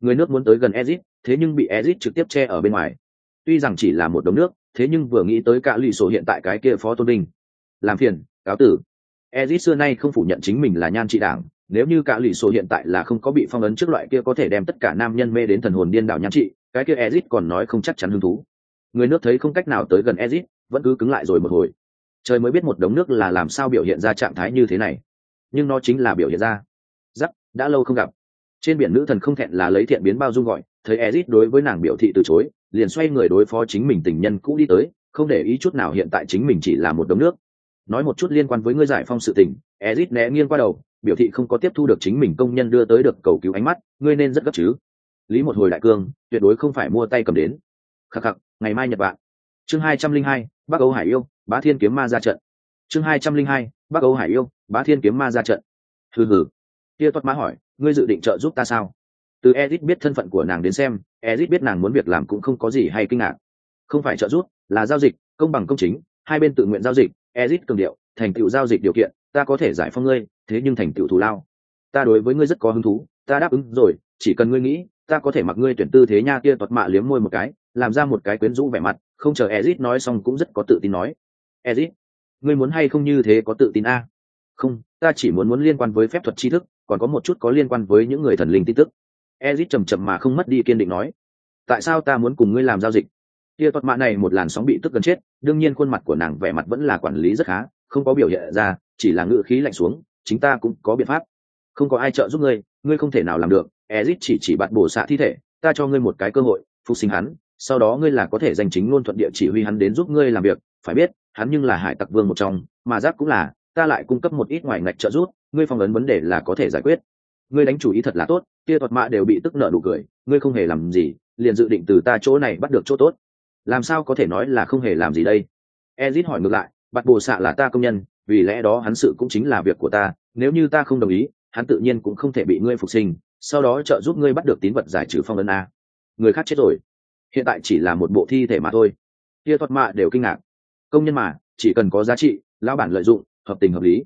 Người nước muốn tới gần ezit thế nhưng bị ezit trực tiếp che ở bên ngoài. Tuy rằng chỉ là một đống nước, thế nhưng vừa nghĩ tới cả lì sổ hiện tại cái kia phó tôn đình làm phiền, cáo tử. Ezit xưa nay không phủ nhận chính mình là nhan trị đảng, nếu như cả lì sổ hiện tại là không có bị phong ấn trước loại kia có thể đem tất cả nam nhân mê đến thần hồn điên đảo nhan trị, cái kia ezit còn nói không chắc chắn hứng thú. Người nước thấy không cách nào tới gần ezit vẫn cứ cứng lại rồi một hồi. Trời mới biết một đống nước là làm sao biểu hiện ra trạng thái như thế này. Nhưng nó chính là biểu hiện ra. Giắc đã lâu không gặp trên biển nữ thần không thẹn là lấy thiện biến bao dung gọi, thấy ezit đối với nàng biểu thị từ chối, liền xoay người đối phó chính mình tình nhân cũ đi tới, không để ý chút nào hiện tại chính mình chỉ là một đống nước. Nói một chút liên quan với ngươi giải phong sự tình ezit né nghiêng qua đầu, biểu thị không có tiếp thu được chính mình công nhân đưa tới được cầu cứu ánh mắt, ngươi nên rất gấp chứ. Lý một hồi đại cương, tuyệt đối không phải mua tay cầm đến. Khắc khắc, ngày mai nhật bạn chương hai trăm linh hai, bắc âu hải yêu, bá thiên kiếm ma ra trận. Chương hai trăm linh hai, bắc âu hải yêu, bá thiên kiếm ma ra trận. Hừ hừ. Kia tuất mã hỏi ngươi dự định trợ giúp ta sao? Từ ezit biết thân phận của nàng đến xem ezit biết nàng muốn việc làm cũng không có gì hay kinh ngạc. Không phải trợ giúp, là giao dịch, công bằng công chính, hai bên tự nguyện giao dịch ezit cường điệu, thành tựu giao dịch điều kiện, ta có thể giải phong ngươi, thế nhưng thành tựu thù lao. Ta đối với ngươi rất có hứng thú, ta đáp ứng rồi, chỉ cần ngươi nghĩ, ta có thể mặc ngươi tuyển tư thế nha kia tuật mạ liếm môi một cái, làm ra một cái quyến rũ vẻ mặt, không chờ ezit nói xong cũng rất có tự tin nói. Ezit ngươi muốn hay không như thế có tự tin a? Không, ta chỉ muốn muốn liên quan với phép thuật tri thức còn có một chút có liên quan với những người thần linh tin tức. Ezit chầm chậm mà không mất đi kiên định nói, tại sao ta muốn cùng ngươi làm giao dịch? Kia tuật mạ này một làn sóng bị tức gần chết, đương nhiên khuôn mặt của nàng vẻ mặt vẫn là quản lý rất khá, không có biểu hiện ra, chỉ là ngự khí lạnh xuống, chính ta cũng có biện pháp. Không có ai trợ giúp ngươi ngươi không thể nào làm được. Ezit chỉ chỉ bạn bổ xạ thi thể, ta cho ngươi một cái cơ hội, phục sinh hắn, sau đó ngươi là có thể giành chính luôn thuận địa chỉ huy hắn đến giúp ngươi làm việc. Phải biết, hắn nhưng là hải tặc vương một trong, mà giáp cũng là ta lại cung cấp một ít ngoài ngạch trợ giúp, ngươi phong ấn vấn đề là có thể giải quyết. Ngươi đánh chủ ý thật là tốt kia thuật mạ đều bị tức nợ đủ cười, ngươi không hề làm gì, liền dự định từ ta chỗ này bắt được chỗ tốt. Làm sao có thể nói là không hề làm gì đây? Ezit hỏi ngược lại bắt bồ xạ là ta công nhân, vì lẽ đó hắn sự cũng chính là việc của ta, nếu như ta không đồng ý, hắn tự nhiên cũng không thể bị ngươi phục sinh, sau đó trợ giúp ngươi bắt được tín vật giải trừ phong ấn a. Người khác chết rồi. Hiện tại chỉ là một bộ thi thể mà thôi. Kia thuật mạ đều kinh ngạc. Công nhân mà, chỉ cần có giá trị, lão bản lợi dụng hợp tình hợp lý.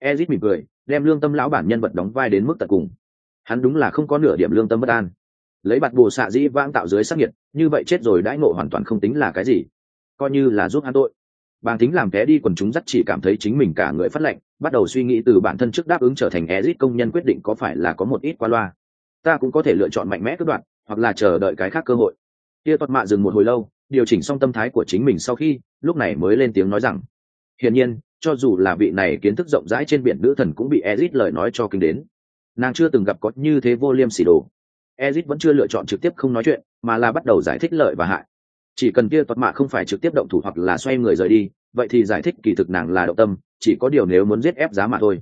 Ezit mỉm cười, đem lương tâm lão bản nhân vật đóng vai đến mức tận cùng. Hắn đúng là không có nửa điểm lương tâm bất an. Lấy bạt bồ xạ dĩ vãng tạo dưới sắc nhiệt, như vậy chết rồi đãi ngộ hoàn toàn không tính là cái gì. Coi như là giúp hắn tội. Bàng tính làm té đi quần chúng dắt chỉ cảm thấy chính mình cả người phát lệnh bắt đầu suy nghĩ từ bản thân trước đáp ứng trở thành ezit công nhân quyết định có phải là có một ít qua loa. Ta cũng có thể lựa chọn mạnh mẽ cướp đoạn hoặc là chờ đợi cái khác cơ hội. Kia tuật mạ dừng một hồi lâu, điều chỉnh xong tâm thái của chính mình sau khi, lúc này mới lên tiếng nói rằng, hiển nhiên cho dù là vị này kiến thức rộng rãi trên biển nữ thần cũng bị ezit lời nói cho kinh đến. Nàng chưa từng gặp có như thế vô liêm sỉ đồ. Ezit vẫn chưa lựa chọn trực tiếp không nói chuyện, mà là bắt đầu giải thích lợi và hại. Chỉ cần kia toát mạ không phải trực tiếp động thủ hoặc là xoay người rời đi, vậy thì giải thích kỳ thực nàng là động tâm, chỉ có điều nếu muốn giết ép giá mà thôi.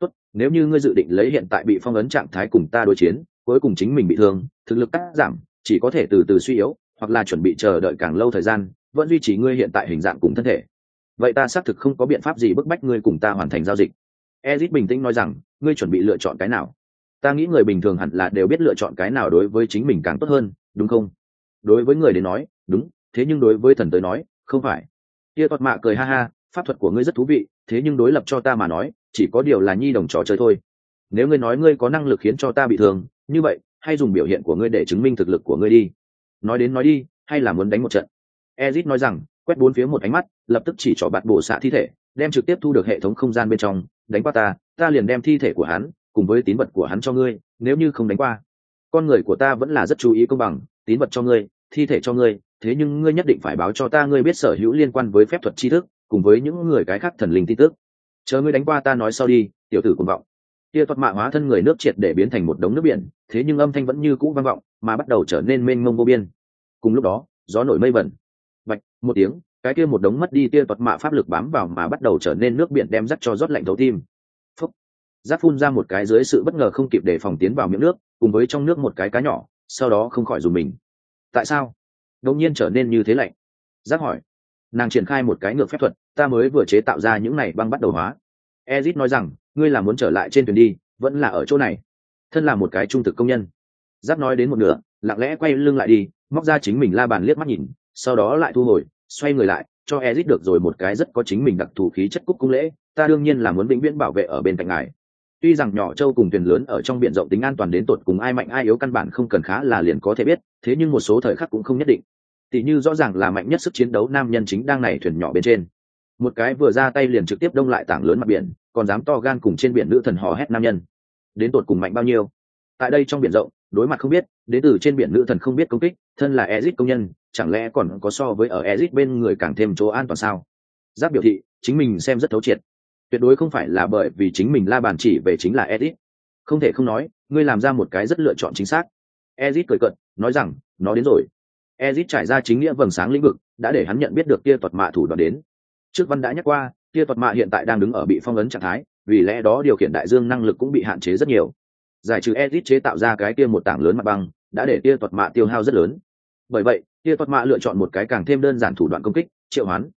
Tốt, nếu như ngươi dự định lấy hiện tại bị phong ấn trạng thái cùng ta đối chiến, cuối cùng chính mình bị thương, thực lực cắt giảm, chỉ có thể từ từ suy yếu, hoặc là chuẩn bị chờ đợi càng lâu thời gian, vẫn duy trì ngươi hiện tại hình dạng cùng thân thể vậy ta xác thực không có biện pháp gì bức bách ngươi cùng ta hoàn thành giao dịch. Ezit bình tĩnh nói rằng, ngươi chuẩn bị lựa chọn cái nào? Ta nghĩ người bình thường hẳn là đều biết lựa chọn cái nào đối với chính mình càng tốt hơn, đúng không? Đối với người đến nói, đúng, thế nhưng đối với thần tới nói, không phải. Tia toạt mạ cười ha ha, pháp thuật của ngươi rất thú vị, thế nhưng đối lập cho ta mà nói, chỉ có điều là nhi đồng trò chơi thôi. Nếu ngươi nói ngươi có năng lực khiến cho ta bị thương, như vậy hay dùng biểu hiện của ngươi để chứng minh thực lực của ngươi đi. Nói đến nói đi, hay là muốn đánh một trận? Ezit nói rằng quét bốn phía một ánh mắt, lập tức chỉ trỏ bạt bổ xạ thi thể, đem trực tiếp thu được hệ thống không gian bên trong, đánh qua ta ta liền đem thi thể của hắn, cùng với tín vật của hắn cho ngươi, nếu như không đánh qua. Con người của ta vẫn là rất chú ý công bằng, tín vật cho ngươi, thi thể cho ngươi, thế nhưng ngươi nhất định phải báo cho ta ngươi biết sở hữu liên quan với phép thuật tri thức, cùng với những người cái khác thần linh tin tức. Chờ ngươi đánh qua ta nói sau đi, tiểu tử cùng vọng. Kia thuật mạ hóa thân người nước triệt để biến thành một đống nước biển, thế nhưng âm thanh vẫn như cũ vang vọng, mà bắt đầu trở nên mênh mông vô biên. Cùng lúc đó, gió nổi mây vẩn một tiếng, cái kia một đống mất đi tia thuật mạ pháp lực bám vào mà bắt đầu trở nên nước biển đem dắt cho rót lạnh thấu tim. Phúc. Giáp phun ra một cái dưới sự bất ngờ không kịp để phòng tiến vào miệng nước, cùng với trong nước một cái cá nhỏ, sau đó không khỏi dùng mình. Tại sao? Đột nhiên trở nên như thế lạnh. Rác hỏi. Nàng triển khai một cái ngược phép thuật, ta mới vừa chế tạo ra những này băng bắt đầu hóa. Ezit nói rằng, ngươi là muốn trở lại trên thuyền đi, vẫn là ở chỗ này. Thân là một cái trung thực công nhân. Giáp nói đến một nửa, lặng lẽ quay lưng lại đi, móc ra chính mình la bàn liếc mắt nhìn, sau đó lại thu hồi xoay người lại, cho ezit được rồi một cái rất có chính mình đặc thù khí chất cúc cung lễ, ta đương nhiên là muốn vĩnh viễn bảo vệ ở bên cạnh ngài. Tuy rằng nhỏ châu cùng thuyền lớn ở trong biển rộng tính an toàn đến tột cùng ai mạnh ai yếu căn bản không cần khá là liền có thể biết, thế nhưng một số thời khắc cũng không nhất định. Tỉ như rõ ràng là mạnh nhất sức chiến đấu nam nhân chính đang này thuyền nhỏ bên trên. Một cái vừa ra tay liền trực tiếp đông lại tảng lớn mặt biển, còn dám to gan cùng trên biển nữ thần hò hét nam nhân. Đến tột cùng mạnh bao nhiêu? Tại đây trong biển rộng, đối mặt không biết, đến từ trên biển nữ thần không biết công kích, thân là ezit công nhân chẳng lẽ còn có so với ở Ezic bên người càng thêm chỗ an toàn sao? Giáp biểu thị chính mình xem rất thấu triệt. Tuyệt đối không phải là bởi vì chính mình la bàn chỉ về chính là Ezic. không thể không nói ngươi làm ra một cái rất lựa chọn chính xác. Ezic cười cợt, nói rằng nó đến rồi. Ezic trải ra chính nghĩa vầng sáng lĩnh vực đã để hắn nhận biết được kia tuật mạ thủ đoạn đến. Trước văn đã nhắc qua kia tuật mạ hiện tại đang đứng ở bị phong ấn trạng thái vì lẽ đó điều khiển đại dương năng lực cũng bị hạn chế rất nhiều. Giải trừ Ezic chế tạo ra cái kia một tảng lớn mặt băng đã để kia tuật mạ tiêu hao rất lớn. Bởi vậy kia tuật mạ lựa chọn một cái càng thêm đơn giản thủ đoạn công kích, triệu hoán.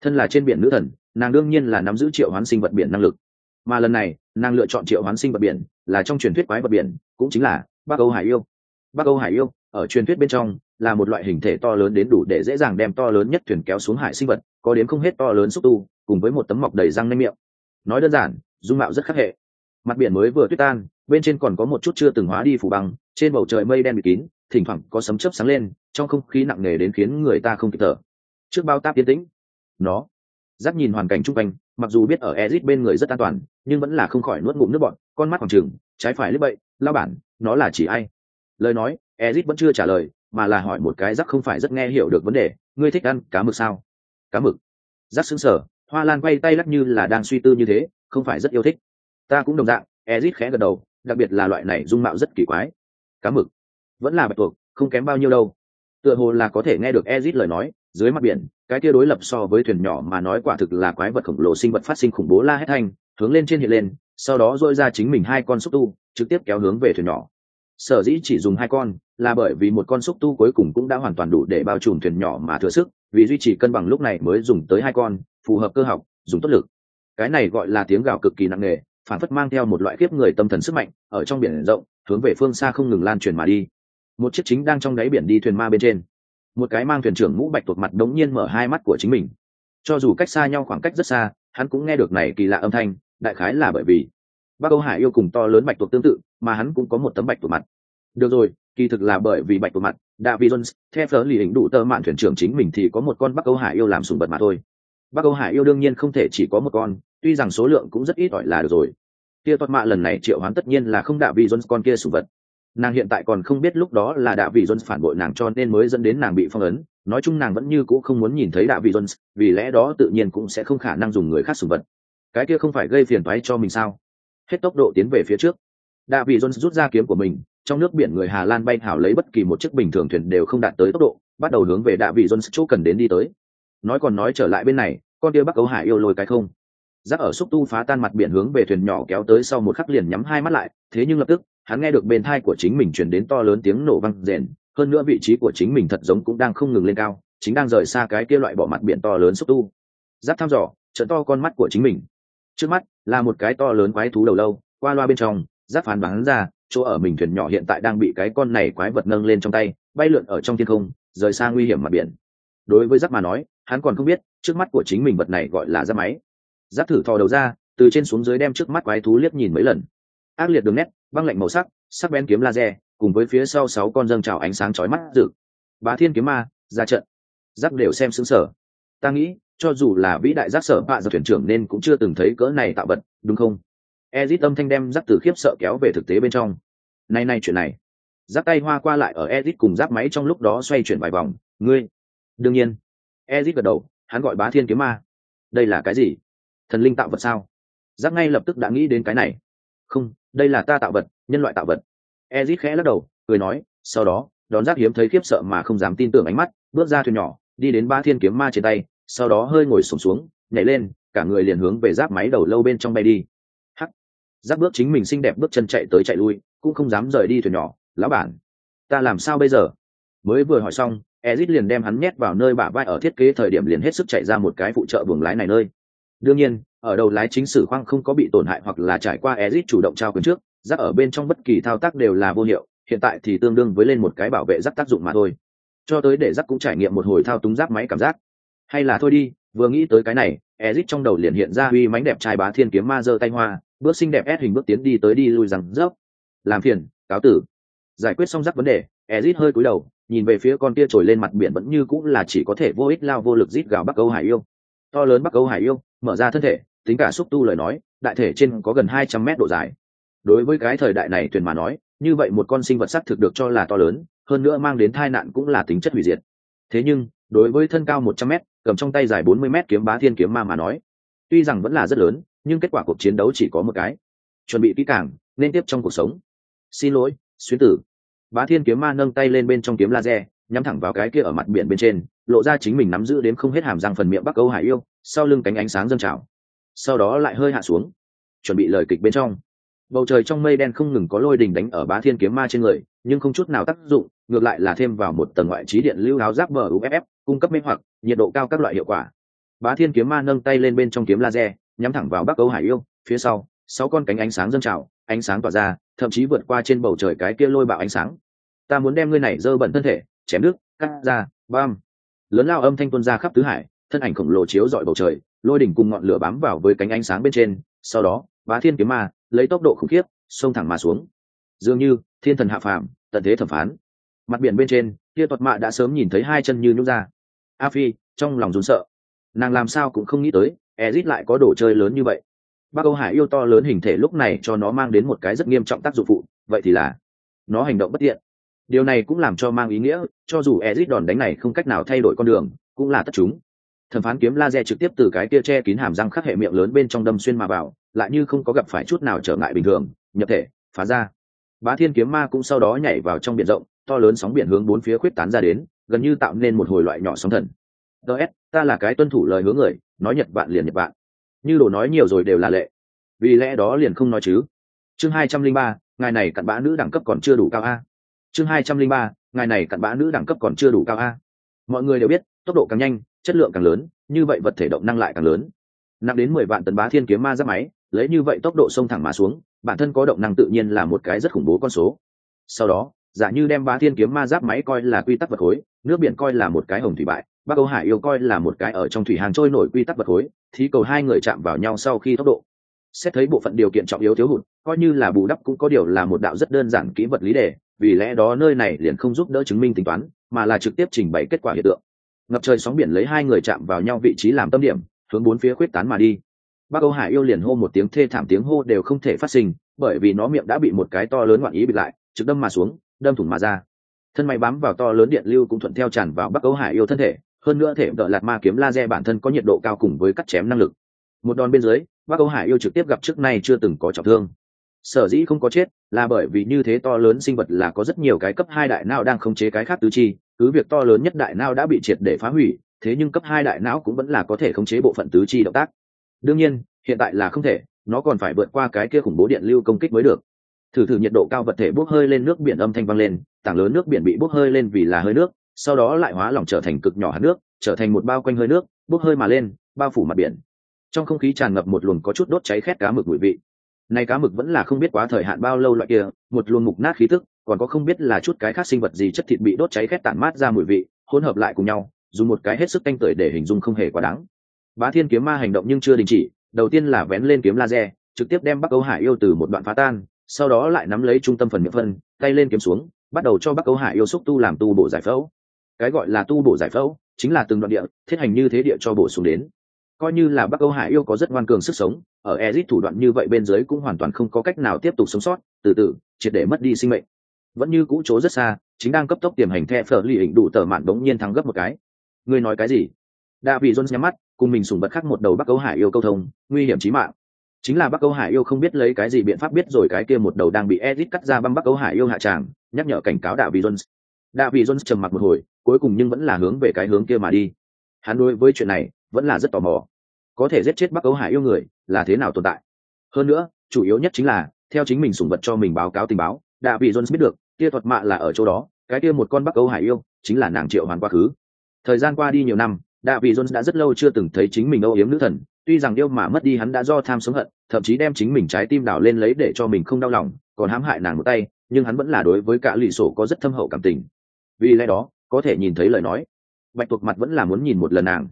Thân là trên biển nữ thần, nàng đương nhiên là nắm giữ triệu hoán sinh vật biển năng lực. Mà lần này, nàng lựa chọn triệu hoán sinh vật biển là trong truyền thuyết quái vật biển, cũng chính là bắc âu hải yêu. Bắc âu hải yêu, ở truyền thuyết bên trong, là một loại hình thể to lớn đến đủ để dễ dàng đem to lớn nhất thuyền kéo xuống hải sinh vật, có đến không hết to lớn xúc tu, cùng với một tấm mọc đầy răng nanh miệng. Nói đơn giản, dung mạo rất khắc hệ. Mặt biển mới vừa tuyết tan, bên trên còn có một chút chưa từng hóa đi phủ băng, trên bầu trời mây đen bị kín thỉnh thoảng có sấm chớp sáng lên, trong không khí nặng nề đến khiến người ta không kịp thở. Trước bao táp yên tĩnh, nó giáp nhìn hoàn cảnh chung quanh, mặc dù biết ở ezit bên người rất an toàn, nhưng vẫn là không khỏi nuốt ngụm nước bọn con mắt khoảng trừng, trái phải lướt bậy lao bản, nó là chỉ ai? Lời nói ezit vẫn chưa trả lời, mà là hỏi một cái giáp không phải rất nghe hiểu được vấn đề, ngươi thích ăn cá mực sao? Cá mực. Giáp xứng sở hoa lan quay tay lắc như là đang suy tư như thế, không phải rất yêu thích. Ta cũng đồng dạng ezit khẽ gật đầu, đặc biệt là loại này dung mạo rất kỳ quái. Cá mực vẫn là bạch tuộc, không kém bao nhiêu đâu. Tựa hồ là có thể nghe được ezit lời nói, dưới mặt biển, cái kia đối lập so với thuyền nhỏ mà nói quả thực là quái vật khổng lồ sinh vật phát sinh khủng bố la hét thanh, hướng lên trên hiện lên, sau đó dôi ra chính mình hai con xúc tu, trực tiếp kéo hướng về thuyền nhỏ. Sở dĩ chỉ dùng hai con, là bởi vì một con xúc tu cuối cùng cũng đã hoàn toàn đủ để bao trùm thuyền nhỏ mà thừa sức, vì duy trì cân bằng lúc này mới dùng tới hai con, phù hợp cơ học, dùng tốt lực. Cái này gọi là tiếng gào cực kỳ nặng nề, phản phất mang theo một loại kiếp người tâm thần sức mạnh, ở trong biển rộng, hướng về phương xa không ngừng lan truyền mà đi một chiếc chính đang trong đáy biển đi thuyền ma bên trên. Một cái mang thuyền trưởng mũ bạch tuộc mặt đống nhiên mở hai mắt của chính mình. Cho dù cách xa nhau khoảng cách rất xa, hắn cũng nghe được này kỳ lạ âm thanh, đại khái là bởi vì bác âu hải yêu cùng to lớn bạch tuộc tương tự, mà hắn cũng có một tấm bạch tuộc mặt. Được rồi, kỳ thực là bởi vì bạch tuộc mặt đã vi jones, theo phớ lì hình đủ tơ mạn thuyền trưởng chính mình thì có một con bắc âu hải yêu làm sùng bật mà thôi. Bắc âu hải yêu đương nhiên không thể chỉ có một con, tuy rằng số lượng cũng rất ít ỏi là được rồi. Kia toát mạ lần này triệu hoán tất nhiên là không đạ vi jones con kia sùng vật nàng hiện tại còn không biết lúc đó là đạ vị jones phản bội nàng cho nên mới dẫn đến nàng bị phong ấn. Nói chung nàng vẫn như c ũ không muốn nhìn thấy đạ vị jones, vì lẽ đó tự nhiên cũng sẽ không khả năng dùng người khác sùng vật. Cái kia không phải gây phiền toái cho mình sao? Hết tốc độ tiến về phía trước. Đạ vị jones rút ra kiếm của mình, trong nước biển người hà lan bay hảo lấy bất kỳ một chiếc bình thường thuyền đều không đạt tới tốc độ, bắt đầu hướng về đạ vị jones chỗ cần đến đi tới. Nói còn nói trở lại bên này, con kia bắc ấu hải yêu lôi cái không. Rác ở xúc tu phá tan mặt biển hướng về thuyền nhỏ kéo tới sau một khắc liền nhắm hai mắt lại, thế nhưng lập tức hắn nghe được bên thai của chính mình chuyển đến to lớn tiếng nổ văng rền, hơn nữa vị trí của chính mình thật giống cũng đang không ngừng lên cao, chính đang rời xa cái kia loại bỏ mặt biển to lớn xúc tu. Giáp thăm dò, trận to con mắt của chính mình. Trước mắt, là một cái to lớn quái thú đầu lâu, qua loa bên trong, giáp phán bắn ra, chỗ ở mình thuyền nhỏ hiện tại đang bị cái con này quái vật nâng lên trong tay, bay lượn ở trong thiên không, rời xa nguy hiểm mặt biển. Đối với giáp mà nói, hắn còn không biết, trước mắt của chính mình vật này gọi là giáp máy. Giáp thử thò đầu ra, từ trên xuống dưới đem trước mắt quái thú liếc nhìn mấy lần. Ác liệt đường nét băng lạnh màu sắc sắc bén kiếm laser, cùng với phía sau sáu con dâng trào ánh sáng chói mắt rực bá thiên kiếm ma, ra trận. Giáp đều xem xứng sở ta nghĩ, cho dù là vĩ đại giác sở bạ giờ thuyền trưởng nên cũng chưa từng thấy cỡ này tạo vật, đúng không? Ezit âm thanh đem giáp từ khiếp sợ kéo về thực tế bên trong. Nay nay chuyện này. Giáp tay hoa qua lại ở ezit cùng giáp máy trong lúc đó xoay chuyển vài vòng. Ngươi. Đương nhiên. Ezit gật đầu, hắn gọi bá thiên kiếm ma. Đây là cái gì? Thần linh tạo vật sao? Giáp ngay lập tức đã nghĩ đến cái này. Không đây là ta tạo vật nhân loại tạo vật. Ezit khẽ lắc đầu cười nói sau đó đón giáp hiếm thấy khiếp sợ mà không dám tin tưởng ánh mắt bước ra thuyền nhỏ đi đến ba thiên kiếm ma trên tay sau đó hơi ngồi sùng xuống, xuống nhảy lên cả người liền hướng về giáp máy đầu lâu bên trong bay đi. Hắc! Giáp bước chính mình xinh đẹp bước chân chạy tới chạy lui cũng không dám rời đi thuyền nhỏ lão bản ta làm sao bây giờ? Mới vừa hỏi xong ezit liền đem hắn nhét vào nơi bả vai ở thiết kế thời điểm liền hết sức chạy ra một cái phụ trợ buồng lái này nơi. Đương nhiên ở đầu lái chính sử khoang không có bị tổn hại hoặc là trải qua ezit chủ động trao quyền trước, giáp ở bên trong bất kỳ thao tác đều là vô hiệu, hiện tại thì tương đương với lên một cái bảo vệ giáp tác dụng mà thôi. Cho tới để giáp cũng trải nghiệm một hồi thao túng giáp máy cảm giác. Hay là thôi đi, vừa nghĩ tới cái này ezit trong đầu liền hiện ra uy mánh đẹp trai bá thiên kiếm ma giơ tay hoa, bước xinh đẹp ép hình bước tiến đi tới đi lui rằng dốc. Làm phiền, cáo tử. Giải quyết xong rắc vấn đề ezit hơi cúi đầu, nhìn về phía con kia trồi lên mặt biển vẫn như cũng là chỉ có thể vô ích lao vô lực rít gào bắc âu hải yêu. To lớn bắc âu hải yêu, mở ra thân thể tính cả xúc tu lời nói, đại thể trên có gần hai trăm mét độ dài. Đối với cái thời đại này thuyền mà nói, như vậy một con sinh vật sắc thực được cho là to lớn, hơn nữa mang đến tai nạn cũng là tính chất hủy diệt. Thế nhưng, đối với thân cao một trăm mét, cầm trong tay dài bốn mươi mét kiếm bá thiên kiếm ma mà nói, tuy rằng vẫn là rất lớn, nhưng kết quả cuộc chiến đấu chỉ có một cái. Chuẩn bị kỹ càng, nên tiếp trong cuộc sống. Xin lỗi, xuyến tử. Bá thiên kiếm ma nâng tay lên bên trong kiếm laser, nhắm thẳng vào cái kia ở mặt biển bên trên, lộ ra chính mình nắm giữ đến không hết hàm răng phần miệng bắc âu hải yêu, sau lưng cánh ánh sáng dâng trào sau đó lại hơi hạ xuống, chuẩn bị lời kịch bên trong. Bầu trời trong mây đen không ngừng có lôi đình đánh ở bá thiên kiếm ma trên người, nhưng không chút nào tác dụng, ngược lại là thêm vào một tầng ngoại trí điện lưu áo giáp bờ uff cung cấp mê hoặc, nhiệt độ cao các loại hiệu quả. Bá thiên kiếm ma nâng tay lên bên trong kiếm laser, nhắm thẳng vào bắc âu hải yêu, phía sau, sáu con cánh ánh sáng dâng trào, ánh sáng tỏa ra, thậm chí vượt qua trên bầu trời cái kia lôi bạo ánh sáng. Ta muốn đem ngươi này dơ bẩn thân thể, chém nước cắt ra bam lớn lao âm thanh tuôn ra khắp tứ hải, thân ảnh khổng lồ chiếu dọi bầu trời lôi đỉnh cùng ngọn lửa bám vào với cánh ánh sáng bên trên, sau đó, bá thiên kiếm ma lấy tốc độ khủng khiếp, xông thẳng mà xuống. Dường như, thiên thần hạ phàm, tận thế thẩm phán. Mặt biển bên trên kia tuật mạ đã sớm nhìn thấy hai chân như nhúc ra. A phi, trong lòng rốn sợ. Nàng làm sao cũng không nghĩ tới, ezit lại có đồ chơi lớn như vậy. Bác âu hải yêu to lớn hình thể lúc này cho nó mang đến một cái rất nghiêm trọng tác dụng phụ, vậy thì là, nó hành động bất tiện. Điều này cũng làm cho mang ý nghĩa, cho dù ezit đòn đánh này không cách nào thay đổi con đường, cũng là tất chúng thẩm phán kiếm laser trực tiếp từ cái kia che kín hàm răng khắc hệ miệng lớn bên trong đâm xuyên mà vào, lại như không có gặp phải chút nào trở ngại bình thường, nhập thể, phá ra. Bá thiên kiếm ma cũng sau đó nhảy vào trong biển rộng, to lớn sóng biển hướng bốn phía khuyết tán ra đến, gần như tạo nên một hồi loại nhỏ sóng thần. Ts ta là cái tuân thủ lời hướng người, nói nhật bạn liền nhật bạn như đồ nói nhiều rồi đều là lệ. Vì lẽ đó liền không nói chứ. Chương hai trăm linh ba, ngài này cặn bã nữ đẳng cấp còn chưa đủ cao a. Chương hai trăm linh ba, ngài này cặn bã nữ đẳng cấp còn chưa đủ cao a. Mọi người đều biết, tốc độ càng nhanh chất lượng càng lớn, như vậy vật thể động năng lại càng lớn. Nặng đến mười vạn tấn bá thiên kiếm ma giáp máy, lấy như vậy tốc độ xông thẳng mà xuống, bản thân có động năng tự nhiên là một cái rất khủng bố con số. Sau đó, giả như đem bá thiên kiếm ma giáp máy coi là quy tắc vật khối, nước biển coi là một cái hồng thủy bại, bắc âu hải yêu coi là một cái ở trong thủy hàng trôi nổi quy tắc vật khối thì cầu hai người chạm vào nhau sau khi tốc độ. Xét thấy bộ phận điều kiện trọng yếu thiếu hụt, coi như là bù đắp cũng có điều là một đạo rất đơn giản kỹ vật lý đề, vì lẽ đó nơi này liền không giúp đỡ chứng minh tính toán, mà là trực tiếp trình bày kết quả hiện tượng ngập trời sóng biển lấy hai người chạm vào nhau vị trí làm tâm điểm, hướng bốn phía khuyết tán mà đi. Bác âu hải yêu liền hô một tiếng thê thảm tiếng hô đều không thể phát sinh, bởi vì nó miệng đã bị một cái to lớn ngoạn ý bịt lại, trực đâm mà xuống, đâm thủng mà ra. Thân máy bám vào to lớn điện lưu cũng thuận theo tràn vào bắc âu hải yêu thân thể, hơn nữa thể đợi lạt ma kiếm laser bản thân có nhiệt độ cao cùng với cắt chém năng lực. Một đòn bên dưới, bắc âu hải yêu trực tiếp gặp trước nay chưa từng có trọng thương. Sở dĩ không có chết là bởi vì như thế to lớn sinh vật là có rất nhiều cái cấp hai đại não đang khống chế cái khác tứ chi cứ việc to lớn nhất đại não đã bị triệt để phá hủy, thế nhưng cấp hai đại não cũng vẫn là có thể khống chế bộ phận tứ chi động tác. Đương nhiên, hiện tại là không thể, nó còn phải vượt qua cái kia khủng bố điện lưu công kích mới được. Thử thử nhiệt độ cao vật thể bốc hơi lên nước biển âm thanh vang lên, tảng lớn nước biển bị bốc hơi lên vì là hơi nước, sau đó lại hóa lỏng trở thành cực nhỏ hạt nước, trở thành một bao quanh hơi nước, bốc hơi mà lên, bao phủ mặt biển. Trong không khí tràn ngập một luồng có chút đốt cháy khét cá mực mùi vị. Này cá mực vẫn là không biết quá thời hạn bao lâu loại kia, một luồng mục nát khí tức còn có không biết là chút cái khác sinh vật gì chất thịt bị đốt cháy khét tản mát ra mùi vị, hỗn hợp lại cùng nhau, dùng một cái hết sức canh tưởi để hình dung không hề quá đáng. Bá thiên kiếm ma hành động nhưng chưa đình chỉ, đầu tiên là vén lên kiếm laser, trực tiếp đem bắc âu hải yêu từ một đoạn phá tan, sau đó lại nắm lấy trung tâm phần miệng phân, tay lên kiếm xuống, bắt đầu cho bắc âu hải yêu xúc tu làm tu bổ giải phẫu. Cái gọi là tu bổ giải phẫu chính là từng đoạn địa, thiết hành như thế địa cho bổ xuống đến. Coi như là bắc âu hải yêu có rất ngoan cường sức sống, ở ezit thủ đoạn như vậy bên dưới cũng hoàn toàn không có cách nào tiếp tục sống sót, từ từ, triệt để mất đi sinh mệnh vẫn như cũ chỗ rất xa, chính đang cấp tốc tiềm hành the phở lì hình đủ tờ mạn bỗng nhiên thắng gấp một cái. Ngươi nói cái gì? Đạ vị jones nhắm mắt, cùng mình sùng bật khắc một đầu bắc âu hải yêu câu thông, nguy hiểm chí mạng. Chính là bắc âu hải yêu không biết lấy cái gì biện pháp biết rồi cái kia một đầu đang bị edit cắt ra băng bắc âu hải yêu hạ tràng, nhắc nhở cảnh cáo đạ vị jones đạ vị jones trầm mặc một hồi, cuối cùng nhưng vẫn là hướng về cái hướng kia mà đi. Hắn đối với chuyện này, vẫn là rất tò mò. Có thể giết chết bắc âu hải yêu người, là thế nào tồn tại? Hơn nữa, chủ yếu nhất chính là, theo chính mình sùng vật cho mình báo cáo tình báo, đạ vị jones biết được kia thuật mạ là ở chỗ đó, cái kia một con bắc âu hải yêu, chính là nàng triệu hoàn quá khứ. Thời gian qua đi nhiều năm đạ vị jones đã rất lâu chưa từng thấy chính mình âu yếm nữ thần, tuy rằng yêu mà mất đi hắn đã do tham sống hận, thậm chí đem chính mình trái tim đảo lên lấy để cho mình không đau lòng, còn hãm hại nàng một tay, nhưng hắn vẫn là đối với cả lụy sổ có rất thâm hậu cảm tình. Vì lẽ đó, có thể nhìn thấy lời nói. Bạch tuộc mặt vẫn là muốn nhìn một lần nàng.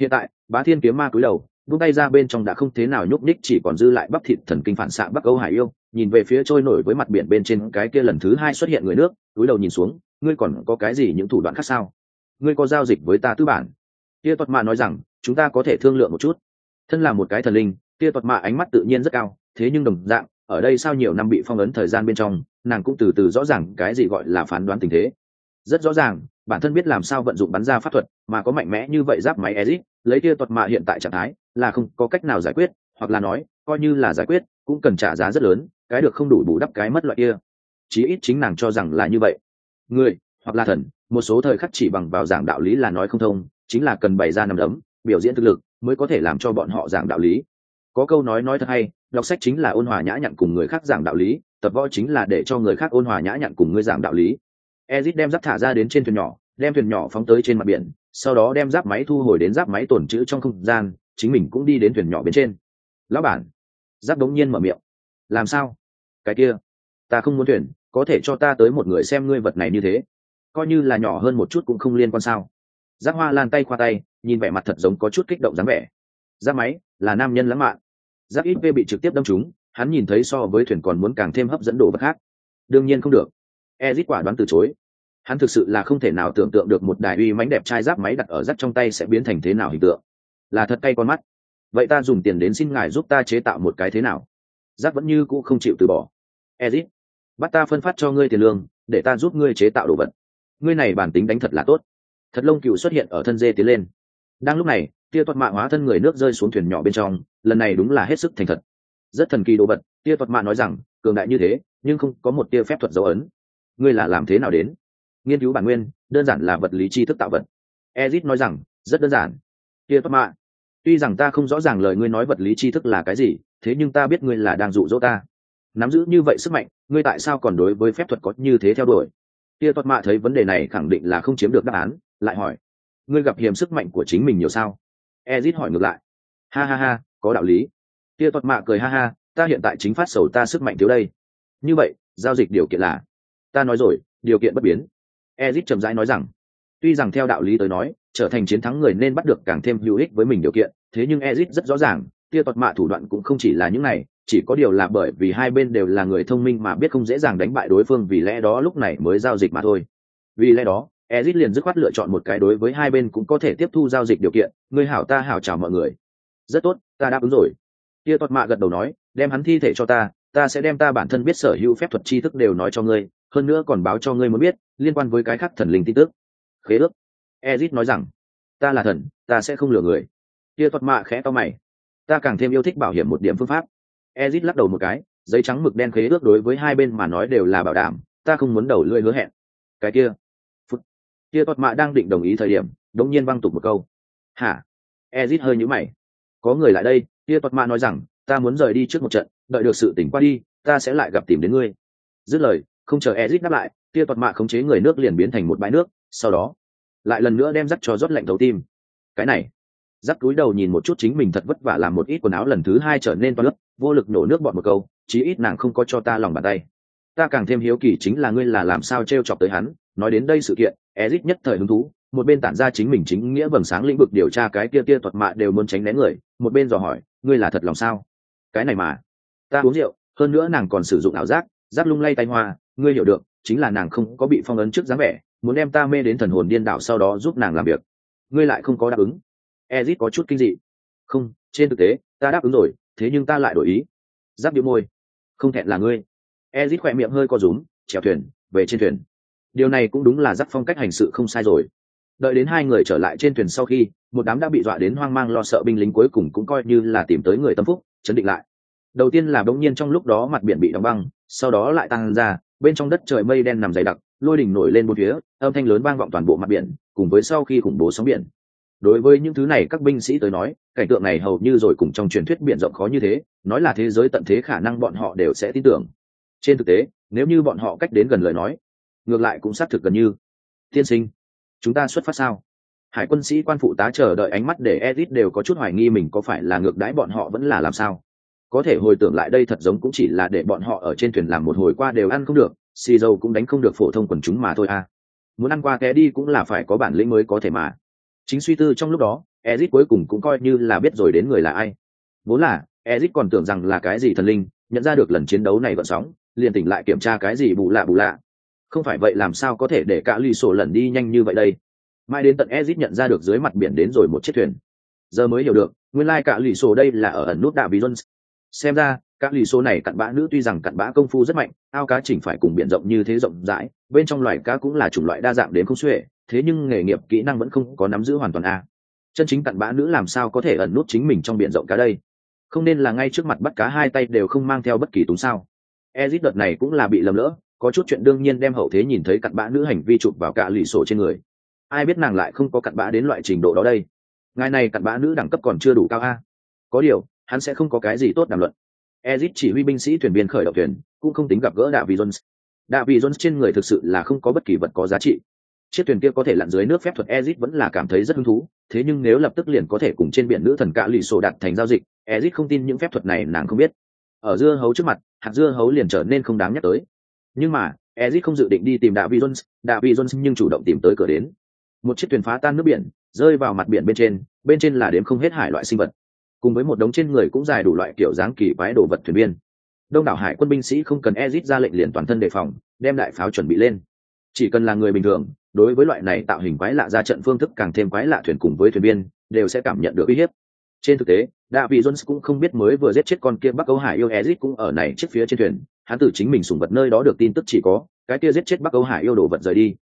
Hiện tại, bá thiên kiếm ma cúi đầu vung tay ra bên trong đã không thế nào nhúc nhích, chỉ còn dư lại bắp thịt thần kinh phản xạ bắc âu hải yêu. Nhìn về phía trôi nổi với mặt biển bên trên cái kia lần thứ hai xuất hiện người nước, túi đầu nhìn xuống, ngươi còn có cái gì những thủ đoạn khác sao? Ngươi có giao dịch với ta tư bản? Tia tuật mạ nói rằng, chúng ta có thể thương lượng một chút. Thân là một cái thần linh, tia tuật mạ ánh mắt tự nhiên rất cao, thế nhưng đồng dạng, ở đây sau nhiều năm bị phong ấn thời gian bên trong, nàng cũng từ từ rõ ràng cái gì gọi là phán đoán tình thế rất rõ ràng, bản thân biết làm sao vận dụng bắn ra pháp thuật, mà có mạnh mẽ như vậy giáp máy ezit lấy tia tuật mạ hiện tại trạng thái, là không có cách nào giải quyết, hoặc là nói, coi như là giải quyết, cũng cần trả giá rất lớn, cái được không đủ bù đắp cái mất loại kia. Chí ít chính nàng cho rằng là như vậy. Người, hoặc là thần, một số thời khắc chỉ bằng vào giảng đạo lý là nói không thông, chính là cần bày ra nằm đấm, biểu diễn thực lực, mới có thể làm cho bọn họ giảng đạo lý. Có câu nói nói thật hay, đọc sách chính là ôn hòa nhã nhặn cùng người khác giảng đạo lý, tập võ chính là để cho người khác ôn hòa nhã nhặn cùng ngươi giảng đạo lý ezit đem giáp thả ra đến trên thuyền nhỏ, đem thuyền nhỏ phóng tới trên mặt biển, sau đó đem giáp máy thu hồi đến giáp máy tổn trữ trong không gian, chính mình cũng đi đến thuyền nhỏ bên trên. Lão bản. Giáp đống nhiên mở miệng. Làm sao? Cái kia, ta không muốn thuyền, có thể cho ta tới một người xem ngươi vật này như thế. Coi như là nhỏ hơn một chút cũng không liên quan sao. Giáp hoa lan tay qua tay, nhìn vẻ mặt thật giống có chút kích động dáng vẻ. Giáp máy, là nam nhân lãng mạn. Giáp ít v bị trực tiếp đâm trúng, hắn nhìn thấy so với thuyền còn muốn càng thêm hấp dẫn đồ vật khác. Đương nhiên không được ezit quả đoán từ chối. Hắn thực sự là không thể nào tưởng tượng được một đài uy mánh đẹp trai giáp máy đặt ở rất trong tay sẽ biến thành thế nào hình tượng. Là thật cay con mắt. Vậy ta dùng tiền đến xin ngài giúp ta chế tạo một cái thế nào? Giáp vẫn như cũ không chịu từ bỏ. Ezit, bắt ta phân phát cho ngươi tiền lương, để ta giúp ngươi chế tạo đồ vật. Ngươi này bản tính đánh thật là tốt. Thật lông cựu xuất hiện ở thân dê tiến lên. Đang lúc này, tia toạt mạ hóa thân người nước rơi xuống thuyền nhỏ bên trong, lần này đúng là hết sức thành thật. Rất thần kỳ đồ vật, tia toạt mạ nói rằng, cường đại như thế, nhưng không có một tia phép thuật dấu ấn ngươi là làm thế nào đến? Nghiên cứu bản nguyên, đơn giản là vật lý tri thức tạo vật. Ezit nói rằng, rất đơn giản. Tia toạt mạ tuy rằng ta không rõ ràng lời ngươi nói vật lý tri thức là cái gì, thế nhưng ta biết ngươi là đang dụ dỗ ta. Nắm giữ như vậy sức mạnh, ngươi tại sao còn đối với phép thuật có như thế theo đuổi? Tia toạt mạ thấy vấn đề này khẳng định là không chiếm được đáp án, lại hỏi, ngươi gặp hiểm sức mạnh của chính mình nhiều sao? Ezit hỏi ngược lại, ha ha ha, có đạo lý. Tia toạt mạ cười ha ha, ta hiện tại chính phát sầu ta sức mạnh thiếu đây. Như vậy, giao dịch điều kiện là ta nói rồi, điều kiện bất biến. Ezit chậm rãi nói rằng, tuy rằng theo đạo lý tới nói, trở thành chiến thắng người nên bắt được càng thêm hữu ích với mình điều kiện, thế nhưng ezit rất rõ ràng, tia toạt mạ thủ đoạn cũng không chỉ là những này, chỉ có điều là bởi vì hai bên đều là người thông minh mà biết không dễ dàng đánh bại đối phương, vì lẽ đó lúc này mới giao dịch mà thôi. Vì lẽ đó, ezit liền dứt khoát lựa chọn một cái đối với hai bên cũng có thể tiếp thu giao dịch điều kiện người hảo ta hảo chào mọi người. Rất tốt, ta đáp ứng rồi. Tia toạt mạ gật đầu nói, đem hắn thi thể cho ta ta sẽ đem ta bản thân biết sở hữu phép thuật tri thức đều nói cho ngươi hơn nữa còn báo cho ngươi muốn biết, liên quan với cái khác thần linh tin tức. Khế ước. Ezit nói rằng, ta là thần, ta sẽ không lừa người. Tia thuật mạ khẽ to mày. Ta càng thêm yêu thích bảo hiểm một điểm phương pháp. Ezit lắc đầu một cái, giấy trắng mực đen khế ước đối với hai bên mà nói đều là bảo đảm, ta không muốn đầu lưỡi hứa hẹn. Cái kia. Phút. Tia thuật mạ đang định đồng ý thời điểm, đống nhiên văng tục một câu. Hả? Ezit hơi nhũ mày. Có người lại đây. Tia thuật mạ nói rằng, ta muốn rời đi trước một trận, đợi được sự tỉnh qua đi, ta sẽ lại gặp tìm đến ngươi. Dứt lời không chờ ezit đáp lại kia tuật mạ khống chế người nước liền biến thành một bãi nước, sau đó, lại lần nữa đem dắt cho rót lạnh thấu tim. Cái này giáp túi đầu nhìn một chút chính mình thật vất vả làm một ít quần áo lần thứ hai trở nên to lớp vô lực nổ nước bọn một câu, chí ít nàng không có cho ta lòng bàn tay. Ta càng thêm hiếu kỳ chính là ngươi là làm sao t r e o chọc tới hắn, nói đến đây sự kiện ezit nhất thời hứng thú, một bên tản ra chính mình chính nghĩa vầng sáng lĩnh vực điều tra cái kia kia thuật mạ đều muốn tránh né người, một bên dò hỏi, ngươi là thật lòng sao? Cái này mà, ta uống rượu, hơn nữa nàng còn sử dụng ảo giác giáp lung lay tay hoa ngươi hiểu được, chính là nàng không có bị phong ấn trước dáng vẻ, muốn đem ta mê đến thần hồn điên đảo sau đó giúp nàng làm việc. Ngươi lại không có đáp ứng. Ezit có chút kinh dị. Không, trên thực tế, ta đáp ứng rồi, thế nhưng ta lại đổi ý. Giáp điệu môi. Không thẹn là ngươi. Ezit khỏe miệng hơi co rúm, chèo thuyền, về trên thuyền. Điều này cũng đúng là giáp phong cách hành sự không sai rồi. Đợi đến hai người trở lại trên thuyền sau khi, một đám đã bị dọa đến hoang mang lo sợ binh lính cuối cùng cũng coi như là tìm tới người tâm phúc, chấn định lại. Đầu tiên là bỗng nhiên trong lúc đó mặt biển bị đóng băng, sau đó lại tăng ra bên trong đất trời mây đen nằm dày đặc, lôi đỉnh nổi lên bốn phía, âm thanh lớn vang vọng toàn bộ mặt biển, cùng với sau khi khủng bố sóng biển. Đối với những thứ này, các binh sĩ tới nói, cảnh tượng này hầu như rồi cùng trong truyền thuyết biển rộng khó như thế, nói là thế giới tận thế khả năng bọn họ đều sẽ tin tưởng. Trên thực tế, nếu như bọn họ cách đến gần lời nói, ngược lại cũng xác thực gần như. Tiên sinh, chúng ta xuất phát sao? Hải quân sĩ quan phụ tá chờ đợi ánh mắt để edit đều có chút hoài nghi mình có phải là ngược đãi bọn họ vẫn là làm sao có thể hồi tưởng lại đây thật giống cũng chỉ là để bọn họ ở trên thuyền làm một hồi qua đều ăn không được, xì dầu cũng đánh không được phổ thông quần chúng mà thôi à. Muốn ăn qua té đi cũng là phải có bản lĩnh mới có thể mà. Chính suy tư trong lúc đó ezit cuối cùng cũng coi như là biết rồi đến người là ai. Vốn là ezit còn tưởng rằng là cái gì thần linh, nhận ra được lần chiến đấu này vận sóng, liền tỉnh lại kiểm tra cái gì bù lạ bù lạ. Không phải vậy làm sao có thể để cả lì sổ lần đi nhanh như vậy đây? Mai đến tận ezit nhận ra được dưới mặt biển đến rồi một chiếc thuyền. Giờ mới hiểu được, nguyên lai cả lì sổ đây là ở ẩn nút đạo bí jones xem ra các lì số này cặn bã nữ tuy rằng cặn bã công phu rất mạnh, ao cá chỉnh phải cùng biển rộng như thế rộng rãi, bên trong loài cá cũng là chủng loại đa dạng đến không xuể, thế nhưng nghề nghiệp kỹ năng vẫn không có nắm giữ hoàn toàn a. Chân chính cặn bã nữ làm sao có thể ẩn nút chính mình trong biển rộng cá đây? Không nên là ngay trước mặt bắt cá hai tay đều không mang theo bất kỳ túng sao. Ezit đợt này cũng là bị lầm lỡ, có chút chuyện đương nhiên đem hậu thế nhìn thấy cặn bã nữ hành vi chụp vào cả lì sổ trên người. Ai biết nàng lại không có cặn bã đến loại trình độ đó đây? Ngài này cặn bã nữ đẳng cấp còn chưa đủ cao a. Có điều hắn sẽ không có cái gì tốt đàm luận. Ezic chỉ huy binh sĩ thuyền viên khởi động thuyền, cũng không tính gặp gỡ đạ vị jones. Đạ vị jones trên người thực sự là không có bất kỳ vật có giá trị. Chiếc thuyền kia có thể lặn dưới nước phép thuật Ezic vẫn là cảm thấy rất hứng thú, thế nhưng nếu lập tức liền có thể cùng trên biển nữ thần cạ lì sổ đặt thành giao dịch Ezic không tin những phép thuật này nàng không biết. Ở dưa hấu trước mặt, hạt dưa hấu liền trở nên không đáng nhắc tới. Nhưng mà Ezic không dự định đi tìm đạ vị jones đạ vị jones nhưng chủ động tìm tới cửa đến. Một chiếc thuyền phá tan nước biển, rơi vào mặt biển bên trên bên trên là đếm không hết hải loại sinh vật cùng với một đống trên người cũng dài đủ loại kiểu dáng kỳ quái đồ vật thuyền viên. Đông đảo hải quân binh sĩ không cần ezit ra lệnh liền toàn thân đề phòng, đem đại pháo chuẩn bị lên. Chỉ cần là người bình thường, đối với loại này tạo hình quái lạ ra trận phương thức càng thêm quái lạ thuyền cùng với thuyền viên, đều sẽ cảm nhận được uy hiếp. Trên thực tế đạ vị jones cũng không biết mới vừa giết chết con kia bắc âu hải yêu ezit cũng ở này trước phía trên thuyền, hắn tự chính mình sùng vật nơi đó được tin tức chỉ có, cái kia giết chết bắc âu hải yêu đồ vật rời đi.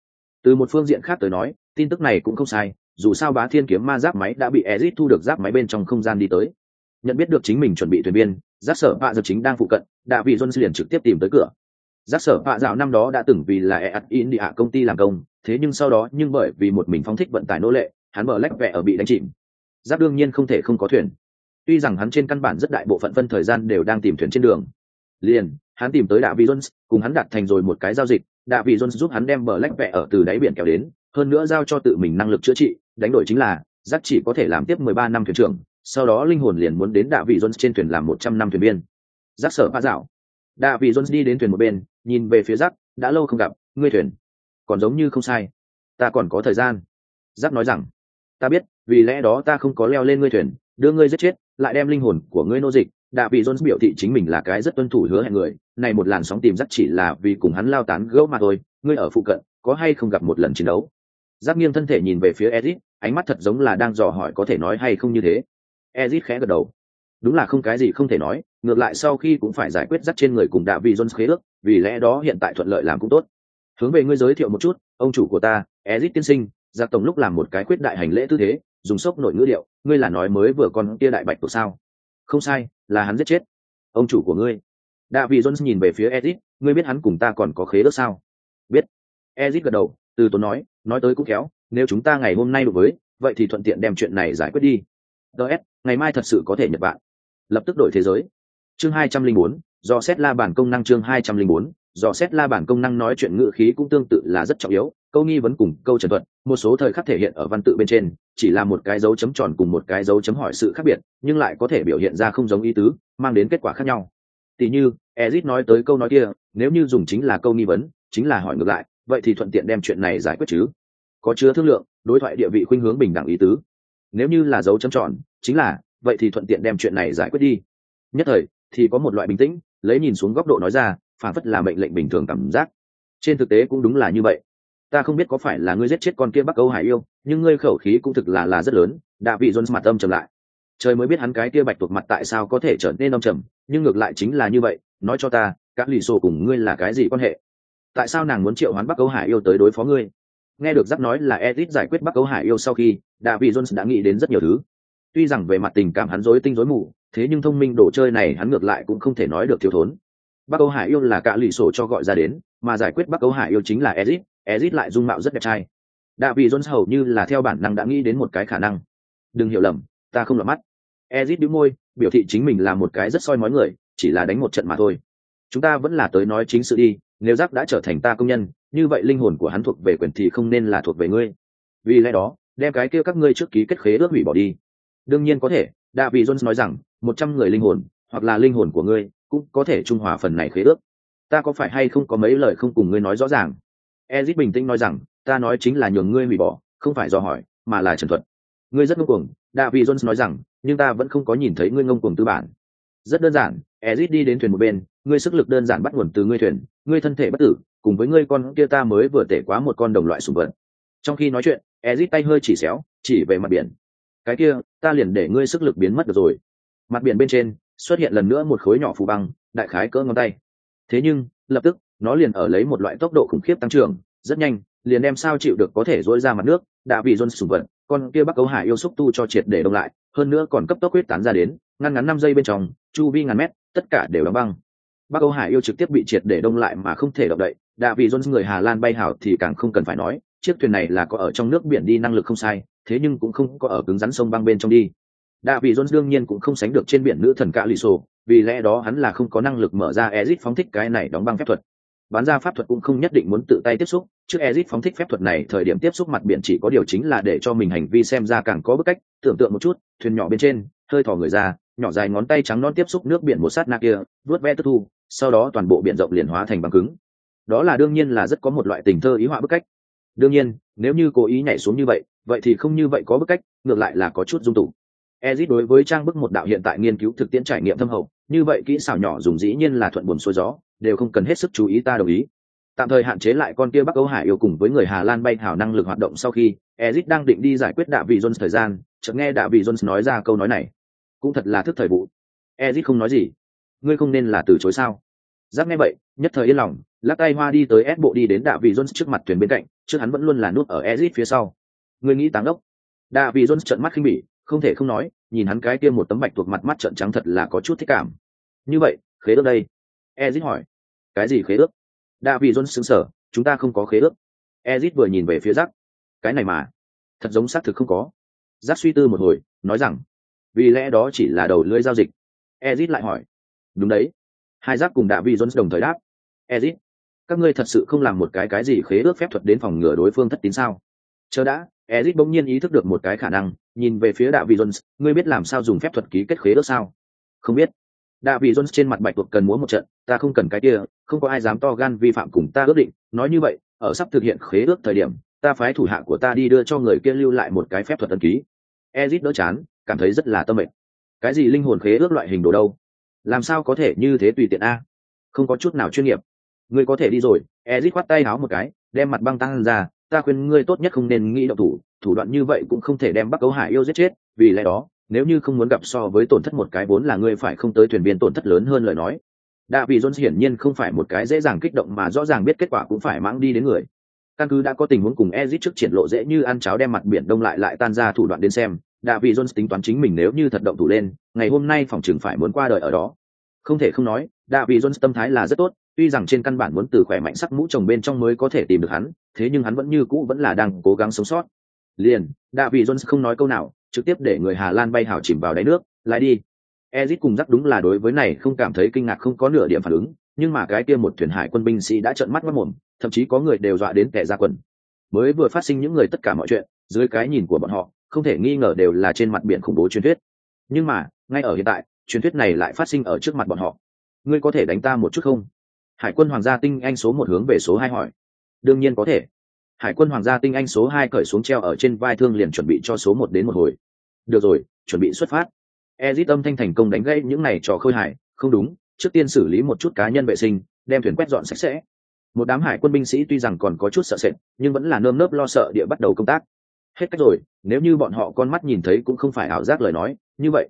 Từ một phương diện khác tới nói, tin tức này cũng không sai dù sao bá thiên kiếm ma giáp máy đã bị ezit thu được giáp máy bên trong không gian đi tới. Nhận biết được chính mình chuẩn bị thuyền viên giáp sở bạ dập chính đang phụ cận đã vị jones liền trực tiếp tìm tới cửa. Giáp sở bạ dạo năm đó đã từng vì là eat in đi ạ công ty làm công, thế nhưng sau đó nhưng bởi vì một mình phóng thích vận tải nô lệ, hắn mở lách vẹ ở bị đánh chìm. Giáp đương nhiên không thể không có thuyền. Tuy rằng hắn trên căn bản rất đại bộ phận phân thời gian đều đang tìm thuyền trên đường. Liền, hắn tìm tới đạ vị jones cùng hắn đặt thành rồi một cái giao dịch, đạ vị jones giúp hắn đem bờ lách vẹ ở từ đáy biển kéo đến hơn nữa giao cho tự mình năng lực chữa trị, đánh đổi chính là giác chỉ có thể làm tiếp mười ba năm thuyền trưởng, sau đó linh hồn liền muốn đến đạ vị jones trên thuyền làm một trăm năm thuyền viên. Giác sở pha dạo. Đạ vị jones đi đến thuyền một bên, nhìn về phía giác đã lâu không gặp, ngươi thuyền còn giống như không sai. Ta còn có thời gian. Giác nói rằng, ta biết, vì lẽ đó ta không có leo lên ngươi thuyền, đưa ngươi giết chết, lại đem linh hồn của ngươi nô dịch. Đạ vị jones biểu thị chính mình là cái rất tuân thủ hứa hẹn người, này một làn sóng tìm giác chỉ là vì cùng hắn lao tán gẫu mà thôi, ngươi ở phụ cận, có hay không gặp một lần chiến đấu? Giáp nghiêng thân thể nhìn về phía ezit, ánh mắt thật giống là đang dò hỏi có thể nói hay không như thế. Ezit khẽ gật đầu. Đúng là không cái gì không thể nói, ngược lại sau khi cũng phải giải quyết dắt trên người cùng đạ vị jones khế ước, vì lẽ đó hiện tại thuận lợi làm cũng tốt. Hướng về ngươi giới thiệu một chút, ông chủ của ta, ezit tiên sinh giặc tổng lúc làm một cái quyết đại hành lễ tư thế, dùng sốc nội ngữ điệu, ngươi là nói mới vừa con tia đại bạch của sao? Không sai, là hắn giết chết. Ông chủ của ngươi. Đạ vị jones nhìn về phía ezit, ngươi biết hắn cùng ta còn có khế ước sao? Biết. Ezit gật đầu, từ tốn nói nói tới cũng khéo, nếu chúng ta ngày hôm nay đối với, vậy thì thuận tiện đem chuyện này giải quyết đi. Ts ngày mai thật sự có thể nhật bạn lập tức đổi thế giới. Chương hai trăm linh bốn, do xét la bản công năng chương hai trăm linh bốn, do xét la bản công năng nói chuyện ngữ khí cũng tương tự là rất trọng yếu, câu nghi vấn cùng câu trần thuật, một số thời khắc thể hiện ở văn tự bên trên, chỉ là một cái dấu chấm tròn cùng một cái dấu chấm hỏi sự khác biệt, nhưng lại có thể biểu hiện ra không giống ý tứ, mang đến kết quả khác nhau. Tỉ như ezit nói tới câu nói kia, nếu như dùng chính là câu nghi vấn, chính là hỏi ngược lại vậy thì thuận tiện đem chuyện này giải quyết chứ. Có chứa thương lượng, đối thoại địa vị khuynh hướng bình đẳng ý tứ. Nếu như là dấu chấm tròn, chính là, vậy thì thuận tiện đem chuyện này giải quyết đi. Nhất thời, thì có một loại bình tĩnh, lấy nhìn xuống góc độ nói ra, phản phất là mệnh lệnh bình thường cảm giác. Trên thực tế cũng đúng là như vậy. Ta không biết có phải là ngươi giết chết con kia bắc âu hải yêu, nhưng ngươi khẩu khí cũng thực là là rất lớn, đã bị jones mặt âm trầm lại. Trời mới biết hắn cái kia bạch tuộc mặt tại sao có thể trở nên âm trầm, nhưng ngược lại chính là như vậy, nói cho ta các lì xô cùng ngươi là cái gì quan hệ? Tại sao nàng muốn triệu hoán bắc âu hải yêu tới đối phó ngươi? Nghe được giáp nói là edit giải quyết bắc âu hải yêu sau khi đạ vị jones đã nghĩ đến rất nhiều thứ. Tuy rằng về mặt tình cảm hắn rối tinh rối mù, thế nhưng thông minh đồ chơi này hắn ngược lại cũng không thể nói được thiếu thốn. Bắc âu hải yêu là cả lì sổ cho gọi ra đến, mà giải quyết bắc âu hải yêu chính là edit edit lại dung mạo rất đẹp trai. Đạ vị jones hầu như là theo bản năng đã nghĩ đến một cái khả năng. Đừng hiểu lầm, ta không lọt mắt. Ezit đĩu môi, biểu thị chính mình là một cái rất soi mói người, chỉ là đánh một trận mà thôi. Chúng ta vẫn là tới nói chính sự đi nếu giác đã trở thành ta công nhân, như vậy linh hồn của hắn thuộc về quyền thì không nên là thuộc về ngươi. Vì lẽ đó, đem cái kia các ngươi trước ký kết khế ước hủy bỏ đi. Đương nhiên có thể đạ vị jones nói rằng, một trăm người linh hồn, hoặc là linh hồn của ngươi, cũng có thể trung hòa phần này khế ước. Ta có phải hay không có mấy lời không cùng ngươi nói rõ ràng? Ezit bình tĩnh nói rằng, ta nói chính là nhường ngươi hủy bỏ, không phải do hỏi, mà là trần thuật. Ngươi rất ngông cuồng đạ vị jones nói rằng, nhưng ta vẫn không có nhìn thấy ngươi ngông cuồng tư bản. Rất đơn giản, ezit đi đến thuyền một bên ngươi sức lực đơn giản bắt nguồn từ ngươi thuyền, ngươi thân thể bất tử, cùng với ngươi con kia ta mới vừa tể quá một con đồng loại sùng vật. Trong khi nói chuyện ezit tay hơi chỉ xéo, chỉ về mặt biển. Cái kia, ta liền để ngươi sức lực biến mất được rồi. Mặt biển bên trên, xuất hiện lần nữa một khối nhỏ phù băng, đại khái cỡ ngón tay. Thế nhưng, lập tức, nó liền ở lấy một loại tốc độ khủng khiếp tăng trưởng, rất nhanh, liền đem sao chịu được có thể dỗi ra mặt nước, đã bị john sùng vật, con kia bắc cấu hải yêu xúc tu cho triệt để đông lại, hơn nữa còn cấp tốc huyết tán ra đến, ngăn ngắn năm giây bên trong, chu vi ngàn mét, tất cả đều đóng băng bắc âu hải yêu trực tiếp bị triệt để đông lại mà không thể động đậy đã vị jones người hà lan bay hảo thì càng không cần phải nói, chiếc thuyền này là có ở trong nước biển đi năng lực không sai, thế nhưng cũng không có ở cứng rắn sông băng bên trong đi. Đã vị jones đương nhiên cũng không sánh được trên biển nữ thần cạ lì sổ vì lẽ đó hắn là không có năng lực mở ra ezit phóng thích cái này đóng băng phép thuật. Bán ra pháp thuật cũng không nhất định muốn tự tay tiếp xúc, trước ezit phóng thích phép thuật này thời điểm tiếp xúc mặt biển chỉ có điều chính là để cho mình hành vi xem ra càng có bức cách, tưởng tượng một chút, thuyền nhỏ bên trên, hơi thò người ra, nhỏ dài ngón tay trắng non tiếp xúc nước biển một sát na kia, vuốt ve tức thu sau đó toàn bộ biển rộng liền hóa thành băng cứng. Đó là đương nhiên là rất có một loại tình thơ ý họa bức cách. Đương nhiên, nếu như cố ý nhảy xuống như vậy vậy thì không như vậy có bức cách, ngược lại là có chút dung tụ ezit đối với trang bức một đạo hiện tại nghiên cứu thực tiễn trải nghiệm thâm hậu, như vậy kỹ xảo nhỏ dùng dĩ nhiên là thuận buồn xuôi gió, đều không cần hết sức chú ý ta đồng ý. Tạm thời hạn chế lại con kia bắc âu hải yêu cùng với người hà lan bay hảo năng lực hoạt động sau khi, ezit đang định đi giải quyết đạ vị jones thời gian, chợt nghe đạ vị jones nói ra câu nói này. Cũng thật là thức thời vụ. Ezit không nói gì ngươi không nên là từ chối sao? Giáp nghe vậy, nhất thời yên lòng, lắc tay hoa đi tới ép bộ đi đến đạ vị jones trước mặt thuyền bên cạnh, trước hắn vẫn luôn là nút ở ezit phía sau. Ngươi nghĩ táng ốc đạ vị jones trợn mắt khinh bỉ, không thể không nói, nhìn hắn cái kia một tấm bạch thuộc mặt mắt trợn trắng thật là có chút thích cảm. Như vậy, khế ước đây? Ezit hỏi. Cái gì khế ước? Đạ vị jones xứng sở chúng ta không có khế ước. Ezit vừa nhìn về phía giáp. Cái này mà, thật giống xác thực không có. Giáp suy tư một hồi, nói rằng, vì lẽ đó chỉ là đầu lưới giao dịch. Ezit lại hỏi đúng đấy. Hai giác cùng đạ Vi jones đồng thời đáp. Ezit, các ngươi thật sự không làm một cái cái gì khế ước phép thuật đến phòng ngừa đối phương thất tín sao? Chờ đã, ezit bỗng nhiên ý thức được một cái khả năng, nhìn về phía đạ Vi jones, ngươi biết làm sao dùng phép thuật ký kết khế ước sao? Không biết. Đạ Vi jones trên mặt bạch tuộc cần múa một trận, ta không cần cái kia, không có ai dám to gan vi phạm cùng ta ước định. Nói như vậy, ở sắp thực hiện khế ước thời điểm, ta phái thủ hạ của ta đi đưa cho người kia lưu lại một cái phép thuật tân ký. Ezit đỡ chán, cảm thấy rất là tâm mệnh cái gì linh hồn khế ước loại hình đồ đâu? Làm sao có thể như thế tùy tiện a? Không có chút nào chuyên nghiệp. Ngươi có thể đi rồi. Ezit khoát tay áo một cái, đem mặt băng tăng ra. Ta khuyên ngươi tốt nhất không nên nghĩ động thủ. Thủ đoạn như vậy cũng không thể đem bắc cấu hải yêu giết chết. Vì lẽ đó, nếu như không muốn gặp so với tổn thất một cái vốn là ngươi phải không tới thuyền viên tổn thất lớn hơn lời nói. Đạ vị jones hiển nhiên không phải một cái dễ dàng kích động mà rõ ràng biết kết quả cũng phải mang đi đến người. Căn cứ đã có tình huống cùng ezit trước triển lộ dễ như ăn cháo đem mặt biển đông lại lại tan ra thủ đoạn đến xem đạ vị jones tính toán chính mình nếu như thật động thủ lên, ngày hôm nay phòng chừng phải muốn qua đời ở đó. Không thể không nói, đạ vị jones tâm thái là rất tốt, tuy rằng trên căn bản muốn từ khỏe mạnh sắc mũ chồng bên trong mới có thể tìm được hắn, thế nhưng hắn vẫn như cũ vẫn là đang cố gắng sống sót. Liền, đạ vị jones không nói câu nào, trực tiếp để người hà lan bay hào chìm vào đáy nước lại đi. Ezit cùng rắc đúng là đối với này không cảm thấy kinh ngạc không có nửa điểm phản ứng, nhưng mà cái kia một thuyền hải quân binh sĩ đã trợn mắt mất mồm, thậm chí có người đều dọa đến kẻ ra quần. Mới vừa phát sinh những người tất cả mọi chuyện, dưới cái nhìn của bọn họ không thể nghi ngờ đều là trên mặt biển khủng bố truyền thuyết. Nhưng mà, ngay ở hiện tại, truyền thuyết này lại phát sinh ở trước mặt bọn họ. Ngươi có thể đánh ta một chút không? Hải quân hoàng gia tinh anh số một hướng về số hai hỏi. Đương nhiên có thể. Hải quân hoàng gia tinh anh số hai cởi xuống treo ở trên vai thương liền chuẩn bị cho số một đến một hồi. Được rồi, chuẩn bị xuất phát. Ezit âm thanh thành công đánh gãy những này trò khơi hải không đúng, trước tiên xử lý một chút cá nhân vệ sinh, đem thuyền quét dọn sạch sẽ. Một đám hải quân binh sĩ tuy rằng còn có chút sợ sệt, nhưng vẫn là nơm nớp lo sợ địa bắt đầu công tác hết cách rồi, nếu như bọn họ con mắt nhìn thấy cũng không phải ảo giác lời nói, như vậy,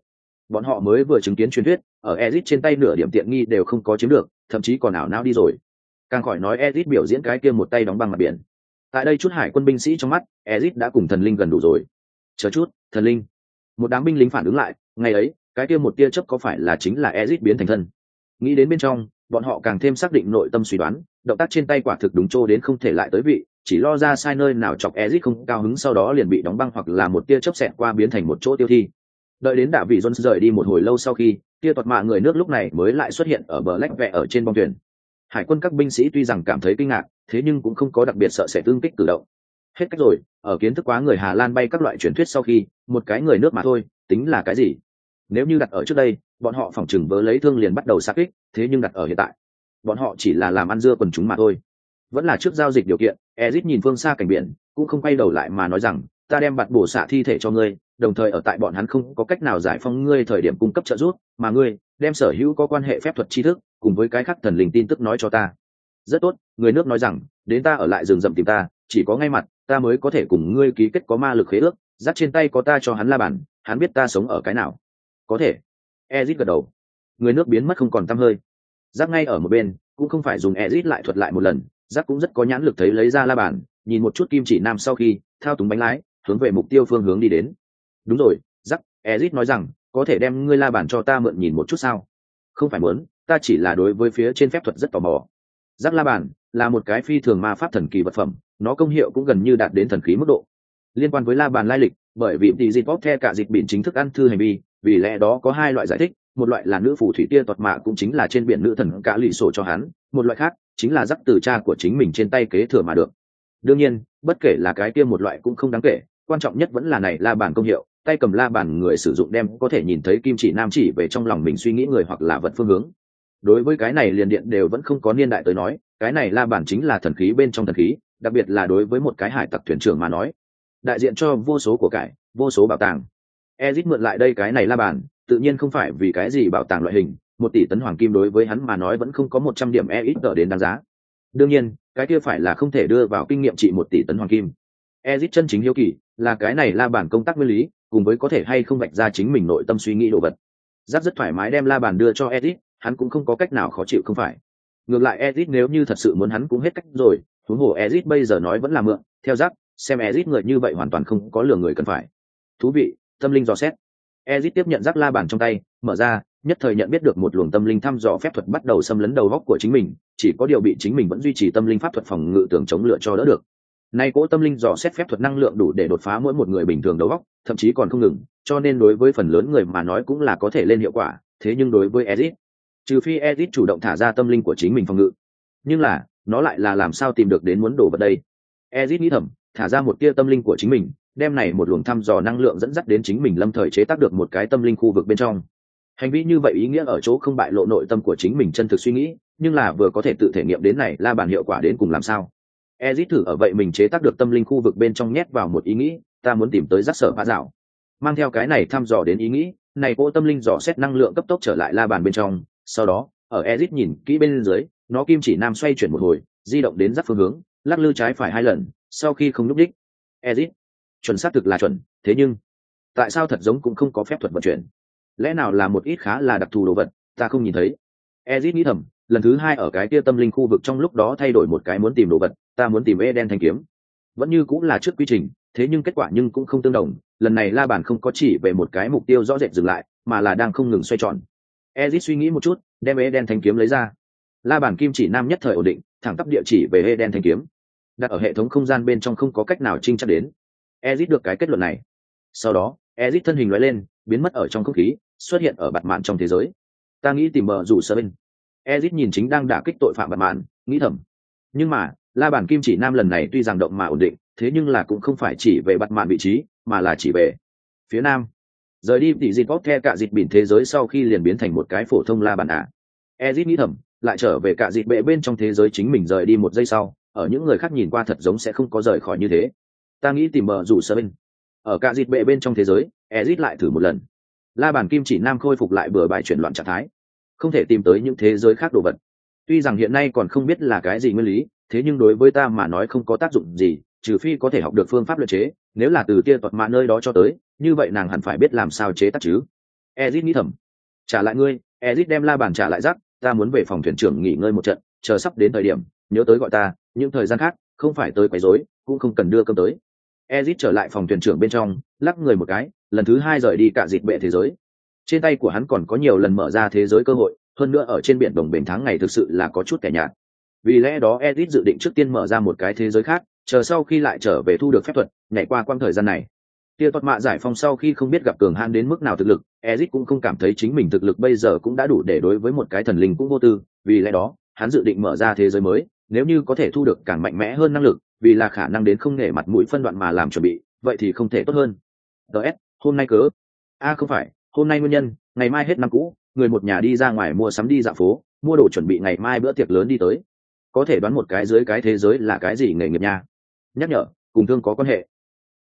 bọn họ mới vừa chứng kiến truyền thuyết, ở ezit trên tay nửa điểm tiện nghi đều không có chiếm được, thậm chí còn ảo não đi rồi. Càng khỏi nói ezit biểu diễn cái kia một tay đóng băng mặt biển. Tại đây chút hải quân binh sĩ trong mắt, ezit đã cùng thần linh gần đủ rồi. Chờ chút, thần linh. Một đám binh lính phản ứng lại, ngày ấy, cái kia một tia chớp có phải là chính là ezit biến thành thân? Nghĩ đến bên trong, bọn họ càng thêm xác định nội tâm suy đoán, động tác trên tay quả thực đúng chỗ đến không thể lại tới vị chỉ lo ra sai nơi nào chọc Ezic không cao hứng sau đó liền bị đóng băng hoặc là một tia chớp xẹt qua biến thành một chỗ tiêu thi. Đợi đến đạ vị jones rời đi một hồi lâu sau khi, tia toạt mạ người nước lúc này mới lại xuất hiện ở bờ lách vẹ ở trên bong thuyền. Hải quân các binh sĩ tuy rằng cảm thấy kinh ngạc, thế nhưng cũng không có đặc biệt sợ sẽ tương kích cử động. Hết cách rồi, ở kiến thức quá người hà lan bay các loại truyền thuyết sau khi, một cái người nước mà thôi, tính là cái gì? Nếu như đặt ở trước đây, bọn họ phòng trường vớ lấy thương liền bắt đầu sát kích, thế nhưng đặt ở hiện tại. Bọn họ chỉ là làm ăn dưa quần chúng mà thôi vẫn là trước giao dịch điều kiện, ezit nhìn phương xa cảnh biển, cũng không quay đầu lại mà nói rằng, ta đem bạt bổ xạ thi thể cho ngươi, đồng thời ở tại bọn hắn không có cách nào giải phóng ngươi thời điểm cung cấp trợ giúp, mà ngươi đem sở hữu có quan hệ phép thuật tri thức cùng với cái khác thần linh tin tức nói cho ta. Rất tốt, người nước nói rằng, đến ta ở lại rừng rậm tìm ta, chỉ có ngay mặt, ta mới có thể cùng ngươi ký kết có ma lực khế ước dắt trên tay có ta cho hắn la bàn, hắn biết ta sống ở cái nào. Có thể. Ezit gật đầu. Người nước biến mất không còn t hơi. Giáp ngay ở một bên, cũng không phải dùng ezit lại thuật lại một lần giác cũng rất có nhãn lực thấy lấy ra la bàn, nhìn một chút kim chỉ nam sau khi, thao túng bánh lái, hướng về mục tiêu phương hướng đi đến. Đúng rồi giác ezit nói rằng, có thể đem ngươi la bàn cho ta mượn nhìn một chút sao? Không phải muốn, ta chỉ là đối với phía trên phép thuật rất tò mò. Giác la bàn là một cái phi thường ma pháp thần kỳ vật phẩm, nó công hiệu cũng gần như đạt đến thần khí mức độ. Liên quan với la bàn lai lịch, bởi vì tỷ dịp bóp the cả dịch biển chính thức ăn thư hành vi, vì lẽ đó có hai loại giải thích một loại là nữ phù thủy tia tọt mạ cũng chính là trên biển nữ thần cả lì sổ cho hắn, một loại khác chính là giắc từ cha của chính mình trên tay kế thừa mà được. Đương nhiên, bất kể là cái kia một loại cũng không đáng kể, quan trọng nhất vẫn là này la bàn công hiệu, tay cầm la bàn người sử dụng đem có thể nhìn thấy kim chỉ nam chỉ về trong lòng mình suy nghĩ người hoặc là vật phương hướng. Đối với cái này liền điện đều vẫn không có niên đại tới nói, cái này la bàn chính là thần khí bên trong thần khí, đặc biệt là đối với một cái hải tặc thuyền trưởng mà nói. Đại diện cho vô số của cải, vô số bảo tàng. Ezit mượn lại đây cái này la bàn tự nhiên không phải vì cái gì bảo tàng loại hình, một tỷ tấn hoàng kim đối với hắn mà nói vẫn không có một trăm điểm e ít tờ đến đáng giá. Đương nhiên, cái kia phải là không thể đưa vào kinh nghiệm trị một tỷ tấn hoàng kim. Ezit chân chính hiếu kỳ, là cái này la bàn công tác nguyên lý, cùng với có thể hay không vạch ra chính mình nội tâm suy nghĩ đồ vật. Giáp rất thoải mái đem la bàn đưa cho ezit hắn cũng không có cách nào khó chịu không phải. Ngược lại ezit nếu như thật sự muốn hắn cũng hết cách rồi, huống hồ ezit bây giờ nói vẫn là mượn, theo giáp, xem ezit người như vậy hoàn toàn không có lừa người cần phải. Thú vị, tâm linh dò xét ezit tiếp nhận giáp la bàn trong tay, mở ra, nhất thời nhận biết được một luồng tâm linh thăm dò phép thuật bắt đầu xâm lấn đầu góc của chính mình, chỉ có điều bị chính mình vẫn duy trì tâm linh pháp thuật phòng ngự tưởng chống lựa cho đỡ được. Nay cỗ tâm linh dò xét phép thuật năng lượng đủ để đột phá mỗi một người bình thường đầu góc, thậm chí còn không ngừng, cho nên đối với phần lớn người mà nói cũng là có thể lên hiệu quả, thế nhưng đối với ezit, trừ phi ezit chủ động thả ra tâm linh của chính mình phòng ngự. Nhưng là, nó lại là làm sao tìm được đến muốn đổ vào đây? Ezit nghĩ thầm, thả ra một tia tâm linh của chính mình đem này một luồng thăm dò năng lượng dẫn dắt đến chính mình lâm thời chế tác được một cái tâm linh khu vực bên trong. Hành vi như vậy ý nghĩa ở chỗ không bại lộ nội tâm của chính mình chân thực suy nghĩ, nhưng là vừa có thể tự thể nghiệm đến này la bàn hiệu quả đến cùng làm sao. Ezit thử ở vậy mình chế tác được tâm linh khu vực bên trong nhét vào một ý nghĩ, ta muốn tìm tới rắc sở phá dạo mang theo cái này thăm dò đến ý nghĩ, này cô tâm linh dò xét năng lượng cấp tốc trở lại la bàn bên trong, sau đó, ở ezit nhìn kỹ bên dưới, nó kim chỉ nam xoay chuyển một hồi, di động đến rắc phương hướng, lắc lư trái phải hai lần, sau khi không lúc đích ezit chuẩn xác thực là chuẩn, thế nhưng, tại sao thật giống cũng không có phép thuật vận chuyển? Lẽ nào là một ít khá là đặc thù đồ vật, ta không nhìn thấy? Ezit nghĩ thầm, lần thứ hai ở cái kia tâm linh khu vực trong lúc đó thay đổi một cái muốn tìm đồ vật, ta muốn tìm Eden thanh kiếm. Vẫn như cũng là trước quy trình, thế nhưng kết quả nhưng cũng không tương đồng, lần này la bàn không có chỉ về một cái mục tiêu rõ rệt dừng lại, mà là đang không ngừng xoay tròn. Ezit suy nghĩ một chút, đem Eden thanh kiếm lấy ra. La bàn kim chỉ nam nhất thời ổn định, thẳng tắp địa chỉ về Eden thanh kiếm. Đặt ở hệ thống không gian bên trong không có cách nào trinh chắc đến ezit được cái kết luận này. Sau đó, ezit thân hình loại lên, biến mất ở trong không khí, xuất hiện ở bạt mạn trong thế giới. Ta nghĩ tìm bờ rủ sơ bên. Ezit nhìn chính đang đả kích tội phạm bạt mạn, nghĩ thầm. Nhưng mà, la bản kim chỉ nam lần này tuy rằng động mà ổn định, thế nhưng là cũng không phải chỉ về bạt mạn vị trí, mà là chỉ về phía nam. Rời đi thì dịp bóp the cả dịp biển thế giới sau khi liền biến thành một cái phổ thông la bản ạ. À. ezit nghĩ thầm, lại trở về cả dịp bệ bên trong thế giới chính mình rời đi một giây sau, ở những người khác nhìn qua thật giống sẽ không có rời khỏi như thế ta nghĩ tìm bờ rủ sơ bên. Ở cả dịp bệ bên trong thế giới, ezit lại thử một lần. La bàn kim chỉ nam khôi phục lại bừa bài chuyển loạn trạng thái. Không thể tìm tới những thế giới khác đồ vật. Tuy rằng hiện nay còn không biết là cái gì nguyên lý, thế nhưng đối với ta mà nói không có tác dụng gì, trừ phi có thể học được phương pháp luyện chế, nếu là từ tia tuật mạ nơi đó cho tới, như vậy nàng hẳn phải biết làm sao chế tác chứ. Ezit nghĩ thầm. Trả lại ngươi, ezit đem la bàn trả lại rắc, ta muốn về phòng thuyền trưởng nghỉ ngơi một trận, chờ sắp đến thời điểm, nhớ tới gọi ta, những thời gian khác, không phải tới quấy rối, cũng không cần đưa cơm tới ezit trở lại phòng thuyền trưởng bên trong, lắc người một cái, lần thứ hai rời đi cả dịch bệ thế giới. Trên tay của hắn còn có nhiều lần mở ra thế giới cơ hội, hơn nữa ở trên biển đồng bền tháng ngày thực sự là có chút kẻ nhạt. Vì lẽ đó ezit dự định trước tiên mở ra một cái thế giới khác, chờ sau khi lại trở về thu được phép thuật, nhảy qua quãng thời gian này. Tia tuật mạ giải phong sau khi không biết gặp cường han đến mức nào thực lực, ezit cũng không cảm thấy chính mình thực lực bây giờ cũng đã đủ để đối với một cái thần linh cũng vô tư. Vì lẽ đó, hắn dự định mở ra thế giới mới, nếu như có thể thu được càng mạnh mẽ hơn năng lực vì là khả năng đến không nể mặt mũi phân đoạn mà làm chuẩn bị, vậy thì không thể tốt hơn. Ts hôm nay cớ. A, không phải, hôm nay nguyên nhân, ngày mai hết năm cũ, người một nhà đi ra ngoài mua sắm đi dạo phố, mua đồ chuẩn bị ngày mai bữa tiệc lớn đi tới. Có thể đoán một cái dưới cái thế giới là cái gì nghề nghiệp nha. Nhắc nhở, cùng thương có quan hệ.